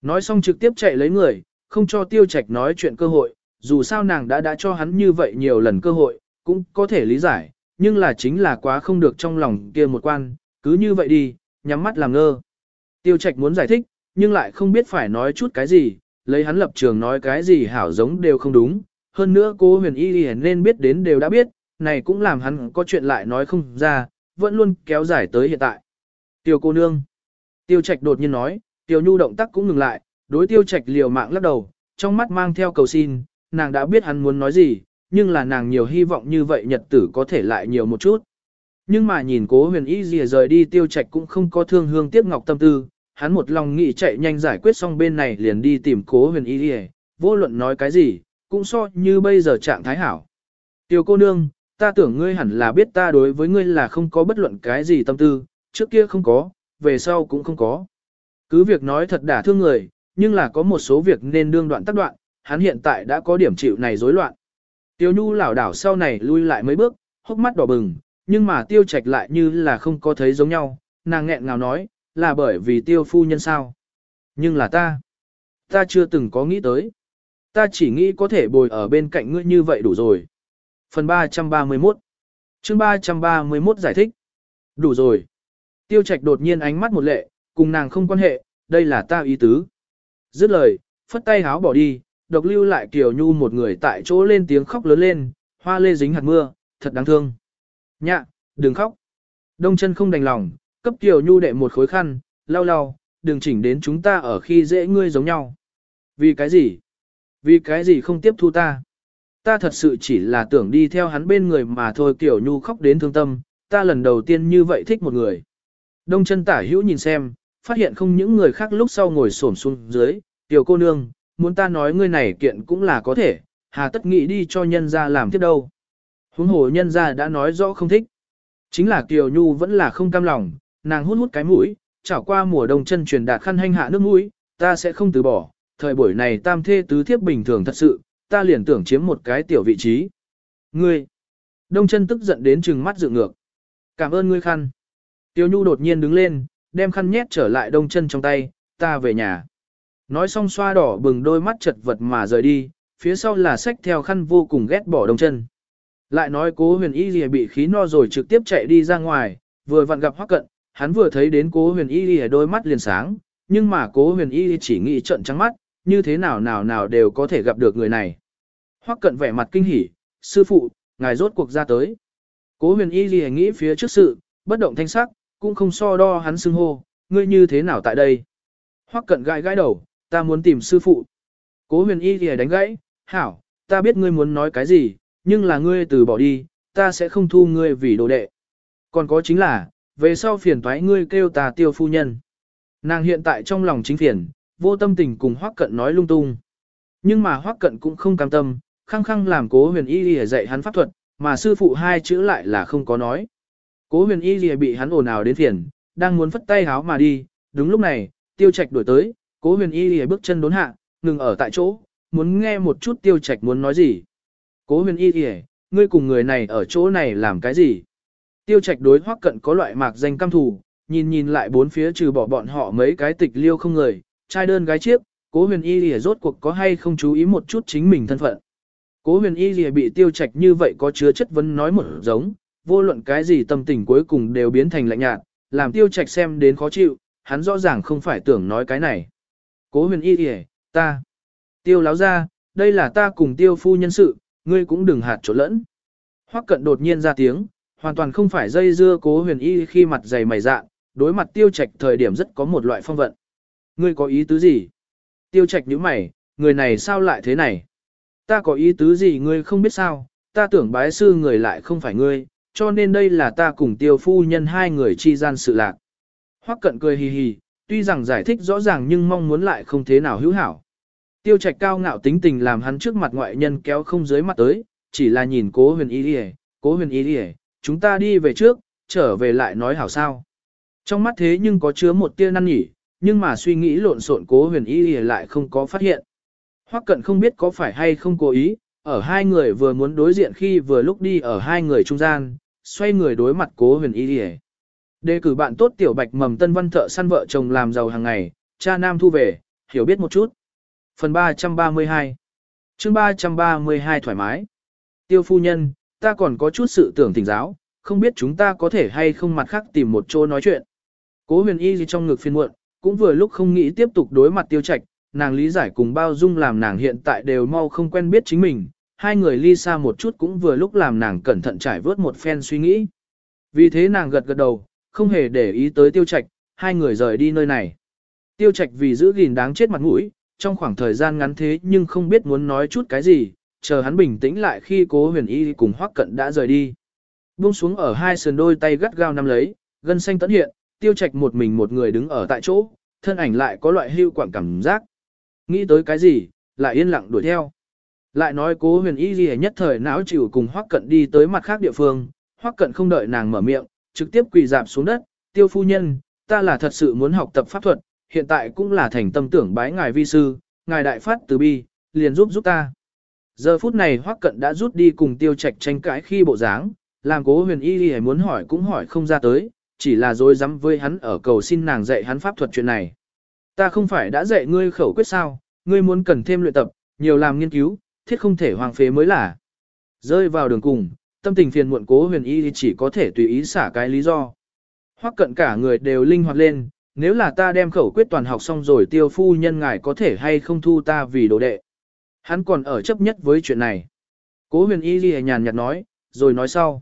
Nói xong trực tiếp chạy lấy người, không cho tiêu trạch nói chuyện cơ hội, dù sao nàng đã đã cho hắn như vậy nhiều lần cơ hội, cũng có thể lý giải, nhưng là chính là quá không được trong lòng kia một quan, cứ như vậy đi, nhắm mắt làm ngơ. Tiêu trạch muốn giải thích, nhưng lại không biết phải nói chút cái gì, lấy hắn lập trường nói cái gì hảo giống đều không đúng, hơn nữa cô huyền y nên biết đến đều đã biết, này cũng làm hắn có chuyện lại nói không ra, vẫn luôn kéo dài tới hiện tại. Tiêu cô nương. Tiêu trạch đột nhiên nói, tiêu nhu động tác cũng ngừng lại, đối tiêu trạch liều mạng lắc đầu, trong mắt mang theo cầu xin, nàng đã biết hắn muốn nói gì, nhưng là nàng nhiều hy vọng như vậy nhật tử có thể lại nhiều một chút. Nhưng mà nhìn cố huyền y rìa rời đi tiêu trạch cũng không có thương hương tiếc ngọc tâm tư, hắn một lòng nghĩ chạy nhanh giải quyết xong bên này liền đi tìm cố huyền y đi vô luận nói cái gì, cũng so như bây giờ trạng thái hảo. tiểu cô nương, ta tưởng ngươi hẳn là biết ta đối với ngươi là không có bất luận cái gì tâm tư, trước kia không có, về sau cũng không có. Cứ việc nói thật đả thương người, nhưng là có một số việc nên đương đoạn tắt đoạn, hắn hiện tại đã có điểm chịu này rối loạn. Tiêu Nhu lảo đảo sau này lui lại mấy bước, hốc mắt đỏ bừng, nhưng mà tiêu trạch lại như là không có thấy giống nhau, nàng nghẹn ngào nói, là bởi vì tiêu phu nhân sao. Nhưng là ta, ta chưa từng có nghĩ tới. Ta chỉ nghĩ có thể bồi ở bên cạnh ngươi như vậy đủ rồi. Phần 331 chương 331 giải thích. Đủ rồi. Tiêu Trạch đột nhiên ánh mắt một lệ, cùng nàng không quan hệ, đây là ta ý tứ. Dứt lời, phất tay háo bỏ đi, độc lưu lại Kiều Nhu một người tại chỗ lên tiếng khóc lớn lên, hoa lê dính hạt mưa, thật đáng thương. Nhạ, đừng khóc. Đông chân không đành lòng, cấp Kiều Nhu đệ một khối khăn, lau lau, đừng chỉnh đến chúng ta ở khi dễ ngươi giống nhau. Vì cái gì? Vì cái gì không tiếp thu ta? Ta thật sự chỉ là tưởng đi theo hắn bên người mà thôi Kiều Nhu khóc đến thương tâm, ta lần đầu tiên như vậy thích một người. Đông chân tả hữu nhìn xem, phát hiện không những người khác lúc sau ngồi xổm xuống dưới, tiểu cô nương, muốn ta nói ngươi này kiện cũng là có thể, hà tất nghĩ đi cho nhân ra làm tiếp đâu. Huống hồ nhân ra đã nói rõ không thích. Chính là Kiều Nhu vẫn là không cam lòng, nàng hút hút cái mũi, trải qua mùa đông chân truyền đạt khăn hanh hạ nước mũi, ta sẽ không từ bỏ, thời buổi này tam thê tứ thiếp bình thường thật sự, ta liền tưởng chiếm một cái tiểu vị trí. Ngươi! Đông chân tức giận đến trừng mắt dự ngược. Cảm ơn ngươi khăn. Tiêu Nhu đột nhiên đứng lên, đem khăn nhét trở lại đông chân trong tay, ta về nhà. Nói xong xoa đỏ bừng đôi mắt chật vật mà rời đi, phía sau là sách theo khăn vô cùng ghét bỏ đông chân. Lại nói cố huyền y gì bị khí no rồi trực tiếp chạy đi ra ngoài, vừa vặn gặp hoắc cận, hắn vừa thấy đến cố huyền y gì đôi mắt liền sáng, nhưng mà cố huyền y chỉ nghĩ trận trắng mắt, như thế nào nào nào đều có thể gặp được người này. Hoắc cận vẻ mặt kinh hỉ, sư phụ, ngài rốt cuộc ra tới. Cố huyền y gì nghĩ phía trước sự, bất động thanh sắc, cũng không so đo hắn xưng hô, ngươi như thế nào tại đây? Hoắc cận gãi gãi đầu, ta muốn tìm sư phụ. Cố huyền y thì đánh gãy, hảo, ta biết ngươi muốn nói cái gì, nhưng là ngươi từ bỏ đi, ta sẽ không thu ngươi vì đồ đệ. Còn có chính là, về sau phiền toái ngươi kêu ta tiêu phu nhân. Nàng hiện tại trong lòng chính phiền, vô tâm tình cùng Hoắc Cận nói lung tung. Nhưng mà Hoắc Cận cũng không cam tâm, khăng khăng làm Cố Huyền Y Lìa dạy hắn pháp thuật, mà sư phụ hai chữ lại là không có nói. Cố Huyền Y Lìa bị hắn ồn ào đến phiền, đang muốn phất tay háo mà đi, đúng lúc này, Tiêu Trạch đuổi tới, Cố Huyền Y Lìa bước chân đốn hạ, ngừng ở tại chỗ, muốn nghe một chút Tiêu Trạch muốn nói gì. Cố Huyền Y Lìa, ngươi cùng người này ở chỗ này làm cái gì? Tiêu Trạch đối Hoắc Cận có loại mạc danh cam thủ, nhìn nhìn lại bốn phía trừ bỏ bọn họ mấy cái tịch liêu không người, trai đơn gái chiếc, cố huyền y lìa rốt cuộc có hay không chú ý một chút chính mình thân phận. Cố huyền y lìa bị tiêu trạch như vậy có chứa chất vấn nói một giống, vô luận cái gì tâm tình cuối cùng đều biến thành lạnh nhạt, làm tiêu trạch xem đến khó chịu, hắn rõ ràng không phải tưởng nói cái này. Cố huyền y lìa, ta, tiêu láo ra, đây là ta cùng tiêu phu nhân sự, ngươi cũng đừng hạt chỗ lẫn. Hoắc cận đột nhiên ra tiếng, hoàn toàn không phải dây dưa cố huyền y khi mặt dày mày dạn, đối mặt tiêu trạch thời điểm rất có một loại phong vận. Ngươi có ý tứ gì? Tiêu trạch nhíu mày, người này sao lại thế này? Ta có ý tứ gì ngươi không biết sao, ta tưởng bái sư người lại không phải ngươi, cho nên đây là ta cùng tiêu phu nhân hai người chi gian sự lạc. Hoắc cận cười hì hì, tuy rằng giải thích rõ ràng nhưng mong muốn lại không thế nào hữu hảo. Tiêu trạch cao ngạo tính tình làm hắn trước mặt ngoại nhân kéo không dưới mặt tới, chỉ là nhìn cố huyền y đi cố huyền y đi chúng ta đi về trước, trở về lại nói hảo sao. Trong mắt thế nhưng có chứa một tia năn nhỉ, nhưng mà suy nghĩ lộn xộn cố huyền y lại không có phát hiện. Hoắc cận không biết có phải hay không cố ý, ở hai người vừa muốn đối diện khi vừa lúc đi ở hai người trung gian, xoay người đối mặt cố huyền y Đề cử bạn tốt tiểu bạch mầm tân văn thợ săn vợ chồng làm giàu hàng ngày, cha nam thu về, hiểu biết một chút. Phần 332 chương 332 thoải mái. Tiêu phu nhân, ta còn có chút sự tưởng thỉnh giáo, không biết chúng ta có thể hay không mặt khác tìm một chỗ nói chuyện. Cố huyền y gì trong ngực phiên muộn, cũng vừa lúc không nghĩ tiếp tục đối mặt tiêu trạch, nàng lý giải cùng bao dung làm nàng hiện tại đều mau không quen biết chính mình, hai người ly xa một chút cũng vừa lúc làm nàng cẩn thận trải vớt một phen suy nghĩ. Vì thế nàng gật gật đầu, không hề để ý tới tiêu trạch, hai người rời đi nơi này. Tiêu trạch vì giữ gìn đáng chết mặt mũi, trong khoảng thời gian ngắn thế nhưng không biết muốn nói chút cái gì, chờ hắn bình tĩnh lại khi cố huyền y cùng hoắc cận đã rời đi. Buông xuống ở hai sườn đôi tay gắt gao nắm lấy, gân xanh tận hiện, tiêu trạch một mình một người đứng ở tại chỗ, thân ảnh lại có loại hưu quảng cảm giác. Nghĩ tới cái gì, lại yên lặng đuổi theo. Lại nói cố huyền y gì nhất thời não chịu cùng hoắc cận đi tới mặt khác địa phương, hoắc cận không đợi nàng mở miệng, trực tiếp quỳ dạp xuống đất, tiêu phu nhân, ta là thật sự muốn học tập pháp thuật, hiện tại cũng là thành tâm tưởng bái ngài vi sư, ngài đại phát từ bi, liền giúp giúp ta. Giờ phút này hoắc cận đã rút đi cùng tiêu trạch tranh cãi khi bộ dáng, làm cố huyền y y muốn hỏi cũng hỏi không ra tới, chỉ là dối rắm với hắn ở cầu xin nàng dạy hắn pháp thuật chuyện này. Ta không phải đã dạy ngươi khẩu quyết sao, ngươi muốn cần thêm luyện tập, nhiều làm nghiên cứu, thiết không thể hoàng phế mới là. Rơi vào đường cùng, tâm tình phiền muộn cố huyền y chỉ có thể tùy ý xả cái lý do. Hoắc cận cả người đều linh hoạt lên, nếu là ta đem khẩu quyết toàn học xong rồi tiêu phu nhân ngài có thể hay không thu ta vì đồ đệ. Hắn còn ở chấp nhất với chuyện này. Cố huyền y ghi nhàn nhạt nói, rồi nói sau.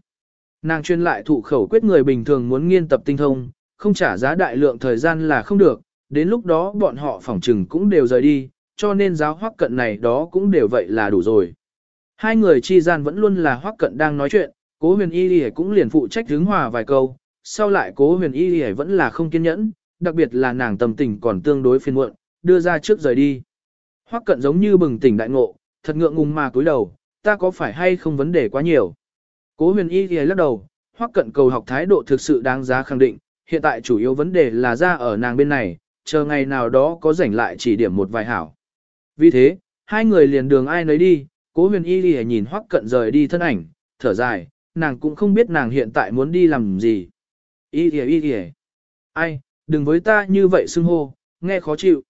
Nàng chuyên lại thụ khẩu quyết người bình thường muốn nghiên tập tinh thông, không trả giá đại lượng thời gian là không được, đến lúc đó bọn họ phỏng trừng cũng đều rời đi, cho nên giáo hoắc cận này đó cũng đều vậy là đủ rồi. Hai người chi gian vẫn luôn là hoắc cận đang nói chuyện, cố huyền y lì cũng liền phụ trách hướng hòa vài câu, sau lại cố huyền y lì vẫn là không kiên nhẫn, đặc biệt là nàng tâm tình còn tương đối phiền muộn, đưa ra trước rời đi. Hoắc cận giống như bừng tỉnh đại ngộ, thật ngượng ngùng mà cúi đầu, ta có phải hay không vấn đề quá nhiều. Cố huyền y thì lắc đầu, Hoắc cận cầu học thái độ thực sự đáng giá khẳng định, hiện tại chủ yếu vấn đề là ra ở nàng bên này, chờ ngày nào đó có rảnh lại chỉ điểm một vài hảo. Vì thế, hai người liền đường ai nấy đi, cố huyền y thì nhìn Hoắc cận rời đi thân ảnh, thở dài, nàng cũng không biết nàng hiện tại muốn đi làm gì. Y thì y thì ai, đừng với ta như vậy xưng hô, nghe khó chịu.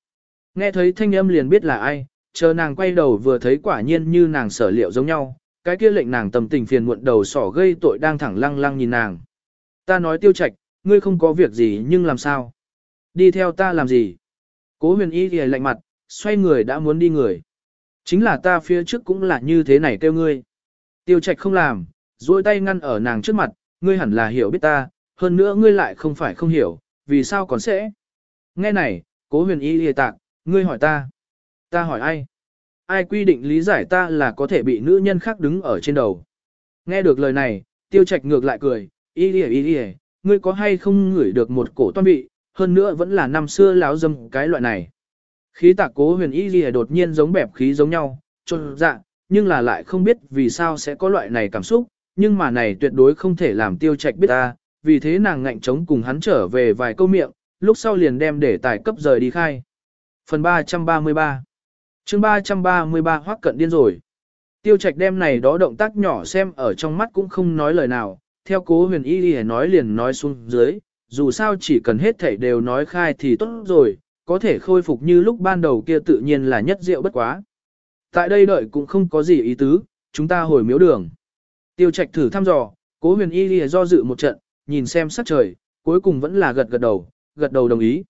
Nghe thấy thanh âm liền biết là ai, chờ nàng quay đầu vừa thấy quả nhiên như nàng sở liệu giống nhau, cái kia lệnh nàng tầm tình phiền muộn đầu sỏ gây tội đang thẳng lăng lăng nhìn nàng. Ta nói tiêu trạch, ngươi không có việc gì nhưng làm sao? Đi theo ta làm gì? Cố huyền y thì lạnh mặt, xoay người đã muốn đi người. Chính là ta phía trước cũng là như thế này kêu ngươi. Tiêu trạch không làm, duỗi tay ngăn ở nàng trước mặt, ngươi hẳn là hiểu biết ta, hơn nữa ngươi lại không phải không hiểu, vì sao còn sẽ. Nghe này, cố huyền y lìa tạc, ngươi hỏi ta. Ta hỏi ai? Ai quy định lý giải ta là có thể bị nữ nhân khác đứng ở trên đầu? Nghe được lời này, tiêu trạch ngược lại cười, y lìa y lìa, ngươi có hay không ngửi được một cổ toan bị, hơn nữa vẫn là năm xưa láo dâm cái loại này. Khí tạc cố huyền y lìa đột nhiên giống bẹp khí giống nhau, trôn dạ, nhưng là lại không biết vì sao sẽ có loại này cảm xúc, nhưng mà này tuyệt đối không thể làm tiêu trạch biết ta, vì thế nàng ngạnh chống cùng hắn trở về vài câu miệng, lúc sau liền đem để tài cấp rời đi khai. Phần 333 chương 333 hoắc cận điên rồi. Tiêu trạch đem này đó động tác nhỏ xem ở trong mắt cũng không nói lời nào, theo cố huyền y đi nói liền nói xuống dưới, dù sao chỉ cần hết thảy đều nói khai thì tốt rồi, có thể khôi phục như lúc ban đầu kia tự nhiên là nhất diệu bất quá. Tại đây đợi cũng không có gì ý tứ, chúng ta hồi miếu đường. Tiêu trạch thử thăm dò, cố huyền y lìa do dự một trận, nhìn xem sắc trời, cuối cùng vẫn là gật gật đầu, gật đầu đồng ý.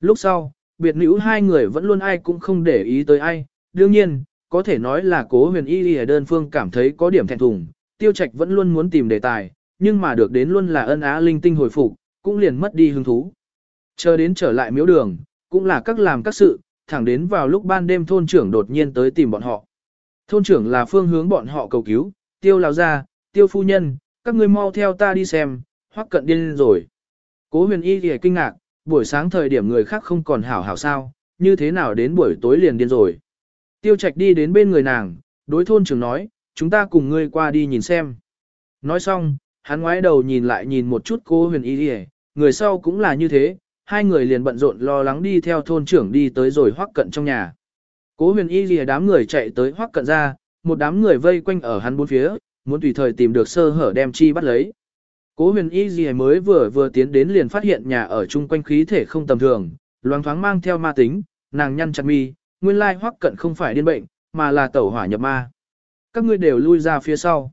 Lúc sau, biệt nữ hai người vẫn luôn ai cũng không để ý tới ai, đương nhiên, có thể nói là cố huyền y lìa đơn phương cảm thấy có điểm thẹn thùng, tiêu trạch vẫn luôn muốn tìm đề tài, nhưng mà được đến luôn là ân á linh tinh hồi phục, cũng liền mất đi hứng thú. Chờ đến trở lại miếu đường, cũng là các làm các sự, thẳng đến vào lúc ban đêm thôn trưởng đột nhiên tới tìm bọn họ. Thôn trưởng là phương hướng bọn họ cầu cứu, tiêu lao ra, tiêu phu nhân, các ngươi mau theo ta đi xem, hoắc cận điên rồi. Cố huyền y thì kinh ngạc, buổi sáng thời điểm người khác không còn hảo hảo sao, như thế nào đến buổi tối liền điên rồi. Tiêu trạch đi đến bên người nàng, đối thôn trưởng nói, chúng ta cùng ngươi qua đi nhìn xem. Nói xong, hắn ngoái đầu nhìn lại nhìn một chút cô huyền y thì người sau cũng là như thế, hai người liền bận rộn lo lắng đi theo thôn trưởng đi tới rồi hoắc cận trong nhà. Cố huyền y lìa đám người chạy tới hoắc cận ra, một đám người vây quanh ở hắn bốn phía, muốn tùy thời tìm được sơ hở đem chi bắt lấy. Cố huyền y gì mới vừa vừa tiến đến liền phát hiện nhà ở chung quanh khí thể không tầm thường, loáng thoáng mang theo ma tính, nàng nhăn chặt mi, nguyên lai hoắc cận không phải điên bệnh, mà là tẩu hỏa nhập ma. Các ngươi đều lui ra phía sau.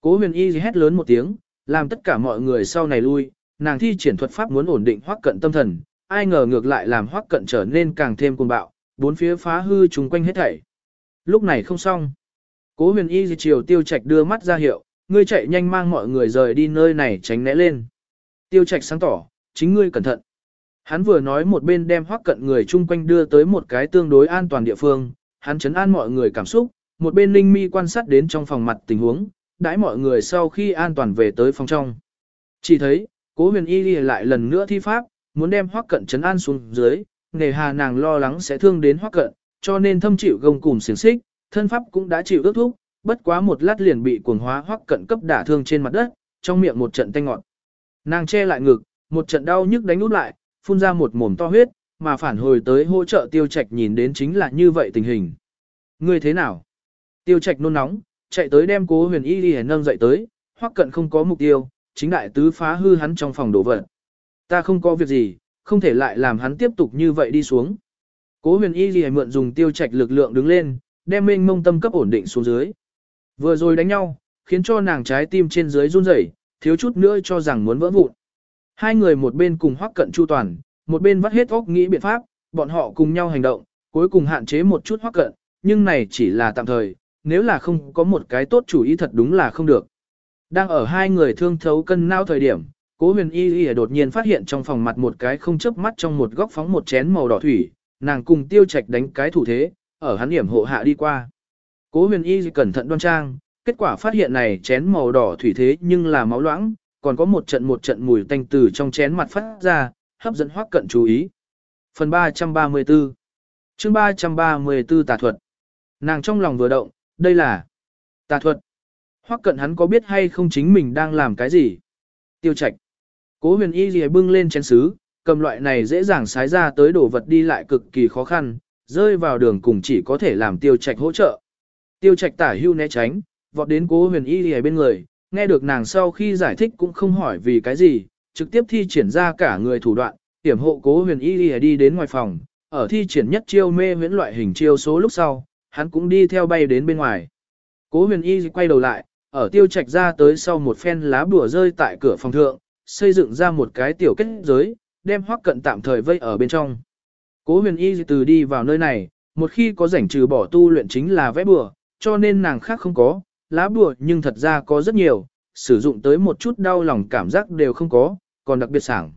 Cố huyền y gì hét lớn một tiếng, làm tất cả mọi người sau này lui, nàng thi triển thuật pháp muốn ổn định hoắc cận tâm thần, ai ngờ ngược lại làm hoắc cận trở nên càng thêm cuồng bạo, bốn phía phá hư chung quanh hết thảy. Lúc này không xong. Cố huyền y gì chiều tiêu trạch đưa mắt ra hiệu, ngươi chạy nhanh mang mọi người rời đi nơi này tránh né lên. Tiêu trạch sáng tỏ, chính ngươi cẩn thận. Hắn vừa nói một bên đem hoắc cận người chung quanh đưa tới một cái tương đối an toàn địa phương, hắn chấn an mọi người cảm xúc, một bên linh mi quan sát đến trong phòng mặt tình huống, đãi mọi người sau khi an toàn về tới phòng trong. Chỉ thấy, cố huyền y lại lần nữa thi pháp, muốn đem hoắc cận chấn an xuống dưới, nề hà nàng lo lắng sẽ thương đến hoắc cận, cho nên thâm chịu gông cùm xiềng xích, thân pháp cũng đã chịu ước thúc, bất quá một lát liền bị cuồng hóa hoắc cận cấp đả thương trên mặt đất, trong miệng một trận tanh ngọt. Nàng che lại ngực, một trận đau nhức đánh út lại, phun ra một mồm to huyết, mà phản hồi tới hỗ trợ tiêu trạch nhìn đến chính là như vậy tình hình. Ngươi thế nào? Tiêu trạch nôn nóng, chạy tới đem cố huyền y đi nâng dậy tới, hoắc cận không có mục tiêu, chính đại tứ phá hư hắn trong phòng đổ vật. Ta không có việc gì, không thể lại làm hắn tiếp tục như vậy đi xuống. Cố huyền y gì mượn dùng tiêu trạch lực lượng đứng lên, đem mênh mông tâm cấp ổn định xuống dưới. Vừa rồi đánh nhau, khiến cho nàng trái tim trên dưới run rẩy, thiếu chút nữa cho rằng muốn vỡ vụn. Hai người một bên cùng hoắc cận chu toàn, một bên vắt hết óc nghĩ biện pháp, bọn họ cùng nhau hành động, cuối cùng hạn chế một chút hoắc cận, nhưng này chỉ là tạm thời, nếu là không có một cái tốt chủ ý thật đúng là không được. Đang ở hai người thương thấu cân nao thời điểm, cố huyền y y đột nhiên phát hiện trong phòng mặt một cái không chớp mắt trong một góc phóng một chén màu đỏ thủy, nàng cùng tiêu trạch đánh cái thủ thế, ở hắn điểm hộ hạ đi qua. Cố huyền y cẩn thận đoan trang, kết quả phát hiện này chén màu đỏ thủy thế nhưng là máu loãng, còn có một trận một trận mùi tanh từ trong chén mặt phát ra, hấp dẫn Hoắc cận chú ý. Phần 334 chương 334 tà thuật Nàng trong lòng vừa động, đây là tà thuật. Hoắc cận hắn có biết hay không chính mình đang làm cái gì? Tiêu Trạch. Cố huyền y gì bưng lên chén sứ, cầm loại này dễ dàng xái ra tới đổ vật đi lại cực kỳ khó khăn, rơi vào đường cùng chỉ có thể làm tiêu Trạch hỗ trợ. Tiêu Trạch tả hưu né tránh, vọt đến cố huyền y ở bên người, nghe được nàng sau khi giải thích cũng không hỏi vì cái gì, trực tiếp thi triển ra cả người thủ đoạn, tiểm hộ cố huyền y gì đi đến ngoài phòng, ở thi triển nhất chiêu mê huyễn loại hình chiêu số lúc sau, hắn cũng đi theo bay đến bên ngoài. Cố huyền y quay đầu lại, ở tiêu trạch ra tới sau một phen lá bùa rơi tại cửa phòng thượng, xây dựng ra một cái tiểu kết giới, đem hoắc cận tạm thời vây ở bên trong. Cố huyền y từ đi vào nơi này, một khi có rảnh trừ bỏ tu luyện chính là vẽ bùa, cho nên nàng khác không có, lá bùa nhưng thật ra có rất nhiều, sử dụng tới một chút đau lòng cảm giác đều không có, còn đặc biệt sảng.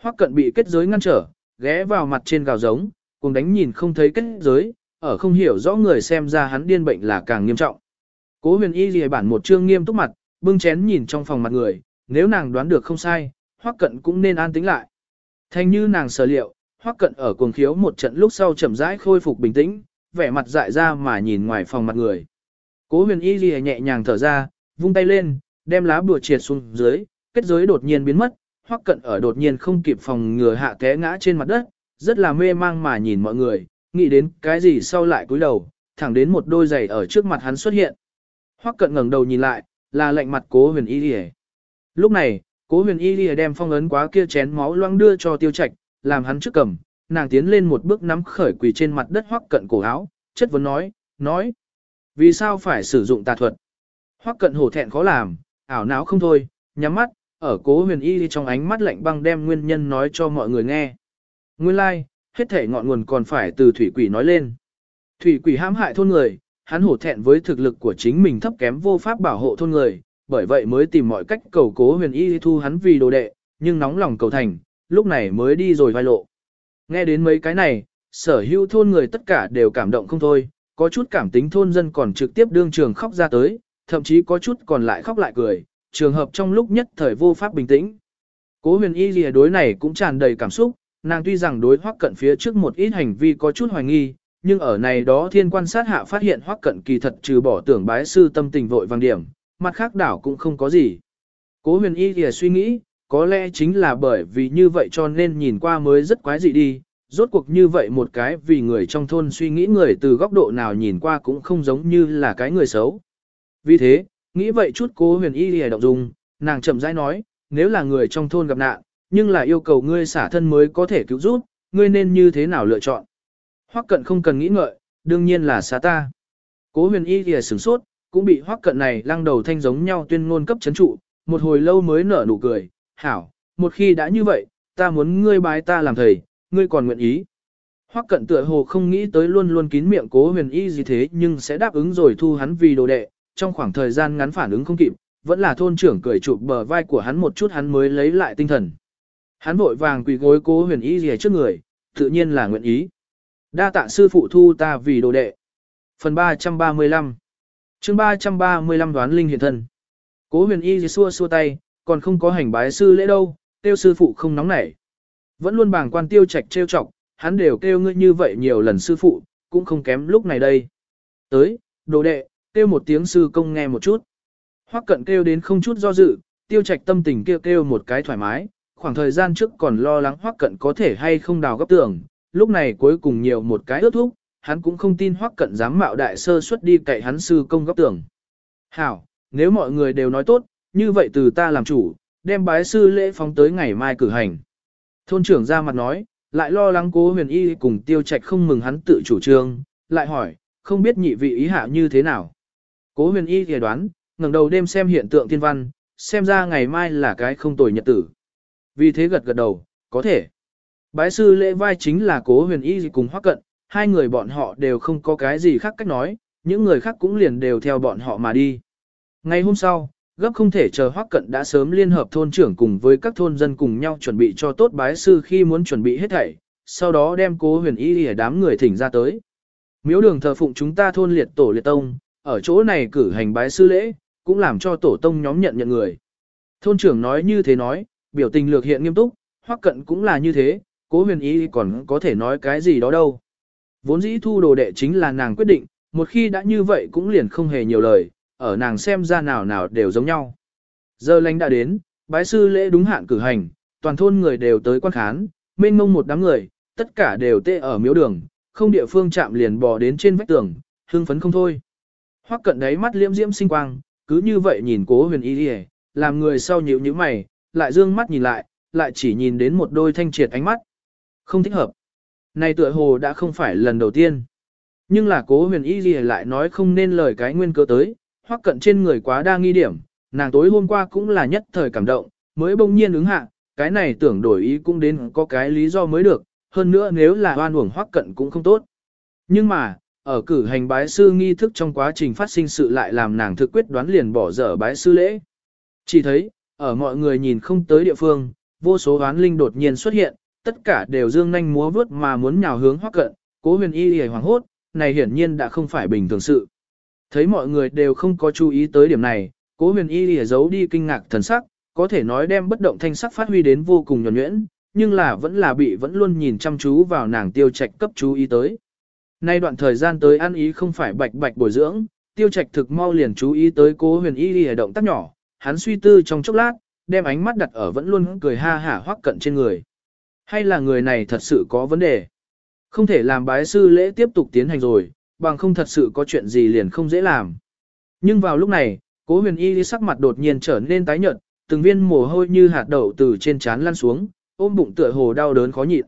Hoắc cận bị kết giới ngăn trở, ghé vào mặt trên gào giống, cùng đánh nhìn không thấy kết giới, ở không hiểu rõ người xem ra hắn điên bệnh là càng nghiêm trọng. Cố huyền y ghi bản một trương nghiêm túc mặt, bưng chén nhìn trong phòng mặt người, nếu nàng đoán được không sai, Hoắc cận cũng nên an tĩnh lại. Thanh như nàng sở liệu, Hoắc cận ở cuồng khiếu một trận lúc sau chậm rãi khôi phục bình tĩnh, vẻ mặt dại ra mà nhìn ngoài phòng mặt người. Cố huyền y ghi nhẹ nhàng thở ra, vung tay lên, đem lá bùa triệt xuống dưới, kết giới đột nhiên biến mất, Hoắc cận ở đột nhiên không kịp phòng ngừa hạ té ngã trên mặt đất, rất là mê mang mà nhìn mọi người, nghĩ đến cái gì sau lại cúi đầu, thẳng đến một đôi giày ở trước mặt hắn xuất hiện. Hoắc cận ngẩng đầu nhìn lại, là lạnh mặt cố huyền y lìa. Lúc này, cố huyền y lìa đem phong ấn quá kia chén máu loang đưa cho tiêu trạch, làm hắn trước cầm, nàng tiến lên một bước nắm khởi quỳ trên mặt đất Hoắc cận cổ áo, chất vấn nói, nói. Vì sao phải sử dụng tà thuật? Hoắc cận hổ thẹn khó làm, ảo não không thôi, nhắm mắt, ở cố huyền y trong ánh mắt lạnh băng đem nguyên nhân nói cho mọi người nghe. Nguyên lai, like, hết thể ngọn nguồn còn phải từ thủy quỷ nói lên. Thủy quỷ hãm hại thôn người, hắn hổ thẹn với thực lực của chính mình thấp kém vô pháp bảo hộ thôn người, bởi vậy mới tìm mọi cách cầu cố huyền y thu hắn vì đồ đệ, nhưng nóng lòng cầu thành, lúc này mới đi rồi vai lộ. Nghe đến mấy cái này, sở hữu thôn người tất cả đều cảm động không thôi, có chút cảm tính thôn dân còn trực tiếp đương trường khóc ra tới, thậm chí có chút còn lại khóc lại cười, trường hợp trong lúc nhất thời vô pháp bình tĩnh. Cố huyền y lìa đối này cũng tràn đầy cảm xúc, nàng tuy rằng đối hoắc cận phía trước một ít hành vi có chút hoài nghi, nhưng ở này đó thiên quan sát hạ phát hiện hoắc cận kỳ thật trừ bỏ tưởng bái sư tâm tình vội vàng điểm, mặt khác đảo cũng không có gì. Cố huyền y lìa suy nghĩ, có lẽ chính là bởi vì như vậy cho nên nhìn qua mới rất quái dị đi, rốt cuộc như vậy một cái vì người trong thôn suy nghĩ người từ góc độ nào nhìn qua cũng không giống như là cái người xấu. Vì thế, nghĩ vậy chút cố huyền y lìa động dung, nàng chậm rãi nói, nếu là người trong thôn gặp nạn, nhưng là yêu cầu ngươi xả thân mới có thể cứu giúp, ngươi nên như thế nào lựa chọn. Hoắc cận không cần nghĩ ngợi, đương nhiên là xá ta. Cố huyền y lìa sửng sốt, cũng bị hoắc cận này lăng đầu thanh giống nhau tuyên ngôn cấp chấn trụ, một hồi lâu mới nở nụ cười, hảo, một khi đã như vậy, ta muốn ngươi bái ta làm thầy, ngươi còn nguyện ý. Hoắc cận tựa hồ không nghĩ tới luôn luôn kín miệng cố huyền y gì thế nhưng sẽ đáp ứng rồi thu hắn vì đồ đệ, trong khoảng thời gian ngắn phản ứng không kịp, vẫn là thôn trưởng cười chụp bờ vai của hắn một chút hắn mới lấy lại tinh thần. Hắn vội vàng quỳ gối cố huyền y gì trước người, tự nhiên là nguyện ý. Đa tạ sư phụ thu ta vì đồ đệ. Phần 335 chương 335 đoán linh hiện thân. Cố huyền y gì xua xua tay, còn không có hành bái sư lễ đâu, tiêu sư phụ không nóng nảy. Vẫn luôn bàng quan tiêu trạch trêu chọc, hắn đều kêu ngươi như vậy nhiều lần sư phụ, cũng không kém lúc này đây. Tới, đồ đệ, kêu một tiếng sư công nghe một chút. Hoắc cận kêu đến không chút do dự, tiêu trạch tâm tình kêu kêu một cái thoải mái, khoảng thời gian trước còn lo lắng Hoắc cận có thể hay không đào gấp tường, lúc này cuối cùng nhiều một cái ước thúc, hắn cũng không tin Hoắc cận dám mạo đại sơ xuất đi cậy hắn sư công gấp tường. Hảo, nếu mọi người đều nói tốt, như vậy từ ta làm chủ, đem bái sư lễ phóng tới ngày mai cử hành. Thôn trưởng ra mặt nói, lại lo lắng cố huyền y cùng tiêu trạch không mừng hắn tự chủ trương, lại hỏi, không biết nhị vị ý hạ như thế nào. Cố huyền y thì đoán, ngẩng đầu đêm xem hiện tượng thiên văn, xem ra ngày mai là cái không tồi nhật tử. Vì thế gật gật đầu, có thể. Bái sư lễ vai chính là cố huyền y cùng hoắc cận, hai người bọn họ đều không có cái gì khác cách nói, những người khác cũng liền đều theo bọn họ mà đi. Ngày hôm sau, gấp không thể chờ Hoắc cận đã sớm liên hợp thôn trưởng cùng với các thôn dân cùng nhau chuẩn bị cho tốt bái sư khi muốn chuẩn bị hết thảy, sau đó đem cố huyền y để đám người thỉnh ra tới. Miếu đường thờ phụng chúng ta thôn liệt tổ liệt tông, ở chỗ này cử hành bái sư lễ, cũng làm cho tổ tông nhóm nhận nhận người. Thôn trưởng nói như thế nói, biểu tình lược hiện nghiêm túc, hoắc cận cũng là như thế, cố huyền y còn có thể nói cái gì đó đâu. Vốn dĩ thu đồ đệ chính là nàng quyết định, một khi đã như vậy cũng liền không hề nhiều lời, ở nàng xem ra nào nào đều giống nhau. Giờ lành đã đến, bái sư lễ đúng hạn cử hành, toàn thôn người đều tới quan khán, mênh mông một đám người, tất cả đều tê ở miếu đường, không địa phương chạm liền bò đến trên vách tường, hưng phấn không thôi. Hoắc cận đấy mắt liễm diễm sinh quang, cứ như vậy nhìn cố huyền y đi làm người sau nhíu nhíu mày, lại dương mắt nhìn lại, lại chỉ nhìn đến một đôi thanh triệt ánh mắt. Không thích hợp. Này tựa hồ đã không phải lần đầu tiên. Nhưng là cố huyền y gì lại nói không nên lời cái nguyên cơ tới, hoắc cận trên người quá đa nghi điểm, nàng tối hôm qua cũng là nhất thời cảm động, mới bỗng nhiên ứng hạ, cái này tưởng đổi ý cũng đến có cái lý do mới được, hơn nữa nếu là oan uổng hoắc cận cũng không tốt. Nhưng mà, ở cử hành bái sư nghi thức trong quá trình phát sinh sự lại làm nàng thực quyết đoán liền bỏ dở bái sư lễ. Chỉ thấy, ở mọi người nhìn không tới địa phương, vô số oán linh đột nhiên xuất hiện, tất cả đều dương nhanh múa vướt mà muốn nhào hướng hoắc cận, cố huyền y lìa hoàng hốt, này hiển nhiên đã không phải bình thường sự. Thấy mọi người đều không có chú ý tới điểm này, cố huyền y lìa giấu đi kinh ngạc thần sắc, có thể nói đem bất động thanh sắc phát huy đến vô cùng nhuẩn nhuyễn, nhưng là vẫn là bị vẫn luôn nhìn chăm chú vào nàng tiêu trạch cấp chú ý tới. Nay đoạn thời gian tới ăn ý không phải bạch bạch bồi dưỡng, tiêu trạch thực mau liền chú ý tới cố huyền y lìa động tác nhỏ, hắn suy tư trong chốc lát, đem ánh mắt đặt ở vẫn luôn cười ha hả hoắc cận trên người. Hay là người này thật sự có vấn đề? Không thể làm bái sư lễ tiếp tục tiến hành rồi, bằng không thật sự có chuyện gì liền không dễ làm. Nhưng vào lúc này, cố huyền y sắc mặt đột nhiên trở nên tái nhợt, từng viên mồ hôi như hạt đậu từ trên trán lăn xuống, ôm bụng tựa hồ đau đớn khó nhịn.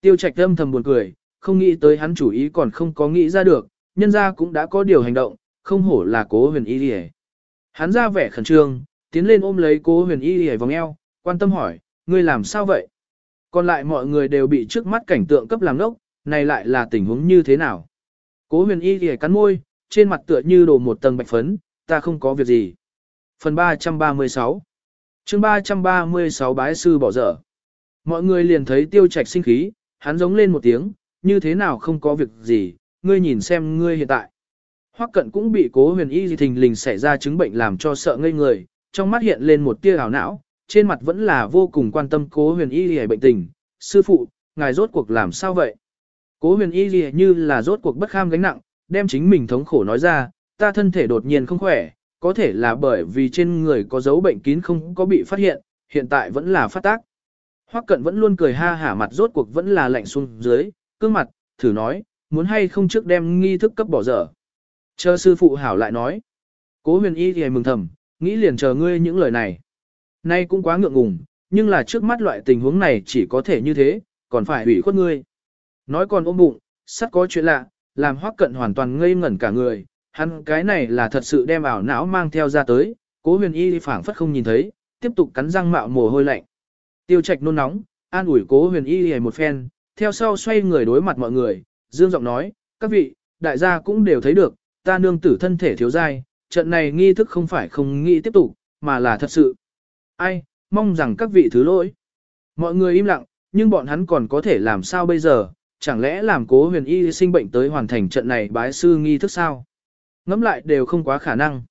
Tiêu trạch âm thầm buồn cười, không nghĩ tới hắn chủ ý còn không có nghĩ ra được, nhân ra cũng đã có điều hành động, không hổ là cố huyền y đi Hắn ra vẻ khẩn trương, tiến lên ôm lấy cố huyền y đi vòng eo, quan tâm hỏi, ngươi làm sao vậy? Còn lại mọi người đều bị trước mắt cảnh tượng cấp làm ngốc, này lại là tình huống như thế nào? Cố huyền y thì cắn môi, trên mặt tựa như đổ một tầng bạch phấn, ta không có việc gì. Phần 336 chương 336 bái sư bỏ dở. Mọi người liền thấy tiêu trạch sinh khí, hắn giống lên một tiếng, như thế nào không có việc gì, ngươi nhìn xem ngươi hiện tại. Hoắc cận cũng bị cố huyền y thình lình xảy ra chứng bệnh làm cho sợ ngây người, trong mắt hiện lên một tia ảo não, trên mặt vẫn là vô cùng quan tâm cố huyền y hề bệnh tình. Sư phụ, ngài rốt cuộc làm sao vậy? Cố huyền y gì như là rốt cuộc bất kham gánh nặng, đem chính mình thống khổ nói ra, ta thân thể đột nhiên không khỏe, có thể là bởi vì trên người có dấu bệnh kín không có bị phát hiện, hiện tại vẫn là phát tác. Hoắc cận vẫn luôn cười ha hả mặt rốt cuộc vẫn là lạnh xuống dưới, cương mặt, thử nói, muốn hay không trước đem nghi thức cấp bỏ dở. Chờ sư phụ hảo lại nói. Cố huyền y thì mừng thầm, nghĩ liền chờ ngươi những lời này. Nay cũng quá ngượng ngùng, nhưng là trước mắt loại tình huống này chỉ có thể như thế, còn phải hủy khuất ngươi. Nói còn ôm bụng, sắt có chuyện lạ, làm hoắc cận hoàn toàn ngây ngẩn cả người, hắn cái này là thật sự đem ảo não mang theo ra tới, cố huyền y phảng phất không nhìn thấy, tiếp tục cắn răng mạo mồ hôi lạnh. Tiêu trạch nôn nóng, an ủi cố huyền y một phen, theo sau xoay người đối mặt mọi người, dương giọng nói, các vị, đại gia cũng đều thấy được, ta nương tử thân thể thiếu dai, trận này nghi thức không phải không nghĩ tiếp tục, mà là thật sự. Ai, mong rằng các vị thứ lỗi. Mọi người im lặng, nhưng bọn hắn còn có thể làm sao bây giờ, chẳng lẽ làm cố huyền y sinh bệnh tới hoàn thành trận này bái sư nghi thức sao? Ngắm lại đều không quá khả năng.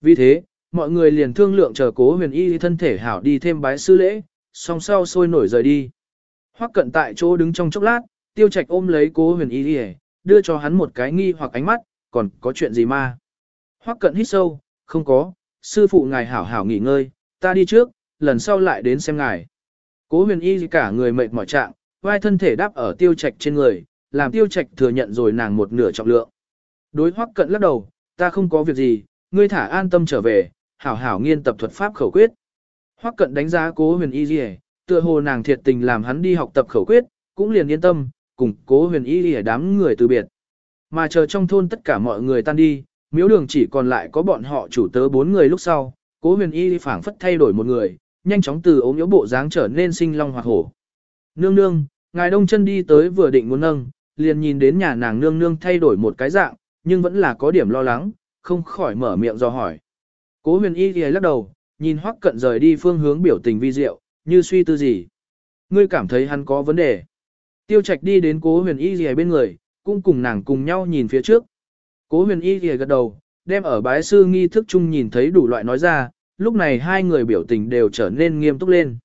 Vì thế, mọi người liền thương lượng chờ cố huyền y thân thể hảo đi thêm bái sư lễ, song sau sôi nổi rời đi. Hoắc cận tại chỗ đứng trong chốc lát, tiêu trạch ôm lấy cố huyền y đi đưa cho hắn một cái nghi hoặc ánh mắt, còn có chuyện gì ma? Hoắc cận hít sâu, không có, sư phụ ngài hảo hảo nghỉ ngơi, ta đi trước, lần sau lại đến xem ngài. Cố huyền y cả người mệt mỏi trạng, vai thân thể đáp ở tiêu trạch trên người, làm tiêu trạch thừa nhận rồi nàng một nửa trọng lượng. Đối hoắc cận lắc đầu, ta không có việc gì, ngươi thả an tâm trở về, hảo hảo nghiên tập thuật pháp khẩu quyết. Hoắc cận đánh giá cố huyền y gì tựa hồ nàng thiệt tình làm hắn đi học tập khẩu quyết, cũng liền yên tâm, cùng cố huyền y gì đám người từ biệt. Mà chờ trong thôn tất cả mọi người tan đi, miếu đường chỉ còn lại có bọn họ chủ tớ bốn người lúc sau, cố huyền y phảng phất thay đổi một người, nhanh chóng từ ốm yếu bộ dáng trở nên sinh long hoạt hổ. Nương nương, ngài đông chân đi tới vừa định muốn nâng, liền nhìn đến nhà nàng nương nương thay đổi một cái dạng, nhưng vẫn là có điểm lo lắng, không khỏi mở miệng do hỏi. Cố huyền y thì lắc đầu, nhìn hoắc cận rời đi phương hướng biểu tình vi diệu, như suy tư gì. Ngươi cảm thấy hắn có vấn đề. Tiêu trạch đi đến cố huyền y thì bên người, cũng cùng nàng cùng nhau nhìn phía trước. Cố huyền y thì gật đầu, đem ở bái sư nghi thức chung nhìn thấy đủ loại nói ra, lúc này hai người biểu tình đều trở nên nghiêm túc lên.